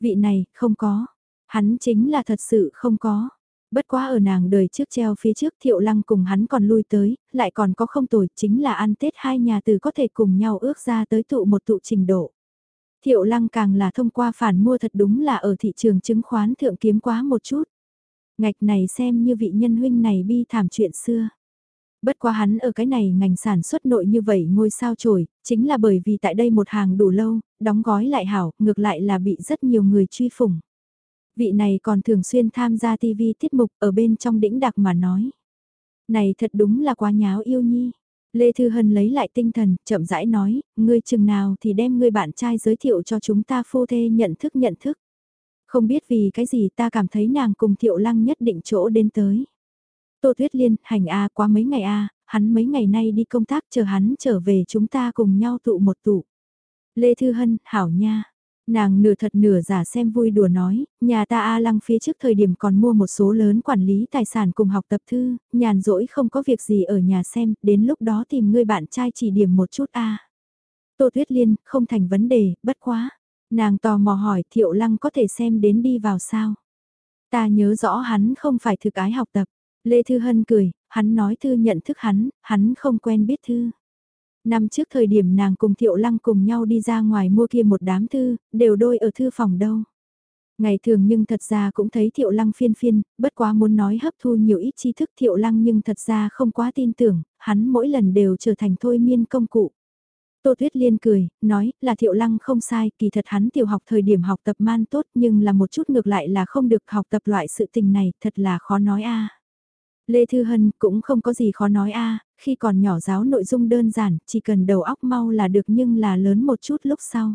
Speaker 1: Vị này, không có. Hắn chính là thật sự không có. Bất quá ở nàng đời trước treo phía trước thiệu lăng cùng hắn còn lui tới, lại còn có không tồi chính là ăn Tết hai nhà từ có thể cùng nhau ước ra tới tụ một tụ trình độ. Thiệu lăng càng là thông qua phản mua thật đúng là ở thị trường chứng khoán thượng kiếm quá một chút. Ngạch này xem như vị nhân huynh này bi thảm chuyện xưa. Bất quá hắn ở cái này ngành sản xuất nội như vậy ngôi sao trổi, chính là bởi vì tại đây một hàng đủ lâu, đóng gói lại hảo, ngược lại là bị rất nhiều người truy phủng. Vị này còn thường xuyên tham gia TV tiết mục ở bên trong đĩnh đặc mà nói. Này thật đúng là quá nháo yêu nhi. Lê Thư Hân lấy lại tinh thần, chậm rãi nói, ngươi chừng nào thì đem ngươi bạn trai giới thiệu cho chúng ta phu thê nhận thức nhận thức. Không biết vì cái gì ta cảm thấy nàng cùng Thiệu Lăng nhất định chỗ đến tới. Tô Tuyết Liên, hành A qua mấy ngày A, hắn mấy ngày nay đi công tác chờ hắn trở về chúng ta cùng nhau tụ một tụ. Lê Thư Hân, hảo nha. Nàng nửa thật nửa giả xem vui đùa nói, nhà ta A Lăng phía trước thời điểm còn mua một số lớn quản lý tài sản cùng học tập thư, nhàn rỗi không có việc gì ở nhà xem, đến lúc đó tìm người bạn trai chỉ điểm một chút A. Tô Tuyết Liên, không thành vấn đề, bất quá. Nàng tò mò hỏi Thiệu Lăng có thể xem đến đi vào sao. Ta nhớ rõ hắn không phải thực ái học tập. Lê Thư Hân cười, hắn nói Thư nhận thức hắn, hắn không quen biết Thư. Năm trước thời điểm nàng cùng Thiệu Lăng cùng nhau đi ra ngoài mua kia một đám thư, đều đôi ở thư phòng đâu. Ngày thường nhưng thật ra cũng thấy Thiệu Lăng phiên phiên, bất quá muốn nói hấp thu nhiều ít tri thức Thiệu Lăng nhưng thật ra không quá tin tưởng, hắn mỗi lần đều trở thành thôi miên công cụ. Tô Tuyết Liên cười, nói là Thiệu Lăng không sai, kỳ thật hắn tiểu học thời điểm học tập man tốt nhưng là một chút ngược lại là không được học tập loại sự tình này, thật là khó nói a. Lê Thư Hân cũng không có gì khó nói a khi còn nhỏ giáo nội dung đơn giản, chỉ cần đầu óc mau là được nhưng là lớn một chút lúc sau.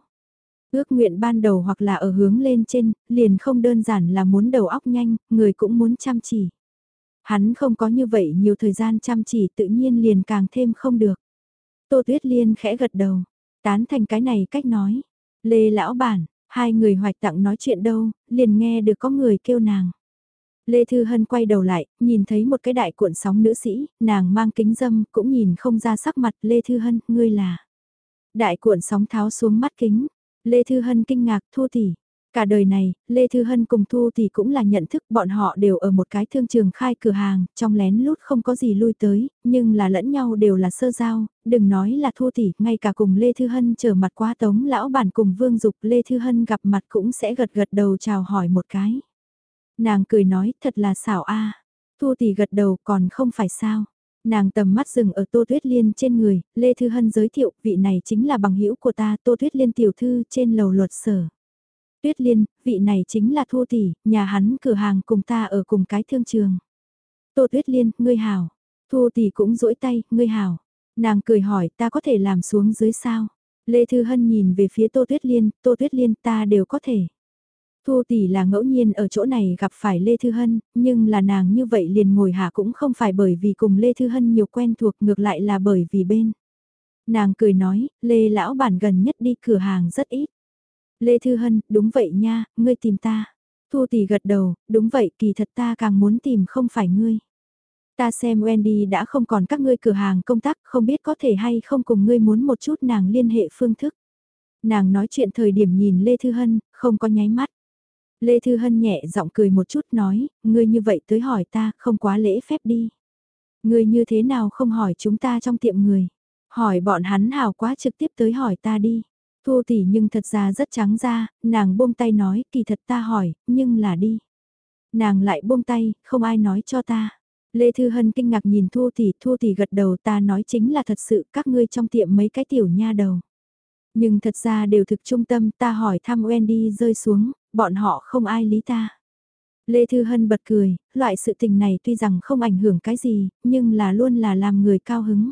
Speaker 1: Ước nguyện ban đầu hoặc là ở hướng lên trên, liền không đơn giản là muốn đầu óc nhanh, người cũng muốn chăm chỉ. Hắn không có như vậy nhiều thời gian chăm chỉ tự nhiên liền càng thêm không được. Tô Tuyết Liên khẽ gật đầu, tán thành cái này cách nói. Lê Lão Bản, hai người hoạch tặng nói chuyện đâu, liền nghe được có người kêu nàng. Lê Thư Hân quay đầu lại, nhìn thấy một cái đại cuộn sóng nữ sĩ, nàng mang kính dâm, cũng nhìn không ra sắc mặt Lê Thư Hân, ngươi là. Đại cuộn sóng tháo xuống mắt kính, Lê Thư Hân kinh ngạc Thu Tỷ. Cả đời này, Lê Thư Hân cùng Thu thì cũng là nhận thức bọn họ đều ở một cái thương trường khai cửa hàng, trong lén lút không có gì lui tới, nhưng là lẫn nhau đều là sơ giao, đừng nói là Thu Tỷ, ngay cả cùng Lê Thư Hân trở mặt quá tống lão bản cùng Vương Dục Lê Thư Hân gặp mặt cũng sẽ gật gật đầu chào hỏi một cái. Nàng cười nói thật là xảo a Thu tỷ gật đầu còn không phải sao. Nàng tầm mắt dừng ở Tô Tuyết Liên trên người, Lê Thư Hân giới thiệu vị này chính là bằng hữu của ta Tô Tuyết Liên tiểu thư trên lầu luật sở. Tuyết Liên, vị này chính là Thu Tỷ, nhà hắn cửa hàng cùng ta ở cùng cái thương trường. Tô Tuyết Liên, ngươi hảo. Thu Tỷ cũng duỗi tay, ngươi hảo. Nàng cười hỏi ta có thể làm xuống dưới sao? Lê Thư Hân nhìn về phía Tô Tuyết Liên, Tô Tuyết Liên ta đều có thể. Thu tỷ là ngẫu nhiên ở chỗ này gặp phải Lê Thư Hân, nhưng là nàng như vậy liền ngồi hạ cũng không phải bởi vì cùng Lê Thư Hân nhiều quen thuộc ngược lại là bởi vì bên. Nàng cười nói, Lê lão bản gần nhất đi cửa hàng rất ít. Lê Thư Hân, đúng vậy nha, ngươi tìm ta. Thu tỷ gật đầu, đúng vậy kỳ thật ta càng muốn tìm không phải ngươi. Ta xem Wendy đã không còn các ngươi cửa hàng công tác, không biết có thể hay không cùng ngươi muốn một chút nàng liên hệ phương thức. Nàng nói chuyện thời điểm nhìn Lê Thư Hân, không có nháy mắt. Lê Thư Hân nhẹ giọng cười một chút nói, ngươi như vậy tới hỏi ta, không quá lễ phép đi. Ngươi như thế nào không hỏi chúng ta trong tiệm người. Hỏi bọn hắn hào quá trực tiếp tới hỏi ta đi. Thu tỷ nhưng thật ra rất trắng ra, nàng buông tay nói, kỳ thật ta hỏi, nhưng là đi. Nàng lại buông tay, không ai nói cho ta. Lê Thư Hân kinh ngạc nhìn Thu tỷ, Thu tỷ gật đầu ta nói chính là thật sự các ngươi trong tiệm mấy cái tiểu nha đầu. Nhưng thật ra đều thực trung tâm ta hỏi thăm Wendy rơi xuống, bọn họ không ai lý ta. Lê Thư Hân bật cười, loại sự tình này tuy rằng không ảnh hưởng cái gì, nhưng là luôn là làm người cao hứng.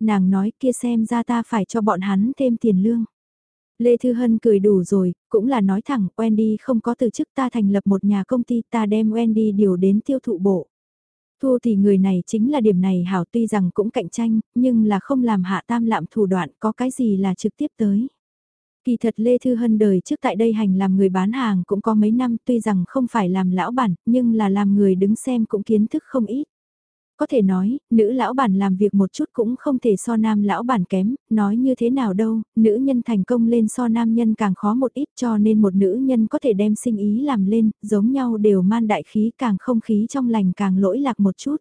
Speaker 1: Nàng nói kia xem ra ta phải cho bọn hắn thêm tiền lương. Lê Thư Hân cười đủ rồi, cũng là nói thẳng, Wendy không có từ chức ta thành lập một nhà công ty ta đem Wendy điều đến tiêu thụ bộ. Thu thì người này chính là điểm này hảo tuy rằng cũng cạnh tranh, nhưng là không làm hạ tam lạm thủ đoạn có cái gì là trực tiếp tới. Kỳ thật Lê Thư Hân đời trước tại đây hành làm người bán hàng cũng có mấy năm tuy rằng không phải làm lão bản, nhưng là làm người đứng xem cũng kiến thức không ít. Có thể nói, nữ lão bản làm việc một chút cũng không thể so nam lão bản kém, nói như thế nào đâu, nữ nhân thành công lên so nam nhân càng khó một ít cho nên một nữ nhân có thể đem sinh ý làm lên, giống nhau đều man đại khí càng không khí trong lành càng lỗi lạc một chút.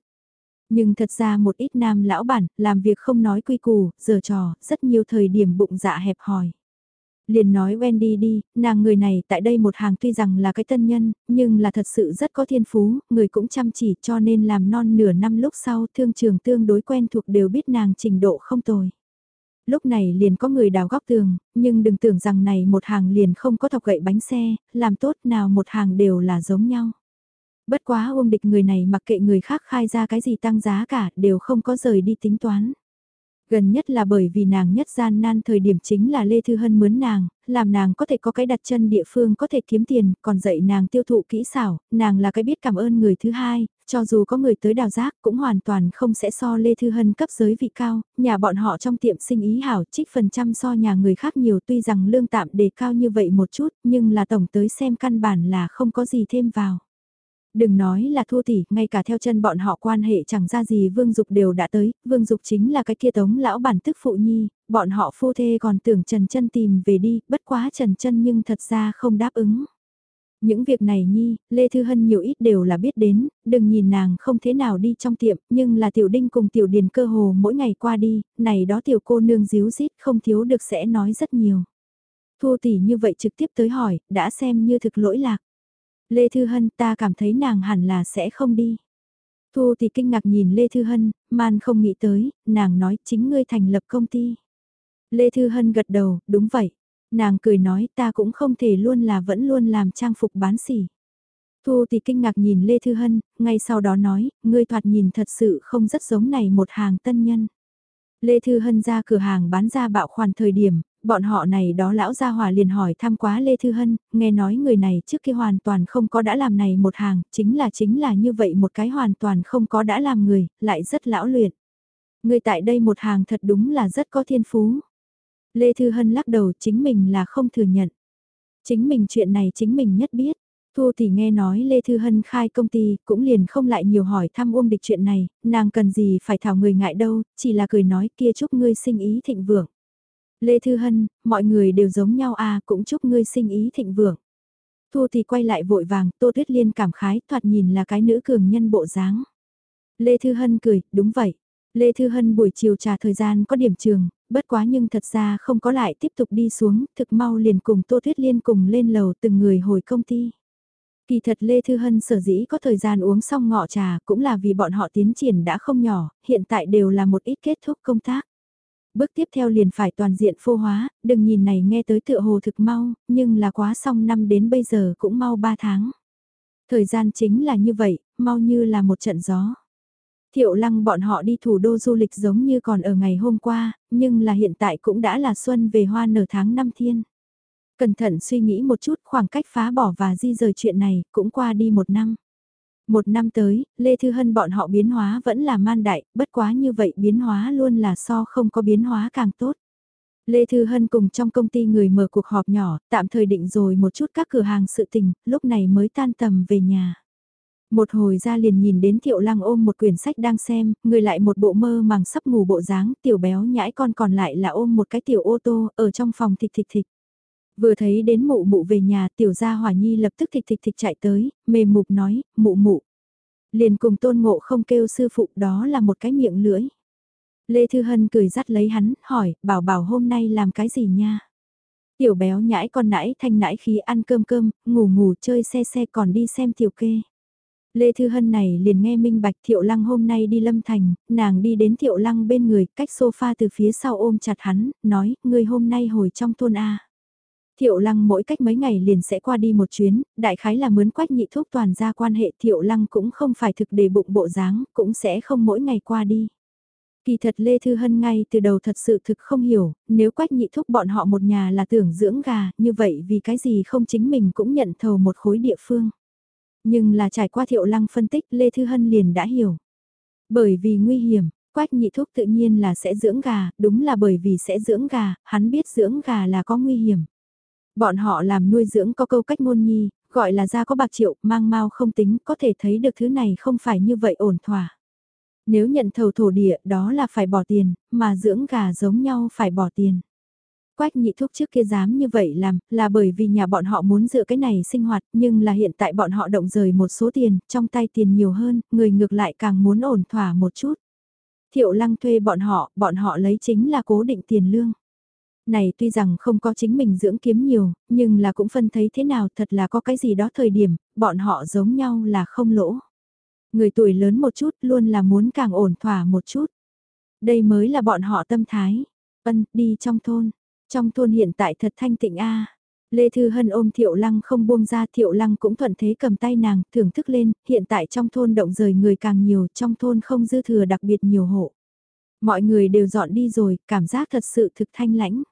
Speaker 1: Nhưng thật ra một ít nam lão bản, làm việc không nói quy củ, giờ trò, rất nhiều thời điểm bụng dạ hẹp hòi liền nói Wendy đi, nàng người này tại đây một hàng tuy rằng là cái tân nhân, nhưng là thật sự rất có thiên phú, người cũng chăm chỉ cho nên làm non nửa năm lúc sau thương trường tương đối quen thuộc đều biết nàng trình độ không tồi. Lúc này liền có người đào góc tường, nhưng đừng tưởng rằng này một hàng liền không có thọc gậy bánh xe, làm tốt nào một hàng đều là giống nhau. Bất quá Uông Địch người này mặc kệ người khác khai ra cái gì tăng giá cả đều không có rời đi tính toán. Gần nhất là bởi vì nàng nhất gian nan thời điểm chính là Lê Thư Hân mướn nàng, làm nàng có thể có cái đặt chân địa phương có thể kiếm tiền, còn dạy nàng tiêu thụ kỹ xảo, nàng là cái biết cảm ơn người thứ hai, cho dù có người tới đào giác cũng hoàn toàn không sẽ so Lê Thư Hân cấp giới vị cao, nhà bọn họ trong tiệm sinh ý hảo trích phần trăm so nhà người khác nhiều tuy rằng lương tạm đề cao như vậy một chút nhưng là tổng tới xem căn bản là không có gì thêm vào. Đừng nói là thua tỷ, ngay cả theo chân bọn họ quan hệ chẳng ra gì Vương Dục đều đã tới, Vương Dục chính là cái kia tống lão bản tức phụ nhi, bọn họ phu thê còn tưởng Trần chân tìm về đi, bất quá Trần chân nhưng thật ra không đáp ứng. Những việc này nhi, Lê Thư Hân nhiều ít đều là biết đến, đừng nhìn nàng không thế nào đi trong tiệm, nhưng là tiểu đinh cùng tiểu điền cơ hồ mỗi ngày qua đi, này đó tiểu cô nương díu dít không thiếu được sẽ nói rất nhiều. Thu tỷ như vậy trực tiếp tới hỏi, đã xem như thực lỗi lạc. Lê Thư Hân ta cảm thấy nàng hẳn là sẽ không đi. Thu thì kinh ngạc nhìn Lê Thư Hân, man không nghĩ tới, nàng nói chính ngươi thành lập công ty. Lê Thư Hân gật đầu, đúng vậy. Nàng cười nói ta cũng không thể luôn là vẫn luôn làm trang phục bán xỉ. Thu thì kinh ngạc nhìn Lê Thư Hân, ngay sau đó nói, ngươi thoạt nhìn thật sự không rất giống này một hàng tân nhân. Lê Thư Hân ra cửa hàng bán ra bạo khoản thời điểm, bọn họ này đó lão gia hòa liền hỏi thăm quá Lê Thư Hân, nghe nói người này trước kia hoàn toàn không có đã làm này một hàng, chính là chính là như vậy một cái hoàn toàn không có đã làm người, lại rất lão luyện. Người tại đây một hàng thật đúng là rất có thiên phú. Lê Thư Hân lắc đầu chính mình là không thừa nhận. Chính mình chuyện này chính mình nhất biết. Thu thì nghe nói Lê Thư Hân khai công ty, cũng liền không lại nhiều hỏi thăm Uông Địch chuyện này, nàng cần gì phải thảo người ngại đâu, chỉ là cười nói kia chúc ngươi sinh ý thịnh vượng. Lê Thư Hân, mọi người đều giống nhau à, cũng chúc ngươi sinh ý thịnh vượng. Thu thì quay lại vội vàng, Tô Tuyết Liên cảm khái, thoạt nhìn là cái nữ cường nhân bộ dáng. Lê Thư Hân cười, đúng vậy. Lê Thư Hân buổi chiều trà thời gian có điểm trường, bất quá nhưng thật ra không có lại tiếp tục đi xuống, thực mau liền cùng Tô Tuyết Liên cùng lên lầu từng người hồi công ty. Kỳ thật Lê Thư Hân sở dĩ có thời gian uống xong ngọ trà cũng là vì bọn họ tiến triển đã không nhỏ, hiện tại đều là một ít kết thúc công tác. Bước tiếp theo liền phải toàn diện phô hóa, đừng nhìn này nghe tới tựa hồ thực mau, nhưng là quá xong năm đến bây giờ cũng mau 3 tháng. Thời gian chính là như vậy, mau như là một trận gió. Thiệu lăng bọn họ đi thủ đô du lịch giống như còn ở ngày hôm qua, nhưng là hiện tại cũng đã là xuân về hoa nở tháng năm thiên. Cẩn thận suy nghĩ một chút khoảng cách phá bỏ và di rời chuyện này cũng qua đi một năm. Một năm tới, Lê Thư Hân bọn họ biến hóa vẫn là man đại, bất quá như vậy biến hóa luôn là so không có biến hóa càng tốt. Lê Thư Hân cùng trong công ty người mở cuộc họp nhỏ, tạm thời định rồi một chút các cửa hàng sự tình, lúc này mới tan tầm về nhà. Một hồi ra liền nhìn đến Thiệu Lăng ôm một quyển sách đang xem, người lại một bộ mơ màng sắp ngủ bộ dáng, tiểu béo nhãi con còn lại là ôm một cái tiểu ô tô ở trong phòng thịt thịt thịt. Vừa thấy đến mụ mụ về nhà tiểu gia hỏa nhi lập tức thịt thịt thịt chạy tới, mềm mục nói, mụ mụ. Liền cùng tôn ngộ không kêu sư phụ đó là một cái miệng lưỡi. Lê Thư Hân cười dắt lấy hắn, hỏi, bảo bảo hôm nay làm cái gì nha? Tiểu béo nhãi con nãi thanh nãi khí ăn cơm cơm, ngủ ngủ chơi xe xe còn đi xem tiểu kê. Lê Thư Hân này liền nghe minh bạch Thiệu Lăng hôm nay đi lâm thành, nàng đi đến Thiệu Lăng bên người, cách sofa từ phía sau ôm chặt hắn, nói, người hôm nay hồi trong thôn A. Thiệu Lăng mỗi cách mấy ngày liền sẽ qua đi một chuyến, đại khái là mướn quách nhị thúc toàn ra quan hệ Thiệu Lăng cũng không phải thực để bụng bộ dáng, cũng sẽ không mỗi ngày qua đi. Kỳ thật Lê Thư Hân ngay từ đầu thật sự thực không hiểu, nếu quách nhị thúc bọn họ một nhà là tưởng dưỡng gà, như vậy vì cái gì không chính mình cũng nhận thầu một khối địa phương. Nhưng là trải qua thiệu lăng phân tích Lê Thư Hân liền đã hiểu. Bởi vì nguy hiểm, quách nhị thúc tự nhiên là sẽ dưỡng gà, đúng là bởi vì sẽ dưỡng gà, hắn biết dưỡng gà là có nguy hiểm. Bọn họ làm nuôi dưỡng có câu cách ngôn nhi, gọi là ra có bạc triệu, mang mau không tính, có thể thấy được thứ này không phải như vậy ổn thỏa. Nếu nhận thầu thổ địa đó là phải bỏ tiền, mà dưỡng gà giống nhau phải bỏ tiền. Quách nhị thúc trước kia dám như vậy làm, là bởi vì nhà bọn họ muốn dựa cái này sinh hoạt, nhưng là hiện tại bọn họ động rời một số tiền, trong tay tiền nhiều hơn, người ngược lại càng muốn ổn thỏa một chút. Thiệu lăng thuê bọn họ, bọn họ lấy chính là cố định tiền lương. Này tuy rằng không có chính mình dưỡng kiếm nhiều, nhưng là cũng phân thấy thế nào thật là có cái gì đó thời điểm, bọn họ giống nhau là không lỗ. Người tuổi lớn một chút luôn là muốn càng ổn thỏa một chút. Đây mới là bọn họ tâm thái. Ân, đi trong thôn. Trong thôn hiện tại thật thanh tịnh a. Lê Thư Hân ôm Thiệu Lăng không buông ra Thiệu Lăng cũng thuận thế cầm tay nàng, thưởng thức lên, hiện tại trong thôn động rời người càng nhiều, trong thôn không dư thừa đặc biệt nhiều hộ. Mọi người đều dọn đi rồi, cảm giác thật sự thực thanh lãnh.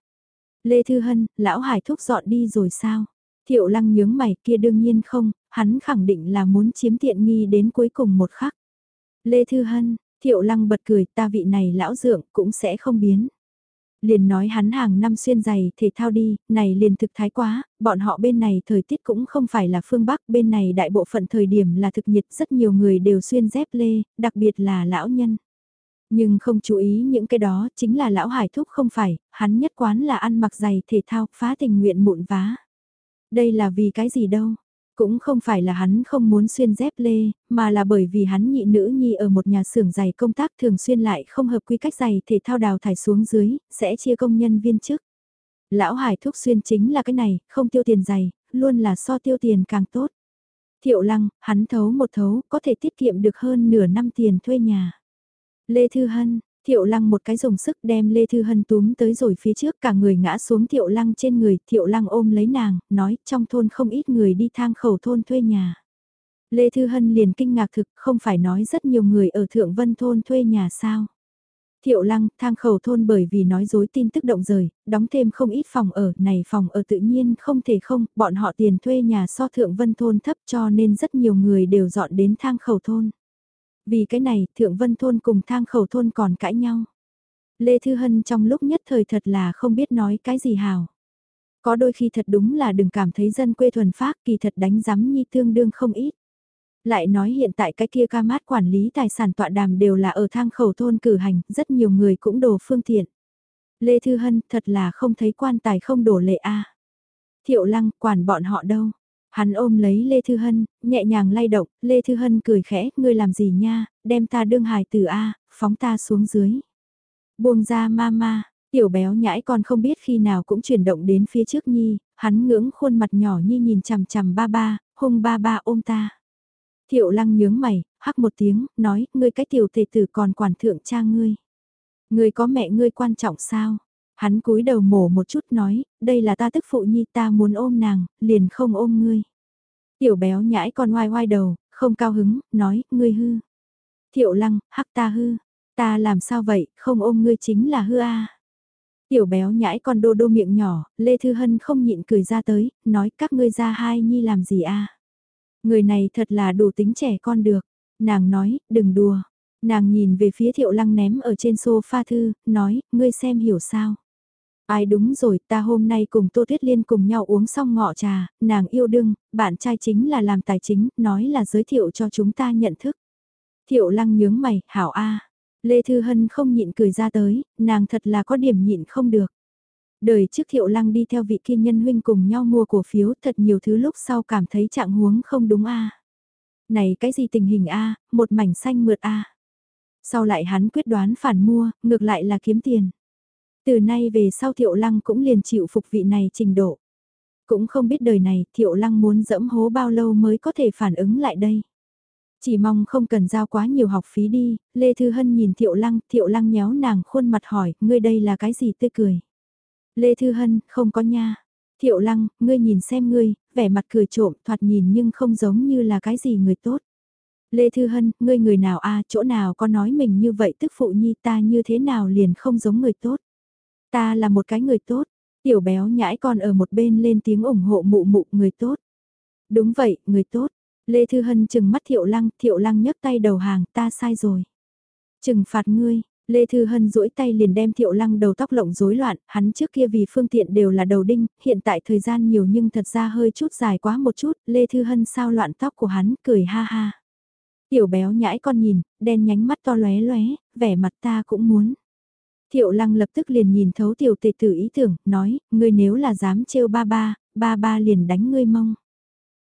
Speaker 1: Lê Thư Hân, lão hải thúc dọn đi rồi sao? Thiệu Lăng nhướng mày kia đương nhiên không, hắn khẳng định là muốn chiếm tiện nghi đến cuối cùng một khắc. Lê Thư Hân, Thiệu Lăng bật cười ta vị này lão dượng cũng sẽ không biến liền nói hắn hàng năm xuyên giày thể thao đi, này liền thực thái quá, bọn họ bên này thời tiết cũng không phải là phương Bắc, bên này đại bộ phận thời điểm là thực nhiệt, rất nhiều người đều xuyên dép lê, đặc biệt là lão nhân. Nhưng không chú ý những cái đó, chính là lão hải thúc không phải, hắn nhất quán là ăn mặc giày thể thao, phá tình nguyện mụn vá. Đây là vì cái gì đâu, cũng không phải là hắn không muốn xuyên dép lê, mà là bởi vì hắn nhị nữ nhi ở một nhà xưởng giày công tác thường xuyên lại không hợp quy cách giày thể thao đào thải xuống dưới, sẽ chia công nhân viên chức. Lão Hải thúc xuyên chính là cái này, không tiêu tiền giày, luôn là so tiêu tiền càng tốt. Thiệu lăng, hắn thấu một thấu, có thể tiết kiệm được hơn nửa năm tiền thuê nhà. Lê Thư Hân, Thiệu lăng một cái dùng sức đem Lê Thư Hân túm tới rồi phía trước cả người ngã xuống thiệu lăng trên người, thiệu lăng ôm lấy nàng, nói trong thôn không ít người đi thang khẩu thôn thuê nhà. Lê Thư Hân liền kinh ngạc thực không phải nói rất nhiều người ở Thượng Vân thôn thuê nhà sao. Thiệu lăng, thang khẩu thôn bởi vì nói dối tin tức động rời, đóng thêm không ít phòng ở, này phòng ở tự nhiên không thể không, bọn họ tiền thuê nhà so Thượng Vân thôn thấp cho nên rất nhiều người đều dọn đến thang khẩu thôn. Vì cái này, Thượng Vân Thôn cùng thang khẩu thôn còn cãi nhau. Lê Thư Hân trong lúc nhất thời thật là không biết nói cái gì hào. Có đôi khi thật đúng là đừng cảm thấy dân quê thuần phác kỳ thật đánh giám nhi tương đương không ít. Lại nói hiện tại cái kia ca mát quản lý tài sản tọa đàm đều là ở thang khẩu thôn cử hành, rất nhiều người cũng đổ phương tiện. Lê Thư Hân thật là không thấy quan tài không đổ lệ a Thiệu lăng quản bọn họ đâu. Hắn ôm lấy Lê Thư Hân, nhẹ nhàng lay động, Lê Thư Hân cười khẽ, ngươi làm gì nha, đem ta đương hài từ A, phóng ta xuống dưới. Buông ra mama, tiểu béo nhãi còn không biết khi nào cũng chuyển động đến phía trước Nhi, hắn ngưỡng khuôn mặt nhỏ Nhi nhìn chằm chằm ba ba, hung ba ba ôm ta. Thiệu lăng nhướng mày, hắc một tiếng, nói, ngươi cái tiểu tề tử còn quản thượng cha ngươi. Ngươi có mẹ ngươi quan trọng sao? Hắn cúi đầu mổ một chút nói, đây là ta tức phụ nhi ta muốn ôm nàng, liền không ôm ngươi. Tiểu béo nhãi con oai oai đầu, không cao hứng, nói, ngươi hư. Thiệu lăng, hắc ta hư. Ta làm sao vậy, không ôm ngươi chính là hư a. Tiểu béo nhãi con đô đô miệng nhỏ, Lê Thư Hân không nhịn cười ra tới, nói các ngươi ra hai nhi làm gì a Người này thật là đủ tính trẻ con được. Nàng nói, đừng đùa. Nàng nhìn về phía thiệu lăng ném ở trên sofa thư, nói, ngươi xem hiểu sao. Ai đúng rồi, ta hôm nay cùng Tô Tuyết Liên cùng nhau uống xong ngọ trà, nàng yêu đương, bạn trai chính là làm tài chính, nói là giới thiệu cho chúng ta nhận thức. Thiệu lăng nhướng mày, hảo a Lê Thư Hân không nhịn cười ra tới, nàng thật là có điểm nhịn không được. Đời trước Thiệu Lăng đi theo vị kia nhân huynh cùng nhau mua cổ phiếu thật nhiều thứ lúc sau cảm thấy trạng huống không đúng a Này cái gì tình hình a một mảnh xanh mượt a Sau lại hắn quyết đoán phản mua, ngược lại là kiếm tiền. Từ nay về sau Thiệu Lăng cũng liền chịu phục vị này trình độ. Cũng không biết đời này Thiệu Lăng muốn dẫm hố bao lâu mới có thể phản ứng lại đây. Chỉ mong không cần giao quá nhiều học phí đi, Lê Thư Hân nhìn Thiệu Lăng, Thiệu Lăng nhéo nàng khuôn mặt hỏi, ngươi đây là cái gì tươi cười. Lê Thư Hân, không có nha. Thiệu Lăng, ngươi nhìn xem ngươi, vẻ mặt cười trộm, thoạt nhìn nhưng không giống như là cái gì người tốt. Lê Thư Hân, ngươi người nào a chỗ nào có nói mình như vậy tức phụ nhi ta như thế nào liền không giống người tốt. Ta là một cái người tốt, tiểu béo nhãi con ở một bên lên tiếng ủng hộ mụ mụ người tốt. Đúng vậy, người tốt. Lê Thư Hân chừng mắt Thiệu Lăng, Thiệu Lăng nhấc tay đầu hàng, ta sai rồi. Trừng phạt ngươi, Lê Thư Hân duỗi tay liền đem Thiệu Lăng đầu tóc lộng rối loạn, hắn trước kia vì phương tiện đều là đầu đinh, hiện tại thời gian nhiều nhưng thật ra hơi chút dài quá một chút, Lê Thư Hân sao loạn tóc của hắn, cười ha ha. Tiểu béo nhãi con nhìn, đen nhánh mắt to lóe lóe, vẻ mặt ta cũng muốn. Thiệu Lăng lập tức liền nhìn thấu tiểu Tề tử ý tưởng, nói, ngươi nếu là dám trêu ba ba, ba ba liền đánh ngươi mông.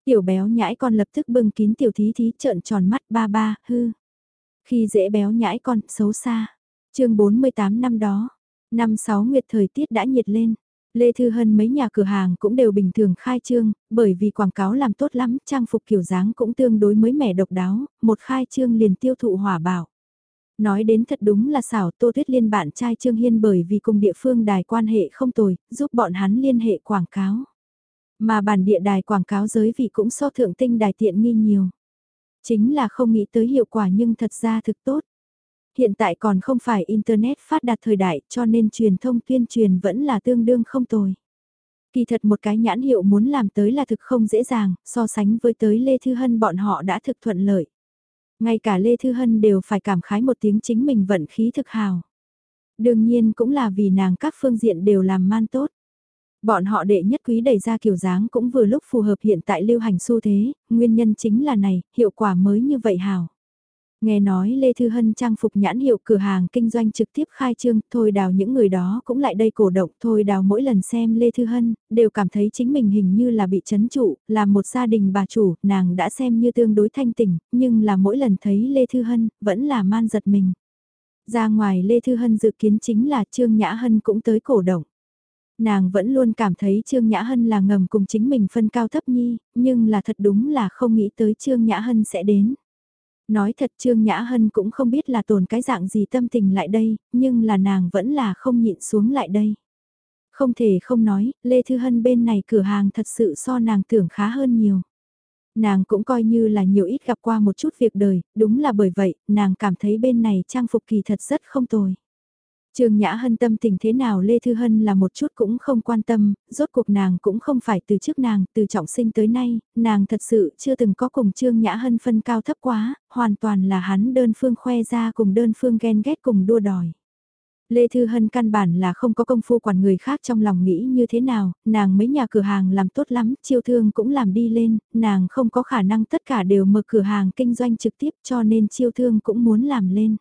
Speaker 1: Tiểu béo nhãi con lập tức bưng kín tiểu thí thí trợn tròn mắt ba ba, hư. Khi dễ béo nhãi con, xấu xa. chương 48 năm đó, năm 6 nguyệt thời tiết đã nhiệt lên. Lê Thư Hân mấy nhà cửa hàng cũng đều bình thường khai trương, bởi vì quảng cáo làm tốt lắm, trang phục kiểu dáng cũng tương đối mới mẻ độc đáo, một khai trương liền tiêu thụ hỏa bảo. Nói đến thật đúng là xảo Tô Tuyết Liên bạn trai Trương Hiên bởi vì cùng địa phương đài quan hệ không tồi, giúp bọn hắn liên hệ quảng cáo. Mà bản địa đài quảng cáo giới vị cũng so thượng tinh đài tiện nghi nhiều. Chính là không nghĩ tới hiệu quả nhưng thật ra thực tốt. Hiện tại còn không phải Internet phát đạt thời đại cho nên truyền thông tuyên truyền vẫn là tương đương không tồi. Kỳ thật một cái nhãn hiệu muốn làm tới là thực không dễ dàng, so sánh với tới Lê Thư Hân bọn họ đã thực thuận lợi. Ngay cả Lê Thư Hân đều phải cảm khái một tiếng chính mình vận khí thực hào. Đương nhiên cũng là vì nàng các phương diện đều làm man tốt. Bọn họ đệ nhất quý đẩy ra kiểu dáng cũng vừa lúc phù hợp hiện tại lưu hành xu thế, nguyên nhân chính là này, hiệu quả mới như vậy hào. Nghe nói Lê Thư Hân trang phục nhãn hiệu cửa hàng kinh doanh trực tiếp khai trương, thôi đào những người đó cũng lại đây cổ động, thôi đào mỗi lần xem Lê Thư Hân, đều cảm thấy chính mình hình như là bị chấn trụ, là một gia đình bà chủ, nàng đã xem như tương đối thanh tỉnh, nhưng là mỗi lần thấy Lê Thư Hân, vẫn là man giật mình. Ra ngoài Lê Thư Hân dự kiến chính là Trương Nhã Hân cũng tới cổ động nàng vẫn luôn cảm thấy Trương Nhã Hân là ngầm cùng chính mình phân cao thấp nhi, nhưng là thật đúng là không nghĩ tới Trương Nhã Hân sẽ đến. Nói thật Trương Nhã Hân cũng không biết là tồn cái dạng gì tâm tình lại đây, nhưng là nàng vẫn là không nhịn xuống lại đây. Không thể không nói, Lê Thư Hân bên này cửa hàng thật sự so nàng tưởng khá hơn nhiều. Nàng cũng coi như là nhiều ít gặp qua một chút việc đời, đúng là bởi vậy, nàng cảm thấy bên này trang phục kỳ thật rất không tồi. Trương Nhã Hân tâm tình thế nào Lê Thư Hân là một chút cũng không quan tâm, rốt cuộc nàng cũng không phải từ trước nàng, từ trọng sinh tới nay, nàng thật sự chưa từng có cùng Trương Nhã Hân phân cao thấp quá, hoàn toàn là hắn đơn phương khoe ra cùng đơn phương ghen ghét cùng đua đòi. Lê Thư Hân căn bản là không có công phu quản người khác trong lòng nghĩ như thế nào, nàng mấy nhà cửa hàng làm tốt lắm, chiêu thương cũng làm đi lên, nàng không có khả năng tất cả đều mở cửa hàng kinh doanh trực tiếp cho nên chiêu thương cũng muốn làm lên.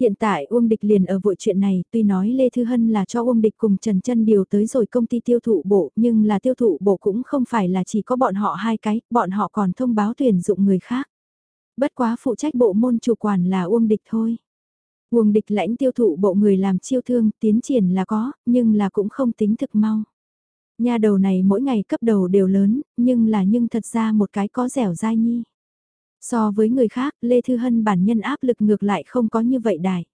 Speaker 1: Hiện tại Uông Địch liền ở vội chuyện này, tuy nói Lê Thư Hân là cho Uông Địch cùng Trần Trân điều tới rồi công ty tiêu thụ bộ, nhưng là tiêu thụ bộ cũng không phải là chỉ có bọn họ hai cái, bọn họ còn thông báo tuyển dụng người khác. Bất quá phụ trách bộ môn chủ quản là Uông Địch thôi. Uông Địch lãnh tiêu thụ bộ người làm chiêu thương, tiến triển là có, nhưng là cũng không tính thực mau. Nhà đầu này mỗi ngày cấp đầu đều lớn, nhưng là nhưng thật ra một cái có dẻo dai nhi. So với người khác, Lê Thư Hân bản nhân áp lực ngược lại không có như vậy đại.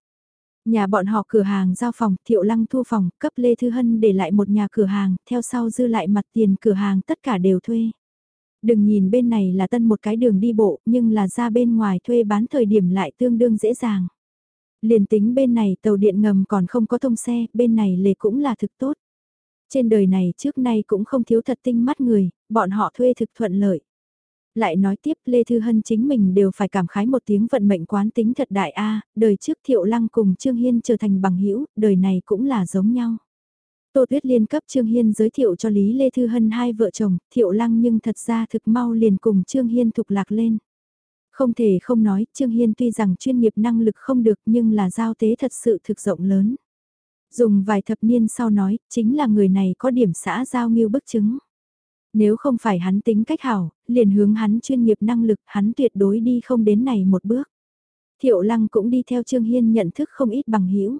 Speaker 1: Nhà bọn họ cửa hàng giao phòng, Thiệu Lăng thu phòng, cấp Lê Thư Hân để lại một nhà cửa hàng, theo sau dư lại mặt tiền cửa hàng tất cả đều thuê. Đừng nhìn bên này là tân một cái đường đi bộ, nhưng là ra bên ngoài thuê bán thời điểm lại tương đương dễ dàng. Liền tính bên này tàu điện ngầm còn không có thông xe, bên này lề cũng là thực tốt. Trên đời này trước nay cũng không thiếu thật tinh mắt người, bọn họ thuê thực thuận lợi. Lại nói tiếp Lê Thư Hân chính mình đều phải cảm khái một tiếng vận mệnh quán tính thật đại A, đời trước Thiệu Lăng cùng Trương Hiên trở thành bằng hữu đời này cũng là giống nhau. Tô Tuyết Liên cấp Trương Hiên giới thiệu cho Lý Lê Thư Hân hai vợ chồng, Thiệu Lăng nhưng thật ra thực mau liền cùng Trương Hiên thục lạc lên. Không thể không nói, Trương Hiên tuy rằng chuyên nghiệp năng lực không được nhưng là giao tế thật sự thực rộng lớn. Dùng vài thập niên sau nói, chính là người này có điểm xã giao nghiêu bức chứng. Nếu không phải hắn tính cách hảo, liền hướng hắn chuyên nghiệp năng lực, hắn tuyệt đối đi không đến này một bước. Thiệu Lăng cũng đi theo Trương Hiên nhận thức không ít bằng hữu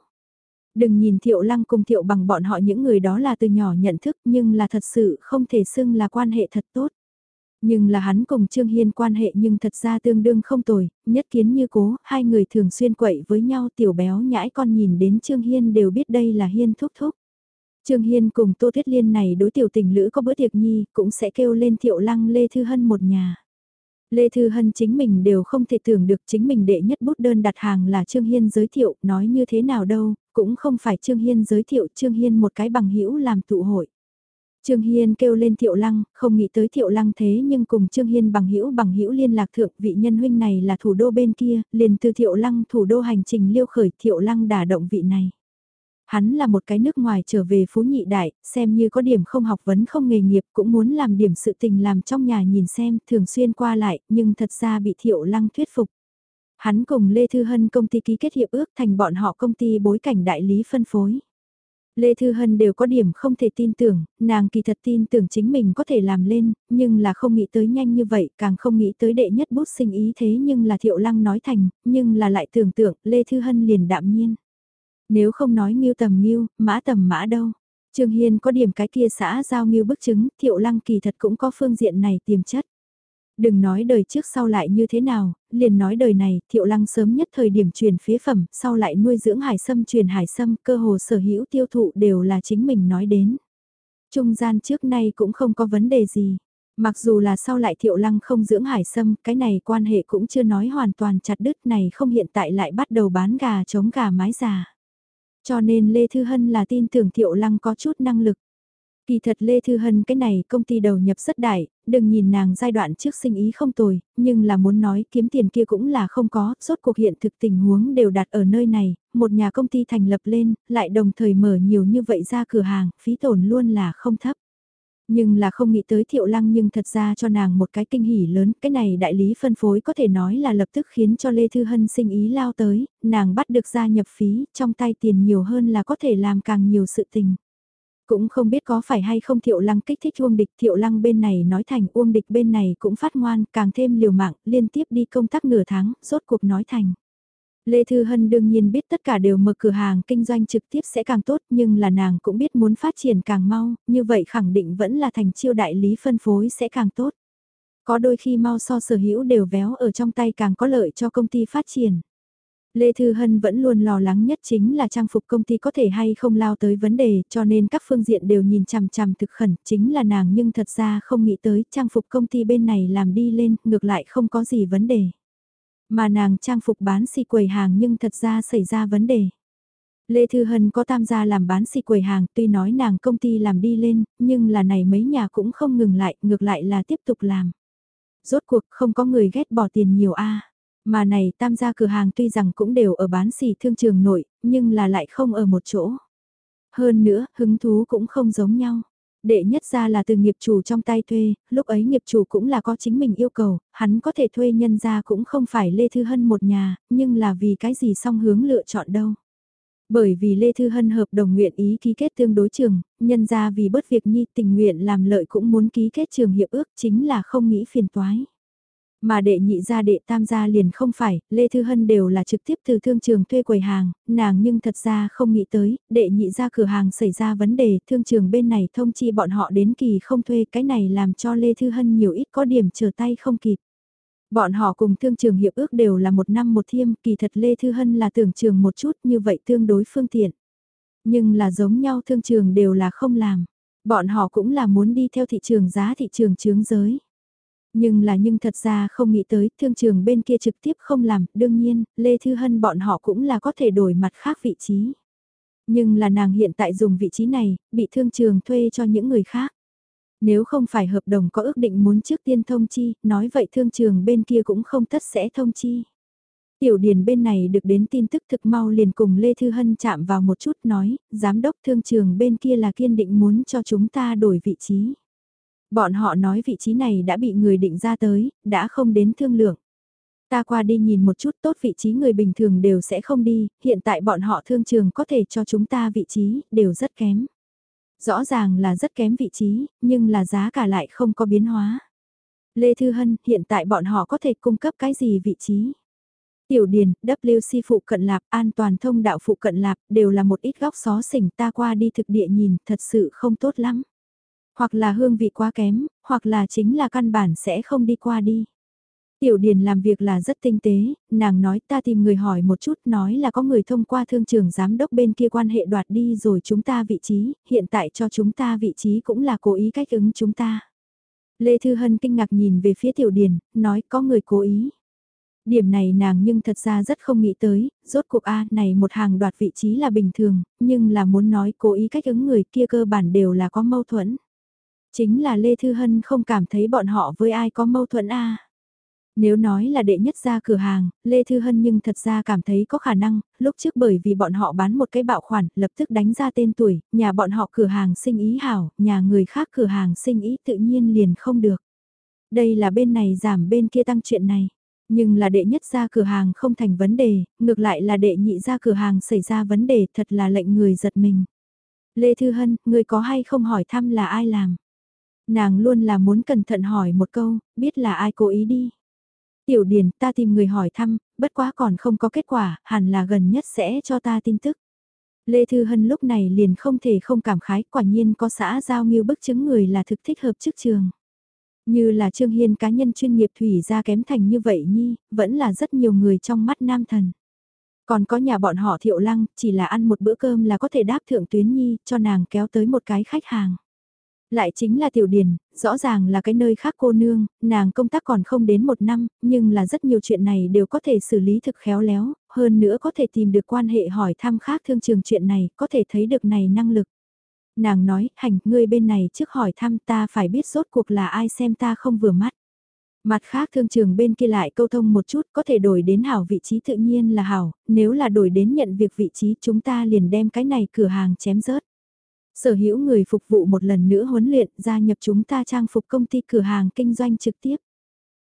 Speaker 1: Đừng nhìn Thiệu Lăng cùng Thiệu bằng bọn họ những người đó là từ nhỏ nhận thức nhưng là thật sự không thể xưng là quan hệ thật tốt. Nhưng là hắn cùng Trương Hiên quan hệ nhưng thật ra tương đương không tồi, nhất kiến như cố, hai người thường xuyên quậy với nhau tiểu béo nhãi con nhìn đến Trương Hiên đều biết đây là Hiên thúc thúc. Trương Hiên cùng Tô Tuyết Liên này đối tiểu tình lữ có bữa tiệc nhi cũng sẽ kêu lên Thiệu Lăng Lê Thư Hân một nhà. Lê Thư Hân chính mình đều không thể tưởng được chính mình đệ nhất bút đơn đặt hàng là Trương Hiên giới thiệu, nói như thế nào đâu, cũng không phải Trương Hiên giới thiệu Trương Hiên một cái bằng hữu làm tụ hội. Trương Hiên kêu lên Thiệu Lăng, không nghĩ tới Thiệu Lăng thế nhưng cùng Trương Hiên bằng hữu bằng hữu liên lạc thượng vị nhân huynh này là thủ đô bên kia, liền từ Thiệu Lăng thủ đô hành trình liêu khởi Thiệu Lăng đả động vị này. Hắn là một cái nước ngoài trở về phú nhị đại, xem như có điểm không học vấn không nghề nghiệp cũng muốn làm điểm sự tình làm trong nhà nhìn xem, thường xuyên qua lại, nhưng thật ra bị Thiệu Lăng thuyết phục. Hắn cùng Lê Thư Hân công ty ký kết hiệp ước thành bọn họ công ty bối cảnh đại lý phân phối. Lê Thư Hân đều có điểm không thể tin tưởng, nàng kỳ thật tin tưởng chính mình có thể làm lên, nhưng là không nghĩ tới nhanh như vậy, càng không nghĩ tới đệ nhất bút sinh ý thế nhưng là Thiệu Lăng nói thành, nhưng là lại tưởng tượng Lê Thư Hân liền đạm nhiên. Nếu không nói nghiêu tầm nghiêu, mã tầm mã đâu. Trương Hiên có điểm cái kia xã giao nghiêu bức chứng, Thiệu Lăng kỳ thật cũng có phương diện này tiềm chất. Đừng nói đời trước sau lại như thế nào, liền nói đời này, thiệu lăng sớm nhất thời điểm truyền phế phẩm, sau lại nuôi dưỡng hải sâm truyền hải sâm, cơ hồ sở hữu tiêu thụ đều là chính mình nói đến. Trung gian trước nay cũng không có vấn đề gì. Mặc dù là sau lại thiệu lăng không dưỡng hải sâm, cái này quan hệ cũng chưa nói hoàn toàn chặt đứt này không hiện tại lại bắt đầu bán gà chống gà mái già. Cho nên Lê Thư Hân là tin tưởng thiệu lăng có chút năng lực. Kỳ thật Lê Thư Hân cái này công ty đầu nhập rất đại, đừng nhìn nàng giai đoạn trước sinh ý không tồi, nhưng là muốn nói kiếm tiền kia cũng là không có, rốt cuộc hiện thực tình huống đều đặt ở nơi này, một nhà công ty thành lập lên, lại đồng thời mở nhiều như vậy ra cửa hàng, phí tổn luôn là không thấp. Nhưng là không nghĩ tới thiệu lăng nhưng thật ra cho nàng một cái kinh hỉ lớn, cái này đại lý phân phối có thể nói là lập tức khiến cho Lê Thư Hân sinh ý lao tới, nàng bắt được gia nhập phí, trong tay tiền nhiều hơn là có thể làm càng nhiều sự tình. Cũng không biết có phải hay không thiệu lăng kích thích uông địch thiệu lăng bên này nói thành uông địch bên này cũng phát ngoan càng thêm liều mạng liên tiếp đi công tác nửa tháng, rốt cuộc nói thành. Lê Thư Hân đương nhiên biết tất cả đều mở cửa hàng kinh doanh trực tiếp sẽ càng tốt nhưng là nàng cũng biết muốn phát triển càng mau, như vậy khẳng định vẫn là thành chiêu đại lý phân phối sẽ càng tốt. Có đôi khi mau so sở hữu đều véo ở trong tay càng có lợi cho công ty phát triển. Lê Thư Hân vẫn luôn lo lắng nhất chính là trang phục công ty có thể hay không lao tới vấn đề cho nên các phương diện đều nhìn chằm chằm thực khẩn chính là nàng nhưng thật ra không nghĩ tới trang phục công ty bên này làm đi lên ngược lại không có gì vấn đề. Mà nàng trang phục bán xì quầy hàng nhưng thật ra xảy ra vấn đề. Lê Thư Hân có tham gia làm bán xì quầy hàng tuy nói nàng công ty làm đi lên nhưng là này mấy nhà cũng không ngừng lại ngược lại là tiếp tục làm. Rốt cuộc không có người ghét bỏ tiền nhiều a mà này tam gia cửa hàng tuy rằng cũng đều ở bán xì thương trường nội, nhưng là lại không ở một chỗ. Hơn nữa, hứng thú cũng không giống nhau. Đệ nhất ra là từ nghiệp chủ trong tay thuê, lúc ấy nghiệp chủ cũng là có chính mình yêu cầu, hắn có thể thuê nhân ra cũng không phải Lê Thư Hân một nhà, nhưng là vì cái gì song hướng lựa chọn đâu. Bởi vì Lê Thư Hân hợp đồng nguyện ý ký kết tương đối trường, nhân ra vì bớt việc nhi tình nguyện làm lợi cũng muốn ký kết trường hiệp ước chính là không nghĩ phiền toái. Mà đệ nhị gia đệ tam gia liền không phải, Lê Thư Hân đều là trực tiếp từ thương trường thuê quầy hàng, nàng nhưng thật ra không nghĩ tới, đệ nhị gia cửa hàng xảy ra vấn đề, thương trường bên này thông chi bọn họ đến kỳ không thuê, cái này làm cho Lê Thư Hân nhiều ít có điểm chờ tay không kịp. Bọn họ cùng thương trường hiệp ước đều là một năm một thiêm, kỳ thật Lê Thư Hân là tưởng trường một chút như vậy tương đối phương tiện. Nhưng là giống nhau thương trường đều là không làm. Bọn họ cũng là muốn đi theo thị trường giá thị trường chướng giới. Nhưng là nhưng thật ra không nghĩ tới thương trường bên kia trực tiếp không làm, đương nhiên, Lê Thư Hân bọn họ cũng là có thể đổi mặt khác vị trí. Nhưng là nàng hiện tại dùng vị trí này, bị thương trường thuê cho những người khác. Nếu không phải hợp đồng có ước định muốn trước tiên thông chi, nói vậy thương trường bên kia cũng không tất sẽ thông chi. Tiểu Điền bên này được đến tin tức thực mau liền cùng Lê Thư Hân chạm vào một chút nói, giám đốc thương trường bên kia là kiên định muốn cho chúng ta đổi vị trí. Bọn họ nói vị trí này đã bị người định ra tới, đã không đến thương lượng. Ta qua đi nhìn một chút tốt vị trí người bình thường đều sẽ không đi, hiện tại bọn họ thương trường có thể cho chúng ta vị trí, đều rất kém. Rõ ràng là rất kém vị trí, nhưng là giá cả lại không có biến hóa. Lê Thư Hân, hiện tại bọn họ có thể cung cấp cái gì vị trí? Tiểu Điền, WC phụ cận lạp, an toàn thông đạo phụ cận lạp, đều là một ít góc xó xỉnh ta qua đi thực địa nhìn, thật sự không tốt lắm. Hoặc là hương vị quá kém, hoặc là chính là căn bản sẽ không đi qua đi. Tiểu Điền làm việc là rất tinh tế, nàng nói ta tìm người hỏi một chút nói là có người thông qua thương trường giám đốc bên kia quan hệ đoạt đi rồi chúng ta vị trí, hiện tại cho chúng ta vị trí cũng là cố ý cách ứng chúng ta. Lê Thư Hân kinh ngạc nhìn về phía Tiểu Điền, nói có người cố ý. Điểm này nàng nhưng thật ra rất không nghĩ tới, rốt cuộc A này một hàng đoạt vị trí là bình thường, nhưng là muốn nói cố ý cách ứng người kia cơ bản đều là có mâu thuẫn. Chính là Lê Thư Hân không cảm thấy bọn họ với ai có mâu thuẫn A. Nếu nói là đệ nhất ra cửa hàng, Lê Thư Hân nhưng thật ra cảm thấy có khả năng, lúc trước bởi vì bọn họ bán một cái bạo khoản, lập tức đánh ra tên tuổi, nhà bọn họ cửa hàng sinh ý hảo, nhà người khác cửa hàng sinh ý tự nhiên liền không được. Đây là bên này giảm bên kia tăng chuyện này. Nhưng là đệ nhất ra cửa hàng không thành vấn đề, ngược lại là đệ nhị ra cửa hàng xảy ra vấn đề thật là lệnh người giật mình. Lê Thư Hân, người có hay không hỏi thăm là ai làm? Nàng luôn là muốn cẩn thận hỏi một câu, biết là ai cố ý đi. Tiểu Điền, ta tìm người hỏi thăm, bất quá còn không có kết quả, hẳn là gần nhất sẽ cho ta tin tức. Lê Thư Hân lúc này liền không thể không cảm khái, quả nhiên có xã giao nghiêu bức chứng người là thực thích hợp chức trường. Như là Trương Hiên cá nhân chuyên nghiệp thủy ra kém thành như vậy nhi, vẫn là rất nhiều người trong mắt nam thần. Còn có nhà bọn họ thiệu lăng, chỉ là ăn một bữa cơm là có thể đáp thượng tuyến nhi, cho nàng kéo tới một cái khách hàng. Lại chính là tiểu điển, rõ ràng là cái nơi khác cô nương, nàng công tác còn không đến một năm, nhưng là rất nhiều chuyện này đều có thể xử lý thực khéo léo, hơn nữa có thể tìm được quan hệ hỏi thăm khác thương trường chuyện này, có thể thấy được này năng lực. Nàng nói, hành, ngươi bên này trước hỏi thăm ta phải biết rốt cuộc là ai xem ta không vừa mắt. Mặt khác thương trường bên kia lại câu thông một chút có thể đổi đến hảo vị trí tự nhiên là hảo, nếu là đổi đến nhận việc vị trí chúng ta liền đem cái này cửa hàng chém rớt. Sở hữu người phục vụ một lần nữa huấn luyện gia nhập chúng ta trang phục công ty cửa hàng kinh doanh trực tiếp.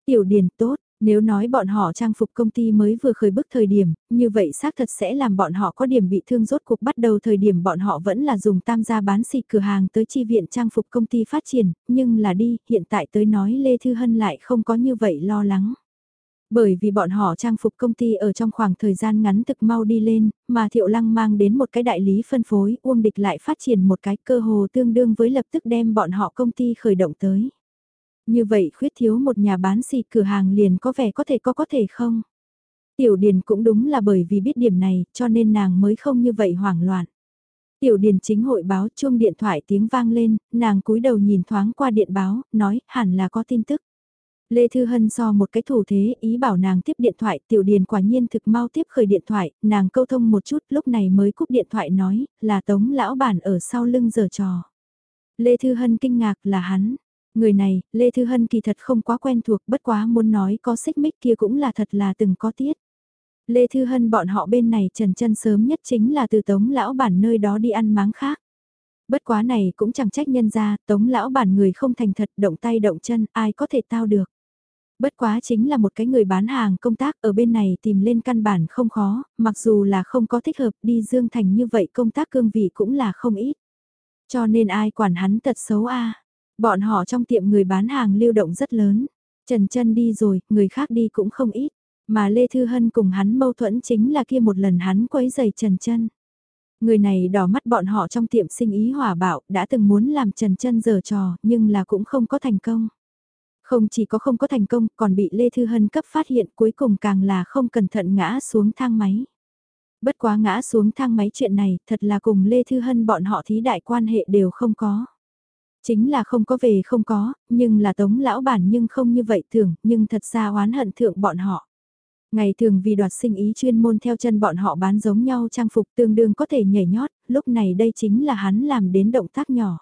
Speaker 1: Tiểu điển tốt, nếu nói bọn họ trang phục công ty mới vừa khởi bước thời điểm, như vậy xác thật sẽ làm bọn họ có điểm bị thương rốt cuộc bắt đầu thời điểm bọn họ vẫn là dùng tam gia bán xì cửa hàng tới chi viện trang phục công ty phát triển, nhưng là đi, hiện tại tới nói Lê Thư Hân lại không có như vậy lo lắng. Bởi vì bọn họ trang phục công ty ở trong khoảng thời gian ngắn thực mau đi lên, mà Thiệu Lăng mang đến một cái đại lý phân phối, Uông Địch lại phát triển một cái cơ hồ tương đương với lập tức đem bọn họ công ty khởi động tới. Như vậy khuyết thiếu một nhà bán xì cửa hàng liền có vẻ có thể có có thể không? Tiểu Điền cũng đúng là bởi vì biết điểm này, cho nên nàng mới không như vậy hoảng loạn. Tiểu Điền chính hội báo chuông điện thoại tiếng vang lên, nàng cúi đầu nhìn thoáng qua điện báo, nói hẳn là có tin tức. Lê Thư Hân so một cái thủ thế ý bảo nàng tiếp điện thoại, tiểu điền quả nhiên thực mau tiếp khởi điện thoại, nàng câu thông một chút lúc này mới cúp điện thoại nói, là tống lão bản ở sau lưng giờ trò. Lê Thư Hân kinh ngạc là hắn. Người này, Lê Thư Hân kỳ thật không quá quen thuộc bất quá muốn nói có xích mích kia cũng là thật là từng có tiết. Lê Thư Hân bọn họ bên này trần chân sớm nhất chính là từ tống lão bản nơi đó đi ăn máng khác. Bất quá này cũng chẳng trách nhân ra, tống lão bản người không thành thật động tay động chân, ai có thể tao được. Bất quá chính là một cái người bán hàng công tác ở bên này tìm lên căn bản không khó, mặc dù là không có thích hợp đi Dương Thành như vậy công tác cương vị cũng là không ít. Cho nên ai quản hắn tật xấu a Bọn họ trong tiệm người bán hàng lưu động rất lớn. Trần chân đi rồi, người khác đi cũng không ít. Mà Lê Thư Hân cùng hắn mâu thuẫn chính là kia một lần hắn quấy giày Trần chân Người này đỏ mắt bọn họ trong tiệm sinh ý hỏa bạo, đã từng muốn làm Trần chân giở trò, nhưng là cũng không có thành công. Không chỉ có không có thành công, còn bị Lê Thư Hân cấp phát hiện cuối cùng càng là không cẩn thận ngã xuống thang máy. Bất quá ngã xuống thang máy chuyện này thật là cùng Lê Thư Hân bọn họ thí đại quan hệ đều không có. Chính là không có về không có, nhưng là tống lão bản nhưng không như vậy thường, nhưng thật ra oán hận thượng bọn họ. Ngày thường vì đoạt sinh ý chuyên môn theo chân bọn họ bán giống nhau trang phục tương đương có thể nhảy nhót, lúc này đây chính là hắn làm đến động tác nhỏ.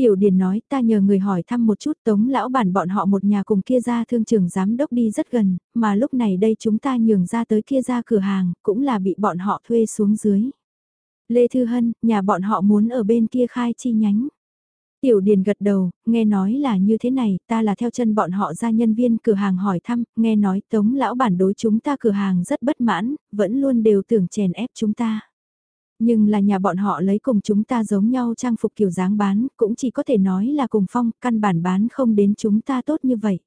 Speaker 1: Tiểu Điền nói ta nhờ người hỏi thăm một chút tống lão bản bọn họ một nhà cùng kia ra thương trường giám đốc đi rất gần, mà lúc này đây chúng ta nhường ra tới kia ra cửa hàng, cũng là bị bọn họ thuê xuống dưới. Lê Thư Hân, nhà bọn họ muốn ở bên kia khai chi nhánh. Tiểu Điền gật đầu, nghe nói là như thế này, ta là theo chân bọn họ ra nhân viên cửa hàng hỏi thăm, nghe nói tống lão bản đối chúng ta cửa hàng rất bất mãn, vẫn luôn đều tưởng chèn ép chúng ta. Nhưng là nhà bọn họ lấy cùng chúng ta giống nhau trang phục kiểu dáng bán, cũng chỉ có thể nói là cùng phong, căn bản bán không đến chúng ta tốt như vậy.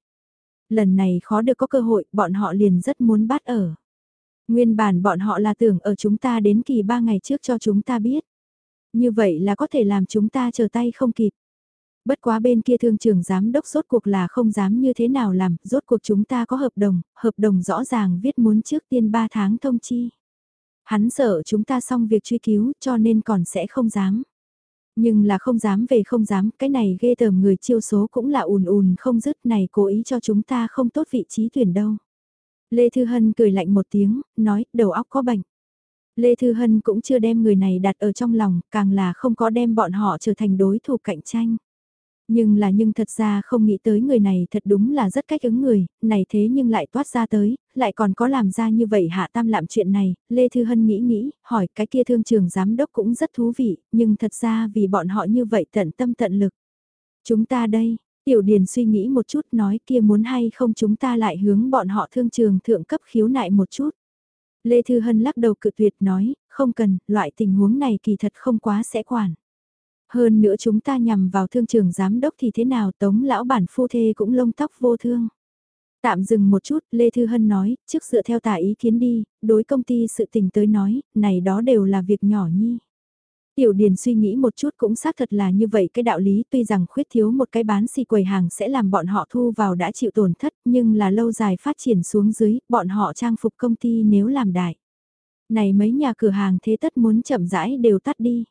Speaker 1: Lần này khó được có cơ hội, bọn họ liền rất muốn bắt ở. Nguyên bản bọn họ là tưởng ở chúng ta đến kỳ ba ngày trước cho chúng ta biết. Như vậy là có thể làm chúng ta chờ tay không kịp. Bất quá bên kia thương trường giám đốc rốt cuộc là không dám như thế nào làm, rốt cuộc chúng ta có hợp đồng, hợp đồng rõ ràng viết muốn trước tiên 3 tháng thông chi. Hắn sợ chúng ta xong việc truy cứu cho nên còn sẽ không dám. Nhưng là không dám về không dám, cái này ghê tởm người chiêu số cũng là ùn ùn không dứt này cố ý cho chúng ta không tốt vị trí tuyển đâu. Lê Thư Hân cười lạnh một tiếng, nói, đầu óc có bệnh. Lê Thư Hân cũng chưa đem người này đặt ở trong lòng, càng là không có đem bọn họ trở thành đối thủ cạnh tranh. Nhưng là nhưng thật ra không nghĩ tới người này thật đúng là rất cách ứng người, này thế nhưng lại toát ra tới, lại còn có làm ra như vậy hạ tam lạm chuyện này, Lê Thư Hân nghĩ nghĩ, hỏi cái kia thương trường giám đốc cũng rất thú vị, nhưng thật ra vì bọn họ như vậy tận tâm tận lực. Chúng ta đây, Tiểu Điền suy nghĩ một chút nói kia muốn hay không chúng ta lại hướng bọn họ thương trường thượng cấp khiếu nại một chút. Lê Thư Hân lắc đầu cự tuyệt nói, không cần, loại tình huống này kỳ thật không quá sẽ quản. Hơn nữa chúng ta nhằm vào thương trường giám đốc thì thế nào tống lão bản phu thê cũng lông tóc vô thương. Tạm dừng một chút, Lê Thư Hân nói, trước dựa theo tả ý kiến đi, đối công ty sự tình tới nói, này đó đều là việc nhỏ nhi. Tiểu Điền suy nghĩ một chút cũng xác thật là như vậy cái đạo lý tuy rằng khuyết thiếu một cái bán xì quầy hàng sẽ làm bọn họ thu vào đã chịu tổn thất nhưng là lâu dài phát triển xuống dưới, bọn họ trang phục công ty nếu làm đại. Này mấy nhà cửa hàng thế tất muốn chậm rãi đều tắt đi.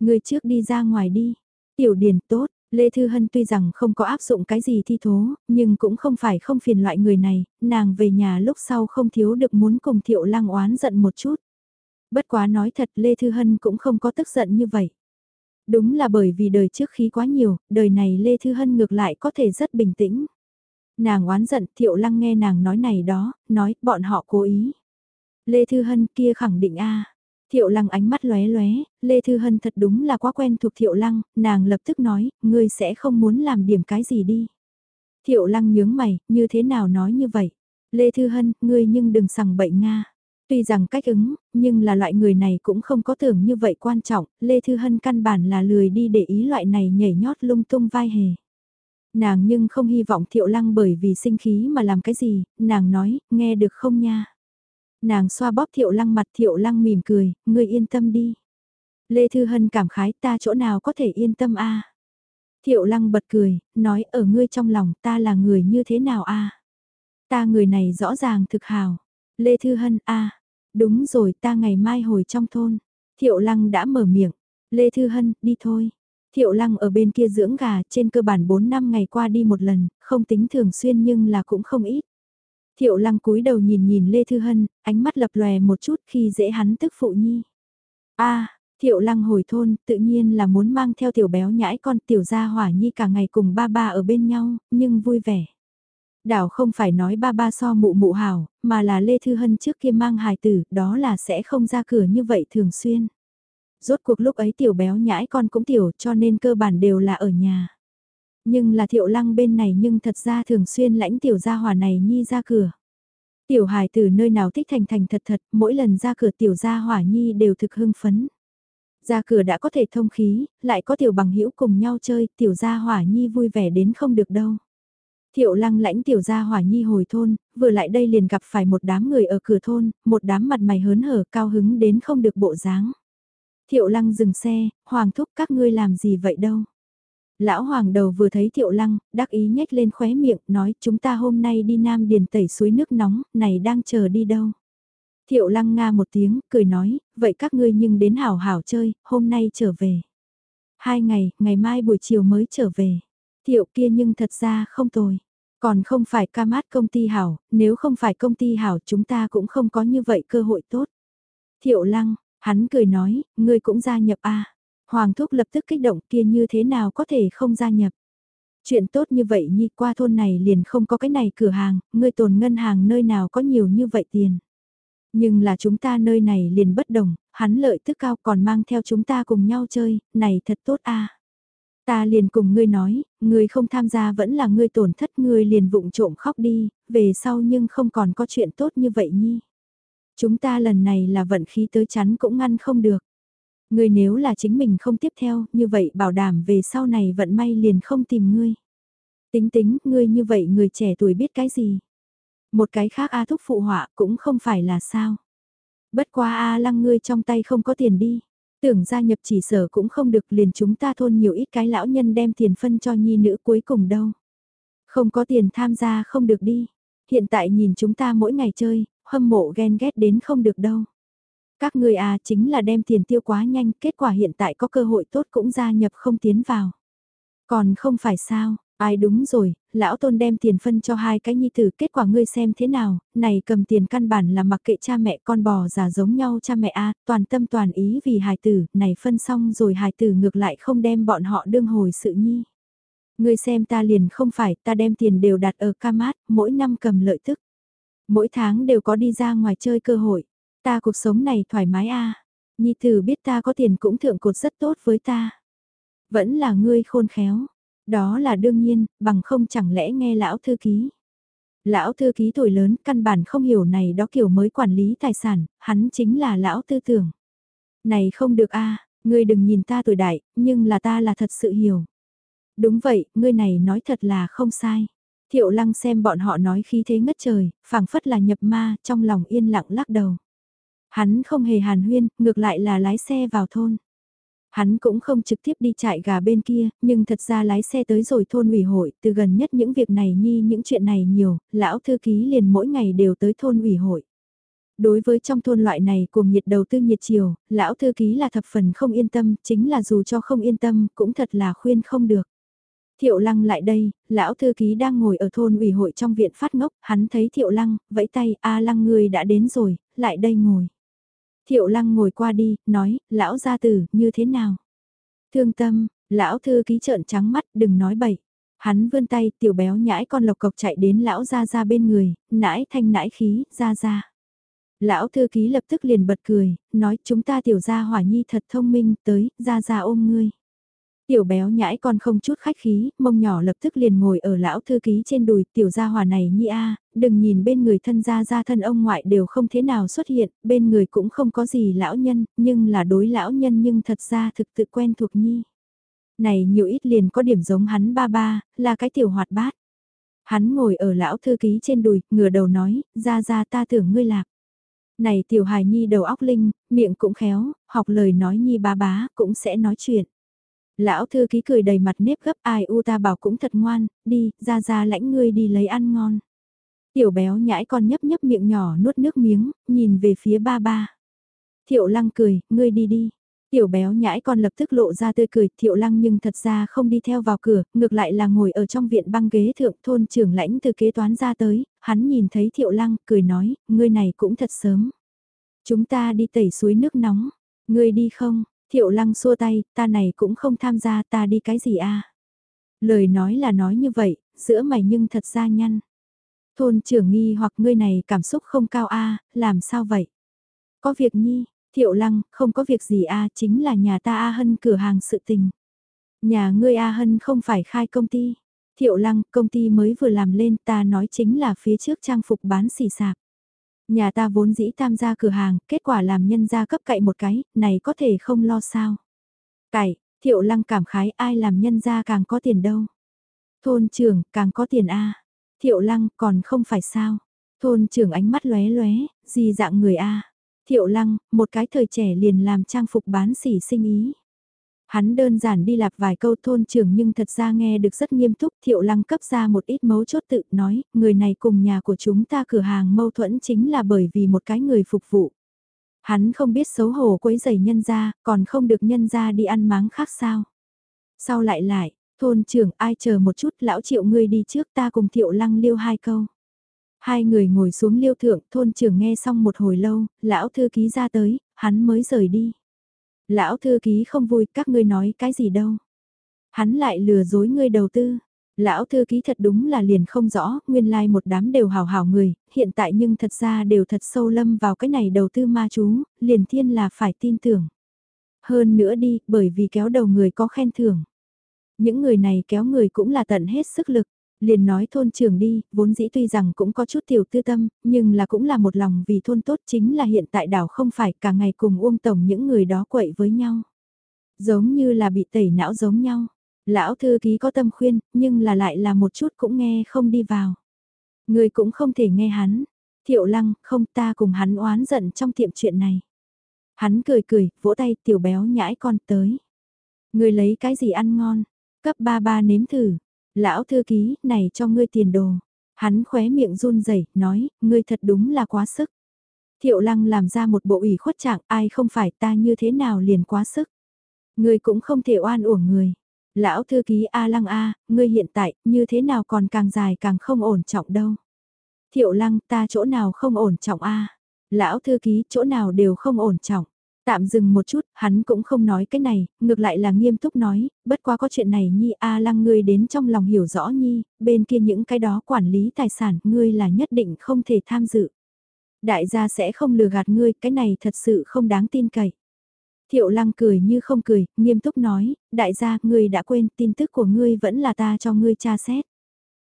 Speaker 1: Người trước đi ra ngoài đi. Tiểu Điền tốt, Lê Thư Hân tuy rằng không có áp dụng cái gì thi thố, nhưng cũng không phải không phiền loại người này, nàng về nhà lúc sau không thiếu được muốn cùng Thiệu Lăng oán giận một chút. Bất quá nói thật Lê Thư Hân cũng không có tức giận như vậy. Đúng là bởi vì đời trước khí quá nhiều, đời này Lê Thư Hân ngược lại có thể rất bình tĩnh. Nàng oán giận Thiệu Lăng nghe nàng nói này đó, nói bọn họ cố ý. Lê Thư Hân kia khẳng định a Thiệu lăng ánh mắt lóe lóe, Lê Thư Hân thật đúng là quá quen thuộc thiệu lăng, nàng lập tức nói, ngươi sẽ không muốn làm điểm cái gì đi. Thiệu lăng nhướng mày, như thế nào nói như vậy? Lê Thư Hân, ngươi nhưng đừng sằng bậy Nga. Tuy rằng cách ứng, nhưng là loại người này cũng không có tưởng như vậy quan trọng, Lê Thư Hân căn bản là lười đi để ý loại này nhảy nhót lung tung vai hề. Nàng nhưng không hy vọng Thiệu Lăng bởi vì sinh khí mà làm cái gì, nàng nói, nghe được không nha. Nàng xoa bóp thiệu lăng mặt thiệu lăng mỉm cười, ngươi yên tâm đi. Lê Thư Hân cảm khái ta chỗ nào có thể yên tâm a Thiệu lăng bật cười, nói ở ngươi trong lòng ta là người như thế nào a Ta người này rõ ràng thực hào. Lê Thư Hân a đúng rồi ta ngày mai hồi trong thôn. Thiệu lăng đã mở miệng. Lê Thư Hân, đi thôi. Thiệu lăng ở bên kia dưỡng gà trên cơ bản 4 năm ngày qua đi một lần, không tính thường xuyên nhưng là cũng không ít. Thiệu lăng cúi đầu nhìn nhìn Lê Thư Hân, ánh mắt lập lòe một chút khi dễ hắn tức phụ nhi. a Thiệu lăng hồi thôn, tự nhiên là muốn mang theo tiểu béo nhãi con tiểu gia hỏa nhi cả ngày cùng ba ba ở bên nhau, nhưng vui vẻ. Đảo không phải nói ba ba so mụ mụ hảo, mà là Lê Thư Hân trước kia mang hài tử, đó là sẽ không ra cửa như vậy thường xuyên. Rốt cuộc lúc ấy tiểu béo nhãi con cũng tiểu cho nên cơ bản đều là ở nhà. Nhưng là thiệu lăng bên này nhưng thật ra thường xuyên lãnh tiểu gia hòa này nhi ra cửa. Tiểu hài từ nơi nào thích thành thành thật thật, mỗi lần ra cửa tiểu gia hỏa nhi đều thực hưng phấn. Ra cửa đã có thể thông khí, lại có tiểu bằng hữu cùng nhau chơi, tiểu gia hỏa nhi vui vẻ đến không được đâu. Thiệu lăng lãnh tiểu gia hỏa nhi hồi thôn, vừa lại đây liền gặp phải một đám người ở cửa thôn, một đám mặt mày hớn hở cao hứng đến không được bộ dáng. Thiệu lăng dừng xe, hoàng thúc các ngươi làm gì vậy đâu. Lão hoàng đầu vừa thấy thiệu lăng, đắc ý nhếch lên khóe miệng, nói chúng ta hôm nay đi Nam Điền tẩy suối nước nóng, này đang chờ đi đâu. Thiệu lăng nga một tiếng, cười nói, vậy các ngươi nhưng đến hảo hảo chơi, hôm nay trở về. Hai ngày, ngày mai buổi chiều mới trở về. Thiệu kia nhưng thật ra không tồi. Còn không phải ca mát công ty hảo, nếu không phải công ty hảo chúng ta cũng không có như vậy cơ hội tốt. Thiệu lăng, hắn cười nói, ngươi cũng gia nhập a Hoàng thúc lập tức kích động kia như thế nào có thể không gia nhập. Chuyện tốt như vậy nhi qua thôn này liền không có cái này cửa hàng, ngươi tồn ngân hàng nơi nào có nhiều như vậy tiền. Nhưng là chúng ta nơi này liền bất đồng, hắn lợi tức cao còn mang theo chúng ta cùng nhau chơi, này thật tốt a. Ta liền cùng ngươi nói, ngươi không tham gia vẫn là ngươi tổn thất ngươi liền vụng trộm khóc đi, về sau nhưng không còn có chuyện tốt như vậy nhi. Chúng ta lần này là vận khí tới chắn cũng ngăn không được. Ngươi nếu là chính mình không tiếp theo, như vậy bảo đảm về sau này vận may liền không tìm ngươi. Tính tính, ngươi như vậy người trẻ tuổi biết cái gì? Một cái khác A thúc phụ họa cũng không phải là sao. Bất quá A lăng ngươi trong tay không có tiền đi. Tưởng gia nhập chỉ sở cũng không được liền chúng ta thôn nhiều ít cái lão nhân đem tiền phân cho nhi nữ cuối cùng đâu. Không có tiền tham gia không được đi. Hiện tại nhìn chúng ta mỗi ngày chơi, hâm mộ ghen ghét đến không được đâu. Các người à chính là đem tiền tiêu quá nhanh, kết quả hiện tại có cơ hội tốt cũng gia nhập không tiến vào. Còn không phải sao, ai đúng rồi, lão tôn đem tiền phân cho hai cái nhi tử, kết quả ngươi xem thế nào, này cầm tiền căn bản là mặc kệ cha mẹ con bò giả giống nhau cha mẹ a toàn tâm toàn ý vì hài tử, này phân xong rồi hài tử ngược lại không đem bọn họ đương hồi sự nhi. Ngươi xem ta liền không phải, ta đem tiền đều đặt ở ca mát, mỗi năm cầm lợi tức. Mỗi tháng đều có đi ra ngoài chơi cơ hội. Ta cuộc sống này thoải mái a Nhi tử biết ta có tiền cũng thượng cột rất tốt với ta. Vẫn là ngươi khôn khéo. Đó là đương nhiên, bằng không chẳng lẽ nghe lão thư ký. Lão thư ký tuổi lớn căn bản không hiểu này đó kiểu mới quản lý tài sản, hắn chính là lão tư tưởng. Này không được a ngươi đừng nhìn ta tuổi đại, nhưng là ta là thật sự hiểu. Đúng vậy, ngươi này nói thật là không sai. Thiệu lăng xem bọn họ nói khí thế ngất trời, phảng phất là nhập ma, trong lòng yên lặng lắc đầu. Hắn không hề hàn huyên, ngược lại là lái xe vào thôn. Hắn cũng không trực tiếp đi chạy gà bên kia, nhưng thật ra lái xe tới rồi thôn ủy hội, từ gần nhất những việc này nhi những chuyện này nhiều, lão thư ký liền mỗi ngày đều tới thôn ủy hội. Đối với trong thôn loại này cùng nhiệt đầu tư nhiệt chiều, lão thư ký là thập phần không yên tâm, chính là dù cho không yên tâm, cũng thật là khuyên không được. Thiệu lăng lại đây, lão thư ký đang ngồi ở thôn ủy hội trong viện phát ngốc, hắn thấy thiệu lăng, vẫy tay, a lăng người đã đến rồi, lại đây ngồi. Thiệu lăng ngồi qua đi, nói, lão gia tử, như thế nào? Thương tâm, lão thư ký trợn trắng mắt, đừng nói bậy. Hắn vươn tay, tiểu béo nhãi con lộc cộc chạy đến lão gia gia bên người, nãi thanh nãi khí, gia gia. Lão thư ký lập tức liền bật cười, nói chúng ta tiểu gia hỏa nhi thật thông minh, tới, gia gia ôm ngươi. Tiểu béo nhãi con không chút khách khí, mông nhỏ lập tức liền ngồi ở lão thư ký trên đùi, tiểu gia hòa này nhi a, đừng nhìn bên người thân gia gia thân ông ngoại đều không thế nào xuất hiện, bên người cũng không có gì lão nhân, nhưng là đối lão nhân nhưng thật ra thực tự quen thuộc nhi. Này nhiều ít liền có điểm giống hắn ba ba, là cái tiểu hoạt bát. Hắn ngồi ở lão thư ký trên đùi, ngửa đầu nói, gia gia ta tưởng ngươi lạc. Này tiểu hài nhi đầu óc linh, miệng cũng khéo, học lời nói nhi ba bá, cũng sẽ nói chuyện. Lão thư ký cười đầy mặt nếp gấp ai u ta bảo cũng thật ngoan, đi, ra ra lãnh ngươi đi lấy ăn ngon. Tiểu béo nhãi con nhấp nhấp miệng nhỏ nuốt nước miếng, nhìn về phía ba ba. Thiệu lăng cười, ngươi đi đi. Tiểu béo nhãi con lập tức lộ ra tươi cười, thiệu lăng nhưng thật ra không đi theo vào cửa, ngược lại là ngồi ở trong viện băng ghế thượng thôn trưởng lãnh từ kế toán ra tới, hắn nhìn thấy thiệu lăng, cười nói, ngươi này cũng thật sớm. Chúng ta đi tẩy suối nước nóng, ngươi đi không? Thiệu lăng xua tay, ta này cũng không tham gia ta đi cái gì a Lời nói là nói như vậy, giữa mày nhưng thật ra nhăn. Thôn trưởng nghi hoặc ngươi này cảm xúc không cao a làm sao vậy? Có việc nhi, thiệu lăng, không có việc gì a chính là nhà ta A Hân cửa hàng sự tình. Nhà ngươi A Hân không phải khai công ty. Thiệu lăng, công ty mới vừa làm lên ta nói chính là phía trước trang phục bán xỉ sạp. Nhà ta vốn dĩ tham gia cửa hàng, kết quả làm nhân gia cấp cậy một cái, này có thể không lo sao. Cậy, thiệu lăng cảm khái ai làm nhân gia càng có tiền đâu. Thôn trưởng càng có tiền a Thiệu lăng còn không phải sao. Thôn trưởng ánh mắt lóe lóe, gì dạng người a Thiệu lăng, một cái thời trẻ liền làm trang phục bán xỉ sinh ý. Hắn đơn giản đi lạp vài câu thôn trưởng nhưng thật ra nghe được rất nghiêm túc thiệu lăng cấp ra một ít mấu chốt tự nói, người này cùng nhà của chúng ta cửa hàng mâu thuẫn chính là bởi vì một cái người phục vụ. Hắn không biết xấu hổ quấy giày nhân ra, còn không được nhân ra đi ăn máng khác sao. Sau lại lại, thôn trưởng ai chờ một chút lão triệu ngươi đi trước ta cùng thiệu lăng liêu hai câu. Hai người ngồi xuống liêu thượng, thôn trưởng nghe xong một hồi lâu, lão thư ký ra tới, hắn mới rời đi. Lão thư ký không vui, các ngươi nói cái gì đâu. Hắn lại lừa dối ngươi đầu tư. Lão thư ký thật đúng là liền không rõ, nguyên lai like một đám đều hào hào người, hiện tại nhưng thật ra đều thật sâu lâm vào cái này đầu tư ma chú, liền thiên là phải tin tưởng. Hơn nữa đi, bởi vì kéo đầu người có khen thưởng. Những người này kéo người cũng là tận hết sức lực. Liền nói thôn trưởng đi, vốn dĩ tuy rằng cũng có chút tiểu tư tâm, nhưng là cũng là một lòng vì thôn tốt chính là hiện tại đảo không phải cả ngày cùng Uông Tổng những người đó quậy với nhau. Giống như là bị tẩy não giống nhau. Lão thư ký có tâm khuyên, nhưng là lại là một chút cũng nghe không đi vào. Người cũng không thể nghe hắn. Thiệu lăng, không ta cùng hắn oán giận trong tiệm chuyện này. Hắn cười cười, vỗ tay tiểu béo nhãi con tới. Người lấy cái gì ăn ngon, cấp ba ba nếm thử, Lão thư ký, này cho ngươi tiền đồ. Hắn khóe miệng run rẩy nói, ngươi thật đúng là quá sức. Thiệu lăng làm ra một bộ ủy khuất trạng, ai không phải ta như thế nào liền quá sức. Ngươi cũng không thể oan uổng người. Lão thư ký A lăng A, ngươi hiện tại, như thế nào còn càng dài càng không ổn trọng đâu. Thiệu lăng ta chỗ nào không ổn trọng A. Lão thư ký chỗ nào đều không ổn trọng. Tạm dừng một chút, hắn cũng không nói cái này, ngược lại là nghiêm túc nói, bất quá có chuyện này Nhi A lăng ngươi đến trong lòng hiểu rõ Nhi, bên kia những cái đó quản lý tài sản ngươi là nhất định không thể tham dự. Đại gia sẽ không lừa gạt ngươi, cái này thật sự không đáng tin cậy. Thiệu lăng cười như không cười, nghiêm túc nói, đại gia, ngươi đã quên tin tức của ngươi vẫn là ta cho ngươi tra xét.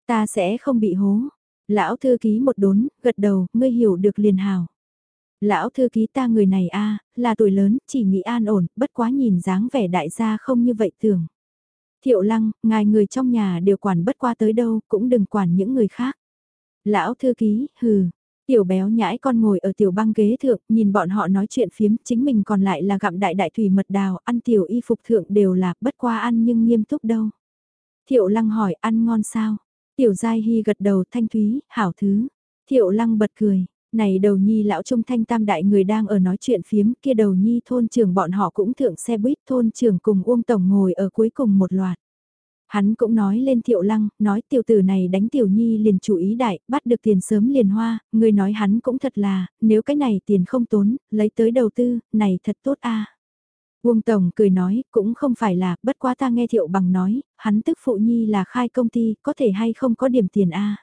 Speaker 1: Ta sẽ không bị hố. Lão thư ký một đốn, gật đầu, ngươi hiểu được liền hào. Lão thư ký ta người này a là tuổi lớn, chỉ nghĩ an ổn, bất quá nhìn dáng vẻ đại gia không như vậy tưởng. Thiệu lăng, ngài người trong nhà đều quản bất qua tới đâu, cũng đừng quản những người khác. Lão thư ký, hừ, Tiểu béo nhãi con ngồi ở tiểu băng ghế thượng, nhìn bọn họ nói chuyện phiếm, chính mình còn lại là gặm đại đại thủy mật đào, ăn tiểu y phục thượng đều là bất qua ăn nhưng nghiêm túc đâu. Thiệu lăng hỏi ăn ngon sao? Tiểu giai hy gật đầu thanh thúy, hảo thứ. Thiệu lăng bật cười, này đầu nhi lão trung thanh tam đại người đang ở nói chuyện phiếm kia đầu nhi thôn trưởng bọn họ cũng thượng xe buýt thôn trưởng cùng Uông Tổng ngồi ở cuối cùng một loạt. Hắn cũng nói lên thiệu lăng, nói tiểu tử này đánh tiểu nhi liền chủ ý đại, bắt được tiền sớm liền hoa, người nói hắn cũng thật là, nếu cái này tiền không tốn, lấy tới đầu tư, này thật tốt a Uông Tổng cười nói, cũng không phải là, bất quá ta nghe thiệu bằng nói, hắn tức phụ nhi là khai công ty, có thể hay không có điểm tiền a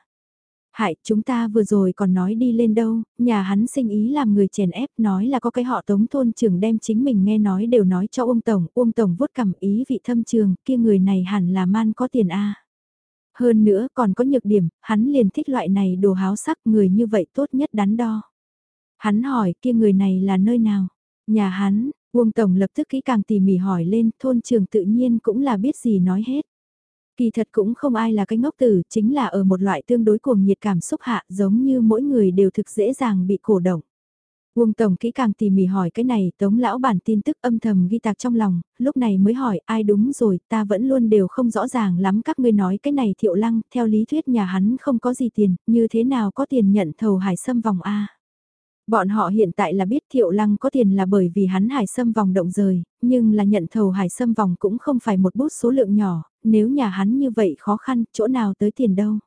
Speaker 1: Hại, chúng ta vừa rồi còn nói đi lên đâu, nhà hắn sinh ý làm người chèn ép nói là có cái họ tống thôn trưởng đem chính mình nghe nói đều nói cho Uông Tổng, Uông Tổng vuốt cầm ý vị thâm trường, kia người này hẳn là man có tiền a Hơn nữa còn có nhược điểm, hắn liền thích loại này đồ háo sắc người như vậy tốt nhất đắn đo. Hắn hỏi kia người này là nơi nào? Nhà hắn, Uông Tổng lập tức kỹ càng tỉ mỉ hỏi lên, thôn trường tự nhiên cũng là biết gì nói hết. Kỳ thật cũng không ai là cái ngốc tử, chính là ở một loại tương đối cuồng nhiệt cảm xúc hạ giống như mỗi người đều thực dễ dàng bị cổ động. Uông Tổng kỹ càng tỉ mỉ hỏi cái này tống lão bản tin tức âm thầm ghi tạc trong lòng, lúc này mới hỏi ai đúng rồi ta vẫn luôn đều không rõ ràng lắm các ngươi nói cái này thiệu lăng, theo lý thuyết nhà hắn không có gì tiền, như thế nào có tiền nhận thầu hải sâm vòng A. Bọn họ hiện tại là biết thiệu lăng có tiền là bởi vì hắn hải sâm vòng động rời, nhưng là nhận thầu hải sâm vòng cũng không phải một bút số lượng nhỏ, nếu nhà hắn như vậy khó khăn, chỗ nào tới tiền đâu.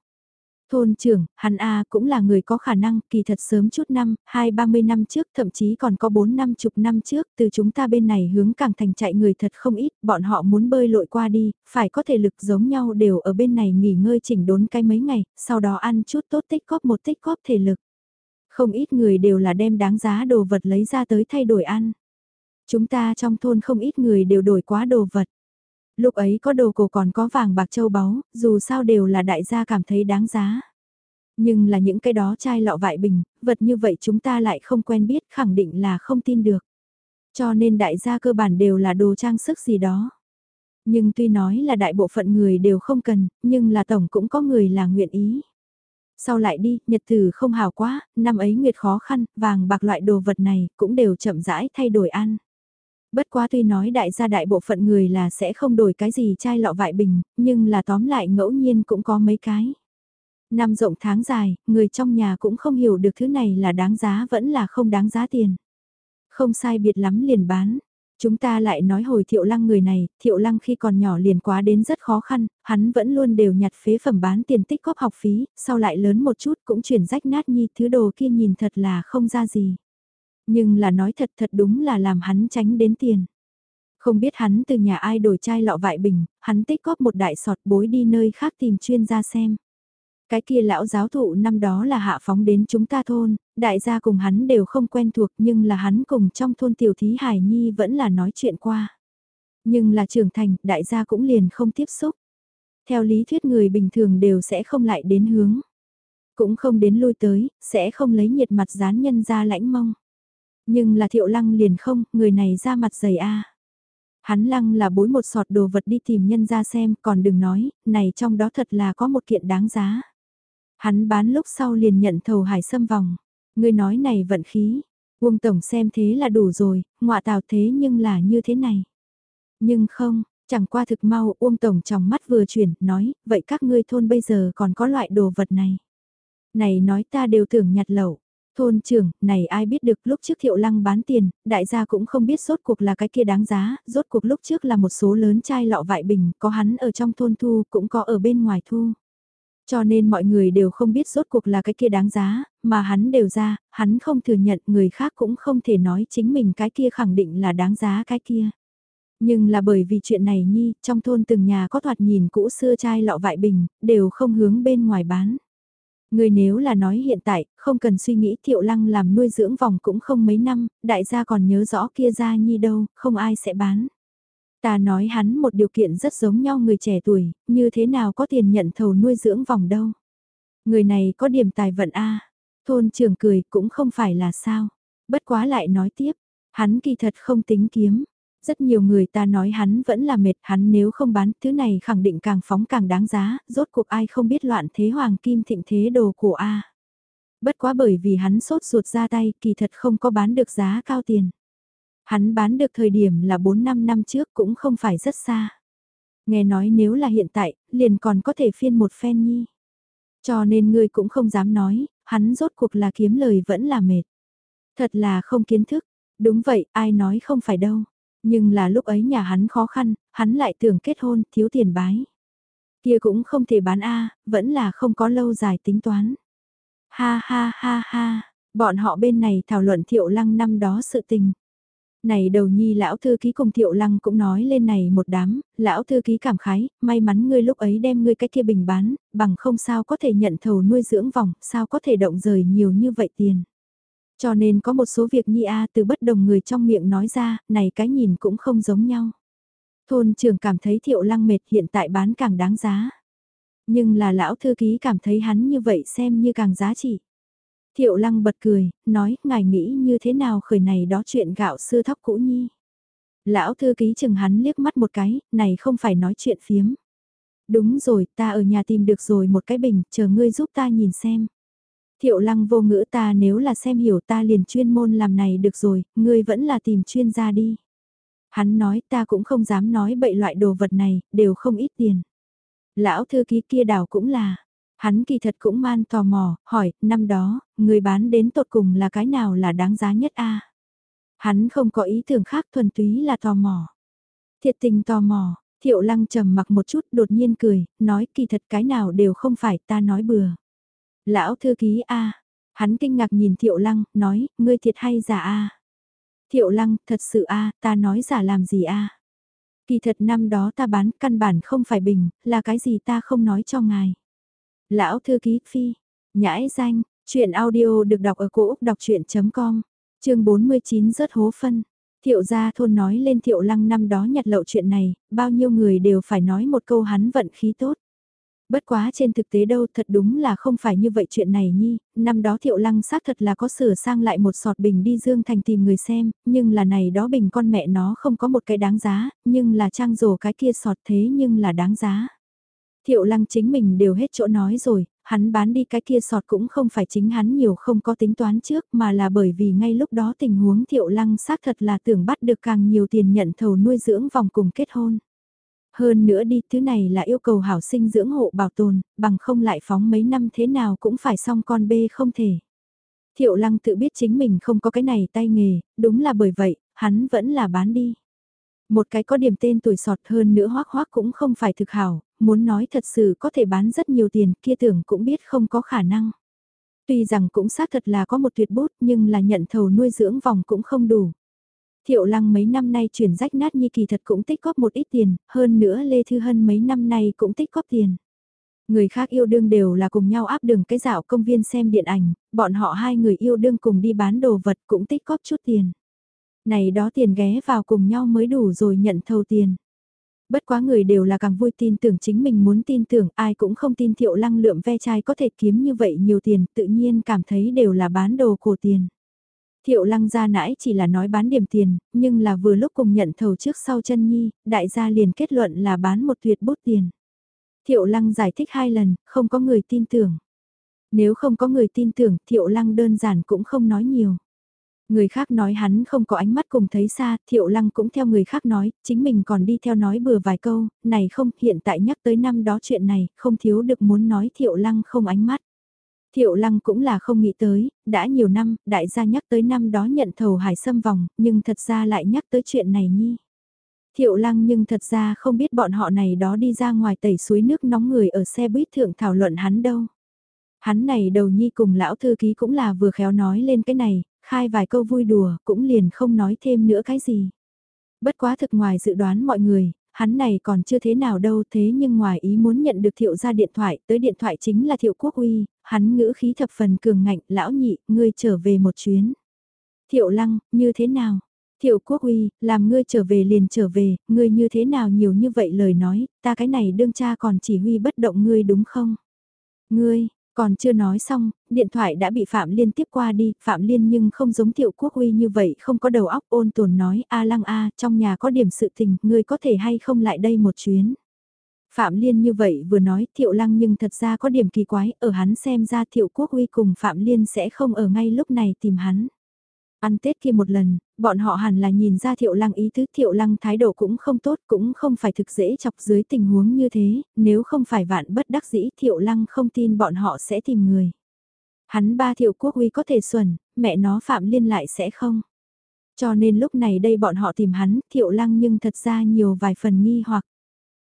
Speaker 1: Thôn trưởng, hắn A cũng là người có khả năng, kỳ thật sớm chút năm, hai ba mươi năm trước, thậm chí còn có bốn năm chục năm trước, từ chúng ta bên này hướng càng thành chạy người thật không ít, bọn họ muốn bơi lội qua đi, phải có thể lực giống nhau đều ở bên này nghỉ ngơi chỉnh đốn cái mấy ngày, sau đó ăn chút tốt tích góp một tích góp thể lực. Không ít người đều là đem đáng giá đồ vật lấy ra tới thay đổi ăn. Chúng ta trong thôn không ít người đều đổi quá đồ vật. Lúc ấy có đồ cổ còn có vàng bạc châu báu, dù sao đều là đại gia cảm thấy đáng giá. Nhưng là những cái đó chai lọ vại bình, vật như vậy chúng ta lại không quen biết khẳng định là không tin được. Cho nên đại gia cơ bản đều là đồ trang sức gì đó. Nhưng tuy nói là đại bộ phận người đều không cần, nhưng là tổng cũng có người là nguyện ý. Sau lại đi, nhật tử không hào quá, năm ấy nguyệt khó khăn, vàng bạc loại đồ vật này cũng đều chậm rãi thay đổi ăn. Bất quá tuy nói đại gia đại bộ phận người là sẽ không đổi cái gì chai lọ vại bình, nhưng là tóm lại ngẫu nhiên cũng có mấy cái. Năm rộng tháng dài, người trong nhà cũng không hiểu được thứ này là đáng giá vẫn là không đáng giá tiền. Không sai biệt lắm liền bán. Chúng ta lại nói hồi thiệu lăng người này, thiệu lăng khi còn nhỏ liền quá đến rất khó khăn, hắn vẫn luôn đều nhặt phế phẩm bán tiền tích góp học phí, sau lại lớn một chút cũng chuyển rách nát nhi thứ đồ kia nhìn thật là không ra gì. Nhưng là nói thật thật đúng là làm hắn tránh đến tiền. Không biết hắn từ nhà ai đổi chai lọ vại bình, hắn tích góp một đại sọt bối đi nơi khác tìm chuyên gia xem. Cái kia lão giáo thụ năm đó là hạ phóng đến chúng ta thôn, đại gia cùng hắn đều không quen thuộc nhưng là hắn cùng trong thôn tiểu thí hải nhi vẫn là nói chuyện qua. Nhưng là trưởng thành, đại gia cũng liền không tiếp xúc. Theo lý thuyết người bình thường đều sẽ không lại đến hướng. Cũng không đến lui tới, sẽ không lấy nhiệt mặt dán nhân ra lãnh mong. Nhưng là thiệu lăng liền không, người này ra mặt dày a Hắn lăng là bối một sọt đồ vật đi tìm nhân ra xem, còn đừng nói, này trong đó thật là có một kiện đáng giá. Hắn bán lúc sau liền nhận thầu hải sâm vòng. Người nói này vận khí. Uông Tổng xem thế là đủ rồi, ngọa tào thế nhưng là như thế này. Nhưng không, chẳng qua thực mau Uông Tổng trong mắt vừa chuyển, nói, vậy các ngươi thôn bây giờ còn có loại đồ vật này. Này nói ta đều tưởng nhặt lẩu. Thôn trưởng, này ai biết được lúc trước thiệu lăng bán tiền, đại gia cũng không biết rốt cuộc là cái kia đáng giá, rốt cuộc lúc trước là một số lớn chai lọ vại bình, có hắn ở trong thôn thu, cũng có ở bên ngoài thu. Cho nên mọi người đều không biết rốt cuộc là cái kia đáng giá, mà hắn đều ra, hắn không thừa nhận người khác cũng không thể nói chính mình cái kia khẳng định là đáng giá cái kia. Nhưng là bởi vì chuyện này nhi, trong thôn từng nhà có thoạt nhìn cũ xưa chai lọ vại bình, đều không hướng bên ngoài bán. Người nếu là nói hiện tại, không cần suy nghĩ thiệu lăng làm nuôi dưỡng vòng cũng không mấy năm, đại gia còn nhớ rõ kia ra nhi đâu, không ai sẽ bán. Ta nói hắn một điều kiện rất giống nhau người trẻ tuổi, như thế nào có tiền nhận thầu nuôi dưỡng vòng đâu. Người này có điểm tài vận A, thôn trường cười cũng không phải là sao. Bất quá lại nói tiếp, hắn kỳ thật không tính kiếm. Rất nhiều người ta nói hắn vẫn là mệt, hắn nếu không bán, thứ này khẳng định càng phóng càng đáng giá, rốt cuộc ai không biết loạn thế hoàng kim thịnh thế đồ của A. Bất quá bởi vì hắn sốt ruột ra tay, kỳ thật không có bán được giá cao tiền. Hắn bán được thời điểm là 4-5 năm trước cũng không phải rất xa. Nghe nói nếu là hiện tại, liền còn có thể phiên một phen nhi. Cho nên ngươi cũng không dám nói, hắn rốt cuộc là kiếm lời vẫn là mệt. Thật là không kiến thức, đúng vậy, ai nói không phải đâu. Nhưng là lúc ấy nhà hắn khó khăn, hắn lại tưởng kết hôn, thiếu tiền bái. Kia cũng không thể bán A, vẫn là không có lâu dài tính toán. Ha ha ha ha, bọn họ bên này thảo luận thiệu lăng năm đó sự tình. Này đầu nhi lão thư ký cùng thiệu lăng cũng nói lên này một đám, lão thư ký cảm khái, may mắn ngươi lúc ấy đem ngươi cái kia bình bán, bằng không sao có thể nhận thầu nuôi dưỡng vòng, sao có thể động rời nhiều như vậy tiền. Cho nên có một số việc nhi A từ bất đồng người trong miệng nói ra, này cái nhìn cũng không giống nhau. Thôn trường cảm thấy thiệu lăng mệt hiện tại bán càng đáng giá. Nhưng là lão thư ký cảm thấy hắn như vậy xem như càng giá trị. Thiệu lăng bật cười, nói, ngài nghĩ như thế nào khởi này đó chuyện gạo xưa thóc cũ nhi. Lão thư ký chừng hắn liếc mắt một cái, này không phải nói chuyện phiếm. Đúng rồi, ta ở nhà tìm được rồi một cái bình, chờ ngươi giúp ta nhìn xem. Thiệu lăng vô ngữ ta nếu là xem hiểu ta liền chuyên môn làm này được rồi, ngươi vẫn là tìm chuyên gia đi. Hắn nói ta cũng không dám nói bậy loại đồ vật này, đều không ít tiền. Lão thư ký kia đảo cũng là, Hắn kỳ thật cũng man tò mò, hỏi, năm đó, người bán đến tột cùng là cái nào là đáng giá nhất a Hắn không có ý tưởng khác thuần túy là tò mò. Thiệt tình tò mò, thiệu lăng trầm mặc một chút đột nhiên cười, nói kỳ thật cái nào đều không phải ta nói bừa. Lão thư ký a hắn kinh ngạc nhìn thiệu lăng, nói, ngươi thiệt hay giả a Thiệu lăng, thật sự a ta nói giả làm gì a Kỳ thật năm đó ta bán căn bản không phải bình, là cái gì ta không nói cho ngài. Lão thư ký phi, nhãi danh, chuyện audio được đọc ở cổ Úc đọc chuyện.com, chương 49 rất hố phân. Thiệu gia thôn nói lên thiệu lăng năm đó nhặt lậu chuyện này, bao nhiêu người đều phải nói một câu hắn vận khí tốt. Bất quá trên thực tế đâu thật đúng là không phải như vậy chuyện này nhi, năm đó thiệu lăng xác thật là có sửa sang lại một sọt bình đi Dương Thành tìm người xem, nhưng là này đó bình con mẹ nó không có một cái đáng giá, nhưng là trang rổ cái kia sọt thế nhưng là đáng giá. Thiệu lăng chính mình đều hết chỗ nói rồi, hắn bán đi cái kia sọt cũng không phải chính hắn nhiều không có tính toán trước mà là bởi vì ngay lúc đó tình huống thiệu lăng xác thật là tưởng bắt được càng nhiều tiền nhận thầu nuôi dưỡng vòng cùng kết hôn. Hơn nữa đi, thứ này là yêu cầu hảo sinh dưỡng hộ bảo tồn, bằng không lại phóng mấy năm thế nào cũng phải xong con bê không thể. Thiệu lăng tự biết chính mình không có cái này tay nghề, đúng là bởi vậy, hắn vẫn là bán đi. Một cái có điểm tên tuổi sọt hơn nữa hoác hoác cũng không phải thực hảo, muốn nói thật sự có thể bán rất nhiều tiền kia tưởng cũng biết không có khả năng. Tuy rằng cũng xác thật là có một tuyệt bút nhưng là nhận thầu nuôi dưỡng vòng cũng không đủ. Thiệu lăng mấy năm nay chuyển rách nát nhi kỳ thật cũng tích góp một ít tiền, hơn nữa Lê Thư Hân mấy năm nay cũng tích góp tiền. Người khác yêu đương đều là cùng nhau áp đường cái dạo công viên xem điện ảnh, bọn họ hai người yêu đương cùng đi bán đồ vật cũng tích góp chút tiền. Này đó tiền ghé vào cùng nhau mới đủ rồi nhận thầu tiền. Bất quá người đều là càng vui tin tưởng chính mình muốn tin tưởng ai cũng không tin thiệu lăng lượm ve chai có thể kiếm như vậy nhiều tiền tự nhiên cảm thấy đều là bán đồ cổ tiền. Thiệu lăng ra nãy chỉ là nói bán điểm tiền, nhưng là vừa lúc cùng nhận thầu trước sau chân nhi, đại gia liền kết luận là bán một tuyệt bút tiền. Thiệu lăng giải thích hai lần, không có người tin tưởng. Nếu không có người tin tưởng, thiệu lăng đơn giản cũng không nói nhiều. Người khác nói hắn không có ánh mắt cùng thấy xa, thiệu lăng cũng theo người khác nói, chính mình còn đi theo nói bừa vài câu, này không, hiện tại nhắc tới năm đó chuyện này, không thiếu được muốn nói thiệu lăng không ánh mắt. Thiệu lăng cũng là không nghĩ tới, đã nhiều năm, đại gia nhắc tới năm đó nhận thầu hải sâm vòng, nhưng thật ra lại nhắc tới chuyện này nhi. Thiệu lăng nhưng thật ra không biết bọn họ này đó đi ra ngoài tẩy suối nước nóng người ở xe buýt thượng thảo luận hắn đâu. Hắn này đầu nhi cùng lão thư ký cũng là vừa khéo nói lên cái này, khai vài câu vui đùa, cũng liền không nói thêm nữa cái gì. Bất quá thực ngoài dự đoán mọi người, hắn này còn chưa thế nào đâu thế nhưng ngoài ý muốn nhận được thiệu ra điện thoại, tới điện thoại chính là thiệu quốc uy, hắn ngữ khí thập phần cường ngạnh, lão nhị, ngươi trở về một chuyến. Thiệu lăng, như thế nào? Thiệu quốc uy, làm ngươi trở về liền trở về, ngươi như thế nào nhiều như vậy lời nói, ta cái này đương cha còn chỉ huy bất động ngươi đúng không? Ngươi, còn chưa nói xong, điện thoại đã bị Phạm Liên tiếp qua đi, Phạm Liên nhưng không giống Thiệu Quốc Huy như vậy, không có đầu óc ôn tồn nói, a lăng a, trong nhà có điểm sự tình, ngươi có thể hay không lại đây một chuyến. Phạm Liên như vậy vừa nói Thiệu Lăng nhưng thật ra có điểm kỳ quái, ở hắn xem ra Thiệu Quốc Huy cùng Phạm Liên sẽ không ở ngay lúc này tìm hắn. Ăn Tết kia một lần, bọn họ hẳn là nhìn ra thiệu lăng ý tứ thiệu lăng thái độ cũng không tốt cũng không phải thực dễ chọc dưới tình huống như thế, nếu không phải vạn bất đắc dĩ thiệu lăng không tin bọn họ sẽ tìm người. Hắn ba thiệu quốc uy có thể xuẩn, mẹ nó phạm liên lại sẽ không. Cho nên lúc này đây bọn họ tìm hắn, thiệu lăng nhưng thật ra nhiều vài phần nghi hoặc.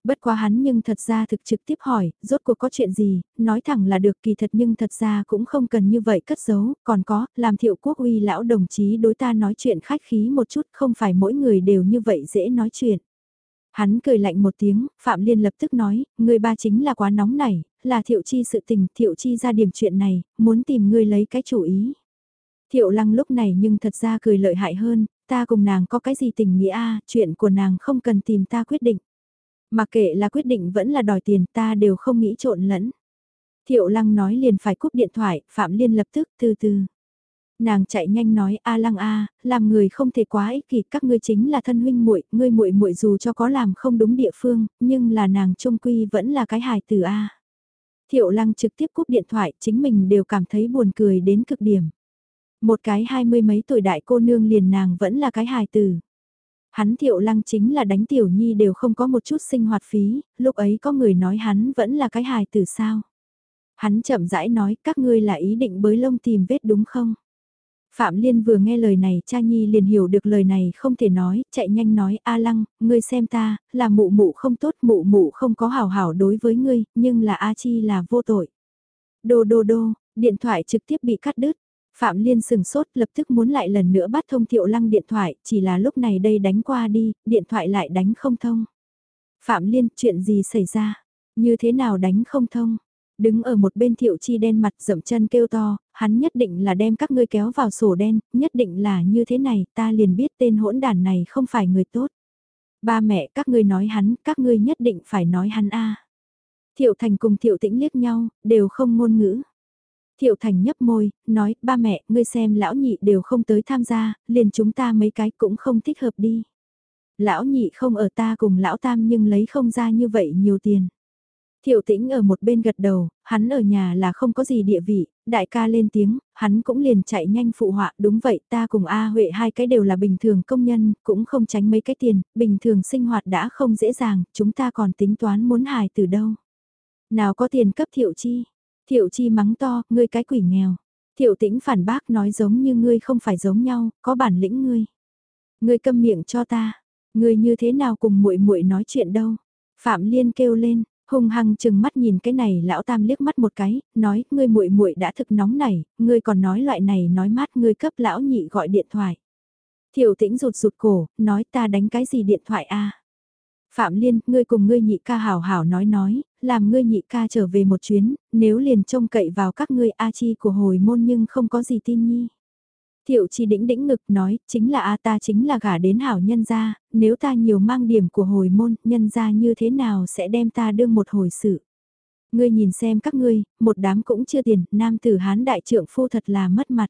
Speaker 1: Bất quá hắn nhưng thật ra thực trực tiếp hỏi, rốt cuộc có chuyện gì, nói thẳng là được kỳ thật nhưng thật ra cũng không cần như vậy cất giấu, còn có, làm thiệu quốc uy lão đồng chí đối ta nói chuyện khách khí một chút không phải mỗi người đều như vậy dễ nói chuyện. Hắn cười lạnh một tiếng, Phạm Liên lập tức nói, người ba chính là quá nóng nảy, là thiệu chi sự tình, thiệu chi ra điểm chuyện này, muốn tìm người lấy cái chủ ý. Thiệu lăng lúc này nhưng thật ra cười lợi hại hơn, ta cùng nàng có cái gì tình nghĩa a chuyện của nàng không cần tìm ta quyết định. Mà kệ là quyết định vẫn là đòi tiền ta đều không nghĩ trộn lẫn. Thiệu lăng nói liền phải cúp điện thoại, Phạm Liên lập tức từ từ. Nàng chạy nhanh nói a lăng a, làm người không thể quá ích kỷ, các ngươi chính là thân huynh muội, ngươi muội muội dù cho có làm không đúng địa phương, nhưng là nàng trung quy vẫn là cái hài tử a. Thiệu lăng trực tiếp cúp điện thoại, chính mình đều cảm thấy buồn cười đến cực điểm. Một cái hai mươi mấy tuổi đại cô nương liền nàng vẫn là cái hài tử. Hắn thiệu lăng chính là đánh tiểu nhi đều không có một chút sinh hoạt phí, lúc ấy có người nói hắn vẫn là cái hài từ sao. Hắn chậm rãi nói các ngươi là ý định bới lông tìm vết đúng không? Phạm Liên vừa nghe lời này cha nhi liền hiểu được lời này không thể nói, chạy nhanh nói A lăng, ngươi xem ta, là mụ mụ không tốt mụ mụ không có hảo hảo đối với ngươi, nhưng là A chi là vô tội. Đô đô đô, điện thoại trực tiếp bị cắt đứt, Phạm Liên sừng sốt lập tức muốn lại lần nữa bắt thông Thiệu Lăng điện thoại, chỉ là lúc này đây đánh qua đi, điện thoại lại đánh không thông. Phạm Liên, chuyện gì xảy ra? Như thế nào đánh không thông? Đứng ở một bên Thiệu Chi đen mặt dậm chân kêu to, hắn nhất định là đem các ngươi kéo vào sổ đen, nhất định là như thế này, ta liền biết tên hỗn đàn này không phải người tốt. Ba mẹ các ngươi nói hắn, các ngươi nhất định phải nói hắn a. Thiệu Thành cùng Thiệu Tĩnh liếc nhau, đều không ngôn ngữ. Thiệu Thành nhấp môi, nói, ba mẹ, ngươi xem lão nhị đều không tới tham gia, liền chúng ta mấy cái cũng không thích hợp đi. Lão nhị không ở ta cùng lão tam nhưng lấy không ra như vậy nhiều tiền. Thiệu tĩnh ở một bên gật đầu, hắn ở nhà là không có gì địa vị, đại ca lên tiếng, hắn cũng liền chạy nhanh phụ họa, đúng vậy ta cùng A Huệ hai cái đều là bình thường công nhân, cũng không tránh mấy cái tiền, bình thường sinh hoạt đã không dễ dàng, chúng ta còn tính toán muốn hài từ đâu. Nào có tiền cấp thiệu chi, thiệu chi mắng to, ngươi cái quỷ nghèo. Thiệu tĩnh phản bác nói giống như ngươi không phải giống nhau, có bản lĩnh ngươi. Ngươi câm miệng cho ta, ngươi như thế nào cùng muội muội nói chuyện đâu. Phạm Liên kêu lên, hung hăng chừng mắt nhìn cái này lão tam liếc mắt một cái, nói, ngươi muội muội đã thực nóng này, ngươi còn nói loại này nói mát ngươi cấp lão nhị gọi điện thoại. Thiệu tĩnh rụt rụt cổ, nói ta đánh cái gì điện thoại a Phạm Liên, ngươi cùng ngươi nhị ca hảo hảo nói nói, làm ngươi nhị ca trở về một chuyến, nếu liền trông cậy vào các ngươi A Chi của hồi môn nhưng không có gì tin nhi. Thiệu chi đĩnh đĩnh ngực nói, chính là A ta chính là gả đến hảo nhân gia, nếu ta nhiều mang điểm của hồi môn, nhân gia như thế nào sẽ đem ta đương một hồi sự. Ngươi nhìn xem các ngươi, một đám cũng chưa tiền, nam tử hán đại trượng phu thật là mất mặt.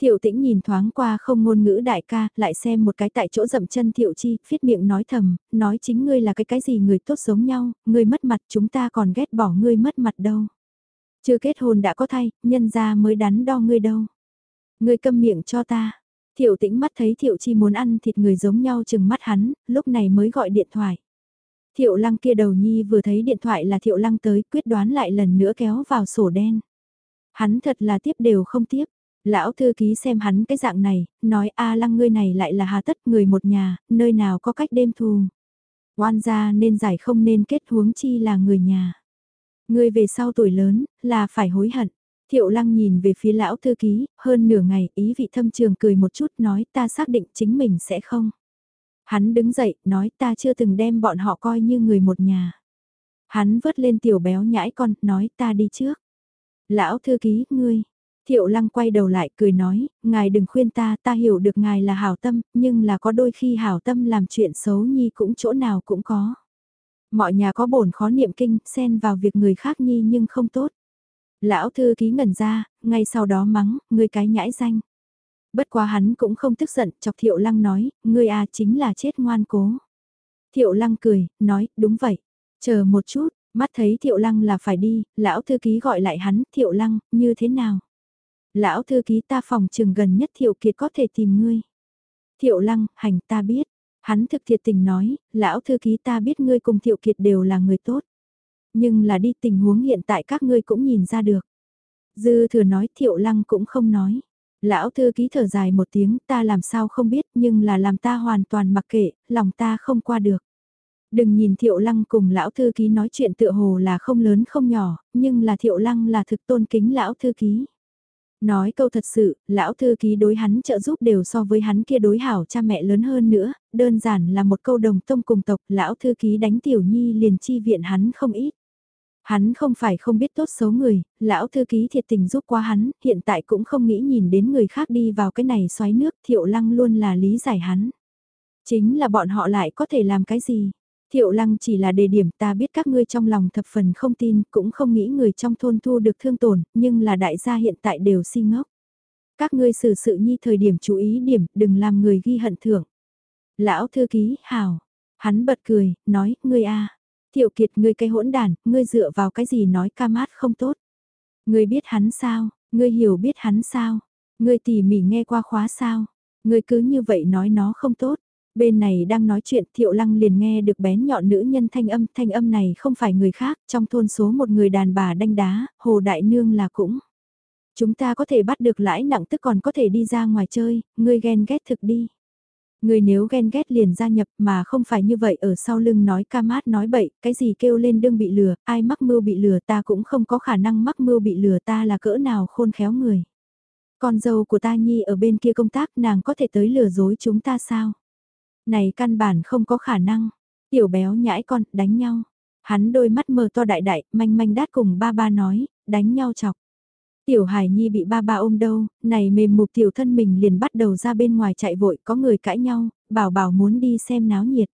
Speaker 1: Thiệu tĩnh nhìn thoáng qua không ngôn ngữ đại ca, lại xem một cái tại chỗ dậm chân thiệu chi, phiết miệng nói thầm, nói chính ngươi là cái cái gì người tốt giống nhau, ngươi mất mặt chúng ta còn ghét bỏ ngươi mất mặt đâu. Chưa kết hôn đã có thay, nhân ra mới đắn đo ngươi đâu. Ngươi câm miệng cho ta. Thiệu tĩnh mắt thấy thiệu chi muốn ăn thịt người giống nhau chừng mắt hắn, lúc này mới gọi điện thoại. Thiệu lăng kia đầu nhi vừa thấy điện thoại là thiệu lăng tới quyết đoán lại lần nữa kéo vào sổ đen. Hắn thật là tiếp đều không tiếp. Lão thư ký xem hắn cái dạng này, nói a lăng ngươi này lại là hà tất người một nhà, nơi nào có cách đêm thù. Oan gia nên giải không nên kết huống chi là người nhà. Ngươi về sau tuổi lớn, là phải hối hận. Thiệu lăng nhìn về phía lão thư ký, hơn nửa ngày, ý vị thâm trường cười một chút nói ta xác định chính mình sẽ không. Hắn đứng dậy, nói ta chưa từng đem bọn họ coi như người một nhà. Hắn vớt lên tiểu béo nhãi con, nói ta đi trước. Lão thư ký, ngươi. Thiệu lăng quay đầu lại cười nói, ngài đừng khuyên ta, ta hiểu được ngài là hảo tâm, nhưng là có đôi khi hảo tâm làm chuyện xấu nhi cũng chỗ nào cũng có. Mọi nhà có bổn khó niệm kinh, xen vào việc người khác nhi nhưng không tốt. Lão thư ký ngẩn ra, ngay sau đó mắng, ngươi cái nhãi danh. Bất quá hắn cũng không tức giận, chọc thiệu lăng nói, ngươi à chính là chết ngoan cố. Thiệu lăng cười, nói, đúng vậy. Chờ một chút, mắt thấy thiệu lăng là phải đi, lão thư ký gọi lại hắn, thiệu lăng, như thế nào? Lão thư ký ta phòng trường gần nhất thiệu kiệt có thể tìm ngươi. Thiệu lăng, hành ta biết. Hắn thực thiệt tình nói, lão thư ký ta biết ngươi cùng thiệu kiệt đều là người tốt. Nhưng là đi tình huống hiện tại các ngươi cũng nhìn ra được. Dư thừa nói thiệu lăng cũng không nói. Lão thư ký thở dài một tiếng ta làm sao không biết nhưng là làm ta hoàn toàn mặc kệ, lòng ta không qua được. Đừng nhìn thiệu lăng cùng lão thư ký nói chuyện tựa hồ là không lớn không nhỏ, nhưng là thiệu lăng là thực tôn kính lão thư ký. Nói câu thật sự, lão thư ký đối hắn trợ giúp đều so với hắn kia đối hảo cha mẹ lớn hơn nữa, đơn giản là một câu đồng tông cùng tộc, lão thư ký đánh tiểu nhi liền chi viện hắn không ít. Hắn không phải không biết tốt xấu người, lão thư ký thiệt tình giúp qua hắn, hiện tại cũng không nghĩ nhìn đến người khác đi vào cái này xoáy nước, thiệu lăng luôn là lý giải hắn. Chính là bọn họ lại có thể làm cái gì? Thiệu lăng chỉ là đề điểm ta biết các ngươi trong lòng thập phần không tin, cũng không nghĩ người trong thôn thu được thương tổn, nhưng là đại gia hiện tại đều si ngốc. Các ngươi xử sự nhi thời điểm chú ý điểm, đừng làm người ghi hận thưởng. Lão thư ký, hào. Hắn bật cười, nói, ngươi a Thiệu kiệt ngươi cái hỗn đàn, ngươi dựa vào cái gì nói ca mát không tốt. Ngươi biết hắn sao, ngươi hiểu biết hắn sao, ngươi tỉ mỉ nghe qua khóa sao, ngươi cứ như vậy nói nó không tốt. Bên này đang nói chuyện Thiệu Lăng liền nghe được bén nhọn nữ nhân thanh âm, thanh âm này không phải người khác, trong thôn số một người đàn bà đanh đá, Hồ Đại Nương là cũng. Chúng ta có thể bắt được lãi nặng tức còn có thể đi ra ngoài chơi, ngươi ghen ghét thực đi. Người nếu ghen ghét liền gia nhập mà không phải như vậy ở sau lưng nói ca mát nói bậy, cái gì kêu lên đương bị lừa, ai mắc mưu bị lừa ta cũng không có khả năng mắc mưu bị lừa ta là cỡ nào khôn khéo người. Con dâu của ta nhi ở bên kia công tác nàng có thể tới lừa dối chúng ta sao? Này căn bản không có khả năng. Tiểu béo nhãi con, đánh nhau. Hắn đôi mắt mờ to đại đại, manh manh đát cùng ba ba nói, đánh nhau chọc. Tiểu Hải Nhi bị ba ba ôm đâu, này mềm mục tiểu thân mình liền bắt đầu ra bên ngoài chạy vội có người cãi nhau, bảo bảo muốn đi xem náo nhiệt.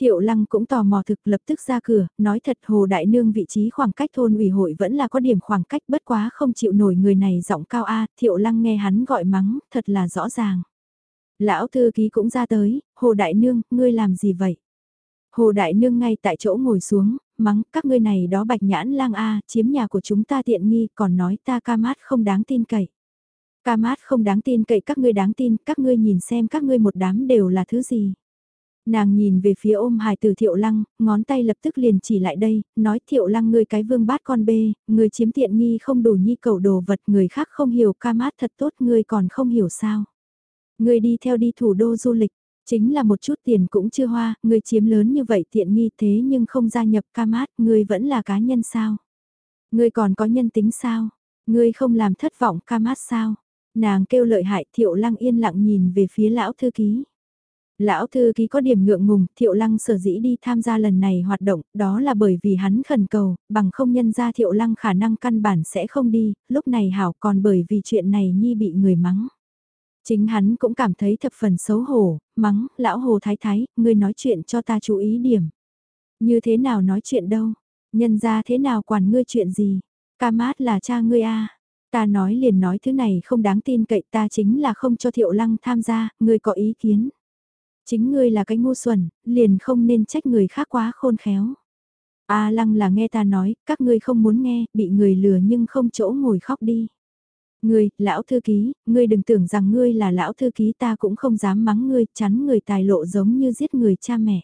Speaker 1: Thiệu Lăng cũng tò mò thực lập tức ra cửa, nói thật Hồ Đại Nương vị trí khoảng cách thôn ủy hội vẫn là có điểm khoảng cách bất quá không chịu nổi người này giọng cao A, Thiệu Lăng nghe hắn gọi mắng, thật là rõ ràng. Lão thư ký cũng ra tới, Hồ Đại Nương, ngươi làm gì vậy? Hồ Đại Nương ngay tại chỗ ngồi xuống, mắng các ngươi này đó bạch nhãn lang a chiếm nhà của chúng ta tiện nghi còn nói ta ca mát không đáng tin cậy. Ca mát không đáng tin cậy các ngươi đáng tin, các ngươi nhìn xem các ngươi một đám đều là thứ gì. Nàng nhìn về phía ôm hài từ thiệu lăng, ngón tay lập tức liền chỉ lại đây, nói thiệu lăng ngươi cái vương bát con bê, người chiếm tiện nghi không đủ nhi cầu đồ vật người khác không hiểu ca mát thật tốt ngươi còn không hiểu sao. Ngươi đi theo đi thủ đô du lịch, chính là một chút tiền cũng chưa hoa, ngươi chiếm lớn như vậy tiện nghi thế nhưng không gia nhập ca mát, ngươi vẫn là cá nhân sao. Ngươi còn có nhân tính sao, ngươi không làm thất vọng ca mát sao. Nàng kêu lợi hại thiệu lăng yên lặng nhìn về phía lão thư ký. Lão thư ký có điểm ngượng ngùng, thiệu lăng sở dĩ đi tham gia lần này hoạt động, đó là bởi vì hắn khẩn cầu, bằng không nhân ra thiệu lăng khả năng căn bản sẽ không đi, lúc này hảo còn bởi vì chuyện này nhi bị người mắng. Chính hắn cũng cảm thấy thập phần xấu hổ, mắng, lão hồ thái thái, ngươi nói chuyện cho ta chú ý điểm. Như thế nào nói chuyện đâu, nhân ra thế nào quản ngươi chuyện gì, ca mát là cha ngươi a Ta nói liền nói thứ này không đáng tin cậy ta chính là không cho thiệu lăng tham gia, ngươi có ý kiến. Chính ngươi là cái ngu xuẩn, liền không nên trách người khác quá khôn khéo. A lăng là nghe ta nói, các ngươi không muốn nghe, bị người lừa nhưng không chỗ ngồi khóc đi. Ngươi, lão thư ký, ngươi đừng tưởng rằng ngươi là lão thư ký ta cũng không dám mắng ngươi, chắn người tài lộ giống như giết người cha mẹ.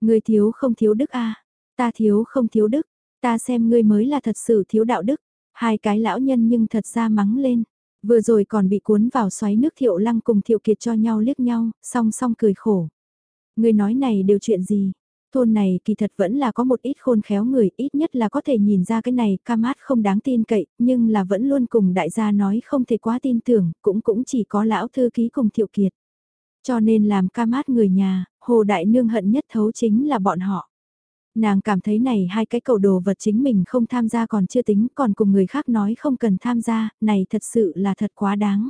Speaker 1: Ngươi thiếu không thiếu đức a ta thiếu không thiếu đức, ta xem ngươi mới là thật sự thiếu đạo đức. Hai cái lão nhân nhưng thật ra mắng lên. Vừa rồi còn bị cuốn vào xoáy nước thiệu lăng cùng thiệu kiệt cho nhau liếc nhau, song song cười khổ. ngươi nói này đều chuyện gì? Thôn này kỳ thật vẫn là có một ít khôn khéo người, ít nhất là có thể nhìn ra cái này ca mát không đáng tin cậy, nhưng là vẫn luôn cùng đại gia nói không thể quá tin tưởng, cũng cũng chỉ có lão thư ký cùng thiệu kiệt. Cho nên làm ca mát người nhà, hồ đại nương hận nhất thấu chính là bọn họ. Nàng cảm thấy này hai cái cầu đồ vật chính mình không tham gia còn chưa tính còn cùng người khác nói không cần tham gia, này thật sự là thật quá đáng.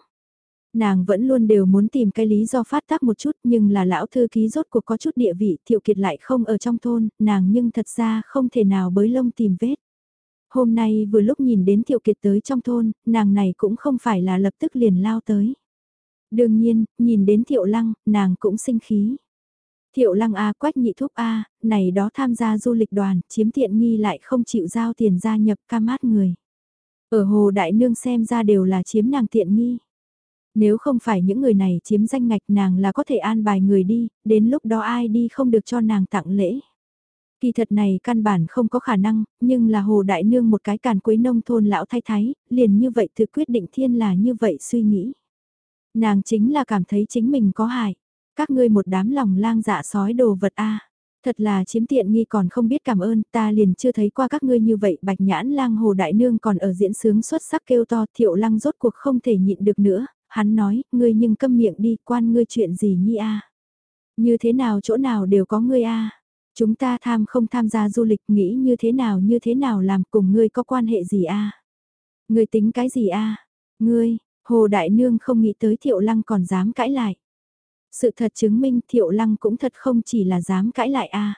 Speaker 1: Nàng vẫn luôn đều muốn tìm cái lý do phát tác một chút nhưng là lão thư ký rốt cuộc có chút địa vị thiệu kiệt lại không ở trong thôn, nàng nhưng thật ra không thể nào bới lông tìm vết. Hôm nay vừa lúc nhìn đến thiệu kiệt tới trong thôn, nàng này cũng không phải là lập tức liền lao tới. Đương nhiên, nhìn đến thiệu lăng, nàng cũng sinh khí. Thiệu lăng A quách nhị thúc A, này đó tham gia du lịch đoàn, chiếm tiện nghi lại không chịu giao tiền gia nhập ca mát người. Ở hồ đại nương xem ra đều là chiếm nàng tiện nghi. Nếu không phải những người này chiếm danh ngạch nàng là có thể an bài người đi, đến lúc đó ai đi không được cho nàng tặng lễ. Kỳ thật này căn bản không có khả năng, nhưng là hồ đại nương một cái càn quấy nông thôn lão thay thái, liền như vậy tự quyết định thiên là như vậy suy nghĩ. Nàng chính là cảm thấy chính mình có hại. Các ngươi một đám lòng lang dạ sói đồ vật a Thật là chiếm tiện nghi còn không biết cảm ơn, ta liền chưa thấy qua các ngươi như vậy, bạch nhãn lang hồ đại nương còn ở diễn sướng xuất sắc kêu to, thiệu lăng rốt cuộc không thể nhịn được nữa, hắn nói, ngươi nhưng câm miệng đi, quan ngươi chuyện gì nhi a? Như thế nào chỗ nào đều có ngươi a. Chúng ta tham không tham gia du lịch nghĩ như thế nào như thế nào làm cùng ngươi có quan hệ gì a? Ngươi tính cái gì a? Ngươi, hồ đại nương không nghĩ tới thiệu lăng còn dám cãi lại. Sự thật chứng minh thiệu lăng cũng thật không chỉ là dám cãi lại a.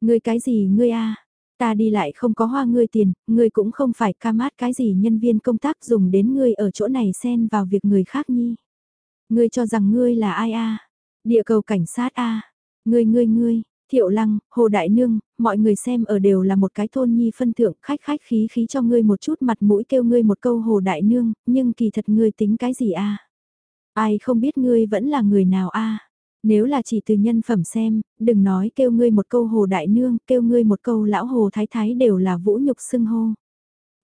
Speaker 1: Ngươi cái gì ngươi a? Ta đi lại không có hoa ngươi tiền, ngươi cũng không phải ca mát cái gì nhân viên công tác dùng đến ngươi ở chỗ này xen vào việc người khác nhi. Ngươi cho rằng ngươi là ai a? Địa cầu cảnh sát a? Ngươi ngươi ngươi, Thiệu Lăng, Hồ Đại Nương, mọi người xem ở đều là một cái thôn nhi phân thượng khách khách khí khí cho ngươi một chút mặt mũi kêu ngươi một câu Hồ Đại Nương, nhưng kỳ thật ngươi tính cái gì a? Ai không biết ngươi vẫn là người nào a? Nếu là chỉ từ nhân phẩm xem, đừng nói kêu ngươi một câu hồ đại nương, kêu ngươi một câu lão hồ thái thái đều là vũ nhục xưng hô.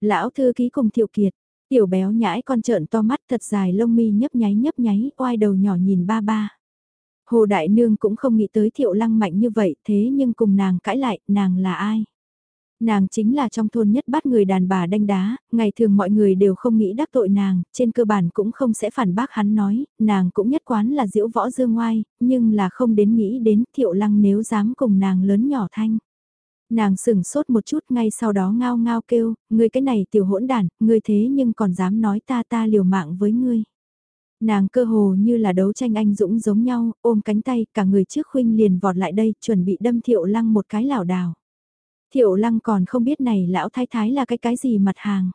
Speaker 1: Lão thư ký cùng thiệu kiệt, tiểu béo nhãi con trợn to mắt thật dài lông mi nhấp nháy nhấp nháy, oai đầu nhỏ nhìn ba ba. Hồ Đại Nương cũng không nghĩ tới thiệu lăng mạnh như vậy thế nhưng cùng nàng cãi lại, nàng là ai? Nàng chính là trong thôn nhất bắt người đàn bà đanh đá, ngày thường mọi người đều không nghĩ đắc tội nàng, trên cơ bản cũng không sẽ phản bác hắn nói, nàng cũng nhất quán là diễu võ dương ngoai, nhưng là không đến nghĩ đến thiệu lăng nếu dám cùng nàng lớn nhỏ thanh. Nàng sửng sốt một chút ngay sau đó ngao ngao kêu, ngươi cái này tiểu hỗn đàn, ngươi thế nhưng còn dám nói ta ta liều mạng với ngươi. Nàng cơ hồ như là đấu tranh anh dũng giống nhau, ôm cánh tay, cả người trước khuynh liền vọt lại đây, chuẩn bị đâm thiệu lăng một cái lảo đảo. Thiệu lăng còn không biết này lão thái thái là cái cái gì mặt hàng.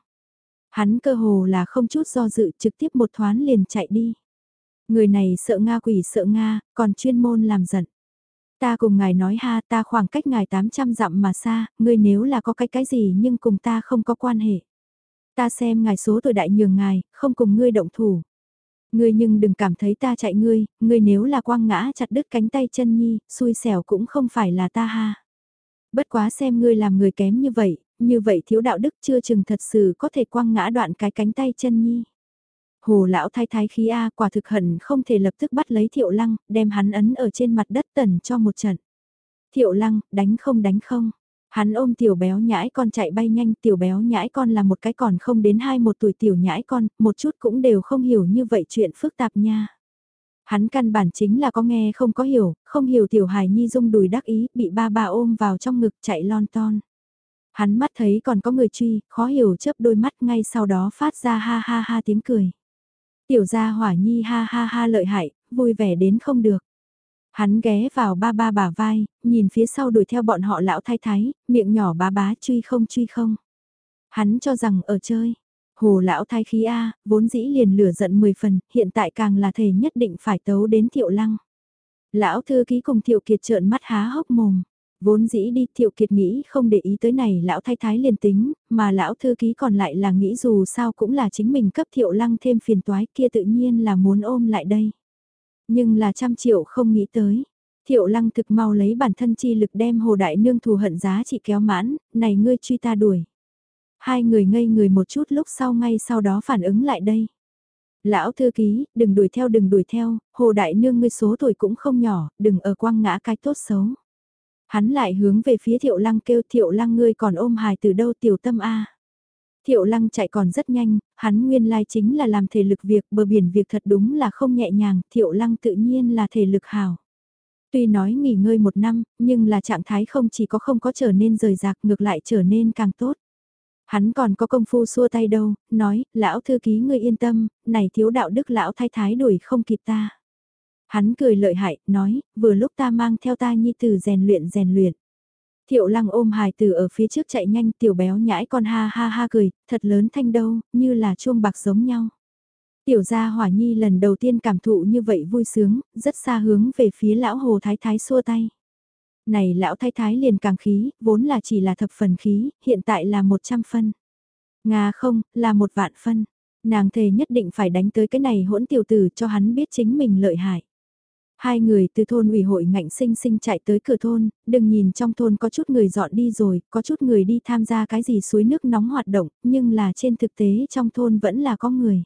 Speaker 1: Hắn cơ hồ là không chút do dự trực tiếp một thoáng liền chạy đi. Người này sợ Nga quỷ sợ Nga, còn chuyên môn làm giận. Ta cùng ngài nói ha ta khoảng cách ngài 800 dặm mà xa, ngươi nếu là có cái cái gì nhưng cùng ta không có quan hệ. Ta xem ngài số tuổi đại nhường ngài, không cùng ngươi động thủ. Ngươi nhưng đừng cảm thấy ta chạy ngươi, ngươi nếu là quang ngã chặt đứt cánh tay chân nhi, xui xẻo cũng không phải là ta ha. Bất quá xem ngươi làm người kém như vậy, như vậy thiếu đạo đức chưa chừng thật sự có thể quăng ngã đoạn cái cánh tay chân nhi. Hồ lão thái thái khí A quả thực hận không thể lập tức bắt lấy thiệu lăng, đem hắn ấn ở trên mặt đất tần cho một trận. Thiệu lăng, đánh không đánh không. Hắn ôm tiểu béo nhãi con chạy bay nhanh, tiểu béo nhãi con là một cái còn không đến hai một tuổi tiểu nhãi con, một chút cũng đều không hiểu như vậy chuyện phức tạp nha. Hắn căn bản chính là có nghe không có hiểu, không hiểu tiểu hài nhi dung đùi đắc ý, bị ba ba ôm vào trong ngực chạy lon ton. Hắn mắt thấy còn có người truy, khó hiểu chớp đôi mắt ngay sau đó phát ra ha ha ha tiếng cười. Tiểu gia hỏa nhi ha ha ha lợi hại, vui vẻ đến không được. Hắn ghé vào ba ba bả vai, nhìn phía sau đuổi theo bọn họ lão thái thái, miệng nhỏ bá bá truy không truy không. Hắn cho rằng ở chơi. Hồ lão thái khí A, vốn dĩ liền lửa giận 10 phần, hiện tại càng là thầy nhất định phải tấu đến thiệu lăng. Lão thư ký cùng thiệu kiệt trợn mắt há hốc mồm. Vốn dĩ đi thiệu kiệt nghĩ không để ý tới này lão thái thái liền tính, mà lão thư ký còn lại là nghĩ dù sao cũng là chính mình cấp thiệu lăng thêm phiền toái kia tự nhiên là muốn ôm lại đây. Nhưng là trăm triệu không nghĩ tới. Thiệu lăng thực mau lấy bản thân chi lực đem hồ đại nương thù hận giá trị kéo mãn, này ngươi truy ta đuổi. Hai người ngây người một chút lúc sau ngay sau đó phản ứng lại đây. Lão thư ký, đừng đuổi theo đừng đuổi theo, hồ đại nương ngươi số tuổi cũng không nhỏ, đừng ở quang ngã cái tốt xấu. Hắn lại hướng về phía thiệu lăng kêu thiệu lăng ngươi còn ôm hài từ đâu tiểu tâm a Thiệu lăng chạy còn rất nhanh, hắn nguyên lai chính là làm thể lực việc bờ biển việc thật đúng là không nhẹ nhàng, thiệu lăng tự nhiên là thể lực hào. Tuy nói nghỉ ngơi một năm, nhưng là trạng thái không chỉ có không có trở nên rời rạc ngược lại trở nên càng tốt. Hắn còn có công phu xua tay đâu, nói, lão thư ký ngươi yên tâm, này thiếu đạo đức lão thái thái đuổi không kịp ta. Hắn cười lợi hại, nói, vừa lúc ta mang theo ta nhi tử rèn luyện rèn luyện. Thiệu lăng ôm hài tử ở phía trước chạy nhanh tiểu béo nhãi con ha ha ha cười, thật lớn thanh đâu, như là chuông bạc giống nhau. Tiểu gia hỏa nhi lần đầu tiên cảm thụ như vậy vui sướng, rất xa hướng về phía lão hồ thái thái xua tay. Này lão thái thái liền càng khí, vốn là chỉ là thập phần khí, hiện tại là một trăm phân. Nga không, là một vạn phân. Nàng thề nhất định phải đánh tới cái này hỗn tiểu tử cho hắn biết chính mình lợi hại. Hai người từ thôn ủy hội ngạnh sinh sinh chạy tới cửa thôn, đừng nhìn trong thôn có chút người dọn đi rồi, có chút người đi tham gia cái gì suối nước nóng hoạt động, nhưng là trên thực tế trong thôn vẫn là có người.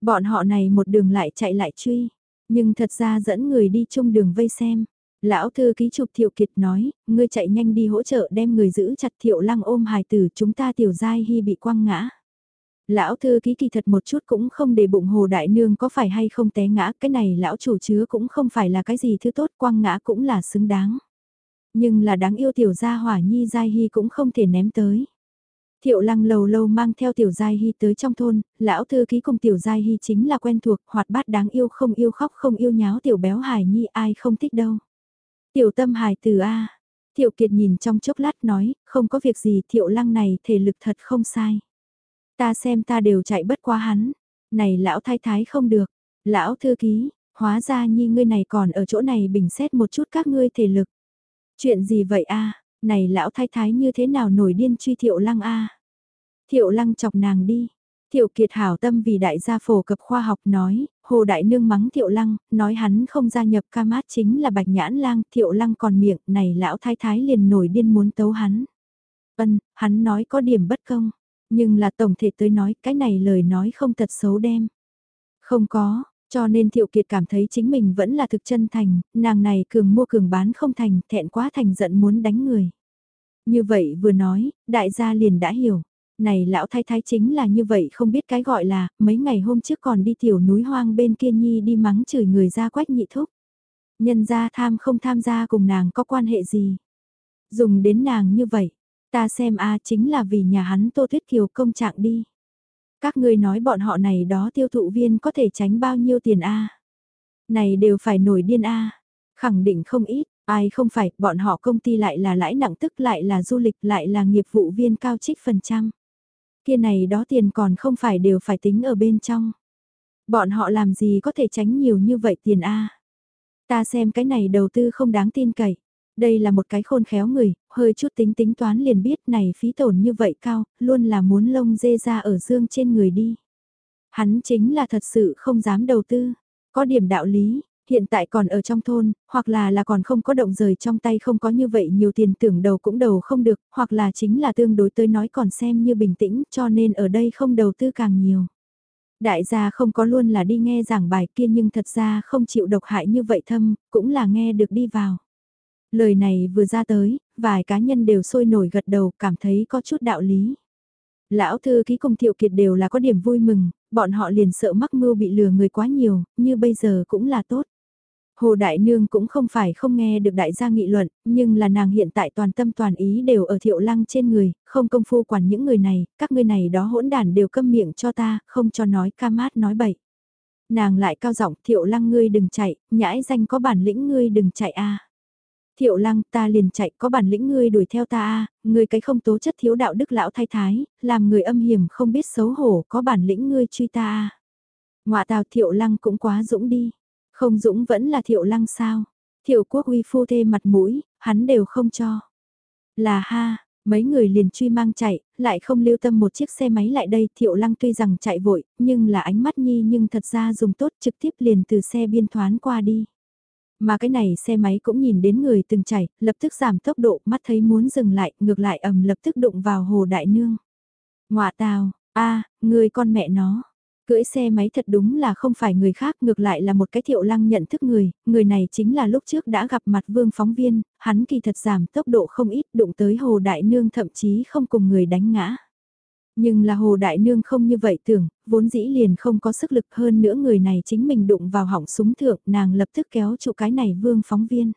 Speaker 1: Bọn họ này một đường lại chạy lại truy, nhưng thật ra dẫn người đi chung đường vây xem. Lão thư ký chụp thiệu kiệt nói, ngươi chạy nhanh đi hỗ trợ đem người giữ chặt thiệu lăng ôm hài tử chúng ta tiểu giai hy bị quăng ngã. Lão thư ký kỳ thật một chút cũng không để bụng hồ đại nương có phải hay không té ngã, cái này lão chủ chứa cũng không phải là cái gì thứ tốt, quăng ngã cũng là xứng đáng. Nhưng là đáng yêu tiểu gia hỏa nhi giai hy cũng không thể ném tới. Thiệu lăng lâu lâu mang theo tiểu giai hy tới trong thôn, lão thư ký cùng tiểu giai hy chính là quen thuộc, hoạt bát đáng yêu không yêu khóc không yêu nháo tiểu béo hài nhi ai không thích đâu. Tiểu tâm hài từ A, thiệu kiệt nhìn trong chốc lát nói, không có việc gì thiệu lăng này thể lực thật không sai. Ta xem ta đều chạy bất qua hắn. Này lão thái thái không được. Lão thư ký, hóa ra nhi ngươi này còn ở chỗ này bình xét một chút các ngươi thể lực. Chuyện gì vậy a Này lão thái thái như thế nào nổi điên truy thiệu lăng a Thiệu lăng chọc nàng đi. Thiệu Kiệt hảo tâm vì đại gia phổ cập khoa học nói, Hồ Đại Nương mắng Thiệu Lăng, nói hắn không gia nhập ca mát chính là bạch nhãn lang, Thiệu Lăng còn miệng, này lão thái thái liền nổi điên muốn tấu hắn. Ân, hắn nói có điểm bất công. Nhưng là tổng thể tới nói cái này lời nói không thật xấu đem. Không có, cho nên Thiệu Kiệt cảm thấy chính mình vẫn là thực chân thành, nàng này cường mua cường bán không thành, thẹn quá thành giận muốn đánh người. Như vậy vừa nói, đại gia liền đã hiểu. Này lão thái thái chính là như vậy không biết cái gọi là, mấy ngày hôm trước còn đi tiểu núi hoang bên kia nhi đi mắng chửi người ra quách nhị thúc. Nhân gia tham không tham gia cùng nàng có quan hệ gì. Dùng đến nàng như vậy, Ta xem a chính là vì nhà hắn Tô Tuyết Kiều công trạng đi. Các ngươi nói bọn họ này đó tiêu thụ viên có thể tránh bao nhiêu tiền a Này đều phải nổi điên a Khẳng định không ít, ai không phải, bọn họ công ty lại là lãi nặng tức lại là du lịch lại là nghiệp vụ viên cao trích phần trăm. Kia này đó tiền còn không phải đều phải tính ở bên trong. Bọn họ làm gì có thể tránh nhiều như vậy tiền a Ta xem cái này đầu tư không đáng tin cậy. Đây là một cái khôn khéo người, hơi chút tính tính toán liền biết này phí tổn như vậy cao, luôn là muốn lông dê ra ở dương trên người đi. Hắn chính là thật sự không dám đầu tư, có điểm đạo lý, hiện tại còn ở trong thôn, hoặc là là còn không có động rời trong tay không có như vậy nhiều tiền tưởng đầu cũng đầu không được, hoặc là chính là tương đối tới nói còn xem như bình tĩnh cho nên ở đây không đầu tư càng nhiều. Đại gia không có luôn là đi nghe giảng bài kia nhưng thật ra không chịu độc hại như vậy thâm, cũng là nghe được đi vào. Lời này vừa ra tới, vài cá nhân đều sôi nổi gật đầu cảm thấy có chút đạo lý. Lão thư ký cùng thiệu kiệt đều là có điểm vui mừng, bọn họ liền sợ mắc mưu bị lừa người quá nhiều, như bây giờ cũng là tốt. Hồ Đại Nương cũng không phải không nghe được đại gia nghị luận, nhưng là nàng hiện tại toàn tâm toàn ý đều ở thiệu lăng trên người, không công phu quản những người này, các ngươi này đó hỗn đản đều câm miệng cho ta, không cho nói ca mát nói bậy. Nàng lại cao giọng thiệu lăng ngươi đừng chạy, nhãi danh có bản lĩnh ngươi đừng chạy a. Thiệu lăng ta liền chạy có bản lĩnh ngươi đuổi theo ta a ngươi cái không tố chất thiếu đạo đức lão thay thái, làm người âm hiểm không biết xấu hổ có bản lĩnh ngươi truy ta a. Ngoạ tào thiệu lăng cũng quá dũng đi không dũng vẫn là thiệu lăng sao? Thiệu quốc uy phu thê mặt mũi, hắn đều không cho. Là ha, mấy người liền truy mang chạy, lại không lưu tâm một chiếc xe máy lại đây. Thiệu lăng tuy rằng chạy vội, nhưng là ánh mắt nhi nhưng thật ra dùng tốt trực tiếp liền từ xe biên thoán qua đi. Mà cái này xe máy cũng nhìn đến người từng chảy, lập tức giảm tốc độ, mắt thấy muốn dừng lại, ngược lại ầm lập tức đụng vào hồ đại nương. Ngoạ tào, a người con mẹ nó, Cưỡi xe máy thật đúng là không phải người khác ngược lại là một cái thiệu lăng nhận thức người, người này chính là lúc trước đã gặp mặt vương phóng viên, hắn kỳ thật giảm tốc độ không ít đụng tới hồ đại nương thậm chí không cùng người đánh ngã. Nhưng là hồ đại nương không như vậy tưởng, vốn dĩ liền không có sức lực hơn nữa người này chính mình đụng vào hỏng súng thượng, nàng lập tức kéo trụ cái này vương phóng viên.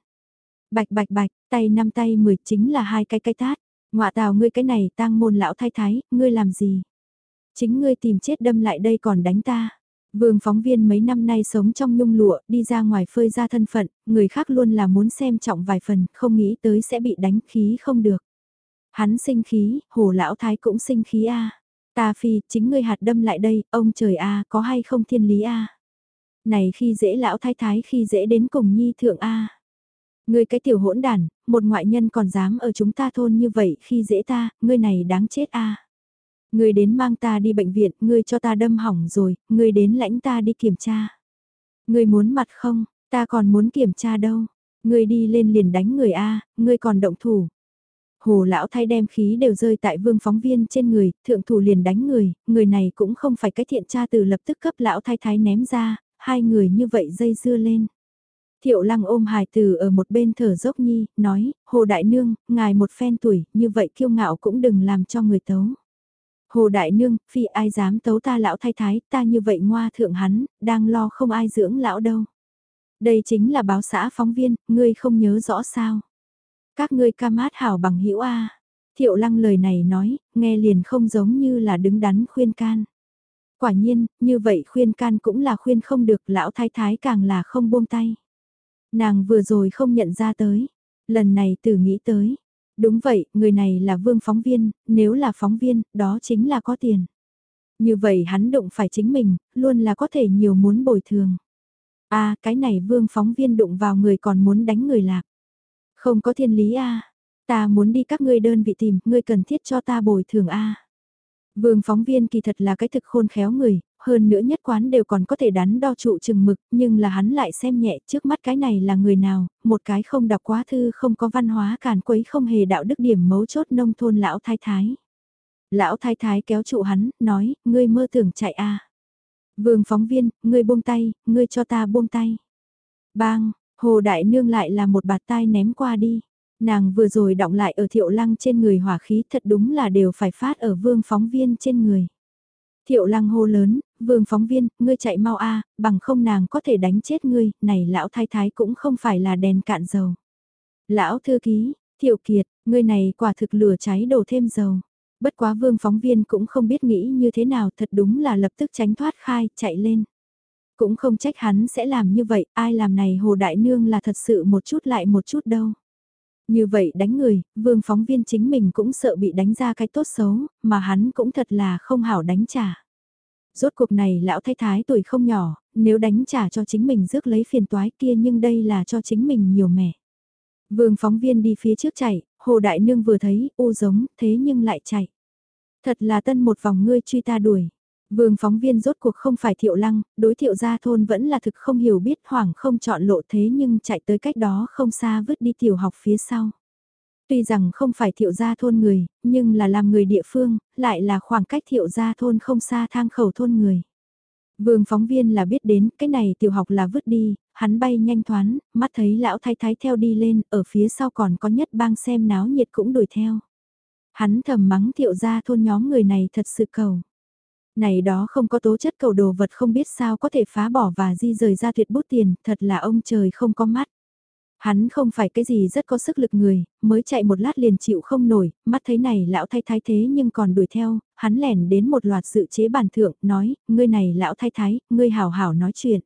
Speaker 1: Bạch bạch bạch, tay năm tay mười chính là hai cái cái tát, ngọa tào ngươi cái này tang môn lão thái thái, ngươi làm gì? Chính ngươi tìm chết đâm lại đây còn đánh ta. Vương phóng viên mấy năm nay sống trong nhung lụa, đi ra ngoài phơi ra thân phận, người khác luôn là muốn xem trọng vài phần, không nghĩ tới sẽ bị đánh khí không được. Hắn sinh khí, hồ lão thái cũng sinh khí a. Ta phi, chính ngươi hạt đâm lại đây, ông trời a, có hay không thiên lý a. Này khi dễ lão thái thái khi dễ đến cùng nhi thượng a. Ngươi cái tiểu hỗn đàn, một ngoại nhân còn dám ở chúng ta thôn như vậy khi dễ ta, ngươi này đáng chết a. Ngươi đến mang ta đi bệnh viện, ngươi cho ta đâm hỏng rồi, ngươi đến lãnh ta đi kiểm tra. Ngươi muốn mặt không, ta còn muốn kiểm tra đâu. Ngươi đi lên liền đánh người A, ngươi còn động thủ. Hồ lão thay đem khí đều rơi tại vương phóng viên trên người, thượng thủ liền đánh người, người này cũng không phải cái thiện tra từ lập tức cấp lão thay thái ném ra, hai người như vậy dây dưa lên. Thiệu lăng ôm hài từ ở một bên thở dốc nhi, nói, hồ đại nương, ngài một phen tuổi, như vậy kiêu ngạo cũng đừng làm cho người tấu. Hồ Đại Nương, phi ai dám tấu ta lão thay thái, ta như vậy ngoa thượng hắn, đang lo không ai dưỡng lão đâu. Đây chính là báo xã phóng viên, ngươi không nhớ rõ sao. Các ngươi ca mát hảo bằng hữu A. Thiệu lăng lời này nói, nghe liền không giống như là đứng đắn khuyên can. Quả nhiên, như vậy khuyên can cũng là khuyên không được lão thái thái càng là không buông tay. Nàng vừa rồi không nhận ra tới, lần này từ nghĩ tới, Đúng vậy, người này là vương phóng viên, nếu là phóng viên, đó chính là có tiền. Như vậy hắn đụng phải chính mình, luôn là có thể nhiều muốn bồi thường. a cái này vương phóng viên đụng vào người còn muốn đánh người lạc. Không có thiên lý a ta muốn đi các ngươi đơn vị tìm, ngươi cần thiết cho ta bồi thường a Vương phóng viên kỳ thật là cái thực khôn khéo người, hơn nữa nhất quán đều còn có thể đắn đo trụ chừng mực, nhưng là hắn lại xem nhẹ trước mắt cái này là người nào, một cái không đọc quá thư không có văn hóa càn quấy không hề đạo đức điểm mấu chốt nông thôn lão thái thái. Lão thái thái kéo trụ hắn, nói, ngươi mơ tưởng chạy à. Vương phóng viên, ngươi buông tay, ngươi cho ta buông tay. Bang, hồ đại nương lại là một bạt tai ném qua đi. Nàng vừa rồi động lại ở thiệu lăng trên người hỏa khí thật đúng là đều phải phát ở vương phóng viên trên người. Thiệu lăng hô lớn, vương phóng viên, ngươi chạy mau a bằng không nàng có thể đánh chết ngươi, này lão thái thái cũng không phải là đèn cạn dầu. Lão thư ký, thiệu kiệt, ngươi này quả thực lửa cháy đổ thêm dầu. Bất quá vương phóng viên cũng không biết nghĩ như thế nào thật đúng là lập tức tránh thoát khai, chạy lên. Cũng không trách hắn sẽ làm như vậy, ai làm này hồ đại nương là thật sự một chút lại một chút đâu. Như vậy đánh người, vương phóng viên chính mình cũng sợ bị đánh ra cái tốt xấu, mà hắn cũng thật là không hảo đánh trả. Rốt cuộc này lão thái thái tuổi không nhỏ, nếu đánh trả cho chính mình rước lấy phiền toái kia nhưng đây là cho chính mình nhiều mẻ. Vương phóng viên đi phía trước chạy, Hồ Đại Nương vừa thấy, u giống, thế nhưng lại chạy. Thật là tân một vòng ngươi truy ta đuổi. Vương phóng viên rốt cuộc không phải thiệu lăng, đối thiệu gia thôn vẫn là thực không hiểu biết hoảng không chọn lộ thế nhưng chạy tới cách đó không xa vứt đi tiểu học phía sau. Tuy rằng không phải thiệu gia thôn người, nhưng là làm người địa phương, lại là khoảng cách thiệu gia thôn không xa thang khẩu thôn người. Vương phóng viên là biết đến, cái này tiểu học là vứt đi, hắn bay nhanh thoáng, mắt thấy lão thái thái theo đi lên, ở phía sau còn có nhất bang xem náo nhiệt cũng đuổi theo. Hắn thầm mắng thiệu gia thôn nhóm người này thật sự cầu. Này đó không có tố chất cầu đồ vật không biết sao có thể phá bỏ và di rời ra tuyệt bút tiền, thật là ông trời không có mắt. Hắn không phải cái gì rất có sức lực người, mới chạy một lát liền chịu không nổi, mắt thấy này lão thay thái thế nhưng còn đuổi theo, hắn lẻn đến một loạt sự chế bàn thượng, nói, ngươi này lão thay thái, ngươi hảo hảo nói chuyện.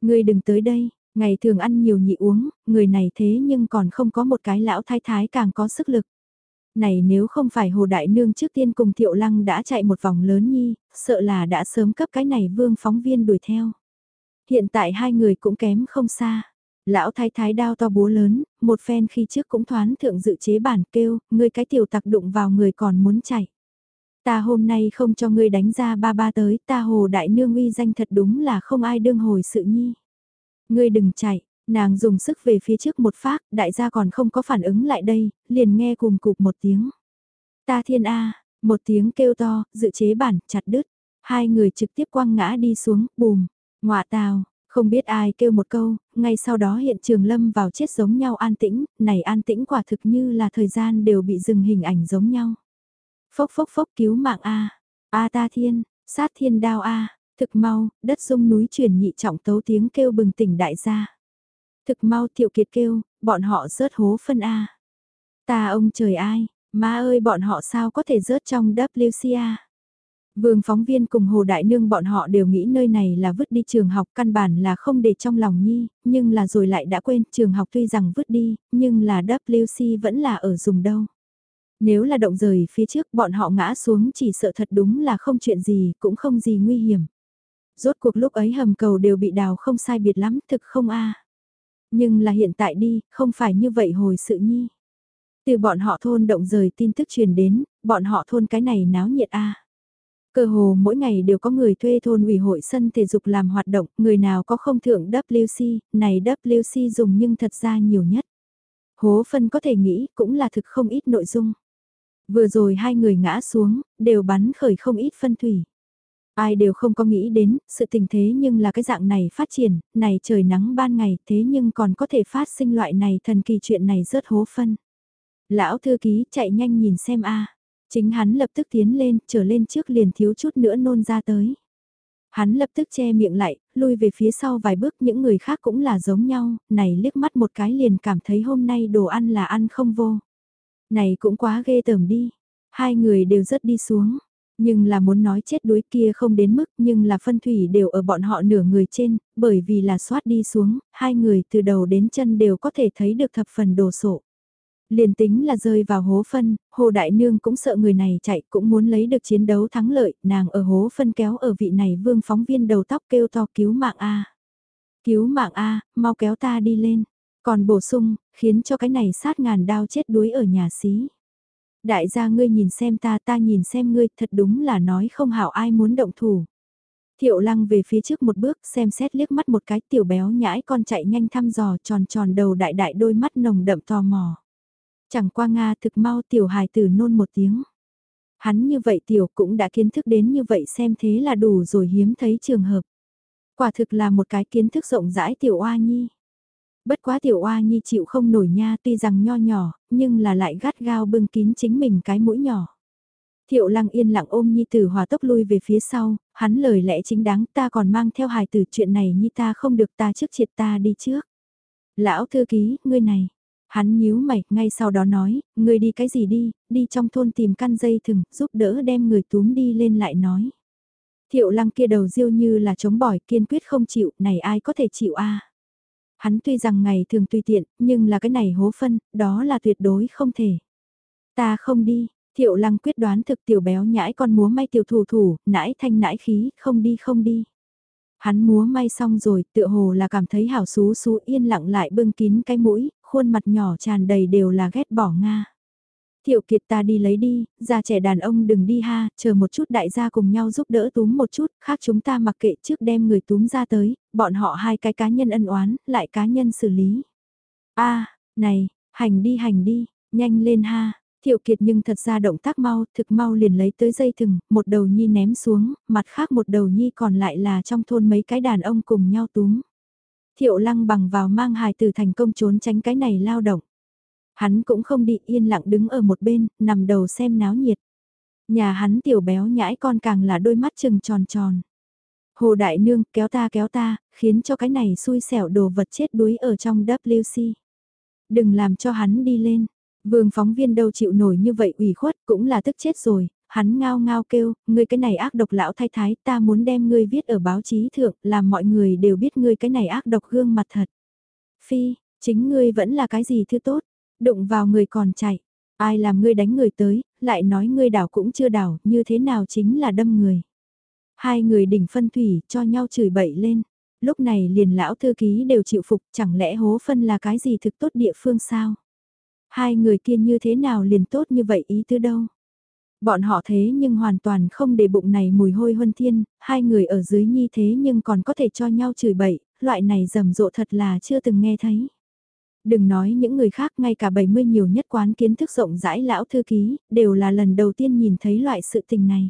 Speaker 1: Ngươi đừng tới đây, ngày thường ăn nhiều nhị uống, người này thế nhưng còn không có một cái lão thái thái càng có sức lực. Này nếu không phải Hồ Đại Nương trước tiên cùng Thiệu Lăng đã chạy một vòng lớn nhi, sợ là đã sớm cấp cái này vương phóng viên đuổi theo. Hiện tại hai người cũng kém không xa. Lão thái thái đao to búa lớn, một phen khi trước cũng thoán thượng dự chế bản kêu, ngươi cái tiểu tặc đụng vào người còn muốn chạy. Ta hôm nay không cho ngươi đánh ra ba ba tới, ta hồ đại nương uy danh thật đúng là không ai đương hồi sự nhi. Ngươi đừng chạy, nàng dùng sức về phía trước một phát, đại gia còn không có phản ứng lại đây, liền nghe cùng cục một tiếng. Ta thiên A, một tiếng kêu to, dự chế bản, chặt đứt. Hai người trực tiếp quăng ngã đi xuống, bùm, ngọa tào, không biết ai kêu một câu, ngay sau đó hiện trường lâm vào chết giống nhau an tĩnh, này an tĩnh quả thực như là thời gian đều bị dừng hình ảnh giống nhau. Phốc phốc phốc cứu mạng A, A ta thiên, sát thiên đao A, thực mau, đất sung núi chuyển nhị trọng tấu tiếng kêu bừng tỉnh đại gia. Thực mau thiệu kiệt kêu, bọn họ rớt hố phân A. Ta ông trời ai, má ơi bọn họ sao có thể rớt trong WCA. Vương phóng viên cùng Hồ Đại Nương bọn họ đều nghĩ nơi này là vứt đi trường học căn bản là không để trong lòng nhi, nhưng là rồi lại đã quên trường học tuy rằng vứt đi, nhưng là WC vẫn là ở dùng đâu. Nếu là động rời phía trước bọn họ ngã xuống chỉ sợ thật đúng là không chuyện gì, cũng không gì nguy hiểm. Rốt cuộc lúc ấy hầm cầu đều bị đào không sai biệt lắm, thực không a nhưng là hiện tại đi, không phải như vậy hồi sự nhi. Từ bọn họ thôn động rời tin tức truyền đến, bọn họ thôn cái này náo nhiệt a Cơ hồ mỗi ngày đều có người thuê thôn ủy hội sân thể dục làm hoạt động, người nào có không thượng WC, này WC dùng nhưng thật ra nhiều nhất. Hố phân có thể nghĩ cũng là thực không ít nội dung. Vừa rồi hai người ngã xuống, đều bắn khởi không ít phân thủy. Ai đều không có nghĩ đến, sự tình thế nhưng là cái dạng này phát triển, này trời nắng ban ngày thế nhưng còn có thể phát sinh loại này thần kỳ chuyện này rớt hố phân. Lão thư ký chạy nhanh nhìn xem a Chính hắn lập tức tiến lên, trở lên trước liền thiếu chút nữa nôn ra tới. Hắn lập tức che miệng lại, lui về phía sau vài bước những người khác cũng là giống nhau, này liếc mắt một cái liền cảm thấy hôm nay đồ ăn là ăn không vô. Này cũng quá ghê tởm đi, hai người đều rất đi xuống, nhưng là muốn nói chết đuối kia không đến mức nhưng là phân thủy đều ở bọn họ nửa người trên, bởi vì là xoát đi xuống, hai người từ đầu đến chân đều có thể thấy được thập phần đồ sộ. Liền tính là rơi vào hố phân, Hồ Đại Nương cũng sợ người này chạy cũng muốn lấy được chiến đấu thắng lợi, nàng ở hố phân kéo ở vị này vương phóng viên đầu tóc kêu to cứu mạng A. Cứu mạng A, mau kéo ta đi lên. Còn bổ sung, khiến cho cái này sát ngàn đao chết đuối ở nhà xí. Đại gia ngươi nhìn xem ta ta nhìn xem ngươi, thật đúng là nói không hảo ai muốn động thủ. Thiệu lăng về phía trước một bước, xem xét liếc mắt một cái, tiểu béo nhãi con chạy nhanh thăm dò, tròn tròn đầu đại đại đôi mắt nồng đậm tò mò. Chẳng qua Nga thực mau tiểu hài tử nôn một tiếng. Hắn như vậy tiểu cũng đã kiến thức đến như vậy xem thế là đủ rồi hiếm thấy trường hợp. Quả thực là một cái kiến thức rộng rãi tiểu oa nhi. Bất quá tiểu oa nhi chịu không nổi nha tuy rằng nho nhỏ, nhưng là lại gắt gao bưng kín chính mình cái mũi nhỏ. Thiệu lăng yên lặng ôm nhi tử hòa tốc lui về phía sau, hắn lời lẽ chính đáng ta còn mang theo hài tử chuyện này nhi ta không được ta trước triệt ta đi trước. Lão thư ký, ngươi này, Hắn nhíu mày, ngay sau đó nói, ngươi đi cái gì đi, đi trong thôn tìm căn dây thừng, giúp đỡ đem người túm đi lên lại nói. Thiệu lăng kia đầu riêu như là chống bỏi, kiên quyết không chịu, này ai có thể chịu a Hắn tuy rằng ngày thường tùy tiện, nhưng là cái này hố phân, đó là tuyệt đối không thể. Ta không đi, Thiệu lăng quyết đoán thực tiểu béo nhãi con múa may tiểu thủ thủ, nãi thanh nãi khí, không đi không đi. Hắn múa may xong rồi, tựa hồ là cảm thấy hảo xú xú yên lặng lại bưng kín cái mũi, khuôn mặt nhỏ tràn đầy đều là ghét bỏ Nga. Thiệu kiệt ta đi lấy đi, già trẻ đàn ông đừng đi ha, chờ một chút đại gia cùng nhau giúp đỡ túm một chút, khác chúng ta mặc kệ trước đem người túm ra tới, bọn họ hai cái cá nhân ân oán, lại cá nhân xử lý. a này, hành đi hành đi, nhanh lên ha, Thiệu Kiệt nhưng thật ra động tác mau, thực mau liền lấy tới dây thừng, một đầu nhi ném xuống, mặt khác một đầu nhi còn lại là trong thôn mấy cái đàn ông cùng nhau túm. Thiệu Lăng bằng vào mang hài từ thành công trốn tránh cái này lao động. Hắn cũng không đi yên lặng đứng ở một bên, nằm đầu xem náo nhiệt. Nhà hắn tiểu béo nhãi con càng là đôi mắt trừng tròn tròn. Hồ Đại Nương kéo ta kéo ta, khiến cho cái này xui xẻo đồ vật chết đuối ở trong WC. Đừng làm cho hắn đi lên. Vương phóng viên đâu chịu nổi như vậy ủy khuất cũng là tức chết rồi, hắn ngao ngao kêu, ngươi cái này ác độc lão thay thái ta muốn đem ngươi viết ở báo chí thượng làm mọi người đều biết ngươi cái này ác độc gương mặt thật. Phi, chính ngươi vẫn là cái gì thứ tốt, đụng vào người còn chạy, ai làm ngươi đánh người tới, lại nói ngươi đảo cũng chưa đảo, như thế nào chính là đâm người. Hai người đỉnh phân thủy cho nhau chửi bậy lên, lúc này liền lão thư ký đều chịu phục chẳng lẽ hố phân là cái gì thực tốt địa phương sao? Hai người kia như thế nào liền tốt như vậy ý tứ đâu. Bọn họ thế nhưng hoàn toàn không để bụng này mùi hôi huân thiên, hai người ở dưới nhi thế nhưng còn có thể cho nhau chửi bậy, loại này rầm rộ thật là chưa từng nghe thấy. Đừng nói những người khác ngay cả 70 nhiều nhất quán kiến thức rộng rãi lão thư ký, đều là lần đầu tiên nhìn thấy loại sự tình này.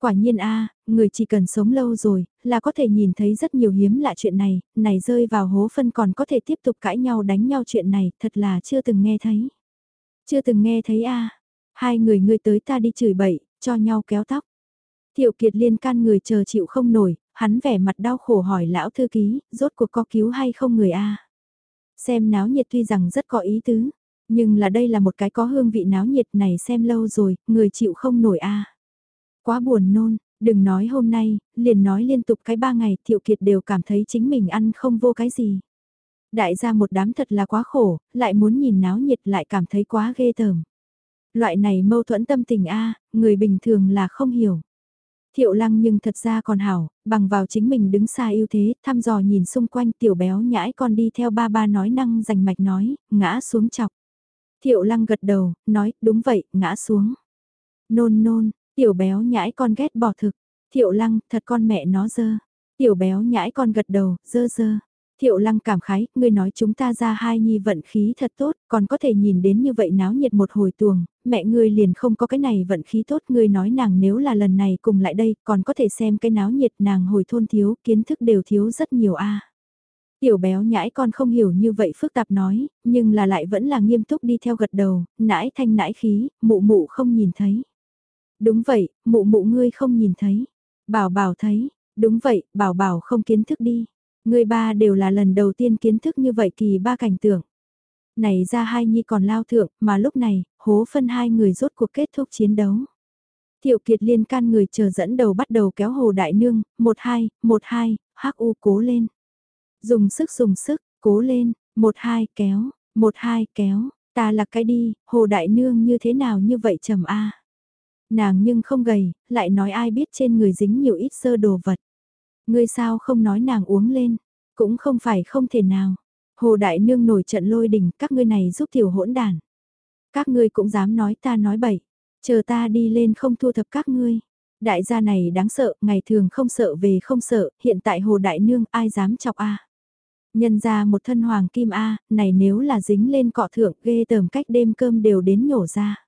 Speaker 1: Quả nhiên a người chỉ cần sống lâu rồi, là có thể nhìn thấy rất nhiều hiếm lạ chuyện này, này rơi vào hố phân còn có thể tiếp tục cãi nhau đánh nhau chuyện này, thật là chưa từng nghe thấy. Chưa từng nghe thấy a hai người ngươi tới ta đi chửi bậy, cho nhau kéo tóc. Thiệu Kiệt liên can người chờ chịu không nổi, hắn vẻ mặt đau khổ hỏi lão thư ký, rốt cuộc có cứu hay không người a Xem náo nhiệt tuy rằng rất có ý tứ, nhưng là đây là một cái có hương vị náo nhiệt này xem lâu rồi, người chịu không nổi a Quá buồn nôn, đừng nói hôm nay, liền nói liên tục cái ba ngày Thiệu Kiệt đều cảm thấy chính mình ăn không vô cái gì. Đại gia một đám thật là quá khổ, lại muốn nhìn náo nhiệt lại cảm thấy quá ghê tởm. Loại này mâu thuẫn tâm tình A, người bình thường là không hiểu. Thiệu lăng nhưng thật ra còn hảo, bằng vào chính mình đứng xa ưu thế, thăm dò nhìn xung quanh tiểu béo nhãi con đi theo ba ba nói năng rành mạch nói, ngã xuống chọc. Thiệu lăng gật đầu, nói, đúng vậy, ngã xuống. Nôn nôn, Tiểu béo nhãi con ghét bỏ thực. Thiệu lăng, thật con mẹ nó dơ. Tiểu béo nhãi con gật đầu, dơ dơ. Thiệu lăng cảm khái, ngươi nói chúng ta ra hai nhi vận khí thật tốt, còn có thể nhìn đến như vậy náo nhiệt một hồi tuồng, mẹ ngươi liền không có cái này vận khí tốt, ngươi nói nàng nếu là lần này cùng lại đây, còn có thể xem cái náo nhiệt nàng hồi thôn thiếu, kiến thức đều thiếu rất nhiều a. Tiểu béo nhãi con không hiểu như vậy phức tạp nói, nhưng là lại vẫn là nghiêm túc đi theo gật đầu, nãi thanh nãi khí, mụ mụ không nhìn thấy. Đúng vậy, mụ mụ ngươi không nhìn thấy. Bảo bảo thấy, đúng vậy, bảo bảo không kiến thức đi người ba đều là lần đầu tiên kiến thức như vậy kỳ ba cảnh tượng. Này ra hai nhi còn lao thượng, mà lúc này, hố phân hai người rốt cuộc kết thúc chiến đấu. Thiệu Kiệt liên can người chờ dẫn đầu bắt đầu kéo hồ đại nương, một hai, một hai, hắc u cố lên. Dùng sức dùng sức, cố lên, một hai kéo, một hai kéo, ta là cái đi, hồ đại nương như thế nào như vậy trầm a Nàng nhưng không gầy, lại nói ai biết trên người dính nhiều ít sơ đồ vật. Ngươi sao không nói nàng uống lên, cũng không phải không thể nào. Hồ Đại Nương nổi trận lôi đình, các ngươi này giúp tiểu hỗn đàn. Các ngươi cũng dám nói ta nói bậy, chờ ta đi lên không thu thập các ngươi. Đại gia này đáng sợ, ngày thường không sợ về không sợ, hiện tại Hồ Đại Nương ai dám chọc a Nhân ra một thân hoàng kim A, này nếu là dính lên cọ thượng ghê tởm cách đêm cơm đều đến nhổ ra.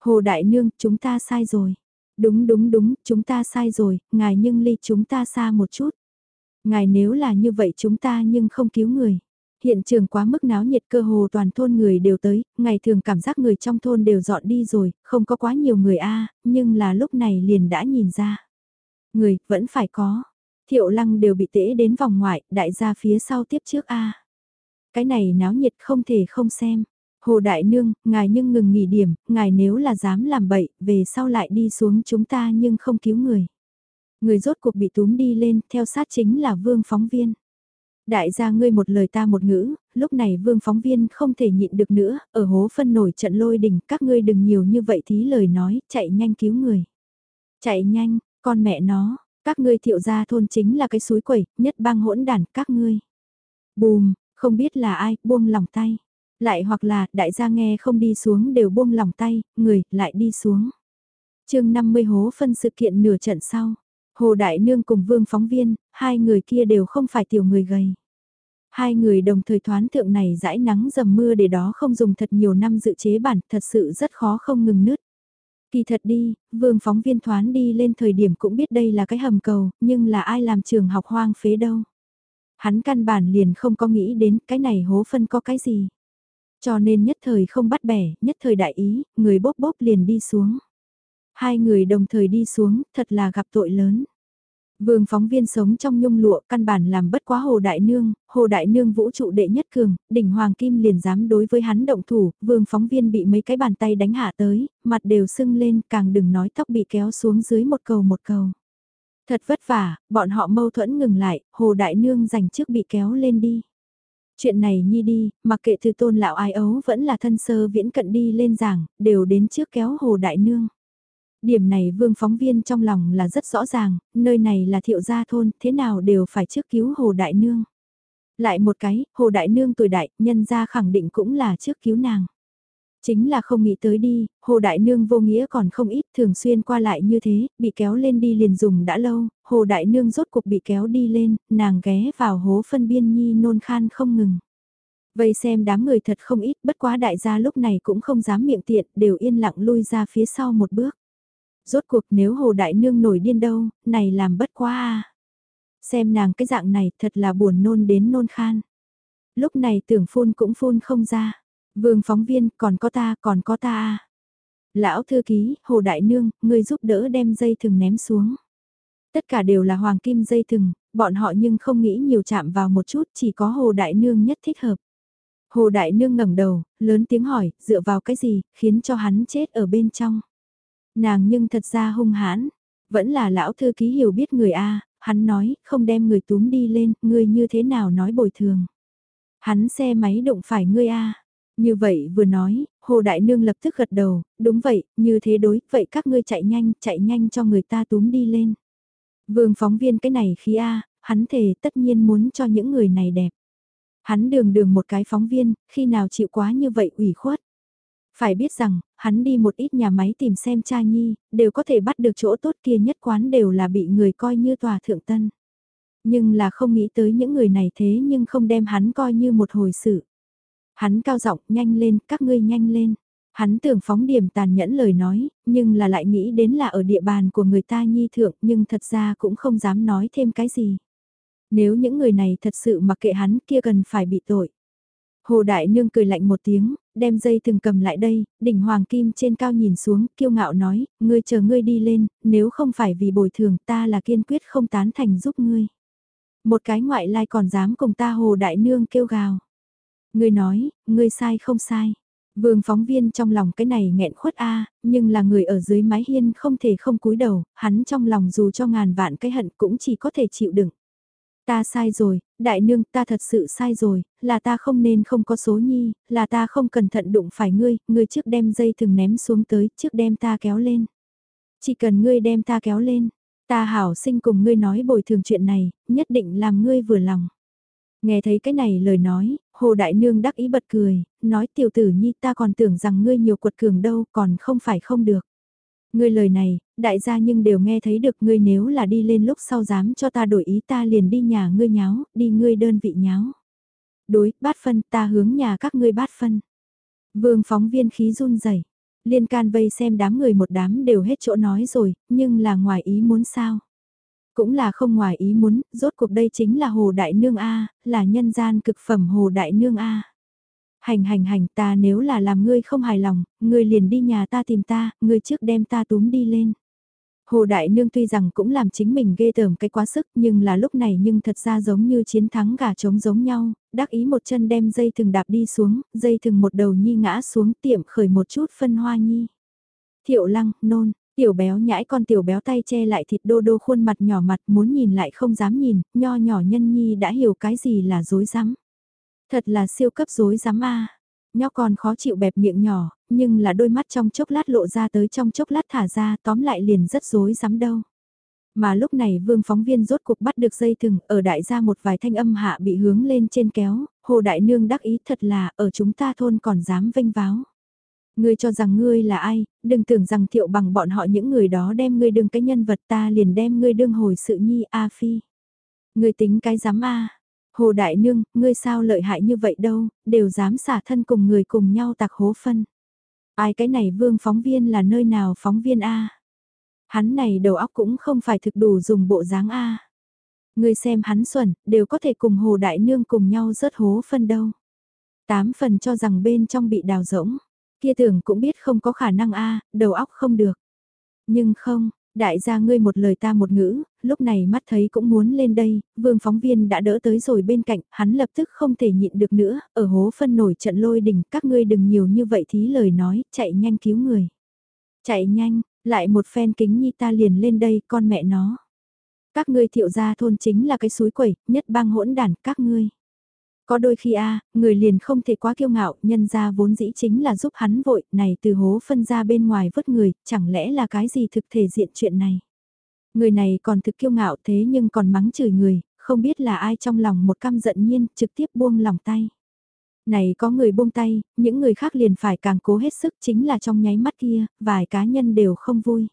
Speaker 1: Hồ Đại Nương, chúng ta sai rồi. Đúng đúng đúng, chúng ta sai rồi, ngài nhưng ly chúng ta xa một chút. Ngài nếu là như vậy chúng ta nhưng không cứu người. Hiện trường quá mức náo nhiệt cơ hồ toàn thôn người đều tới, ngày thường cảm giác người trong thôn đều dọn đi rồi, không có quá nhiều người a nhưng là lúc này liền đã nhìn ra. Người, vẫn phải có. Thiệu lăng đều bị tễ đến vòng ngoại, đại gia phía sau tiếp trước a Cái này náo nhiệt không thể không xem. Hồ Đại Nương, ngài nhưng ngừng nghỉ điểm, ngài nếu là dám làm bậy, về sau lại đi xuống chúng ta nhưng không cứu người. Người rốt cuộc bị túm đi lên, theo sát chính là vương phóng viên. Đại gia ngươi một lời ta một ngữ, lúc này vương phóng viên không thể nhịn được nữa, ở hố phân nổi trận lôi đình, các ngươi đừng nhiều như vậy thí lời nói, chạy nhanh cứu người. Chạy nhanh, con mẹ nó, các ngươi thiệu gia thôn chính là cái suối quẩy, nhất bang hỗn đản các ngươi. Bùm, không biết là ai, buông lòng tay. Lại hoặc là, đại gia nghe không đi xuống đều buông lòng tay, người, lại đi xuống. chương 50 hố phân sự kiện nửa trận sau. Hồ Đại Nương cùng Vương Phóng Viên, hai người kia đều không phải tiểu người gầy. Hai người đồng thời thoán thượng này dãi nắng dầm mưa để đó không dùng thật nhiều năm dự chế bản, thật sự rất khó không ngừng nứt. Kỳ thật đi, Vương Phóng Viên thoán đi lên thời điểm cũng biết đây là cái hầm cầu, nhưng là ai làm trường học hoang phế đâu. Hắn căn bản liền không có nghĩ đến cái này hố phân có cái gì. Cho nên nhất thời không bắt bẻ, nhất thời đại ý, người bốc bốc liền đi xuống. Hai người đồng thời đi xuống, thật là gặp tội lớn. Vương phóng viên sống trong nhung lụa căn bản làm bất quá Hồ Đại Nương, Hồ Đại Nương vũ trụ đệ nhất cường, đỉnh Hoàng Kim liền dám đối với hắn động thủ, vương phóng viên bị mấy cái bàn tay đánh hạ tới, mặt đều sưng lên, càng đừng nói tóc bị kéo xuống dưới một cầu một cầu. Thật vất vả, bọn họ mâu thuẫn ngừng lại, Hồ Đại Nương giành trước bị kéo lên đi. Chuyện này nhi đi, mặc kệ từ tôn lão ai ấu vẫn là thân sơ viễn cận đi lên giảng, đều đến trước kéo Hồ Đại Nương. Điểm này vương phóng viên trong lòng là rất rõ ràng, nơi này là thiệu gia thôn, thế nào đều phải trước cứu Hồ Đại Nương. Lại một cái, Hồ Đại Nương tuổi đại, nhân gia khẳng định cũng là trước cứu nàng. Chính là không nghĩ tới đi, Hồ Đại Nương vô nghĩa còn không ít thường xuyên qua lại như thế, bị kéo lên đi liền dùng đã lâu, Hồ Đại Nương rốt cuộc bị kéo đi lên, nàng ghé vào hố phân biên nhi nôn khan không ngừng. Vây xem đám người thật không ít, bất quá đại gia lúc này cũng không dám miệng tiện, đều yên lặng lui ra phía sau một bước. Rốt cuộc nếu Hồ Đại Nương nổi điên đâu, này làm bất quá à. Xem nàng cái dạng này thật là buồn nôn đến nôn khan. Lúc này tưởng phun cũng phun không ra. Vương phóng viên, còn có ta, còn có ta à. Lão thư ký, Hồ Đại Nương, người giúp đỡ đem dây thừng ném xuống. Tất cả đều là hoàng kim dây thừng, bọn họ nhưng không nghĩ nhiều chạm vào một chút, chỉ có Hồ Đại Nương nhất thích hợp. Hồ Đại Nương ngẩng đầu, lớn tiếng hỏi, dựa vào cái gì, khiến cho hắn chết ở bên trong. Nàng nhưng thật ra hung hãn, vẫn là lão thư ký hiểu biết người A, hắn nói, không đem người túm đi lên, người như thế nào nói bồi thường. Hắn xe máy đụng phải ngươi A. Như vậy vừa nói, Hồ Đại Nương lập tức gật đầu, đúng vậy, như thế đối, vậy các ngươi chạy nhanh, chạy nhanh cho người ta túm đi lên. Vương phóng viên cái này khí A, hắn thề tất nhiên muốn cho những người này đẹp. Hắn đường đường một cái phóng viên, khi nào chịu quá như vậy ủy khuất. Phải biết rằng, hắn đi một ít nhà máy tìm xem cha nhi, đều có thể bắt được chỗ tốt kia nhất quán đều là bị người coi như tòa thượng tân. Nhưng là không nghĩ tới những người này thế nhưng không đem hắn coi như một hồi sự. Hắn cao giọng nhanh lên, các ngươi nhanh lên. Hắn tưởng phóng điểm tàn nhẫn lời nói, nhưng là lại nghĩ đến là ở địa bàn của người ta nhi thượng nhưng thật ra cũng không dám nói thêm cái gì. Nếu những người này thật sự mặc kệ hắn kia cần phải bị tội. Hồ Đại Nương cười lạnh một tiếng, đem dây thừng cầm lại đây, đỉnh hoàng kim trên cao nhìn xuống, kiêu ngạo nói, ngươi chờ ngươi đi lên, nếu không phải vì bồi thường ta là kiên quyết không tán thành giúp ngươi. Một cái ngoại lai còn dám cùng ta Hồ Đại Nương kêu gào. Ngươi nói, ngươi sai không sai. Vương phóng viên trong lòng cái này nghẹn khuất a, nhưng là người ở dưới mái hiên không thể không cúi đầu, hắn trong lòng dù cho ngàn vạn cái hận cũng chỉ có thể chịu đựng. Ta sai rồi, đại nương ta thật sự sai rồi, là ta không nên không có số nhi, là ta không cẩn thận đụng phải ngươi, ngươi trước đem dây thừng ném xuống tới, trước đem ta kéo lên. Chỉ cần ngươi đem ta kéo lên, ta hảo sinh cùng ngươi nói bồi thường chuyện này, nhất định làm ngươi vừa lòng. Nghe thấy cái này lời nói, Hồ Đại Nương đắc ý bật cười, nói tiểu tử nhi ta còn tưởng rằng ngươi nhiều quật cường đâu còn không phải không được. Ngươi lời này, đại gia nhưng đều nghe thấy được ngươi nếu là đi lên lúc sau dám cho ta đổi ý ta liền đi nhà ngươi nháo, đi ngươi đơn vị nháo. Đối, bát phân, ta hướng nhà các ngươi bát phân. Vương phóng viên khí run rẩy liên can vây xem đám người một đám đều hết chỗ nói rồi, nhưng là ngoài ý muốn sao. Cũng là không ngoài ý muốn, rốt cuộc đây chính là Hồ Đại Nương A, là nhân gian cực phẩm Hồ Đại Nương A. Hành hành hành ta nếu là làm ngươi không hài lòng, ngươi liền đi nhà ta tìm ta, ngươi trước đem ta túm đi lên. Hồ Đại Nương tuy rằng cũng làm chính mình ghê tởm cái quá sức nhưng là lúc này nhưng thật ra giống như chiến thắng gà trống giống nhau, đắc ý một chân đem dây thừng đạp đi xuống, dây thừng một đầu nhi ngã xuống tiệm khởi một chút phân hoa nhi. Thiệu lăng, nôn, Tiểu béo nhãi con tiểu béo tay che lại thịt đô đô khuôn mặt nhỏ mặt muốn nhìn lại không dám nhìn, nho nhỏ nhân nhi đã hiểu cái gì là dối rắm Thật là siêu cấp dối rắm a Nhóc con khó chịu bẹp miệng nhỏ, nhưng là đôi mắt trong chốc lát lộ ra tới trong chốc lát thả ra tóm lại liền rất dối rắm đâu. Mà lúc này vương phóng viên rốt cuộc bắt được dây thừng ở đại gia một vài thanh âm hạ bị hướng lên trên kéo, hồ đại nương đắc ý thật là ở chúng ta thôn còn dám vênh váo. Ngươi cho rằng ngươi là ai, đừng tưởng rằng thiệu bằng bọn họ những người đó đem ngươi đương cái nhân vật ta liền đem ngươi đương hồi sự nhi A Phi. Ngươi tính cái dám A. Hồ Đại Nương, ngươi sao lợi hại như vậy đâu, đều dám xả thân cùng người cùng nhau tạc hố phân. Ai cái này vương phóng viên là nơi nào phóng viên A. Hắn này đầu óc cũng không phải thực đủ dùng bộ dáng A. Ngươi xem hắn xuẩn, đều có thể cùng Hồ Đại Nương cùng nhau rớt hố phân đâu. Tám phần cho rằng bên trong bị đào rỗng kia tưởng cũng biết không có khả năng a đầu óc không được. Nhưng không, đại gia ngươi một lời ta một ngữ, lúc này mắt thấy cũng muốn lên đây, vương phóng viên đã đỡ tới rồi bên cạnh, hắn lập tức không thể nhịn được nữa, ở hố phân nổi trận lôi đỉnh, các ngươi đừng nhiều như vậy thí lời nói, chạy nhanh cứu người. Chạy nhanh, lại một phen kính nhi ta liền lên đây, con mẹ nó. Các ngươi thiệu gia thôn chính là cái suối quẩy, nhất bang hỗn đản các ngươi. Có đôi khi a người liền không thể quá kiêu ngạo, nhân ra vốn dĩ chính là giúp hắn vội, này từ hố phân ra bên ngoài vứt người, chẳng lẽ là cái gì thực thể diện chuyện này. Người này còn thực kiêu ngạo thế nhưng còn mắng chửi người, không biết là ai trong lòng một căm giận nhiên, trực tiếp buông lòng tay. Này có người buông tay, những người khác liền phải càng cố hết sức chính là trong nháy mắt kia, vài cá nhân đều không vui.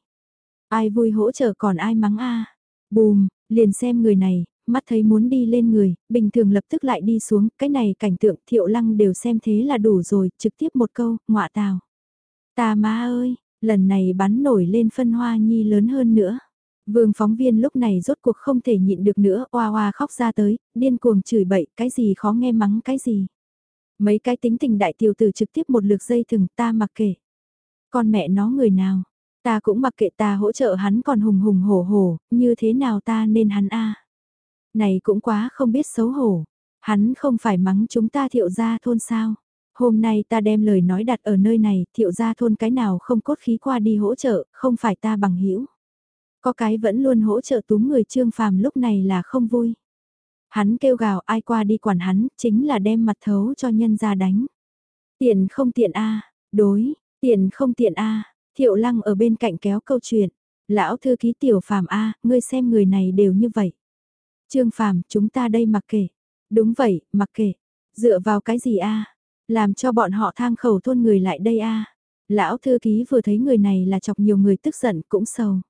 Speaker 1: Ai vui hỗ trợ còn ai mắng a Bùm, liền xem người này, mắt thấy muốn đi lên người, bình thường lập tức lại đi xuống, cái này cảnh tượng thiệu lăng đều xem thế là đủ rồi, trực tiếp một câu, ngọa tào. Ta má ơi, lần này bắn nổi lên phân hoa nhi lớn hơn nữa. Vương phóng viên lúc này rốt cuộc không thể nhịn được nữa, oa oa khóc ra tới, điên cuồng chửi bậy, cái gì khó nghe mắng cái gì. Mấy cái tính tình đại tiểu tử trực tiếp một lượt dây thừng ta mặc kệ. Con mẹ nó người nào, ta cũng mặc kệ ta hỗ trợ hắn còn hùng hùng hổ hổ, như thế nào ta nên hắn a này cũng quá không biết xấu hổ. Hắn không phải mắng chúng ta thiệu gia thôn sao. Hôm nay ta đem lời nói đặt ở nơi này, thiệu gia thôn cái nào không cốt khí qua đi hỗ trợ, không phải ta bằng hữu Có cái vẫn luôn hỗ trợ túm người trương phàm lúc này là không vui. Hắn kêu gào ai qua đi quản hắn, chính là đem mặt thấu cho nhân ra đánh. Tiện không tiện a đối, tiện không tiện a thiệu lăng ở bên cạnh kéo câu chuyện. Lão thư ký tiểu phàm a ngươi xem người này đều như vậy. Trương Phàm, chúng ta đây mặc kệ. Đúng vậy, mặc kệ. Dựa vào cái gì a? Làm cho bọn họ thang khẩu thôn người lại đây a. Lão thư ký vừa thấy người này là chọc nhiều người tức giận cũng sầu.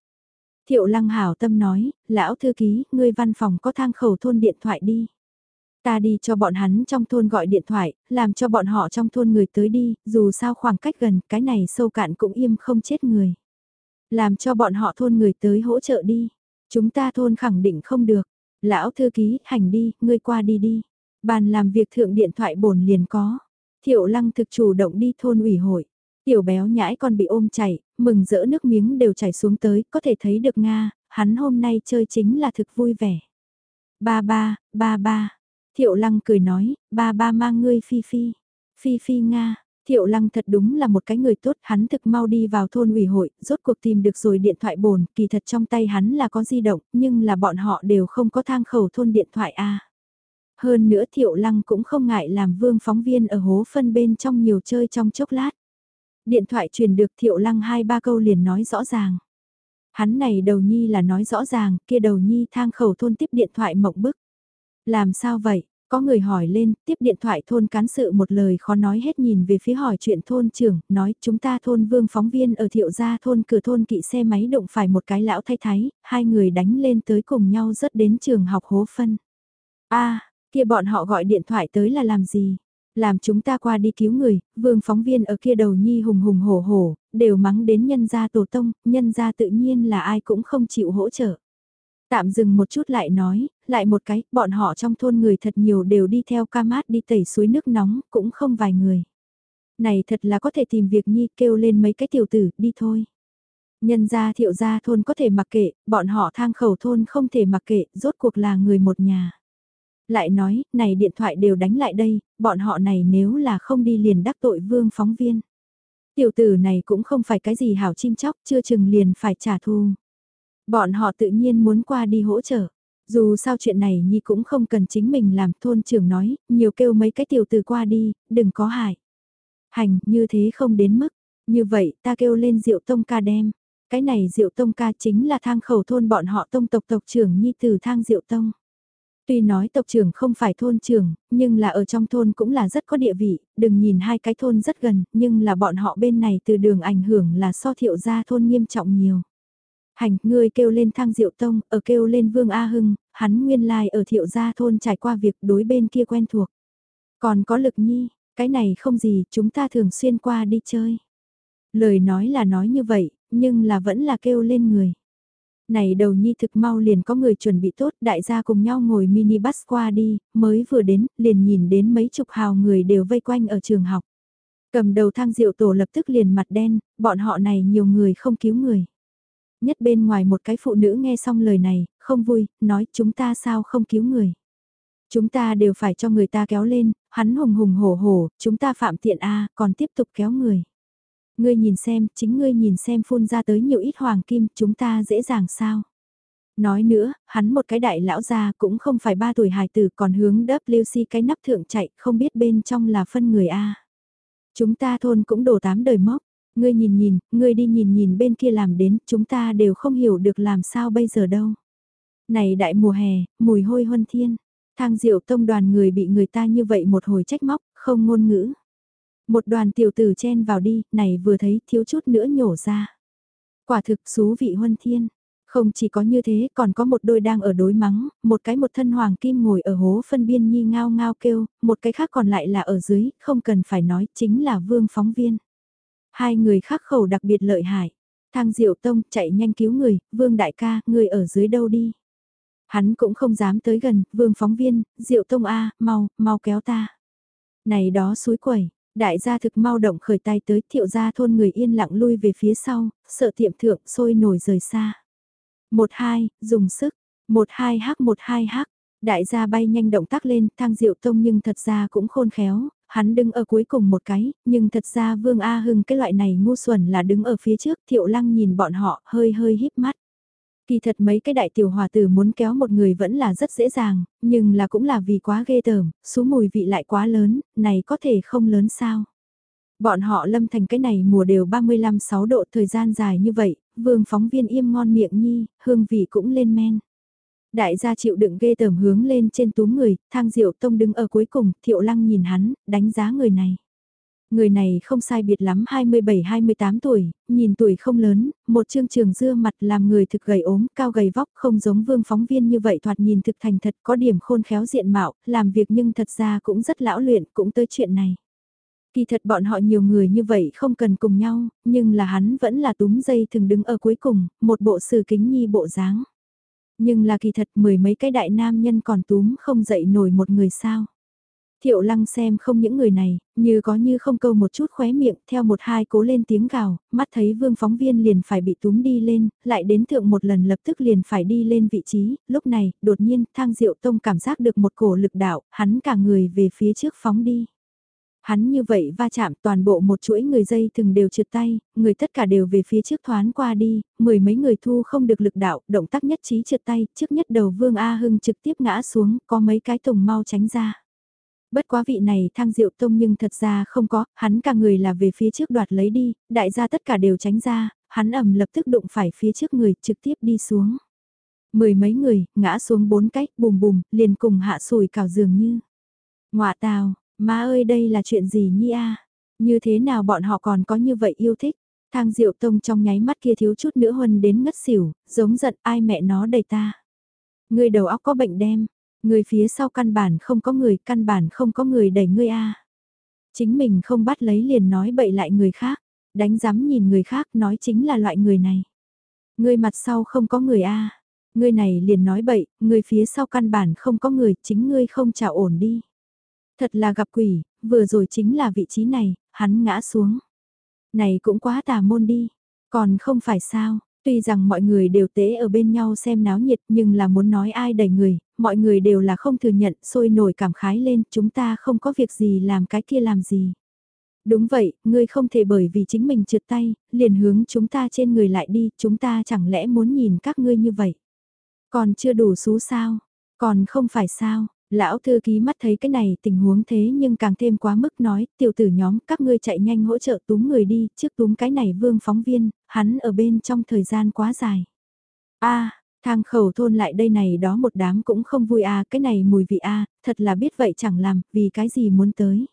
Speaker 1: Thiệu Lăng hảo tâm nói, lão thư ký, ngươi văn phòng có thang khẩu thôn điện thoại đi. Ta đi cho bọn hắn trong thôn gọi điện thoại, làm cho bọn họ trong thôn người tới đi, dù sao khoảng cách gần, cái này sâu cạn cũng im không chết người. Làm cho bọn họ thôn người tới hỗ trợ đi. Chúng ta thôn khẳng định không được. Lão thư ký, hành đi, ngươi qua đi đi. Bàn làm việc thượng điện thoại bổn liền có. Thiệu lăng thực chủ động đi thôn ủy hội. Tiểu béo nhãi còn bị ôm chảy, mừng rỡ nước miếng đều chảy xuống tới, có thể thấy được Nga, hắn hôm nay chơi chính là thực vui vẻ. Ba ba, ba ba. Thiệu lăng cười nói, ba ba mang ngươi phi phi. Phi phi Nga, Thiệu Lăng thật đúng là một cái người tốt, hắn thực mau đi vào thôn ủy hội, rốt cuộc tìm được rồi điện thoại bồn, kỳ thật trong tay hắn là có di động, nhưng là bọn họ đều không có thang khẩu thôn điện thoại A. Hơn nữa Thiệu Lăng cũng không ngại làm vương phóng viên ở hố phân bên trong nhiều chơi trong chốc lát. Điện thoại truyền được Thiệu Lăng hai ba câu liền nói rõ ràng. Hắn này đầu nhi là nói rõ ràng, kia đầu nhi thang khẩu thôn tiếp điện thoại mộng bức. Làm sao vậy? Có người hỏi lên, tiếp điện thoại thôn cán sự một lời khó nói hết nhìn về phía hỏi chuyện thôn trưởng, nói chúng ta thôn vương phóng viên ở thiệu gia thôn cửa thôn kỵ xe máy đụng phải một cái lão thay thái, hai người đánh lên tới cùng nhau rất đến trường học hố phân. a kia bọn họ gọi điện thoại tới là làm gì? Làm chúng ta qua đi cứu người, vương phóng viên ở kia đầu nhi hùng hùng hổ hổ, đều mắng đến nhân gia tổ tông, nhân gia tự nhiên là ai cũng không chịu hỗ trợ. Tạm dừng một chút lại nói, lại một cái, bọn họ trong thôn người thật nhiều đều đi theo ca mát đi tẩy suối nước nóng, cũng không vài người. Này thật là có thể tìm việc nhi kêu lên mấy cái tiểu tử, đi thôi. Nhân gia thiệu gia thôn có thể mặc kệ, bọn họ thang khẩu thôn không thể mặc kệ, rốt cuộc là người một nhà. Lại nói, này điện thoại đều đánh lại đây, bọn họ này nếu là không đi liền đắc tội vương phóng viên. Tiểu tử này cũng không phải cái gì hảo chim chóc, chưa chừng liền phải trả thù. Bọn họ tự nhiên muốn qua đi hỗ trợ. Dù sao chuyện này Nhi cũng không cần chính mình làm thôn trưởng nói, nhiều kêu mấy cái tiểu từ qua đi, đừng có hại. Hành, như thế không đến mức. Như vậy ta kêu lên rượu tông ca đem. Cái này rượu tông ca chính là thang khẩu thôn bọn họ tông tộc tộc trưởng Nhi từ thang rượu tông. Tuy nói tộc trưởng không phải thôn trưởng, nhưng là ở trong thôn cũng là rất có địa vị, đừng nhìn hai cái thôn rất gần, nhưng là bọn họ bên này từ đường ảnh hưởng là so thiệu gia thôn nghiêm trọng nhiều. Hành, ngươi kêu lên thang diệu tông, ở kêu lên vương A Hưng, hắn nguyên lai ở thiệu gia thôn trải qua việc đối bên kia quen thuộc. Còn có lực nhi, cái này không gì, chúng ta thường xuyên qua đi chơi. Lời nói là nói như vậy, nhưng là vẫn là kêu lên người. Này đầu nhi thực mau liền có người chuẩn bị tốt, đại gia cùng nhau ngồi mini bus qua đi, mới vừa đến, liền nhìn đến mấy chục hào người đều vây quanh ở trường học. Cầm đầu thang diệu tổ lập tức liền mặt đen, bọn họ này nhiều người không cứu người. Nhất bên ngoài một cái phụ nữ nghe xong lời này, không vui, nói chúng ta sao không cứu người. Chúng ta đều phải cho người ta kéo lên, hắn hùng hùng hổ hổ, chúng ta phạm tiện A, còn tiếp tục kéo người. Ngươi nhìn xem, chính ngươi nhìn xem phun ra tới nhiều ít hoàng kim, chúng ta dễ dàng sao. Nói nữa, hắn một cái đại lão già cũng không phải ba tuổi hài tử còn hướng WC cái nắp thượng chạy, không biết bên trong là phân người A. Chúng ta thôn cũng đổ tám đời mốc, ngươi nhìn nhìn, ngươi đi nhìn nhìn bên kia làm đến, chúng ta đều không hiểu được làm sao bây giờ đâu. Này đại mùa hè, mùi hôi huân thiên, thang diệu tông đoàn người bị người ta như vậy một hồi trách móc, không ngôn ngữ. Một đoàn tiểu tử chen vào đi, này vừa thấy thiếu chút nữa nhổ ra. Quả thực xú vị huân thiên. Không chỉ có như thế còn có một đôi đang ở đối mắng, một cái một thân hoàng kim ngồi ở hố phân biên nhi ngao ngao kêu, một cái khác còn lại là ở dưới, không cần phải nói, chính là vương phóng viên. Hai người khắc khẩu đặc biệt lợi hại. Thang Diệu Tông chạy nhanh cứu người, Vương Đại ca, người ở dưới đâu đi. Hắn cũng không dám tới gần, Vương phóng viên, Diệu Tông A, mau, mau kéo ta. Này đó suối quẩy, đại gia thực mau động khởi tay tới thiệu gia thôn người yên lặng lui về phía sau, sợ tiệm thượng sôi nổi rời xa. Một hai, dùng sức, một hai hắc một hai hắc, đại gia bay nhanh động tác lên, thang diệu tông nhưng thật ra cũng khôn khéo, hắn đứng ở cuối cùng một cái, nhưng thật ra Vương A Hưng cái loại này ngu xuẩn là đứng ở phía trước, Thiệu Lăng nhìn bọn họ hơi hơi híp mắt. Kỳ thật mấy cái đại tiểu hòa tử muốn kéo một người vẫn là rất dễ dàng, nhưng là cũng là vì quá ghê tởm, số mùi vị lại quá lớn, này có thể không lớn sao. Bọn họ lâm thành cái này mùa đều 35-6 độ thời gian dài như vậy, vương phóng viên im ngon miệng nhi, hương vị cũng lên men. Đại gia chịu đựng ghê tởm hướng lên trên túm người, thang diệu tông đứng ở cuối cùng, thiệu lăng nhìn hắn, đánh giá người này. Người này không sai biệt lắm 27-28 tuổi, nhìn tuổi không lớn, một chương trường dưa mặt làm người thực gầy ốm, cao gầy vóc không giống vương phóng viên như vậy thoạt nhìn thực thành thật có điểm khôn khéo diện mạo, làm việc nhưng thật ra cũng rất lão luyện, cũng tới chuyện này. Kỳ thật bọn họ nhiều người như vậy không cần cùng nhau, nhưng là hắn vẫn là túm dây thường đứng ở cuối cùng, một bộ sử kính nhi bộ dáng. Nhưng là kỳ thật mười mấy cái đại nam nhân còn túm không dậy nổi một người sao. Thiệu lăng xem không những người này, như có như không câu một chút khóe miệng, theo một hai cố lên tiếng gào, mắt thấy vương phóng viên liền phải bị túm đi lên, lại đến thượng một lần lập tức liền phải đi lên vị trí, lúc này, đột nhiên, thang diệu tông cảm giác được một cổ lực đạo, hắn cả người về phía trước phóng đi. Hắn như vậy va chạm toàn bộ một chuỗi người dây từng đều trượt tay, người tất cả đều về phía trước thoán qua đi, mười mấy người thu không được lực đạo, động tác nhất trí trượt tay, trước nhất đầu Vương A Hưng trực tiếp ngã xuống, có mấy cái tùng mau tránh ra. Bất quá vị này thang diệu tông nhưng thật ra không có, hắn cả người là về phía trước đoạt lấy đi, đại gia tất cả đều tránh ra, hắn ầm lập tức đụng phải phía trước người trực tiếp đi xuống. Mười mấy người, ngã xuống bốn cách, bùm bùm, liền cùng hạ sùi cào dường như. Ngoạ tào, Má ơi đây là chuyện gì nhi a? Như thế nào bọn họ còn có như vậy yêu thích? Thang Diệu Tông trong nháy mắt kia thiếu chút nữa huân đến ngất xỉu, giống giận ai mẹ nó đầy ta. Người đầu óc có bệnh đem, người phía sau căn bản không có người, căn bản không có người đẩy ngươi a. Chính mình không bắt lấy liền nói bậy lại người khác, đánh dám nhìn người khác nói chính là loại người này. Người mặt sau không có người a. Ngươi này liền nói bậy, người phía sau căn bản không có người, chính ngươi không chào ổn đi. Thật là gặp quỷ, vừa rồi chính là vị trí này, hắn ngã xuống. Này cũng quá tà môn đi, còn không phải sao, tuy rằng mọi người đều tế ở bên nhau xem náo nhiệt nhưng là muốn nói ai đẩy người, mọi người đều là không thừa nhận, sôi nổi cảm khái lên, chúng ta không có việc gì làm cái kia làm gì. Đúng vậy, ngươi không thể bởi vì chính mình trượt tay, liền hướng chúng ta trên người lại đi, chúng ta chẳng lẽ muốn nhìn các ngươi như vậy. Còn chưa đủ xú sao, còn không phải sao, lão thư ký mắt thấy cái này tình huống thế nhưng càng thêm quá mức nói, tiểu tử nhóm các ngươi chạy nhanh hỗ trợ túm người đi, trước túm cái này vương phóng viên, hắn ở bên trong thời gian quá dài. a thang khẩu thôn lại đây này đó một đám cũng không vui a cái này mùi vị a thật là biết vậy chẳng làm, vì cái gì muốn tới.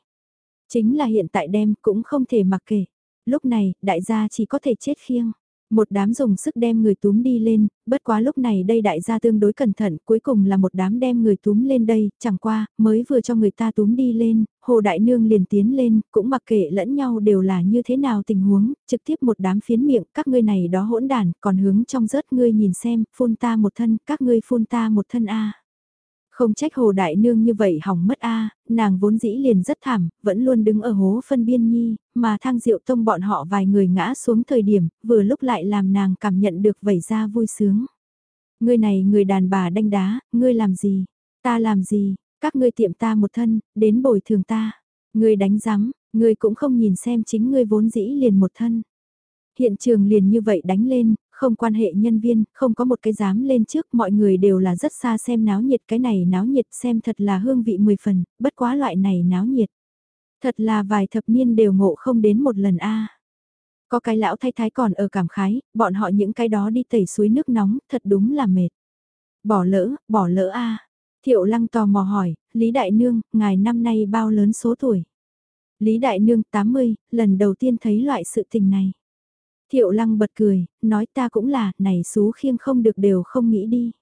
Speaker 1: Chính là hiện tại đem cũng không thể mặc kệ. Lúc này, đại gia chỉ có thể chết khiêng. Một đám dùng sức đem người túm đi lên, bất quá lúc này đây đại gia tương đối cẩn thận, cuối cùng là một đám đem người túm lên đây, chẳng qua, mới vừa cho người ta túm đi lên, hồ đại nương liền tiến lên, cũng mặc kệ lẫn nhau đều là như thế nào tình huống, trực tiếp một đám phiến miệng, các ngươi này đó hỗn đàn, còn hướng trong rớt ngươi nhìn xem, phun ta một thân, các ngươi phun ta một thân a không trách hồ đại nương như vậy hỏng mất a nàng vốn dĩ liền rất thảm, vẫn luôn đứng ở hố phân biên nhi, mà thang diệu tông bọn họ vài người ngã xuống thời điểm, vừa lúc lại làm nàng cảm nhận được vẩy ra vui sướng. Ngươi này người đàn bà đanh đá, ngươi làm gì? Ta làm gì? Các ngươi tiệm ta một thân, đến bồi thường ta. Ngươi đánh rắm, ngươi cũng không nhìn xem chính ngươi vốn dĩ liền một thân. Hiện trường liền như vậy đánh lên, không quan hệ nhân viên, không có một cái dám lên trước, mọi người đều là rất xa xem náo nhiệt, cái này náo nhiệt xem thật là hương vị mười phần, bất quá loại này náo nhiệt. Thật là vài thập niên đều ngộ không đến một lần a. Có cái lão thay thái còn ở cảm khái, bọn họ những cái đó đi tẩy suối nước nóng, thật đúng là mệt. Bỏ lỡ, bỏ lỡ a. Thiệu lăng tò mò hỏi, Lý Đại Nương, ngài năm nay bao lớn số tuổi? Lý Đại Nương 80, lần đầu tiên thấy loại sự tình này. Thiệu lăng bật cười, nói ta cũng là, này xú khiêng không được đều không nghĩ đi.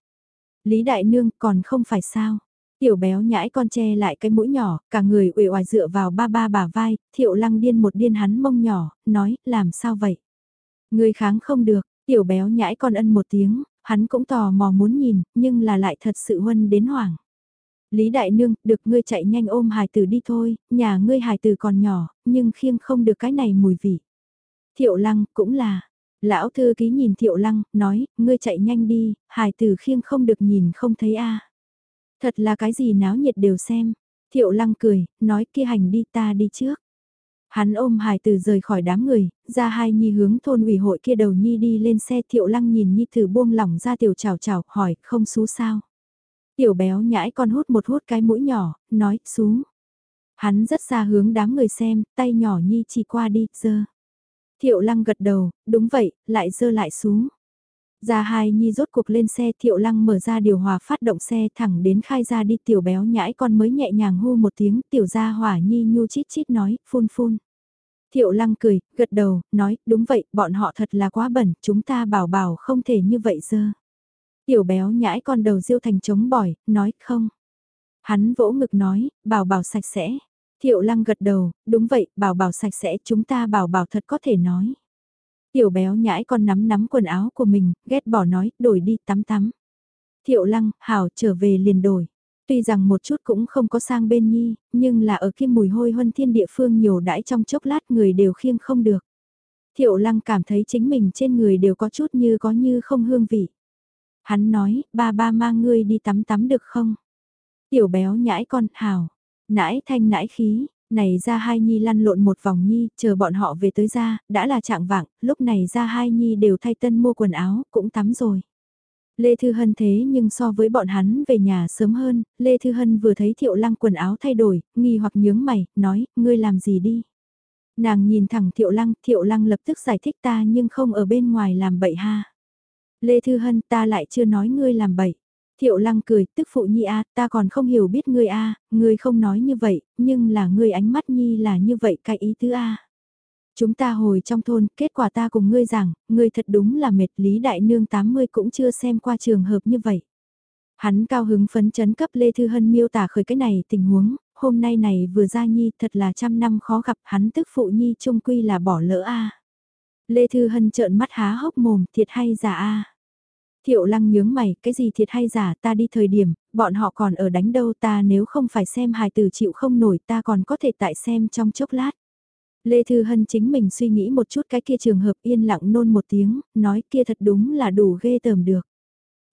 Speaker 1: Lý Đại Nương còn không phải sao. Tiểu béo nhãi con che lại cái mũi nhỏ, cả người uể oải dựa vào ba ba bà vai, thiệu lăng điên một điên hắn mông nhỏ, nói, làm sao vậy? Người kháng không được, tiểu béo nhãi con ân một tiếng, hắn cũng tò mò muốn nhìn, nhưng là lại thật sự huân đến hoảng. Lý Đại Nương, được ngươi chạy nhanh ôm hài tử đi thôi, nhà ngươi hài tử còn nhỏ, nhưng khiêng không được cái này mùi vị. Thiệu lăng, cũng là. Lão thư ký nhìn thiệu lăng, nói, ngươi chạy nhanh đi, hài tử khiêng không được nhìn không thấy a Thật là cái gì náo nhiệt đều xem. Thiệu lăng cười, nói kia hành đi ta đi trước. Hắn ôm hài tử rời khỏi đám người, ra hai nhi hướng thôn ủy hội kia đầu nhi đi lên xe thiệu lăng nhìn nhi thử buông lỏng ra tiểu chào chào, hỏi, không xú sao. Tiểu béo nhãi con hút một hút cái mũi nhỏ, nói, xú. Hắn rất xa hướng đám người xem, tay nhỏ nhi chỉ qua đi, dơ. Thiệu lăng gật đầu, đúng vậy, lại dơ lại xuống. gia hai nhi rốt cuộc lên xe thiệu lăng mở ra điều hòa phát động xe thẳng đến khai ra đi tiểu béo nhãi con mới nhẹ nhàng hô một tiếng tiểu gia hỏa nhi nhu chít chít nói phun phun. Thiệu lăng cười, gật đầu, nói đúng vậy bọn họ thật là quá bẩn chúng ta bảo bảo không thể như vậy dơ. Tiểu béo nhãi con đầu diêu thành trống bỏi, nói không. Hắn vỗ ngực nói, bảo bảo sạch sẽ. Thiệu lăng gật đầu, đúng vậy, bảo bảo sạch sẽ chúng ta bảo bảo thật có thể nói. Tiểu béo nhãi con nắm nắm quần áo của mình, ghét bỏ nói, đổi đi tắm tắm. Thiệu lăng, hảo trở về liền đổi. Tuy rằng một chút cũng không có sang bên nhi, nhưng là ở kia mùi hôi huân thiên địa phương nhiều đãi trong chốc lát người đều khiêng không được. Thiệu lăng cảm thấy chính mình trên người đều có chút như có như không hương vị. Hắn nói, ba ba mang ngươi đi tắm tắm được không? Tiểu béo nhãi con, hảo. Nãi thanh nãi khí, này ra hai nhi lăn lộn một vòng nhi, chờ bọn họ về tới ra, đã là trạng vạng, lúc này ra hai nhi đều thay tân mua quần áo, cũng tắm rồi. Lê Thư Hân thế nhưng so với bọn hắn về nhà sớm hơn, Lê Thư Hân vừa thấy Thiệu Lăng quần áo thay đổi, nghi hoặc nhướng mày, nói, ngươi làm gì đi. Nàng nhìn thẳng Thiệu Lăng, Thiệu Lăng lập tức giải thích ta nhưng không ở bên ngoài làm bậy ha. Lê Thư Hân ta lại chưa nói ngươi làm bậy. Thiệu lăng cười, tức phụ nhi a, ta còn không hiểu biết ngươi a, ngươi không nói như vậy, nhưng là ngươi ánh mắt nhi là như vậy cái ý tứ a. Chúng ta hồi trong thôn, kết quả ta cùng ngươi rằng, ngươi thật đúng là mệt lý đại nương 80 cũng chưa xem qua trường hợp như vậy. Hắn cao hứng phấn chấn cấp Lê Thư Hân miêu tả khởi cái này tình huống, hôm nay này vừa ra nhi thật là trăm năm khó gặp hắn tức phụ nhi trung quy là bỏ lỡ a. Lê Thư Hân trợn mắt há hốc mồm, thiệt hay giả a. Thiệu lăng nhướng mày, cái gì thiệt hay giả ta đi thời điểm, bọn họ còn ở đánh đâu ta nếu không phải xem hài tử chịu không nổi ta còn có thể tại xem trong chốc lát. Lê Thư Hân chính mình suy nghĩ một chút cái kia trường hợp yên lặng nôn một tiếng, nói kia thật đúng là đủ ghê tởm được.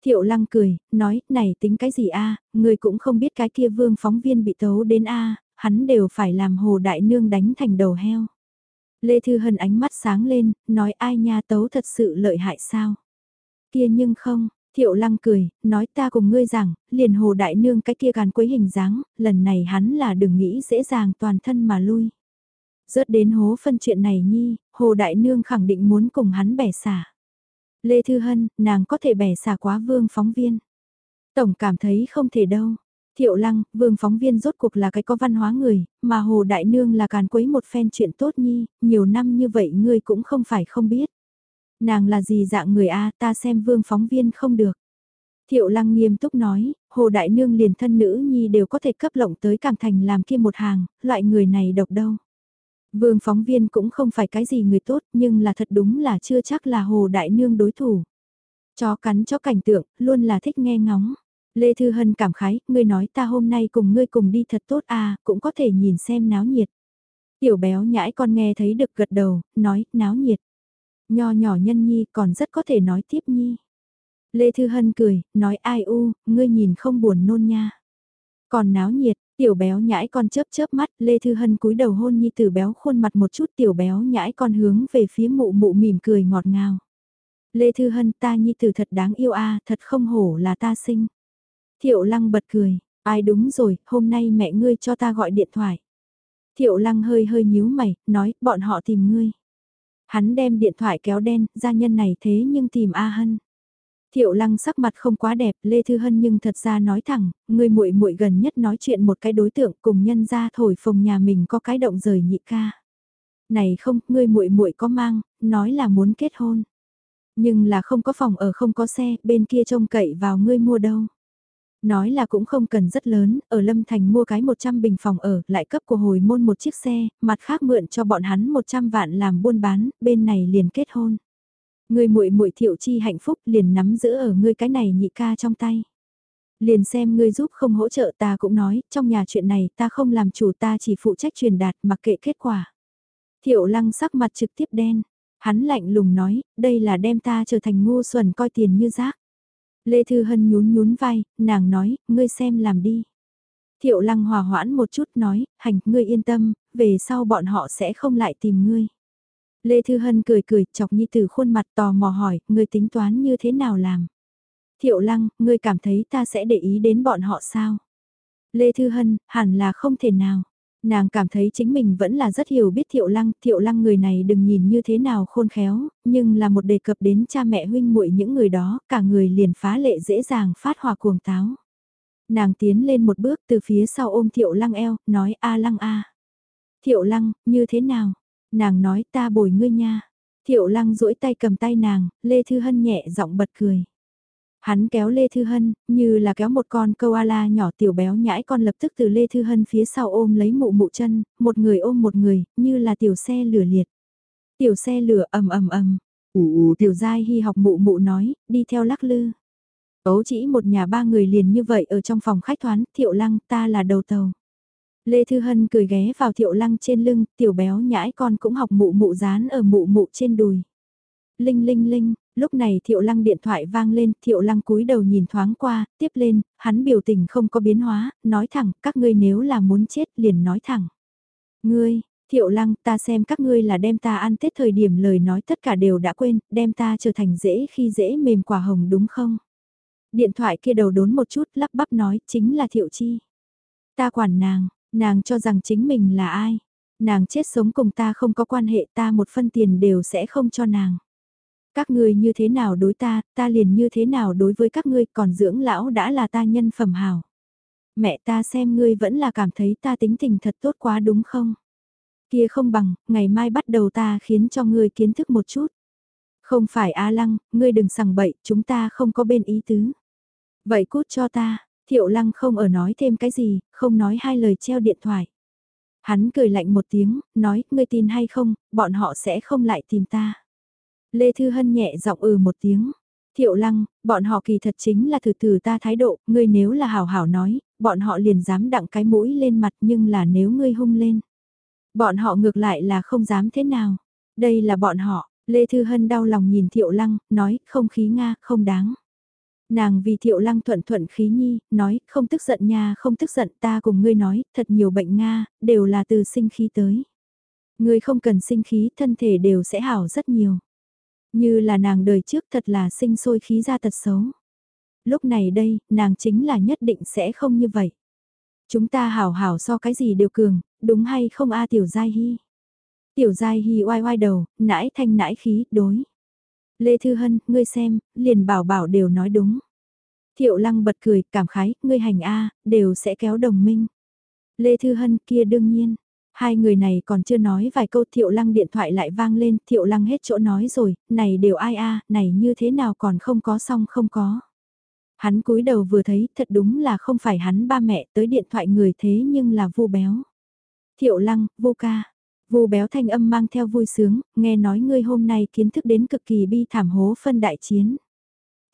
Speaker 1: Thiệu lăng cười, nói, này tính cái gì a người cũng không biết cái kia vương phóng viên bị tấu đến a hắn đều phải làm hồ đại nương đánh thành đầu heo. Lê Thư Hân ánh mắt sáng lên, nói ai nha tấu thật sự lợi hại sao? Kia nhưng không, Thiệu Lăng cười, nói ta cùng ngươi rằng, liền hồ đại nương cái kia gàn quấy hình dáng, lần này hắn là đừng nghĩ dễ dàng toàn thân mà lui. Rớt đến hố phân chuyện này nhi, hồ đại nương khẳng định muốn cùng hắn bẻ xả. Lê Thư Hân, nàng có thể bẻ xả quá vương phóng viên. Tổng cảm thấy không thể đâu. Thiệu Lăng, vương phóng viên rốt cuộc là cái có văn hóa người, mà Hồ Đại Nương là càn quấy một phen chuyện tốt nhi, nhiều năm như vậy ngươi cũng không phải không biết. Nàng là gì dạng người A ta xem vương phóng viên không được. Thiệu Lăng nghiêm túc nói, Hồ Đại Nương liền thân nữ nhi đều có thể cấp lộng tới càng thành làm kia một hàng, loại người này độc đâu. Vương phóng viên cũng không phải cái gì người tốt nhưng là thật đúng là chưa chắc là Hồ Đại Nương đối thủ. Chó cắn chó cảnh tượng, luôn là thích nghe ngóng. Lê Thư Hân cảm khái, ngươi nói ta hôm nay cùng ngươi cùng đi thật tốt à, cũng có thể nhìn xem náo nhiệt. Tiểu béo nhãi con nghe thấy được gật đầu, nói, náo nhiệt. Nho nhỏ nhân nhi còn rất có thể nói tiếp nhi. Lê Thư Hân cười, nói ai u, ngươi nhìn không buồn nôn nha. Còn náo nhiệt, tiểu béo nhãi con chớp chớp mắt, Lê Thư Hân cúi đầu hôn nhi tử béo khuôn mặt một chút tiểu béo nhãi con hướng về phía mụ mụ mỉm cười ngọt ngào. Lê Thư Hân ta nhi tử thật đáng yêu a à, thật không hổ là ta sinh. Thiệu lăng bật cười, ai đúng rồi, hôm nay mẹ ngươi cho ta gọi điện thoại. Thiệu lăng hơi hơi nhíu mày, nói, bọn họ tìm ngươi. Hắn đem điện thoại kéo đen, gia nhân này thế nhưng tìm A Hân. Thiệu Lăng sắc mặt không quá đẹp, Lê Thư Hân nhưng thật ra nói thẳng, người muội muội gần nhất nói chuyện một cái đối tượng cùng nhân ra thổi phồng nhà mình có cái động rời nhị ca. Này không, người muội muội có mang, nói là muốn kết hôn. Nhưng là không có phòng ở không có xe, bên kia trông cậy vào ngươi mua đâu. Nói là cũng không cần rất lớn, ở Lâm Thành mua cái 100 bình phòng ở, lại cấp của hồi môn một chiếc xe, mặt khác mượn cho bọn hắn 100 vạn làm buôn bán, bên này liền kết hôn. Người muội muội thiệu chi hạnh phúc liền nắm giữ ở ngươi cái này nhị ca trong tay. Liền xem ngươi giúp không hỗ trợ ta cũng nói, trong nhà chuyện này ta không làm chủ ta chỉ phụ trách truyền đạt mặc kệ kết quả. Thiệu lăng sắc mặt trực tiếp đen, hắn lạnh lùng nói, đây là đem ta trở thành ngu xuẩn coi tiền như rác. Lê Thư Hân nhún nhún vai, nàng nói, ngươi xem làm đi. Thiệu lăng hòa hoãn một chút nói, hành, ngươi yên tâm, về sau bọn họ sẽ không lại tìm ngươi. Lê Thư Hân cười cười, chọc Nhi Tử khuôn mặt tò mò hỏi, ngươi tính toán như thế nào làm? Thiệu Lăng, ngươi cảm thấy ta sẽ để ý đến bọn họ sao? Lê Thư Hân, hẳn là không thể nào. Nàng cảm thấy chính mình vẫn là rất hiểu biết Thiệu Lăng, Thiệu Lăng người này đừng nhìn như thế nào khôn khéo, nhưng là một đề cập đến cha mẹ huynh muội những người đó, cả người liền phá lệ dễ dàng phát hòa cuồng táo. Nàng tiến lên một bước từ phía sau ôm Thiệu Lăng eo, nói a Lăng a. Thiệu Lăng, như thế nào? Nàng nói ta bồi ngươi nha. Thiệu lăng duỗi tay cầm tay nàng, Lê Thư Hân nhẹ giọng bật cười. Hắn kéo Lê Thư Hân, như là kéo một con koala nhỏ tiểu béo nhãi con lập tức từ Lê Thư Hân phía sau ôm lấy mụ mụ chân, một người ôm một người, như là tiểu xe lửa liệt. Tiểu xe lửa ầm ầm ầm, ủ ủ tiểu giai hy học mụ mụ nói, đi theo lắc lư. Ấu chỉ một nhà ba người liền như vậy ở trong phòng khách thoán, thiệu lăng ta là đầu tàu. Lê Thư Hân cười ghé vào thiệu lăng trên lưng, tiểu béo nhãi con cũng học mụ mụ dán ở mụ mụ trên đùi. Linh linh linh, lúc này thiệu lăng điện thoại vang lên, thiệu lăng cúi đầu nhìn thoáng qua, tiếp lên, hắn biểu tình không có biến hóa, nói thẳng, các ngươi nếu là muốn chết liền nói thẳng. Ngươi, thiệu lăng, ta xem các ngươi là đem ta ăn tết thời điểm lời nói tất cả đều đã quên, đem ta trở thành dễ khi dễ mềm quả hồng đúng không? Điện thoại kia đầu đốn một chút lắp bắp nói, chính là thiệu chi. Ta quản nàng, Nàng cho rằng chính mình là ai? Nàng chết sống cùng ta không có quan hệ ta một phân tiền đều sẽ không cho nàng. Các ngươi như thế nào đối ta, ta liền như thế nào đối với các ngươi còn dưỡng lão đã là ta nhân phẩm hào. Mẹ ta xem ngươi vẫn là cảm thấy ta tính tình thật tốt quá đúng không? Kia không bằng, ngày mai bắt đầu ta khiến cho ngươi kiến thức một chút. Không phải A Lăng, ngươi đừng sằng bậy, chúng ta không có bên ý tứ. Vậy cút cho ta, Thiệu lăng không ở nói thêm cái gì, không nói hai lời treo điện thoại. Hắn cười lạnh một tiếng, nói, ngươi tin hay không, bọn họ sẽ không lại tìm ta. Lê Thư Hân nhẹ giọng ừ một tiếng. Thiệu lăng, bọn họ kỳ thật chính là thử thử ta thái độ, ngươi nếu là hảo hảo nói, bọn họ liền dám đặng cái mũi lên mặt nhưng là nếu ngươi hung lên. Bọn họ ngược lại là không dám thế nào. Đây là bọn họ, Lê Thư Hân đau lòng nhìn Thiệu lăng, nói, không khí Nga, không đáng. Nàng vì thiệu lăng thuận thuận khí nhi, nói, không tức giận nha, không tức giận ta cùng ngươi nói, thật nhiều bệnh Nga, đều là từ sinh khí tới. Ngươi không cần sinh khí, thân thể đều sẽ hảo rất nhiều. Như là nàng đời trước thật là sinh sôi khí ra tật xấu. Lúc này đây, nàng chính là nhất định sẽ không như vậy. Chúng ta hảo hảo so cái gì đều cường, đúng hay không a tiểu giai hy. Tiểu giai hy oai oai đầu, nãi thanh nãi khí, đối. Lê Thư Hân, ngươi xem, liền bảo bảo đều nói đúng. Thiệu lăng bật cười, cảm khái, ngươi hành A, đều sẽ kéo đồng minh. Lê Thư Hân kia đương nhiên. Hai người này còn chưa nói vài câu thiệu lăng điện thoại lại vang lên, thiệu lăng hết chỗ nói rồi, này đều ai a này như thế nào còn không có xong không có. Hắn cúi đầu vừa thấy, thật đúng là không phải hắn ba mẹ tới điện thoại người thế nhưng là vô béo. Thiệu lăng, vô ca, Vu béo thanh âm mang theo vui sướng, nghe nói ngươi hôm nay kiến thức đến cực kỳ bi thảm hố phân đại chiến.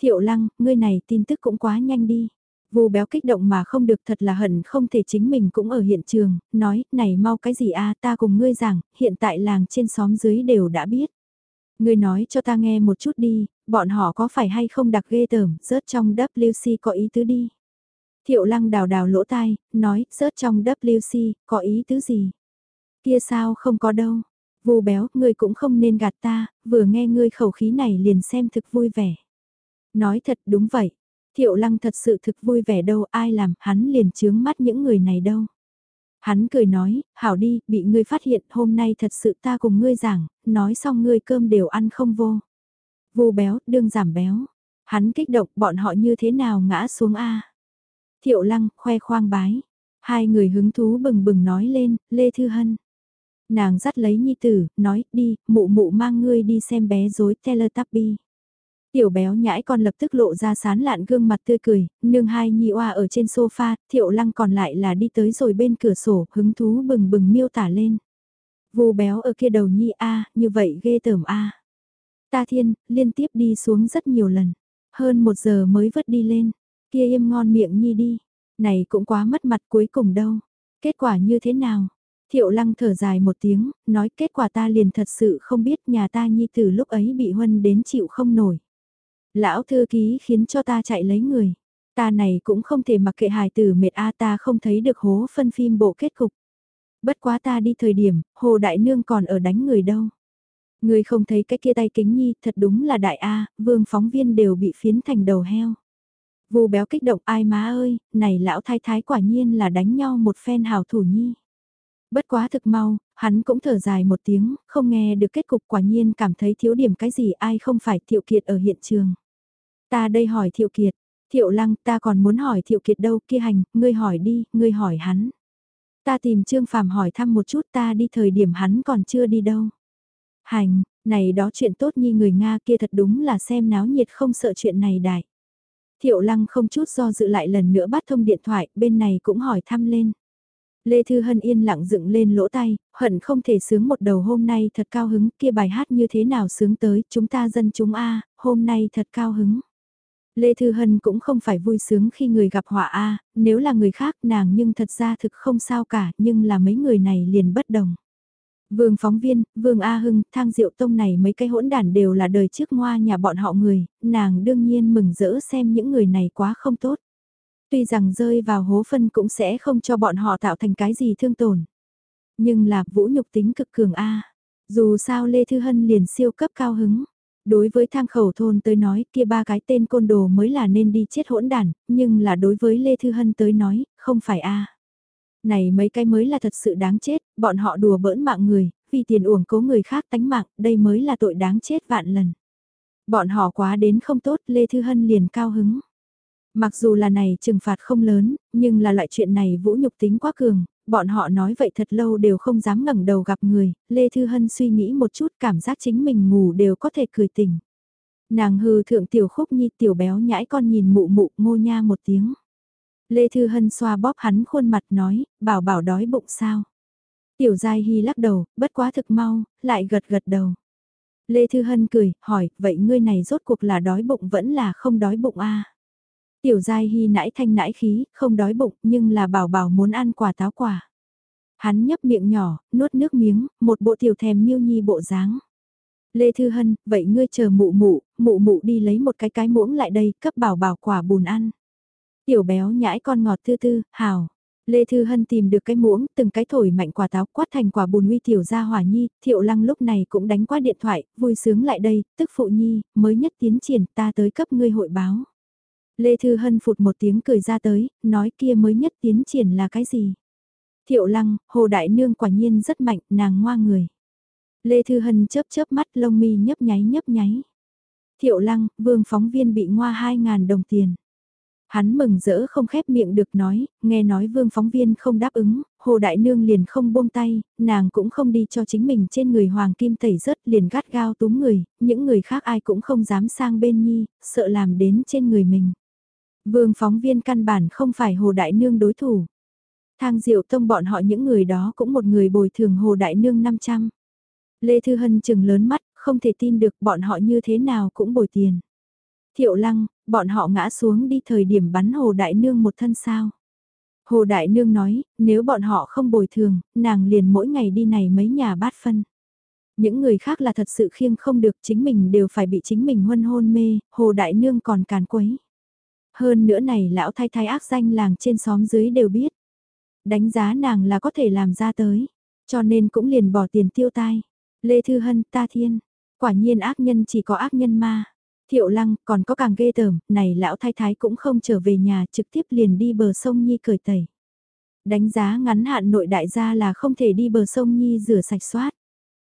Speaker 1: Thiệu lăng, ngươi này tin tức cũng quá nhanh đi. Vu béo kích động mà không được thật là hận không thể chính mình cũng ở hiện trường, nói, này mau cái gì a ta cùng ngươi rằng, hiện tại làng trên xóm dưới đều đã biết. Ngươi nói cho ta nghe một chút đi, bọn họ có phải hay không đặc ghê tởm, rớt trong WC có ý tứ đi. Thiệu lăng đào đào lỗ tai, nói, rớt trong WC, có ý tứ gì? Kia sao không có đâu. Vu béo, ngươi cũng không nên gạt ta, vừa nghe ngươi khẩu khí này liền xem thực vui vẻ. Nói thật đúng vậy. Thiệu lăng thật sự thực vui vẻ đâu ai làm hắn liền chướng mắt những người này đâu. Hắn cười nói, hảo đi, bị ngươi phát hiện hôm nay thật sự ta cùng ngươi giảng, nói xong ngươi cơm đều ăn không vô. vô béo, đương giảm béo. Hắn kích động bọn họ như thế nào ngã xuống a Thiệu lăng, khoe khoang bái. Hai người hứng thú bừng bừng nói lên, Lê Thư Hân. Nàng dắt lấy nhi tử, nói, đi, mụ mụ mang ngươi đi xem bé dối Teletubby. Tiểu béo nhãi con lập tức lộ ra sán lạn gương mặt tươi cười, nương hai nhi oa ở trên sofa, thiệu lăng còn lại là đi tới rồi bên cửa sổ, hứng thú bừng bừng miêu tả lên. Vô béo ở kia đầu nhi A, như vậy ghê tởm A. Ta thiên, liên tiếp đi xuống rất nhiều lần. Hơn một giờ mới vớt đi lên. Kia im ngon miệng nhi đi. Này cũng quá mất mặt cuối cùng đâu. Kết quả như thế nào? Thiệu lăng thở dài một tiếng, nói kết quả ta liền thật sự không biết nhà ta nhi từ lúc ấy bị huân đến chịu không nổi. Lão thư ký khiến cho ta chạy lấy người. Ta này cũng không thể mặc kệ hài tử mệt a ta không thấy được hố phân phim bộ kết cục. Bất quá ta đi thời điểm, hồ đại nương còn ở đánh người đâu. Người không thấy cái kia tay kính nhi, thật đúng là đại A, vương phóng viên đều bị phiến thành đầu heo. Vù béo kích động ai má ơi, này lão thái thái quả nhiên là đánh nhau một phen hào thủ nhi. Bất quá thực mau, hắn cũng thở dài một tiếng, không nghe được kết cục quả nhiên cảm thấy thiếu điểm cái gì ai không phải Thiệu Kiệt ở hiện trường. Ta đây hỏi Thiệu Kiệt, Thiệu Lăng ta còn muốn hỏi Thiệu Kiệt đâu kia hành, ngươi hỏi đi, ngươi hỏi hắn. Ta tìm Trương Phàm hỏi thăm một chút ta đi thời điểm hắn còn chưa đi đâu. Hành, này đó chuyện tốt như người Nga kia thật đúng là xem náo nhiệt không sợ chuyện này đại. Thiệu Lăng không chút do dự lại lần nữa bắt thông điện thoại, bên này cũng hỏi thăm lên. Lê Thư Hân yên lặng dựng lên lỗ tay, hận không thể sướng một đầu hôm nay thật cao hứng, kia bài hát như thế nào sướng tới, chúng ta dân chúng A, hôm nay thật cao hứng. Lê Thư Hân cũng không phải vui sướng khi người gặp họa A, nếu là người khác nàng nhưng thật ra thực không sao cả, nhưng là mấy người này liền bất đồng. Vương phóng viên, Vương A Hưng, thang diệu tông này mấy cái hỗn đản đều là đời trước ngoa nhà bọn họ người, nàng đương nhiên mừng rỡ xem những người này quá không tốt. Tuy rằng rơi vào hố phân cũng sẽ không cho bọn họ tạo thành cái gì thương tổn. Nhưng là vũ nhục tính cực cường A. Dù sao Lê Thư Hân liền siêu cấp cao hứng. Đối với thang khẩu thôn tới nói kia ba cái tên côn đồ mới là nên đi chết hỗn đản, nhưng là đối với Lê Thư Hân tới nói, không phải A. Này mấy cái mới là thật sự đáng chết, bọn họ đùa bỡn mạng người, vì tiền uổng cố người khác tánh mạng, đây mới là tội đáng chết vạn lần. Bọn họ quá đến không tốt, Lê Thư Hân liền cao hứng. Mặc dù là này trừng phạt không lớn, nhưng là loại chuyện này vũ nhục tính quá cường, bọn họ nói vậy thật lâu đều không dám ngẩng đầu gặp người, Lê Thư Hân suy nghĩ một chút cảm giác chính mình ngủ đều có thể cười tỉnh. Nàng hư thượng tiểu khúc nhi tiểu béo nhãi con nhìn mụ mụ ngô nha một tiếng. Lê Thư Hân xoa bóp hắn khuôn mặt nói, bảo bảo đói bụng sao. Tiểu Giai Hy lắc đầu, bất quá thực mau, lại gật gật đầu. Lê Thư Hân cười, hỏi, vậy ngươi này rốt cuộc là đói bụng vẫn là không đói bụng a à? Tiểu Giai Hy nãi thanh nãi khí, không đói bụng nhưng là bảo bảo muốn ăn quả táo quả. Hắn nhấp miệng nhỏ, nuốt nước miếng, một bộ tiểu thèm miêu nhi bộ dáng. Lê Thư Hân, vậy ngươi chờ mụ mụ, mụ mụ đi lấy một cái cái muỗng lại đây, cấp bảo bảo quả bùn ăn. Tiểu béo nhãi con ngọt tư tư, hào. Lê Thư Hân tìm được cái muỗng, từng cái thổi mạnh quả táo quát thành quả bùn uy tiểu ra hỏa nhi, thiệu lăng lúc này cũng đánh qua điện thoại, vui sướng lại đây, tức phụ nhi, mới nhất tiến triển ta tới cấp ngươi hội báo. Lê Thư Hân phụt một tiếng cười ra tới, nói kia mới nhất tiến triển là cái gì? Thiệu lăng, hồ đại nương quả nhiên rất mạnh, nàng ngoa người. Lê Thư Hân chớp chớp mắt lông mi nhấp nháy nhấp nháy. Thiệu lăng, vương phóng viên bị ngoa 2.000 đồng tiền. Hắn mừng rỡ không khép miệng được nói, nghe nói vương phóng viên không đáp ứng, hồ đại nương liền không buông tay, nàng cũng không đi cho chính mình trên người hoàng kim tẩy rớt liền gắt gao túm người, những người khác ai cũng không dám sang bên nhi, sợ làm đến trên người mình. Vương phóng viên căn bản không phải hồ đại nương đối thủ. Thang diệu tông bọn họ những người đó cũng một người bồi thường hồ đại nương 500. Lê Thư Hân chừng lớn mắt, không thể tin được bọn họ như thế nào cũng bồi tiền. Thiệu lăng, bọn họ ngã xuống đi thời điểm bắn Hồ Đại Nương một thân sao. Hồ Đại Nương nói, nếu bọn họ không bồi thường, nàng liền mỗi ngày đi này mấy nhà bát phân. Những người khác là thật sự khiêng không được chính mình đều phải bị chính mình huân hôn mê, Hồ Đại Nương còn càn quấy. Hơn nữa này lão thay thái ác danh làng trên xóm dưới đều biết. Đánh giá nàng là có thể làm ra tới, cho nên cũng liền bỏ tiền tiêu tai. Lê Thư Hân, ta thiên, quả nhiên ác nhân chỉ có ác nhân ma. Thiệu lăng, còn có càng ghê tởm, này lão thái thái cũng không trở về nhà trực tiếp liền đi bờ sông Nhi cởi tẩy. Đánh giá ngắn hạn nội đại gia là không thể đi bờ sông Nhi rửa sạch soát.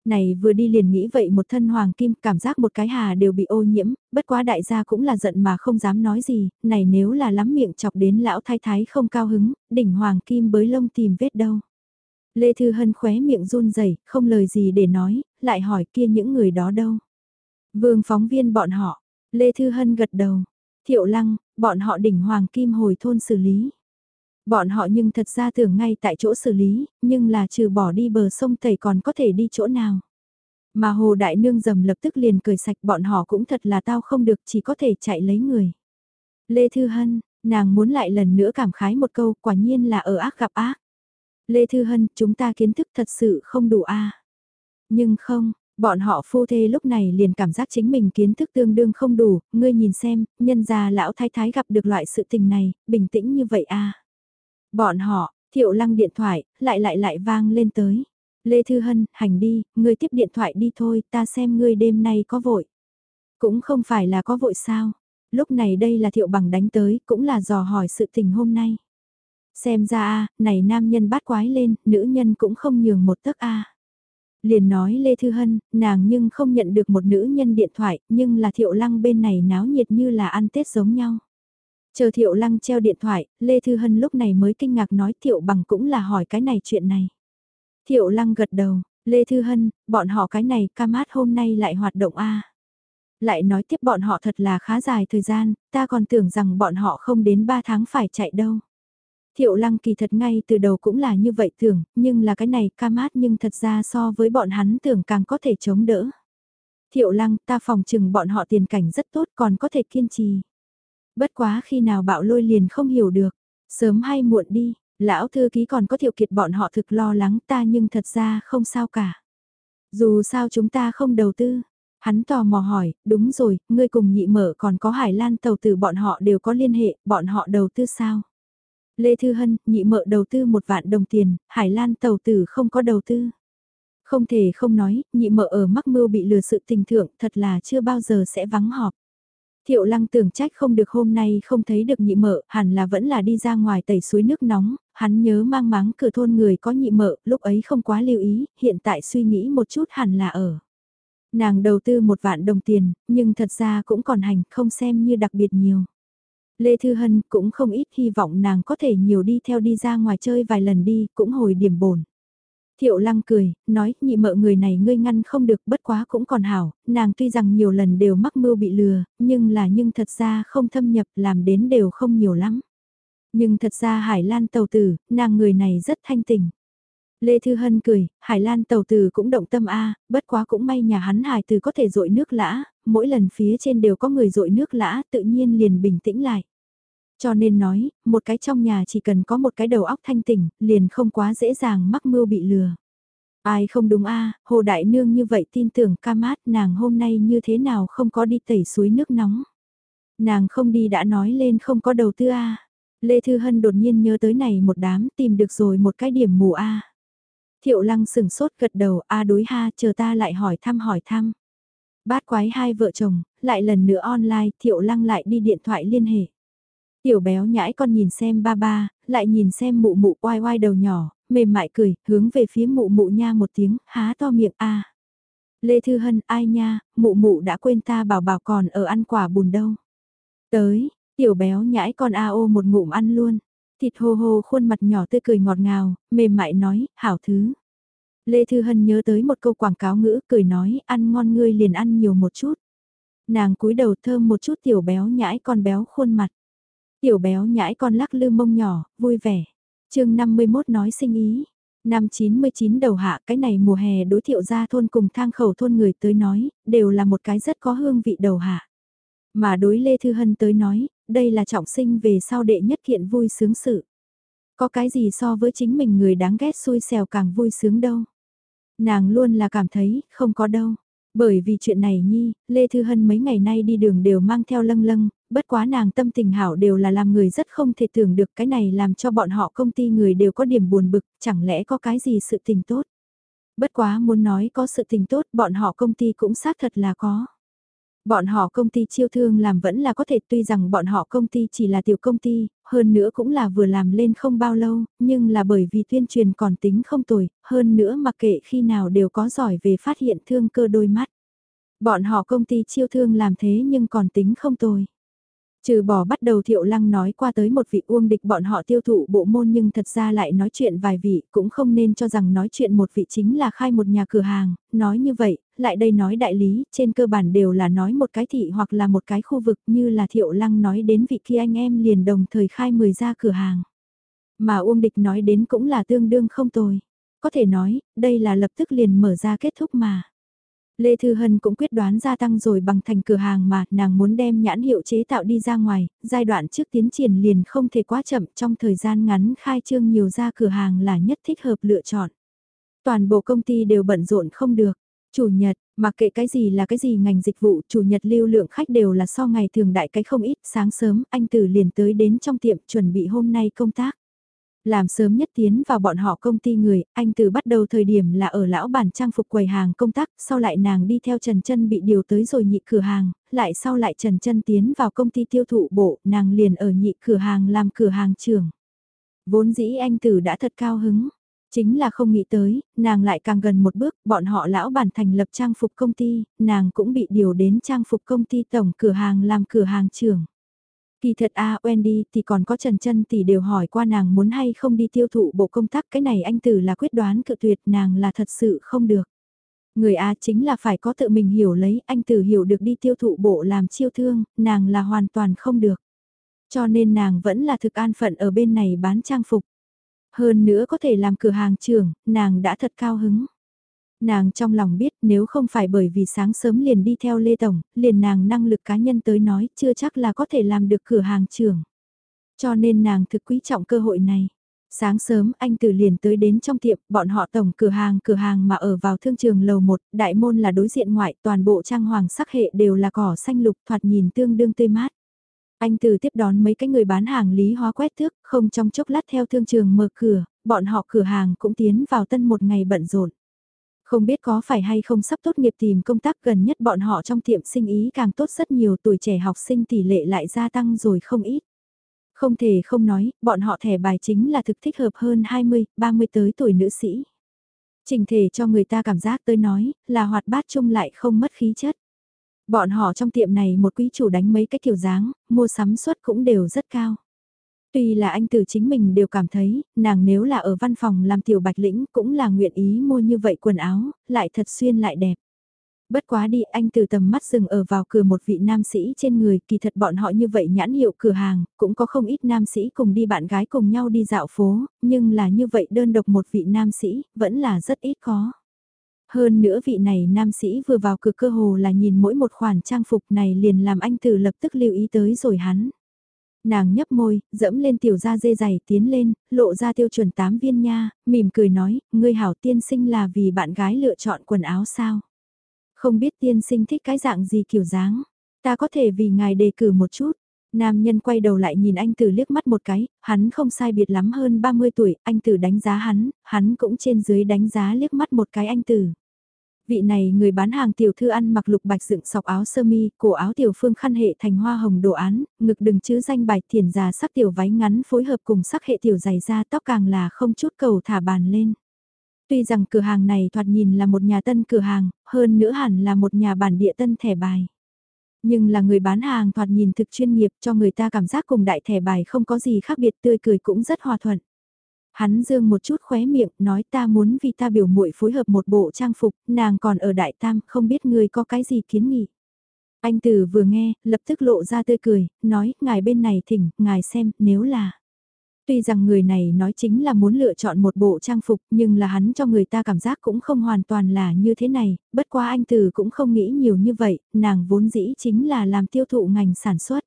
Speaker 1: Này vừa đi liền nghĩ vậy một thân hoàng kim cảm giác một cái hà đều bị ô nhiễm, bất quá đại gia cũng là giận mà không dám nói gì, này nếu là lắm miệng chọc đến lão thái thái không cao hứng, đỉnh hoàng kim bới lông tìm vết đâu. Lê Thư Hân khóe miệng run rẩy không lời gì để nói, lại hỏi kia những người đó đâu. Vương phóng viên bọn họ, Lê Thư Hân gật đầu, thiệu lăng, bọn họ đỉnh Hoàng Kim hồi thôn xử lý. Bọn họ nhưng thật ra tưởng ngay tại chỗ xử lý, nhưng là trừ bỏ đi bờ sông tẩy còn có thể đi chỗ nào. Mà Hồ Đại Nương dầm lập tức liền cười sạch bọn họ cũng thật là tao không được chỉ có thể chạy lấy người. Lê Thư Hân, nàng muốn lại lần nữa cảm khái một câu quả nhiên là ở ác gặp ác. Lê Thư Hân, chúng ta kiến thức thật sự không đủ a Nhưng không, Bọn họ phu thê lúc này liền cảm giác chính mình kiến thức tương đương không đủ, ngươi nhìn xem, nhân gia lão thái thái gặp được loại sự tình này, bình tĩnh như vậy à. Bọn họ, thiệu lăng điện thoại, lại lại lại vang lên tới. Lê Thư Hân, hành đi, ngươi tiếp điện thoại đi thôi, ta xem ngươi đêm nay có vội. Cũng không phải là có vội sao. Lúc này đây là thiệu bằng đánh tới, cũng là dò hỏi sự tình hôm nay. Xem ra a này nam nhân bắt quái lên, nữ nhân cũng không nhường một tấc a Liền nói Lê Thư Hân, nàng nhưng không nhận được một nữ nhân điện thoại, nhưng là thiệu lăng bên này náo nhiệt như là ăn Tết giống nhau. Chờ thiệu lăng treo điện thoại, Lê Thư Hân lúc này mới kinh ngạc nói thiệu bằng cũng là hỏi cái này chuyện này. Thiệu lăng gật đầu, Lê Thư Hân, bọn họ cái này ca mát hôm nay lại hoạt động A. Lại nói tiếp bọn họ thật là khá dài thời gian, ta còn tưởng rằng bọn họ không đến 3 tháng phải chạy đâu. Thiệu lăng kỳ thật ngay từ đầu cũng là như vậy tưởng, nhưng là cái này ca mát nhưng thật ra so với bọn hắn tưởng càng có thể chống đỡ. Thiệu lăng ta phòng chừng bọn họ tiền cảnh rất tốt còn có thể kiên trì. Bất quá khi nào bạo lôi liền không hiểu được, sớm hay muộn đi, lão thư ký còn có thiệu kiệt bọn họ thực lo lắng ta nhưng thật ra không sao cả. Dù sao chúng ta không đầu tư, Hắn tò mò hỏi, đúng rồi, ngươi cùng nhị mở còn có Hải Lan tàu từ bọn họ đều có liên hệ, bọn họ đầu tư sao? Lê Thư Hân, nhị mợ đầu tư một vạn đồng tiền, Hải Lan tàu tử không có đầu tư. Không thể không nói, nhị mợ ở mắc mưu bị lừa sự tình thượng thật là chưa bao giờ sẽ vắng họp. Thiệu lăng tưởng trách không được hôm nay không thấy được nhị mợ, hẳn là vẫn là đi ra ngoài tẩy suối nước nóng, hắn nhớ mang máng cửa thôn người có nhị mợ, lúc ấy không quá lưu ý, hiện tại suy nghĩ một chút hẳn là ở. Nàng đầu tư một vạn đồng tiền, nhưng thật ra cũng còn hành, không xem như đặc biệt nhiều. Lê Thư Hân cũng không ít hy vọng nàng có thể nhiều đi theo đi ra ngoài chơi vài lần đi, cũng hồi điểm bổn. Thiệu lăng cười, nói nhị mợ người này ngươi ngăn không được bất quá cũng còn hảo, nàng tuy rằng nhiều lần đều mắc mưu bị lừa, nhưng là nhưng thật ra không thâm nhập làm đến đều không nhiều lắm. Nhưng thật ra Hải Lan tàu tử, nàng người này rất thanh tình. Lê Thư Hân cười, Hải Lan tàu tử cũng động tâm a bất quá cũng may nhà hắn Hải từ có thể dội nước lã, mỗi lần phía trên đều có người dội nước lã tự nhiên liền bình tĩnh lại. Cho nên nói, một cái trong nhà chỉ cần có một cái đầu óc thanh tỉnh, liền không quá dễ dàng mắc mưu bị lừa. Ai không đúng a Hồ Đại Nương như vậy tin tưởng ca mát nàng hôm nay như thế nào không có đi tẩy suối nước nóng. Nàng không đi đã nói lên không có đầu tư a Lê Thư Hân đột nhiên nhớ tới này một đám tìm được rồi một cái điểm mù a Thiệu lăng sừng sốt gật đầu a đối ha chờ ta lại hỏi thăm hỏi thăm. Bát quái hai vợ chồng, lại lần nữa online, thiệu lăng lại đi điện thoại liên hệ. Tiểu béo nhãi con nhìn xem ba ba, lại nhìn xem mụ mụ oai oai đầu nhỏ, mềm mại cười, hướng về phía mụ mụ nha một tiếng, há to miệng a. Lê Thư Hân, ai nha, mụ mụ đã quên ta bảo bảo còn ở ăn quả bùn đâu. Tới, tiểu béo nhãi con a ô một ngụm ăn luôn. Thịt hô hô khuôn mặt nhỏ tươi cười ngọt ngào, mềm mại nói, hảo thứ. Lê Thư Hân nhớ tới một câu quảng cáo ngữ, cười nói, ăn ngon ngươi liền ăn nhiều một chút. Nàng cúi đầu thơm một chút tiểu béo nhãi con béo khuôn mặt. Tiểu béo nhãi con lắc lư mông nhỏ, vui vẻ. chương 51 nói sinh ý. Năm 99 đầu hạ cái này mùa hè đối thiệu ra thôn cùng thang khẩu thôn người tới nói, đều là một cái rất có hương vị đầu hạ. Mà đối Lê Thư Hân tới nói, đây là trọng sinh về sau đệ nhất kiện vui sướng sự. Có cái gì so với chính mình người đáng ghét xui xèo càng vui sướng đâu. Nàng luôn là cảm thấy, không có đâu. Bởi vì chuyện này nhi, Lê Thư Hân mấy ngày nay đi đường đều mang theo lâng lâng, bất quá nàng tâm tình hảo đều là làm người rất không thể tưởng được cái này làm cho bọn họ công ty người đều có điểm buồn bực, chẳng lẽ có cái gì sự tình tốt. Bất quá muốn nói có sự tình tốt, bọn họ công ty cũng xác thật là có. Bọn họ công ty chiêu thương làm vẫn là có thể tuy rằng bọn họ công ty chỉ là tiểu công ty, hơn nữa cũng là vừa làm lên không bao lâu, nhưng là bởi vì tuyên truyền còn tính không tồi, hơn nữa mặc kệ khi nào đều có giỏi về phát hiện thương cơ đôi mắt. Bọn họ công ty chiêu thương làm thế nhưng còn tính không tồi. Trừ bỏ bắt đầu thiệu lăng nói qua tới một vị uông địch bọn họ tiêu thụ bộ môn nhưng thật ra lại nói chuyện vài vị cũng không nên cho rằng nói chuyện một vị chính là khai một nhà cửa hàng, nói như vậy, lại đây nói đại lý, trên cơ bản đều là nói một cái thị hoặc là một cái khu vực như là thiệu lăng nói đến vị kia anh em liền đồng thời khai 10 ra cửa hàng. Mà uông địch nói đến cũng là tương đương không tồi. Có thể nói, đây là lập tức liền mở ra kết thúc mà. Lê Thư Hân cũng quyết đoán gia tăng rồi bằng thành cửa hàng mà nàng muốn đem nhãn hiệu chế tạo đi ra ngoài, giai đoạn trước tiến triển liền không thể quá chậm trong thời gian ngắn khai trương nhiều ra cửa hàng là nhất thích hợp lựa chọn. Toàn bộ công ty đều bận rộn không được. Chủ nhật, mặc kệ cái gì là cái gì ngành dịch vụ, chủ nhật lưu lượng khách đều là so ngày thường đại cái không ít, sáng sớm anh Tử liền tới đến trong tiệm chuẩn bị hôm nay công tác. Làm sớm nhất tiến vào bọn họ công ty người, anh từ bắt đầu thời điểm là ở lão bản trang phục quầy hàng công tác, sau lại nàng đi theo Trần Trân bị điều tới rồi nhị cửa hàng, lại sau lại Trần Trân tiến vào công ty tiêu thụ bộ, nàng liền ở nhị cửa hàng làm cửa hàng trưởng. Vốn dĩ anh tử đã thật cao hứng, chính là không nghĩ tới, nàng lại càng gần một bước, bọn họ lão bản thành lập trang phục công ty, nàng cũng bị điều đến trang phục công ty tổng cửa hàng làm cửa hàng trưởng. Kỳ thật a à, Wendy thì còn có Trần Trân thì đều hỏi qua nàng muốn hay không đi tiêu thụ bộ công tác cái này anh tử là quyết đoán cự tuyệt nàng là thật sự không được. Người A chính là phải có tự mình hiểu lấy, anh tử hiểu được đi tiêu thụ bộ làm chiêu thương, nàng là hoàn toàn không được. Cho nên nàng vẫn là thực an phận ở bên này bán trang phục. Hơn nữa có thể làm cửa hàng trưởng, nàng đã thật cao hứng. Nàng trong lòng biết nếu không phải bởi vì sáng sớm liền đi theo Lê Tổng, liền nàng năng lực cá nhân tới nói chưa chắc là có thể làm được cửa hàng trưởng. Cho nên nàng thực quý trọng cơ hội này. Sáng sớm anh từ liền tới đến trong tiệm, bọn họ tổng cửa hàng cửa hàng mà ở vào thương trường lầu 1, đại môn là đối diện ngoại, toàn bộ trang hoàng sắc hệ đều là cỏ xanh lục thoạt nhìn tương đương tươi mát. Anh từ tiếp đón mấy cái người bán hàng lý hóa quét thước, không trong chốc lát theo thương trường mở cửa, bọn họ cửa hàng cũng tiến vào tân một ngày bận rộn. Không biết có phải hay không sắp tốt nghiệp tìm công tác gần nhất bọn họ trong tiệm sinh ý càng tốt rất nhiều tuổi trẻ học sinh tỷ lệ lại gia tăng rồi không ít. Không thể không nói, bọn họ thẻ bài chính là thực thích hợp hơn 20, 30 tới tuổi nữ sĩ. Trình thể cho người ta cảm giác tới nói, là hoạt bát chung lại không mất khí chất. Bọn họ trong tiệm này một quý chủ đánh mấy cái kiểu dáng, mua sắm suất cũng đều rất cao. Tuy là anh tử chính mình đều cảm thấy, nàng nếu là ở văn phòng làm tiểu bạch lĩnh cũng là nguyện ý mua như vậy quần áo, lại thật xuyên lại đẹp. Bất quá đi anh từ tầm mắt dừng ở vào cửa một vị nam sĩ trên người, kỳ thật bọn họ như vậy nhãn hiệu cửa hàng, cũng có không ít nam sĩ cùng đi bạn gái cùng nhau đi dạo phố, nhưng là như vậy đơn độc một vị nam sĩ, vẫn là rất ít có. Hơn nữa vị này nam sĩ vừa vào cửa cơ hồ là nhìn mỗi một khoản trang phục này liền làm anh từ lập tức lưu ý tới rồi hắn. Nàng nhấp môi, dẫm lên tiểu da dê dày tiến lên, lộ ra tiêu chuẩn 8 viên nha, mỉm cười nói, ngươi hảo tiên sinh là vì bạn gái lựa chọn quần áo sao. Không biết tiên sinh thích cái dạng gì kiểu dáng, ta có thể vì ngài đề cử một chút. Nam nhân quay đầu lại nhìn anh Tử liếc mắt một cái, hắn không sai biệt lắm hơn 30 tuổi, anh Tử đánh giá hắn, hắn cũng trên dưới đánh giá liếc mắt một cái anh Tử. Vị này người bán hàng tiểu thư ăn mặc lục bạch dựng sọc áo sơ mi, cổ áo tiểu phương khăn hệ thành hoa hồng đồ án, ngực đừng chữ danh bài thiền già sắc tiểu váy ngắn phối hợp cùng sắc hệ tiểu dày da tóc càng là không chút cầu thả bàn lên. Tuy rằng cửa hàng này thoạt nhìn là một nhà tân cửa hàng, hơn nữa hẳn là một nhà bản địa tân thẻ bài. Nhưng là người bán hàng thoạt nhìn thực chuyên nghiệp cho người ta cảm giác cùng đại thẻ bài không có gì khác biệt tươi cười cũng rất hòa thuận. Hắn dương một chút khóe miệng nói ta muốn vì ta biểu muội phối hợp một bộ trang phục, nàng còn ở đại tam không biết người có cái gì kiến nghị. Anh Tử vừa nghe, lập tức lộ ra tươi cười, nói, ngài bên này thỉnh, ngài xem, nếu là... Tuy rằng người này nói chính là muốn lựa chọn một bộ trang phục nhưng là hắn cho người ta cảm giác cũng không hoàn toàn là như thế này, bất quá anh Từ cũng không nghĩ nhiều như vậy, nàng vốn dĩ chính là làm tiêu thụ ngành sản xuất.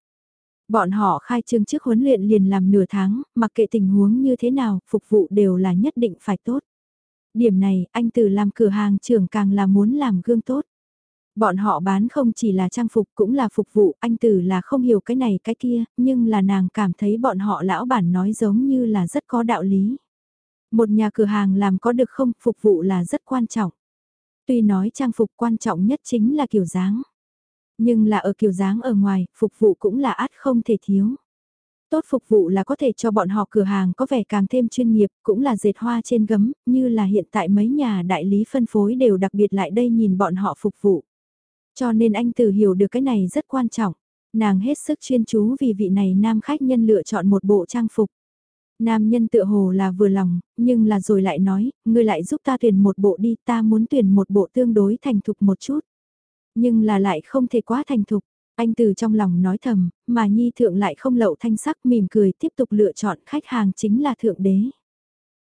Speaker 1: Bọn họ khai trương trước huấn luyện liền làm nửa tháng, mặc kệ tình huống như thế nào, phục vụ đều là nhất định phải tốt. Điểm này, anh Từ làm cửa hàng trưởng càng là muốn làm gương tốt. Bọn họ bán không chỉ là trang phục cũng là phục vụ, anh Tử là không hiểu cái này cái kia, nhưng là nàng cảm thấy bọn họ lão bản nói giống như là rất có đạo lý. Một nhà cửa hàng làm có được không, phục vụ là rất quan trọng. Tuy nói trang phục quan trọng nhất chính là kiểu dáng. Nhưng là ở kiểu dáng ở ngoài, phục vụ cũng là át không thể thiếu. Tốt phục vụ là có thể cho bọn họ cửa hàng có vẻ càng thêm chuyên nghiệp, cũng là dệt hoa trên gấm, như là hiện tại mấy nhà đại lý phân phối đều đặc biệt lại đây nhìn bọn họ phục vụ. Cho nên anh từ hiểu được cái này rất quan trọng. Nàng hết sức chuyên chú vì vị này nam khách nhân lựa chọn một bộ trang phục. Nam nhân tựa hồ là vừa lòng, nhưng là rồi lại nói, ngươi lại giúp ta tuyển một bộ đi, ta muốn tuyển một bộ tương đối thành thục một chút. Nhưng là lại không thể quá thành thục. Anh từ trong lòng nói thầm, mà Nhi Thượng lại không lậu thanh sắc mỉm cười tiếp tục lựa chọn khách hàng chính là Thượng Đế.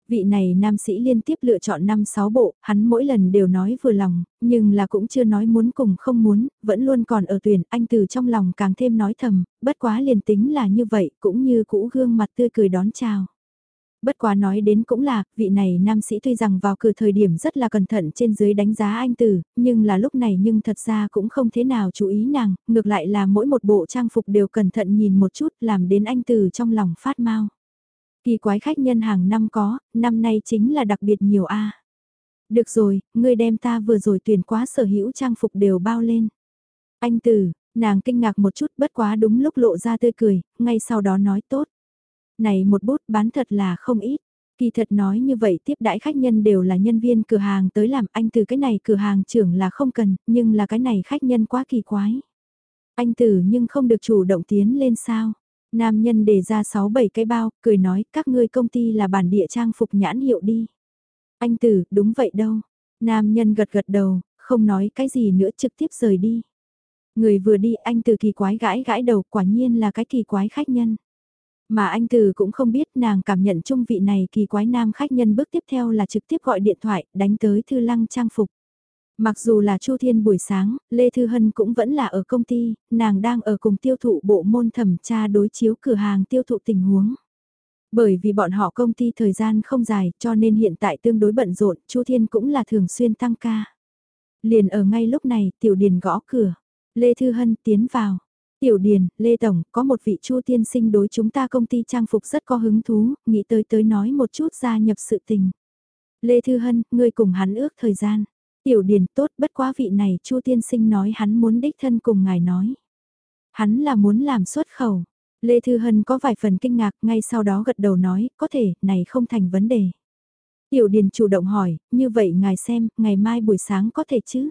Speaker 1: Vị này nam sĩ liên tiếp lựa chọn 5-6 bộ, hắn mỗi lần đều nói vừa lòng, nhưng là cũng chưa nói muốn cùng không muốn, vẫn luôn còn ở tuyển, anh từ trong lòng càng thêm nói thầm, bất quá liền tính là như vậy, cũng như cũ gương mặt tươi cười đón chào. Bất quá nói đến cũng là, vị này nam sĩ tuy rằng vào cửa thời điểm rất là cẩn thận trên dưới đánh giá anh Tử, nhưng là lúc này nhưng thật ra cũng không thế nào chú ý nàng, ngược lại là mỗi một bộ trang phục đều cẩn thận nhìn một chút làm đến anh Tử trong lòng phát mau. Kỳ quái khách nhân hàng năm có, năm nay chính là đặc biệt nhiều a. Được rồi, ngươi đem ta vừa rồi tuyển quá sở hữu trang phục đều bao lên. Anh Tử, nàng kinh ngạc một chút bất quá đúng lúc lộ ra tươi cười, ngay sau đó nói tốt. Này một bút bán thật là không ít. Kỳ thật nói như vậy tiếp đãi khách nhân đều là nhân viên cửa hàng tới làm anh từ cái này cửa hàng trưởng là không cần, nhưng là cái này khách nhân quá kỳ quái. Anh tử nhưng không được chủ động tiến lên sao. Nam nhân đề ra 6-7 cái bao, cười nói các ngươi công ty là bản địa trang phục nhãn hiệu đi. Anh tử, đúng vậy đâu. Nam nhân gật gật đầu, không nói cái gì nữa trực tiếp rời đi. Người vừa đi anh từ kỳ quái gãi gãi đầu quả nhiên là cái kỳ quái khách nhân. Mà anh từ cũng không biết nàng cảm nhận chung vị này kỳ quái nam khách nhân bước tiếp theo là trực tiếp gọi điện thoại đánh tới thư lăng trang phục. Mặc dù là Chu Thiên buổi sáng, Lê Thư Hân cũng vẫn là ở công ty, nàng đang ở cùng tiêu thụ bộ môn thẩm tra đối chiếu cửa hàng tiêu thụ tình huống. Bởi vì bọn họ công ty thời gian không dài cho nên hiện tại tương đối bận rộn, Chu Thiên cũng là thường xuyên tăng ca. Liền ở ngay lúc này, Tiểu Điền gõ cửa. Lê Thư Hân tiến vào. Tiểu Điền, Lê Tổng, có một vị Chu tiên sinh đối chúng ta công ty trang phục rất có hứng thú, nghĩ tới tới nói một chút gia nhập sự tình. Lê Thư Hân, ngươi cùng hắn ước thời gian. Tiểu Điền tốt bất quá vị này Chu tiên sinh nói hắn muốn đích thân cùng ngài nói. Hắn là muốn làm xuất khẩu. Lê Thư Hân có vài phần kinh ngạc ngay sau đó gật đầu nói, có thể, này không thành vấn đề. Tiểu Điền chủ động hỏi, như vậy ngài xem, ngày mai buổi sáng có thể chứ?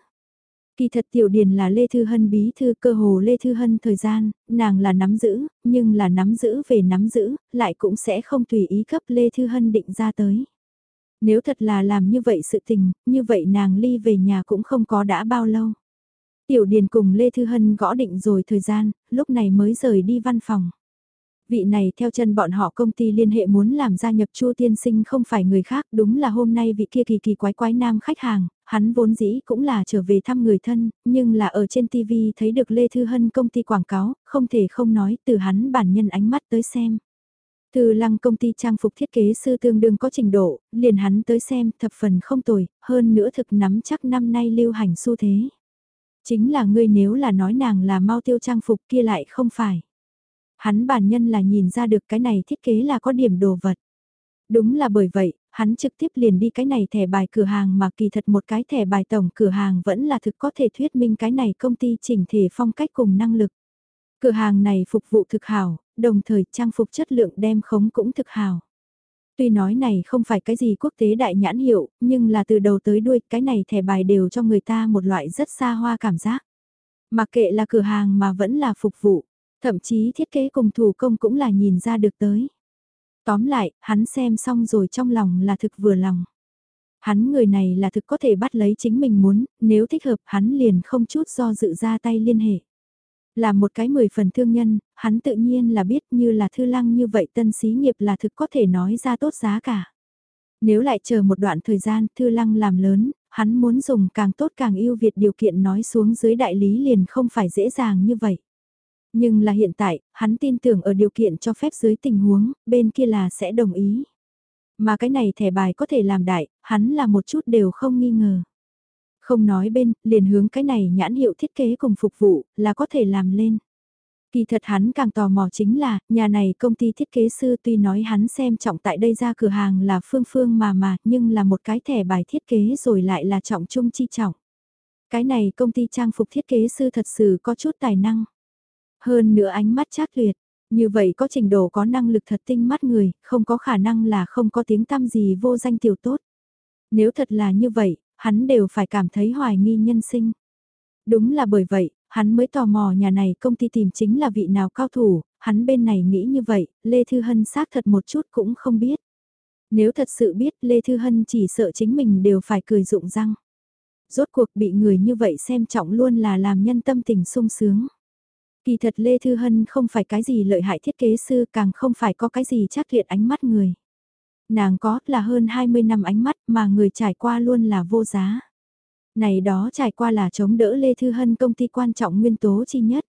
Speaker 1: Kỳ thật Tiểu Điền là Lê Thư Hân bí thư cơ hồ Lê Thư Hân thời gian, nàng là nắm giữ, nhưng là nắm giữ về nắm giữ, lại cũng sẽ không tùy ý cấp Lê Thư Hân định ra tới. Nếu thật là làm như vậy sự tình, như vậy nàng ly về nhà cũng không có đã bao lâu. Tiểu Điền cùng Lê Thư Hân gõ định rồi thời gian, lúc này mới rời đi văn phòng. Vị này theo chân bọn họ công ty liên hệ muốn làm gia nhập Chu Tiên Sinh không phải người khác, đúng là hôm nay vị kia kỳ kỳ quái quái nam khách hàng, hắn vốn dĩ cũng là trở về thăm người thân, nhưng là ở trên TV thấy được Lê Thư Hân công ty quảng cáo, không thể không nói từ hắn bản nhân ánh mắt tới xem. Từ lăng công ty trang phục thiết kế sư tương đương có trình độ, liền hắn tới xem thập phần không tồi, hơn nữa thực nắm chắc năm nay lưu hành xu thế. Chính là ngươi nếu là nói nàng là mau tiêu trang phục kia lại không phải. Hắn bản nhân là nhìn ra được cái này thiết kế là có điểm đồ vật. Đúng là bởi vậy, hắn trực tiếp liền đi cái này thẻ bài cửa hàng mà kỳ thật một cái thẻ bài tổng cửa hàng vẫn là thực có thể thuyết minh cái này công ty chỉnh thể phong cách cùng năng lực. Cửa hàng này phục vụ thực hảo, đồng thời trang phục chất lượng đem khống cũng thực hảo. Tuy nói này không phải cái gì quốc tế đại nhãn hiệu, nhưng là từ đầu tới đuôi cái này thẻ bài đều cho người ta một loại rất xa hoa cảm giác. Mặc kệ là cửa hàng mà vẫn là phục vụ, thậm chí thiết kế cùng thủ công cũng là nhìn ra được tới. Tóm lại, hắn xem xong rồi trong lòng là thực vừa lòng. Hắn người này là thực có thể bắt lấy chính mình muốn, nếu thích hợp hắn liền không chút do dự ra tay liên hệ. Là một cái mười phần thương nhân, hắn tự nhiên là biết như là thư lăng như vậy tân xí nghiệp là thực có thể nói ra tốt giá cả. Nếu lại chờ một đoạn thời gian thư lăng làm lớn, hắn muốn dùng càng tốt càng ưu việt điều kiện nói xuống dưới đại lý liền không phải dễ dàng như vậy. Nhưng là hiện tại, hắn tin tưởng ở điều kiện cho phép dưới tình huống, bên kia là sẽ đồng ý. Mà cái này thẻ bài có thể làm đại, hắn là một chút đều không nghi ngờ. Không nói bên, liền hướng cái này nhãn hiệu thiết kế cùng phục vụ, là có thể làm lên. Kỳ thật hắn càng tò mò chính là, nhà này công ty thiết kế sư tuy nói hắn xem trọng tại đây ra cửa hàng là phương phương mà mà, nhưng là một cái thẻ bài thiết kế rồi lại là trọng trung chi trọng. Cái này công ty trang phục thiết kế sư thật sự có chút tài năng. Hơn nữa ánh mắt chắc tuyệt, như vậy có trình độ có năng lực thật tinh mắt người, không có khả năng là không có tiếng tăm gì vô danh tiểu tốt. Nếu thật là như vậy, hắn đều phải cảm thấy hoài nghi nhân sinh. Đúng là bởi vậy, hắn mới tò mò nhà này công ty tìm chính là vị nào cao thủ, hắn bên này nghĩ như vậy, Lê Thư Hân xác thật một chút cũng không biết. Nếu thật sự biết Lê Thư Hân chỉ sợ chính mình đều phải cười rụng răng. Rốt cuộc bị người như vậy xem trọng luôn là làm nhân tâm tình sung sướng. Kỳ thật Lê Thư Hân không phải cái gì lợi hại thiết kế sư càng không phải có cái gì chắc liệt ánh mắt người. Nàng có là hơn 20 năm ánh mắt mà người trải qua luôn là vô giá. Này đó trải qua là chống đỡ Lê Thư Hân công ty quan trọng nguyên tố chi nhất.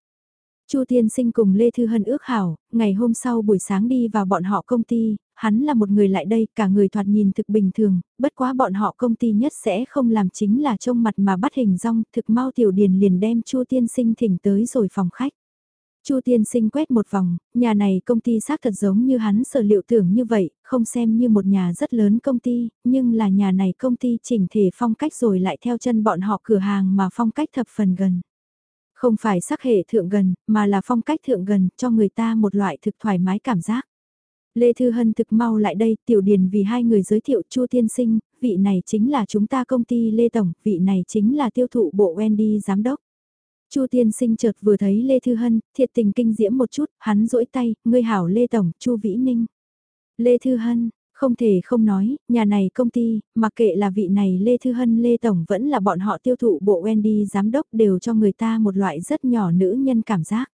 Speaker 1: Chu Tiên Sinh cùng Lê Thư Hân ước hảo, ngày hôm sau buổi sáng đi vào bọn họ công ty, hắn là một người lại đây, cả người thoạt nhìn thực bình thường, bất quá bọn họ công ty nhất sẽ không làm chính là trông mặt mà bắt hình rong, thực mau tiểu điền liền đem Chu Tiên Sinh thỉnh tới rồi phòng khách. Chu tiên sinh quét một vòng, nhà này công ty xác thật giống như hắn sở liệu tưởng như vậy, không xem như một nhà rất lớn công ty, nhưng là nhà này công ty chỉnh thể phong cách rồi lại theo chân bọn họ cửa hàng mà phong cách thập phần gần. Không phải sắc hệ thượng gần, mà là phong cách thượng gần, cho người ta một loại thực thoải mái cảm giác. Lê Thư Hân thực mau lại đây, Tiểu Điền vì hai người giới thiệu Chu Tiên Sinh, vị này chính là chúng ta công ty Lê Tổng, vị này chính là tiêu thụ bộ Wendy Giám Đốc. Chu tiên sinh chợt vừa thấy Lê Thư Hân, thiệt tình kinh diễm một chút, hắn rỗi tay, ngươi hảo Lê Tổng, Chu Vĩ Ninh. Lê Thư Hân, không thể không nói, nhà này công ty, mặc kệ là vị này Lê Thư Hân Lê Tổng vẫn là bọn họ tiêu thụ bộ Wendy giám đốc đều cho người ta một loại rất nhỏ nữ nhân cảm giác.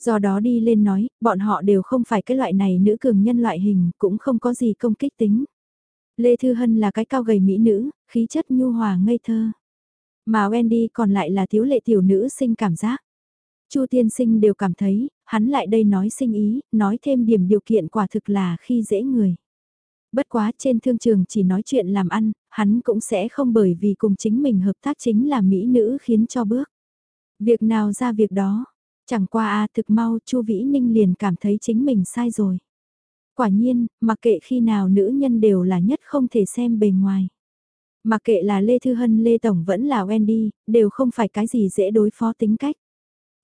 Speaker 1: Do đó đi lên nói, bọn họ đều không phải cái loại này nữ cường nhân loại hình, cũng không có gì công kích tính. Lê Thư Hân là cái cao gầy mỹ nữ, khí chất nhu hòa ngây thơ. Mà Wendy còn lại là thiếu lệ tiểu nữ sinh cảm giác. Chu tiên sinh đều cảm thấy, hắn lại đây nói sinh ý, nói thêm điểm điều kiện quả thực là khi dễ người. Bất quá trên thương trường chỉ nói chuyện làm ăn, hắn cũng sẽ không bởi vì cùng chính mình hợp tác chính là mỹ nữ khiến cho bước. Việc nào ra việc đó, chẳng qua a thực mau Chu Vĩ Ninh liền cảm thấy chính mình sai rồi. Quả nhiên, mặc kệ khi nào nữ nhân đều là nhất không thể xem bề ngoài. Mà kệ là Lê Thư Hân Lê Tổng vẫn là Wendy, đều không phải cái gì dễ đối phó tính cách.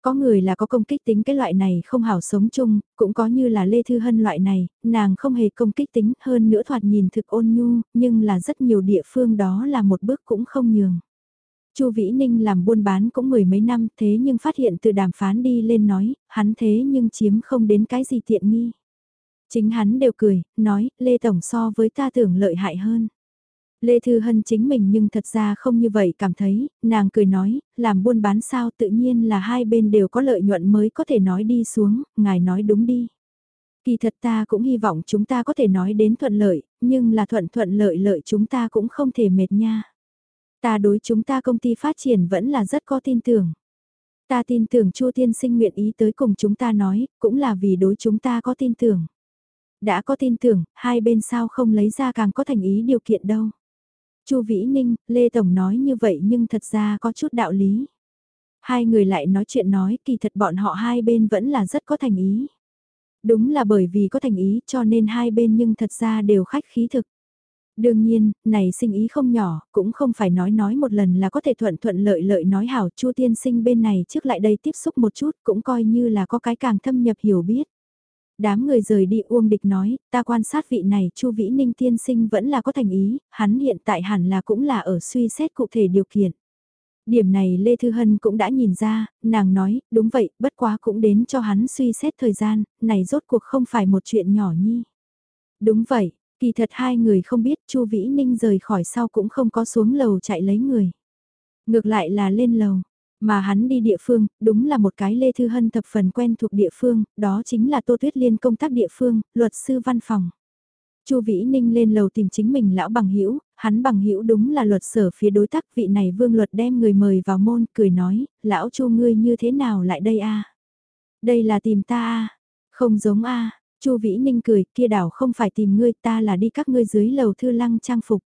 Speaker 1: Có người là có công kích tính cái loại này không hảo sống chung, cũng có như là Lê Thư Hân loại này, nàng không hề công kích tính hơn nữa thoạt nhìn thực ôn nhu, nhưng là rất nhiều địa phương đó là một bước cũng không nhường. Chu Vĩ Ninh làm buôn bán cũng mười mấy năm thế nhưng phát hiện từ đàm phán đi lên nói, hắn thế nhưng chiếm không đến cái gì tiện nghi. Chính hắn đều cười, nói, Lê Tổng so với ta tưởng lợi hại hơn. Lê Thư Hân chính mình nhưng thật ra không như vậy cảm thấy, nàng cười nói, làm buôn bán sao tự nhiên là hai bên đều có lợi nhuận mới có thể nói đi xuống, ngài nói đúng đi. Kỳ thật ta cũng hy vọng chúng ta có thể nói đến thuận lợi, nhưng là thuận thuận lợi lợi chúng ta cũng không thể mệt nha. Ta đối chúng ta công ty phát triển vẫn là rất có tin tưởng. Ta tin tưởng Chu Tiên Sinh nguyện ý tới cùng chúng ta nói, cũng là vì đối chúng ta có tin tưởng. Đã có tin tưởng, hai bên sao không lấy ra càng có thành ý điều kiện đâu. Chu Vĩ Ninh, Lê Tổng nói như vậy nhưng thật ra có chút đạo lý. Hai người lại nói chuyện nói kỳ thật bọn họ hai bên vẫn là rất có thành ý. Đúng là bởi vì có thành ý cho nên hai bên nhưng thật ra đều khách khí thực. Đương nhiên, này sinh ý không nhỏ, cũng không phải nói nói một lần là có thể thuận thuận lợi lợi nói hảo Chu tiên sinh bên này trước lại đây tiếp xúc một chút cũng coi như là có cái càng thâm nhập hiểu biết. Đám người rời đi Uông Địch nói, ta quan sát vị này Chu Vĩ Ninh tiên sinh vẫn là có thành ý, hắn hiện tại hẳn là cũng là ở suy xét cụ thể điều kiện. Điểm này Lê Thư Hân cũng đã nhìn ra, nàng nói, đúng vậy, bất quá cũng đến cho hắn suy xét thời gian, này rốt cuộc không phải một chuyện nhỏ nhi. Đúng vậy, kỳ thật hai người không biết Chu Vĩ Ninh rời khỏi sau cũng không có xuống lầu chạy lấy người. Ngược lại là lên lầu, mà hắn đi địa phương, đúng là một cái Lê Thư Hân thập phần quen thuộc địa phương, đó chính là Tô Tuyết Liên công tác địa phương, luật sư văn phòng. Chu Vĩ Ninh lên lầu tìm chính mình lão bằng hữu, hắn bằng hữu đúng là luật sở phía đối tác vị này vương luật đem người mời vào môn, cười nói, lão Chu ngươi như thế nào lại đây a? Đây là tìm ta a, không giống a. Chu Vĩ Ninh cười, kia đảo không phải tìm ngươi, ta là đi các ngươi dưới lầu thư lăng trang phục.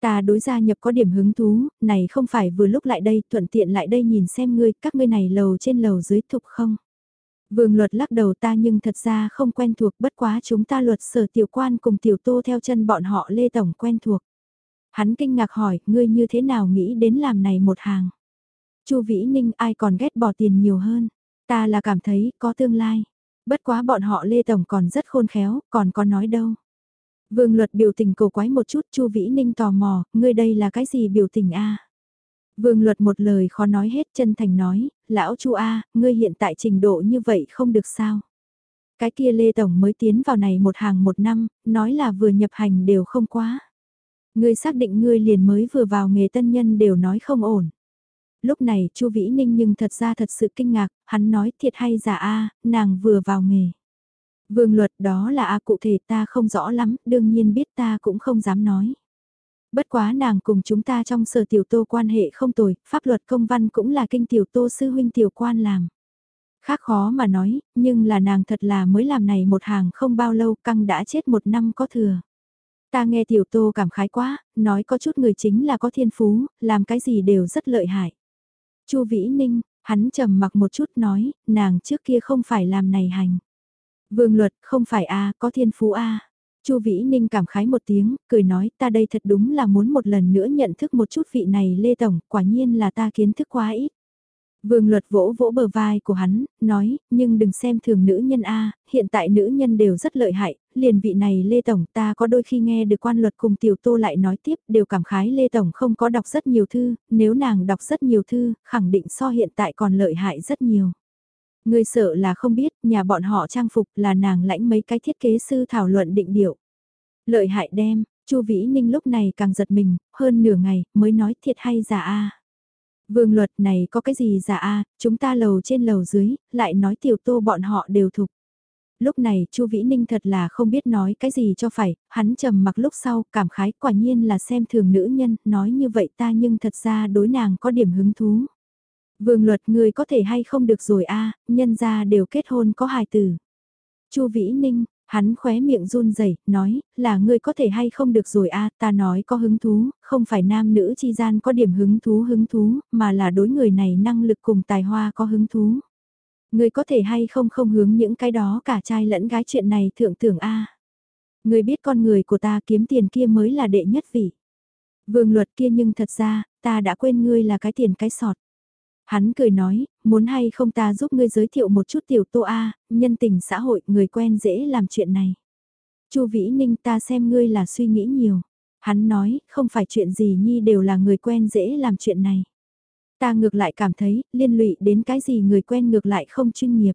Speaker 1: Ta đối gia nhập có điểm hứng thú, này không phải vừa lúc lại đây, thuận tiện lại đây nhìn xem ngươi, các ngươi này lầu trên lầu dưới thục không? Vương luật lắc đầu ta nhưng thật ra không quen thuộc bất quá chúng ta luật sở tiểu quan cùng tiểu tô theo chân bọn họ Lê Tổng quen thuộc. Hắn kinh ngạc hỏi, ngươi như thế nào nghĩ đến làm này một hàng? Chu Vĩ Ninh ai còn ghét bỏ tiền nhiều hơn? Ta là cảm thấy có tương lai. Bất quá bọn họ Lê Tổng còn rất khôn khéo, còn có nói đâu. Vương luật biểu tình cổ quái một chút Chu Vĩ Ninh tò mò, ngươi đây là cái gì biểu tình a? Vương luật một lời khó nói hết chân thành nói, lão Chu A, ngươi hiện tại trình độ như vậy không được sao. Cái kia Lê Tổng mới tiến vào này một hàng một năm, nói là vừa nhập hành đều không quá. Ngươi xác định ngươi liền mới vừa vào nghề tân nhân đều nói không ổn. Lúc này Chu Vĩ Ninh nhưng thật ra thật sự kinh ngạc, hắn nói thiệt hay giả A, nàng vừa vào nghề. Vương luật đó là A cụ thể ta không rõ lắm, đương nhiên biết ta cũng không dám nói. Bất quá nàng cùng chúng ta trong sở tiểu tô quan hệ không tồi, pháp luật công văn cũng là kinh tiểu tô sư huynh tiểu quan làm. Khác khó mà nói, nhưng là nàng thật là mới làm này một hàng không bao lâu căng đã chết một năm có thừa. Ta nghe tiểu tô cảm khái quá, nói có chút người chính là có thiên phú, làm cái gì đều rất lợi hại. Chu Vĩ Ninh, hắn trầm mặc một chút nói, nàng trước kia không phải làm này hành. Vương luật không phải a có thiên phú a Chu Vĩ Ninh cảm khái một tiếng, cười nói ta đây thật đúng là muốn một lần nữa nhận thức một chút vị này Lê Tổng, quả nhiên là ta kiến thức quá ít. Vương luật vỗ vỗ bờ vai của hắn, nói, nhưng đừng xem thường nữ nhân A, hiện tại nữ nhân đều rất lợi hại, liền vị này Lê Tổng ta có đôi khi nghe được quan luật cùng tiểu tô lại nói tiếp đều cảm khái Lê Tổng không có đọc rất nhiều thư, nếu nàng đọc rất nhiều thư, khẳng định so hiện tại còn lợi hại rất nhiều. Người sợ là không biết, nhà bọn họ trang phục là nàng lãnh mấy cái thiết kế sư thảo luận định điệu. Lợi hại đem, Chu Vĩ Ninh lúc này càng giật mình, hơn nửa ngày, mới nói thiệt hay giả a Vương luật này có cái gì giả a chúng ta lầu trên lầu dưới, lại nói tiểu tô bọn họ đều thục. Lúc này Chu Vĩ Ninh thật là không biết nói cái gì cho phải, hắn trầm mặc lúc sau, cảm khái quả nhiên là xem thường nữ nhân, nói như vậy ta nhưng thật ra đối nàng có điểm hứng thú. Vương luật người có thể hay không được rồi a nhân ra đều kết hôn có hài tử. Chu Vĩ Ninh, hắn khóe miệng run rẩy nói, là ngươi có thể hay không được rồi a ta nói có hứng thú, không phải nam nữ chi gian có điểm hứng thú hứng thú, mà là đối người này năng lực cùng tài hoa có hứng thú. Ngươi có thể hay không không hướng những cái đó cả trai lẫn gái chuyện này thượng tưởng a Ngươi biết con người của ta kiếm tiền kia mới là đệ nhất vị. Vương luật kia nhưng thật ra, ta đã quên ngươi là cái tiền cái sọt. Hắn cười nói, muốn hay không ta giúp ngươi giới thiệu một chút tiểu tô A, nhân tình xã hội, người quen dễ làm chuyện này. Chu Vĩ Ninh ta xem ngươi là suy nghĩ nhiều. Hắn nói, không phải chuyện gì nhi đều là người quen dễ làm chuyện này. Ta ngược lại cảm thấy, liên lụy đến cái gì người quen ngược lại không chuyên nghiệp.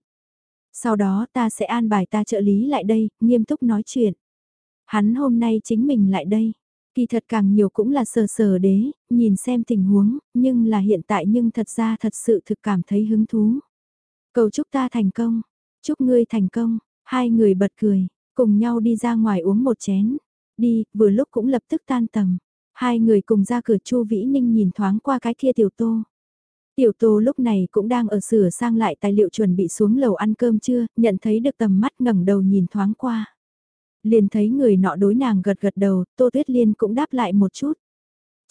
Speaker 1: Sau đó ta sẽ an bài ta trợ lý lại đây, nghiêm túc nói chuyện. Hắn hôm nay chính mình lại đây. Kỳ thật càng nhiều cũng là sờ sờ đế, nhìn xem tình huống, nhưng là hiện tại nhưng thật ra thật sự thực cảm thấy hứng thú. Cầu chúc ta thành công, chúc ngươi thành công, hai người bật cười, cùng nhau đi ra ngoài uống một chén, đi, vừa lúc cũng lập tức tan tầm. Hai người cùng ra cửa Chu Vĩ Ninh nhìn thoáng qua cái kia tiểu tô. Tiểu tô lúc này cũng đang ở sửa sang lại tài liệu chuẩn bị xuống lầu ăn cơm trưa, nhận thấy được tầm mắt ngẩng đầu nhìn thoáng qua. Liền thấy người nọ đối nàng gật gật đầu, Tô Tuyết Liên cũng đáp lại một chút.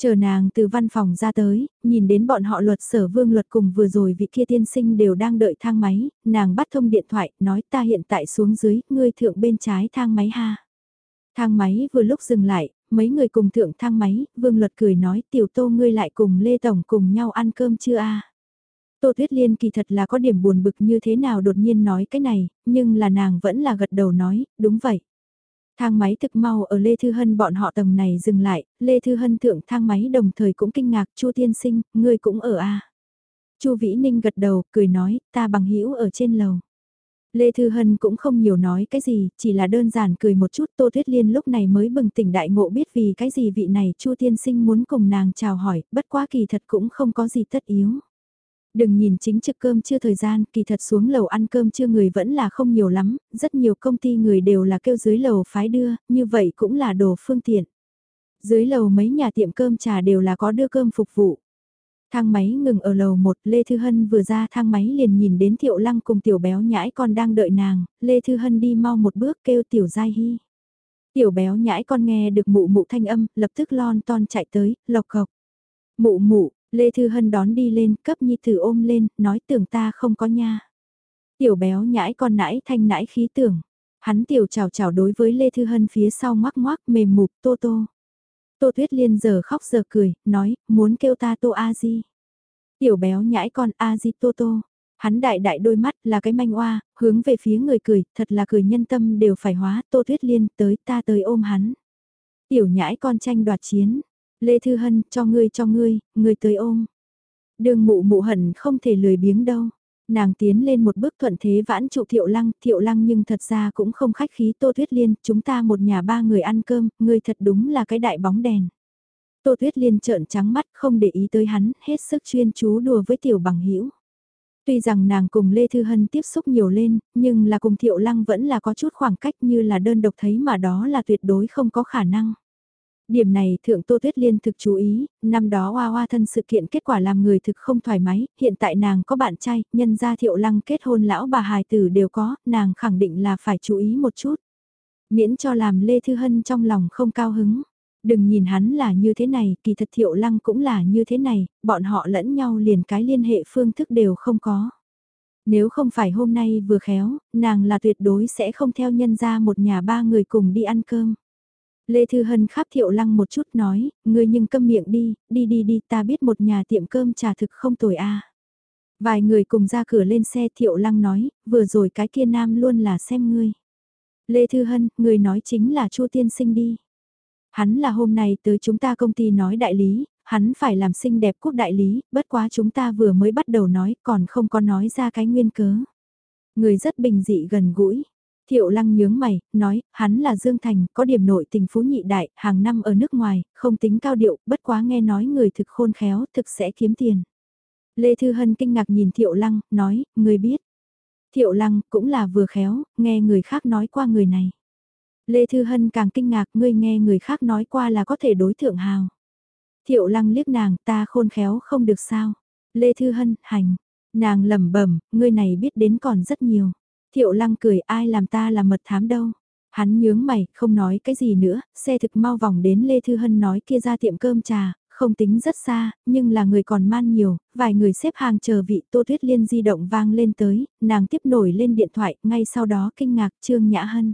Speaker 1: Chờ nàng từ văn phòng ra tới, nhìn đến bọn họ luật sở vương luật cùng vừa rồi vị kia tiên sinh đều đang đợi thang máy, nàng bắt thông điện thoại, nói ta hiện tại xuống dưới, ngươi thượng bên trái thang máy ha. Thang máy vừa lúc dừng lại, mấy người cùng thượng thang máy, vương luật cười nói tiểu tô ngươi lại cùng Lê Tổng cùng nhau ăn cơm chưa a Tô Tuyết Liên kỳ thật là có điểm buồn bực như thế nào đột nhiên nói cái này, nhưng là nàng vẫn là gật đầu nói, đúng vậy. Thang máy thực mau ở Lê Thư Hân bọn họ tầng này dừng lại, Lê Thư Hân thượng thang máy đồng thời cũng kinh ngạc, Chu tiên sinh, ngươi cũng ở a Chu Vĩ Ninh gật đầu, cười nói, ta bằng hữu ở trên lầu. Lê Thư Hân cũng không nhiều nói cái gì, chỉ là đơn giản cười một chút Tô thuyết Liên lúc này mới bừng tỉnh đại ngộ biết vì cái gì vị này Chu tiên sinh muốn cùng nàng chào hỏi, bất quá kỳ thật cũng không có gì tất yếu. Đừng nhìn chính trực cơm chưa thời gian, kỳ thật xuống lầu ăn cơm chưa người vẫn là không nhiều lắm, rất nhiều công ty người đều là kêu dưới lầu phái đưa, như vậy cũng là đồ phương tiện. Dưới lầu mấy nhà tiệm cơm trà đều là có đưa cơm phục vụ. Thang máy ngừng ở lầu 1, Lê Thư Hân vừa ra thang máy liền nhìn đến Thiệu Lăng cùng tiểu béo nhãi con đang đợi nàng, Lê Thư Hân đi mau một bước kêu tiểu giai hy. Tiểu béo nhãi con nghe được mụ mụ thanh âm, lập tức lon ton chạy tới, lộc cộc. Mụ mụ, Lê Thư Hân đón đi lên, cấp nhi tử ôm lên, nói tưởng ta không có nha. Tiểu béo nhãi con nãi thanh nãi khí tưởng. Hắn tiểu chào chào đối với Lê Thư Hân phía sau ngoác ngoác mềm mục tô tô. Tô Tuyết Liên giờ khóc giờ cười, nói, muốn kêu ta Tô A Di. Tiểu béo nhãi con A Di Tô Tô. Hắn đại đại đôi mắt là cái manh oa, hướng về phía người cười, thật là cười nhân tâm đều phải hóa, Tô Tuyết Liên tới ta tới ôm hắn. Tiểu nhãi con tranh đoạt chiến, Lê Thư Hân, cho ngươi cho ngươi, ngươi tới ôm. Đường mụ mụ hận không thể lười biếng đâu. Nàng tiến lên một bước thuận thế vãn trụ thiệu lăng, thiệu lăng nhưng thật ra cũng không khách khí Tô Thuyết Liên, chúng ta một nhà ba người ăn cơm, ngươi thật đúng là cái đại bóng đèn. Tô Thuyết Liên trợn trắng mắt không để ý tới hắn, hết sức chuyên chú đùa với tiểu bằng hữu Tuy rằng nàng cùng Lê Thư Hân tiếp xúc nhiều lên, nhưng là cùng Thiệu Lăng vẫn là có chút khoảng cách như là đơn độc thấy mà đó là tuyệt đối không có khả năng. Điểm này Thượng Tô Tuyết Liên thực chú ý, năm đó Hoa Hoa thân sự kiện kết quả làm người thực không thoải mái, hiện tại nàng có bạn trai, nhân gia thiệu lăng kết hôn lão bà hài tử đều có, nàng khẳng định là phải chú ý một chút. Miễn cho làm Lê Thư Hân trong lòng không cao hứng. Đừng nhìn hắn là như thế này, kỳ thật thiệu lăng cũng là như thế này, bọn họ lẫn nhau liền cái liên hệ phương thức đều không có. Nếu không phải hôm nay vừa khéo, nàng là tuyệt đối sẽ không theo nhân ra một nhà ba người cùng đi ăn cơm. Lê Thư Hân khắp thiệu lăng một chút nói, ngươi nhưng câm miệng đi, đi đi đi ta biết một nhà tiệm cơm trà thực không tồi a Vài người cùng ra cửa lên xe thiệu lăng nói, vừa rồi cái kia nam luôn là xem ngươi. Lê Thư Hân, người nói chính là Chu Tiên Sinh đi. Hắn là hôm nay tới chúng ta công ty nói đại lý, hắn phải làm xinh đẹp quốc đại lý, bất quá chúng ta vừa mới bắt đầu nói còn không có nói ra cái nguyên cớ. Người rất bình dị gần gũi, Thiệu lăng nhướng mày, nói, hắn là Dương Thành, có điểm nội tình phú nhị đại, hàng năm ở nước ngoài, không tính cao điệu, bất quá nghe nói người thực khôn khéo, thực sẽ kiếm tiền. Lê Thư Hân kinh ngạc nhìn Thiệu lăng, nói, người biết. Thiệu lăng cũng là vừa khéo, nghe người khác nói qua người này. Lê Thư Hân càng kinh ngạc, ngươi nghe người khác nói qua là có thể đối thượng hào. Thiệu lăng liếc nàng, ta khôn khéo không được sao. Lê Thư Hân, hành. Nàng lẩm bẩm, ngươi này biết đến còn rất nhiều. Thiệu lăng cười ai làm ta là mật thám đâu. Hắn nhướng mày, không nói cái gì nữa, xe thực mau vòng đến Lê Thư Hân nói kia ra tiệm cơm trà, không tính rất xa, nhưng là người còn man nhiều, vài người xếp hàng chờ vị Tô Tuyết Liên di động vang lên tới, nàng tiếp nổi lên điện thoại, ngay sau đó kinh ngạc Trương Nhã Hân.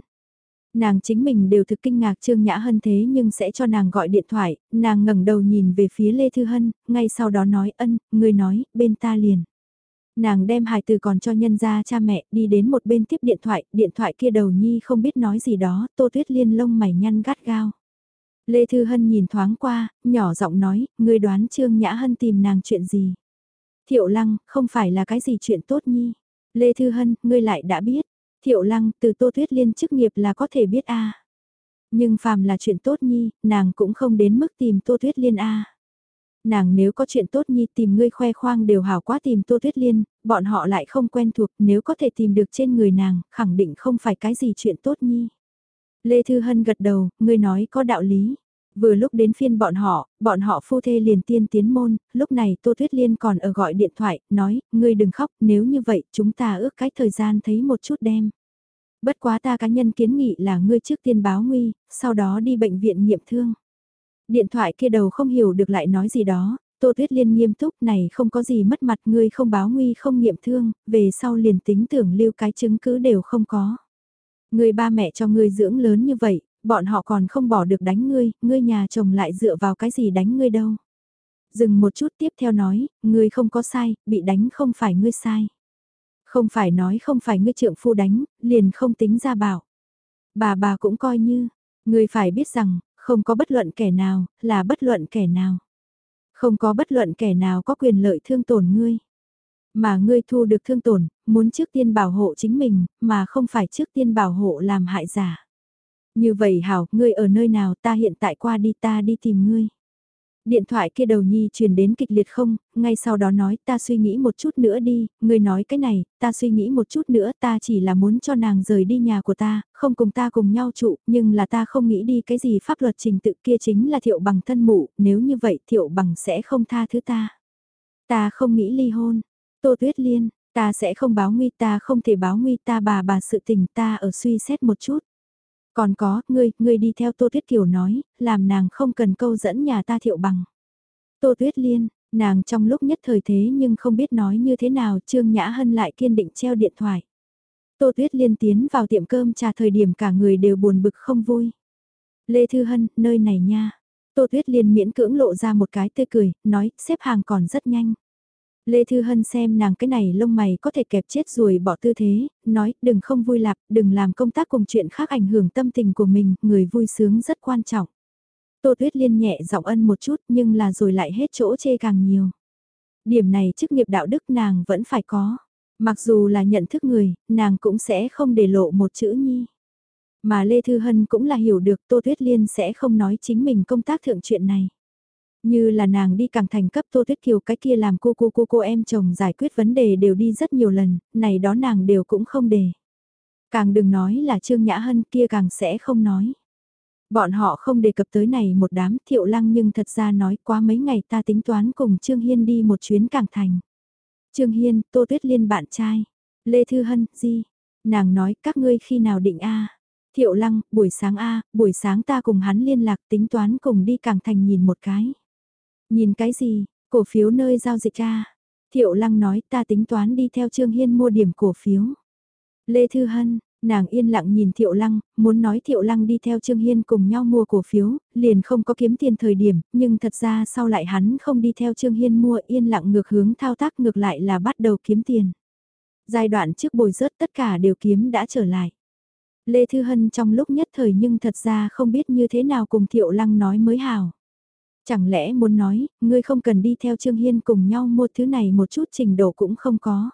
Speaker 1: Nàng chính mình đều thực kinh ngạc Trương Nhã Hân thế nhưng sẽ cho nàng gọi điện thoại, nàng ngẩng đầu nhìn về phía Lê Thư Hân, ngay sau đó nói ân, người nói, bên ta liền nàng đem hài từ còn cho nhân ra cha mẹ đi đến một bên tiếp điện thoại, điện thoại kia đầu nhi không biết nói gì đó, tô tuyết liên lông mày nhăn gắt gao. Lê Thư Hân nhìn thoáng qua, nhỏ giọng nói, người đoán Trương Nhã Hân tìm nàng chuyện gì. Thiệu Lăng, không phải là cái gì chuyện tốt nhi. Lê Thư Hân, ngươi lại đã biết. Thiệu Lăng, từ Tô Tuyết Liên chức nghiệp là có thể biết a Nhưng phàm là chuyện tốt nhi, nàng cũng không đến mức tìm Tô Tuyết Liên a nàng nếu có chuyện tốt nhi tìm ngươi khoe khoang đều hảo quá tìm Tô Tuyết Liên, bọn họ lại không quen thuộc nếu có thể tìm được trên người nàng, khẳng định không phải cái gì chuyện tốt nhi. Lê Thư Hân gật đầu, ngươi nói có đạo lý. Vừa lúc đến phiên bọn họ, bọn họ phu thê liền tiên tiến môn, lúc này Tô Tuyết Liên còn ở gọi điện thoại, nói, ngươi đừng khóc, nếu như vậy chúng ta ước cái thời gian thấy một chút đêm Bất quá ta cá nhân kiến nghị là ngươi trước tiên báo nguy, sau đó đi bệnh viện nghiệm thương. Điện thoại kia đầu không hiểu được lại nói gì đó, Tô Tuyết Liên nghiêm túc này không có gì mất mặt ngươi không báo nguy không nghiệm thương, về sau liền tính tưởng lưu cái chứng cứ đều không có. Người ba mẹ cho ngươi dưỡng lớn như vậy, bọn họ còn không bỏ được đánh ngươi, ngươi nhà chồng lại dựa vào cái gì đánh ngươi đâu. Dừng một chút tiếp theo nói, ngươi không có sai, bị đánh không phải ngươi sai. Không phải nói không phải ngươi trượng phu đánh, liền không tính ra bảo. Bà bà cũng coi như, ngươi phải biết rằng, không có bất luận kẻ nào, là bất luận kẻ nào. Không có bất luận kẻ nào có quyền lợi thương tổn ngươi. Mà ngươi thu được thương tổn, muốn trước tiên bảo hộ chính mình, mà không phải trước tiên bảo hộ làm hại giả. Như vậy hảo, ngươi ở nơi nào ta hiện tại qua đi ta đi tìm ngươi. Điện thoại kia đầu nhi truyền đến kịch liệt không, ngay sau đó nói ta suy nghĩ một chút nữa đi, người nói cái này, ta suy nghĩ một chút nữa ta chỉ là muốn cho nàng rời đi nhà của ta, không cùng ta cùng nhau trụ, nhưng là ta không nghĩ đi cái gì pháp luật trình tự kia chính là thiệu bằng thân mụ, nếu như vậy thiệu bằng sẽ không tha thứ ta. Ta không nghĩ ly hôn, Tô Tuyết Liên, ta sẽ không báo nguy ta không thể báo nguy ta bà bà sự tình ta ở suy xét một chút. Còn có, ngươi, ngươi đi theo Tô Tuyết Kiều nói, làm nàng không cần câu dẫn nhà ta thiệu bằng. Tô Tuyết Liên, nàng trong lúc nhất thời thế nhưng không biết nói như thế nào Trương Nhã Hân lại kiên định treo điện thoại. Tô Tuyết Liên tiến vào tiệm cơm trà thời điểm cả người đều buồn bực không vui. Lê Thư Hân, nơi này nha. Tô Tuyết Liên miễn cưỡng lộ ra một cái tươi cười, nói, xếp hàng còn rất nhanh. Lê Thư Hân xem nàng cái này lông mày có thể kẹp chết rồi bỏ tư thế, nói đừng không vui lạp, đừng làm công tác cùng chuyện khác ảnh hưởng tâm tình của mình, người vui sướng rất quan trọng. Tô Tuyết Liên nhẹ giọng ân một chút nhưng là rồi lại hết chỗ chê càng nhiều. Điểm này chức nghiệp đạo đức nàng vẫn phải có. Mặc dù là nhận thức người, nàng cũng sẽ không để lộ một chữ nhi. Mà Lê Thư Hân cũng là hiểu được Tô Tuyết Liên sẽ không nói chính mình công tác thượng chuyện này. Như là nàng đi càng thành cấp Tô Tuyết Kiều cái kia làm cô cô cô cô em chồng giải quyết vấn đề đều đi rất nhiều lần, này đó nàng đều cũng không để. Càng đừng nói là Trương Nhã Hân kia càng sẽ không nói. Bọn họ không đề cập tới này một đám thiệu lăng nhưng thật ra nói qua mấy ngày ta tính toán cùng Trương Hiên đi một chuyến càng thành. Trương Hiên, Tô Tuyết Liên bạn trai. Lê Thư Hân, gì? Nàng nói các ngươi khi nào định A. Thiệu lăng, buổi sáng A, buổi sáng ta cùng hắn liên lạc tính toán cùng đi càng thành nhìn một cái. Nhìn cái gì, cổ phiếu nơi giao dịch ra. Thiệu Lăng nói ta tính toán đi theo Trương Hiên mua điểm cổ phiếu. Lê Thư Hân, nàng yên lặng nhìn Thiệu Lăng, muốn nói Thiệu Lăng đi theo Trương Hiên cùng nhau mua cổ phiếu, liền không có kiếm tiền thời điểm, nhưng thật ra sau lại hắn không đi theo Trương Hiên mua yên lặng ngược hướng thao tác ngược lại là bắt đầu kiếm tiền. Giai đoạn trước bồi rớt tất cả đều kiếm đã trở lại. Lê Thư Hân trong lúc nhất thời nhưng thật ra không biết như thế nào cùng Thiệu Lăng nói mới hào. Chẳng lẽ muốn nói, ngươi không cần đi theo Trương Hiên cùng nhau mua thứ này một chút trình độ cũng không có.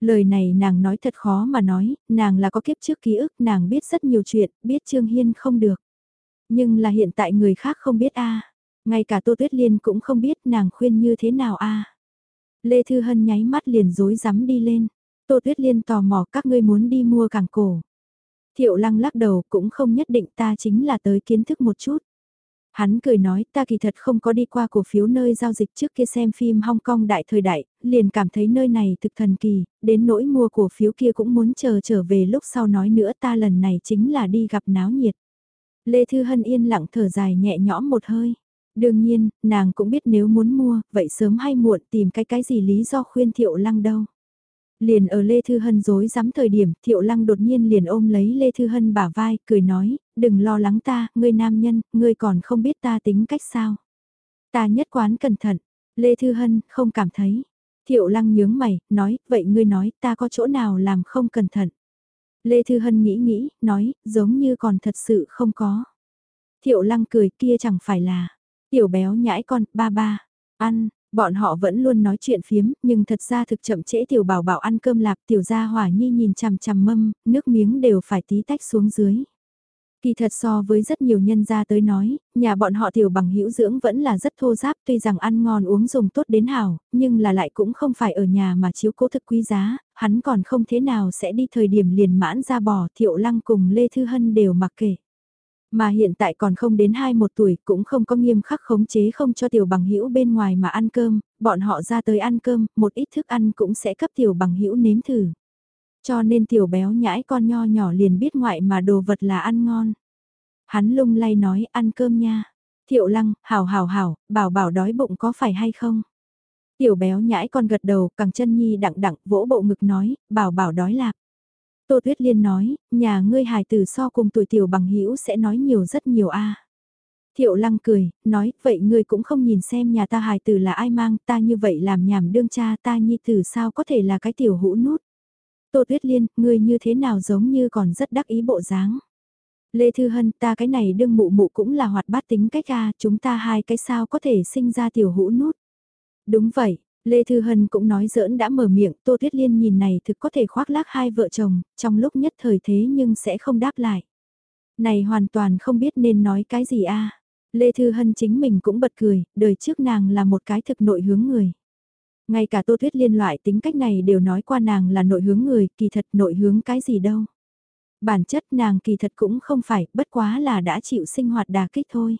Speaker 1: Lời này nàng nói thật khó mà nói, nàng là có kiếp trước ký ức, nàng biết rất nhiều chuyện, biết Trương Hiên không được. Nhưng là hiện tại người khác không biết a ngay cả Tô Tuyết Liên cũng không biết nàng khuyên như thế nào a Lê Thư Hân nháy mắt liền dối rắm đi lên. Tô Tuyết Liên tò mò các ngươi muốn đi mua càng cổ. Thiệu lăng lắc đầu cũng không nhất định ta chính là tới kiến thức một chút. Hắn cười nói ta kỳ thật không có đi qua cổ phiếu nơi giao dịch trước kia xem phim Hong Kong đại thời đại, liền cảm thấy nơi này thực thần kỳ, đến nỗi mua cổ phiếu kia cũng muốn chờ trở về lúc sau nói nữa ta lần này chính là đi gặp náo nhiệt. Lê Thư Hân yên lặng thở dài nhẹ nhõm một hơi. Đương nhiên, nàng cũng biết nếu muốn mua, vậy sớm hay muộn tìm cái cái gì lý do khuyên thiệu lăng đâu. Liền ở Lê Thư Hân dối rắm thời điểm, Thiệu Lăng đột nhiên liền ôm lấy Lê Thư Hân bả vai, cười nói, đừng lo lắng ta, ngươi nam nhân, ngươi còn không biết ta tính cách sao. Ta nhất quán cẩn thận, Lê Thư Hân không cảm thấy. Thiệu Lăng nhướng mày, nói, vậy ngươi nói ta có chỗ nào làm không cẩn thận. Lê Thư Hân nghĩ nghĩ, nói, giống như còn thật sự không có. Thiệu Lăng cười kia chẳng phải là, tiểu béo nhãi con, ba ba, ăn, Bọn họ vẫn luôn nói chuyện phiếm, nhưng thật ra thực chậm trễ tiểu bảo bảo ăn cơm lạp tiểu gia hỏa nhi nhìn chằm chằm mâm, nước miếng đều phải tí tách xuống dưới. Kỳ thật so với rất nhiều nhân gia tới nói, nhà bọn họ tiểu bằng hữu dưỡng vẫn là rất thô giáp tuy rằng ăn ngon uống dùng tốt đến hảo, nhưng là lại cũng không phải ở nhà mà chiếu cố thực quý giá, hắn còn không thế nào sẽ đi thời điểm liền mãn ra bỏ thiệu lăng cùng Lê Thư Hân đều mặc kệ. Mà hiện tại còn không đến 21 tuổi cũng không có nghiêm khắc khống chế không cho tiểu bằng hữu bên ngoài mà ăn cơm, bọn họ ra tới ăn cơm, một ít thức ăn cũng sẽ cấp tiểu bằng hữu nếm thử. Cho nên tiểu béo nhãi con nho nhỏ liền biết ngoại mà đồ vật là ăn ngon. Hắn lung lay nói ăn cơm nha. Thiệu lăng, hảo hảo hảo, bảo bảo đói bụng có phải hay không? Tiểu béo nhãi con gật đầu, càng chân nhi đặng đặng, vỗ bộ ngực nói, bảo bảo đói lạc. Tô Tuyết Liên nói, nhà ngươi hài tử so cùng tuổi tiểu bằng hữu sẽ nói nhiều rất nhiều a. Thiệu lăng cười, nói, vậy ngươi cũng không nhìn xem nhà ta hài tử là ai mang, ta như vậy làm nhảm đương cha ta nhi tử sao có thể là cái tiểu hũ nút. Tô Tuyết Liên, ngươi như thế nào giống như còn rất đắc ý bộ dáng. Lê Thư Hân, ta cái này đương mụ mụ cũng là hoạt bát tính cách a chúng ta hai cái sao có thể sinh ra tiểu hũ nút. Đúng vậy, Lê Thư Hân cũng nói giỡn đã mở miệng, Tô Tuyết Liên nhìn này thực có thể khoác lác hai vợ chồng, trong lúc nhất thời thế nhưng sẽ không đáp lại. Này hoàn toàn không biết nên nói cái gì a Lê Thư Hân chính mình cũng bật cười, đời trước nàng là một cái thực nội hướng người. Ngay cả Tô Tuyết Liên loại tính cách này đều nói qua nàng là nội hướng người, kỳ thật nội hướng cái gì đâu. Bản chất nàng kỳ thật cũng không phải, bất quá là đã chịu sinh hoạt đà kích thôi.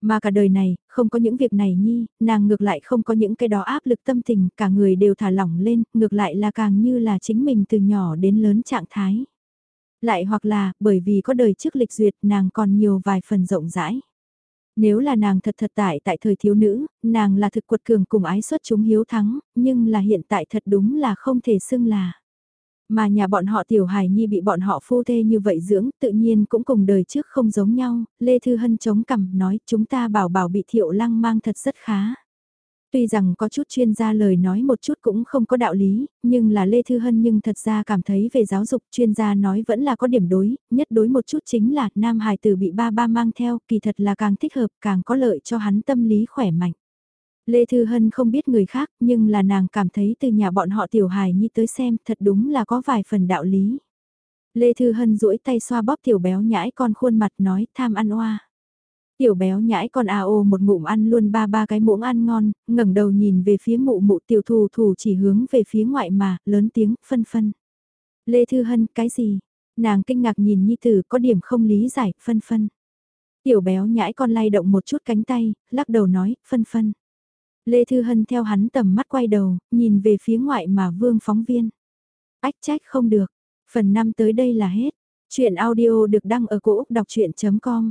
Speaker 1: Mà cả đời này, không có những việc này nhi, nàng ngược lại không có những cái đó áp lực tâm tình, cả người đều thả lỏng lên, ngược lại là càng như là chính mình từ nhỏ đến lớn trạng thái. Lại hoặc là, bởi vì có đời trước lịch duyệt nàng còn nhiều vài phần rộng rãi. Nếu là nàng thật thật tại tại thời thiếu nữ, nàng là thực quật cường cùng ái xuất chúng hiếu thắng, nhưng là hiện tại thật đúng là không thể xưng là. Mà nhà bọn họ tiểu hài nhi bị bọn họ phu thê như vậy dưỡng, tự nhiên cũng cùng đời trước không giống nhau, Lê Thư Hân chống cằm nói chúng ta bảo bảo bị thiệu lăng mang thật rất khá. Tuy rằng có chút chuyên gia lời nói một chút cũng không có đạo lý, nhưng là Lê Thư Hân nhưng thật ra cảm thấy về giáo dục chuyên gia nói vẫn là có điểm đối, nhất đối một chút chính là nam hài tử bị ba ba mang theo, kỳ thật là càng thích hợp, càng có lợi cho hắn tâm lý khỏe mạnh. Lê Thư Hân không biết người khác nhưng là nàng cảm thấy từ nhà bọn họ tiểu hài nhi tới xem thật đúng là có vài phần đạo lý. Lê Thư Hân duỗi tay xoa bóp tiểu béo nhãi con khuôn mặt nói tham ăn oa. Tiểu béo nhãi con à ô một ngụm ăn luôn ba ba cái muỗng ăn ngon, ngẩng đầu nhìn về phía mụ mụ tiểu thù thù chỉ hướng về phía ngoại mà, lớn tiếng, phân phân. Lê Thư Hân, cái gì? Nàng kinh ngạc nhìn Nhi Tử có điểm không lý giải, phân phân. Tiểu béo nhãi con lay động một chút cánh tay, lắc đầu nói, phân phân. Lê Thư Hân theo hắn tầm mắt quay đầu, nhìn về phía ngoại mà vương phóng viên. Ách trách không được, phần 5 tới đây là hết. Chuyện audio được đăng ở cổ Úc đọc chuyện.com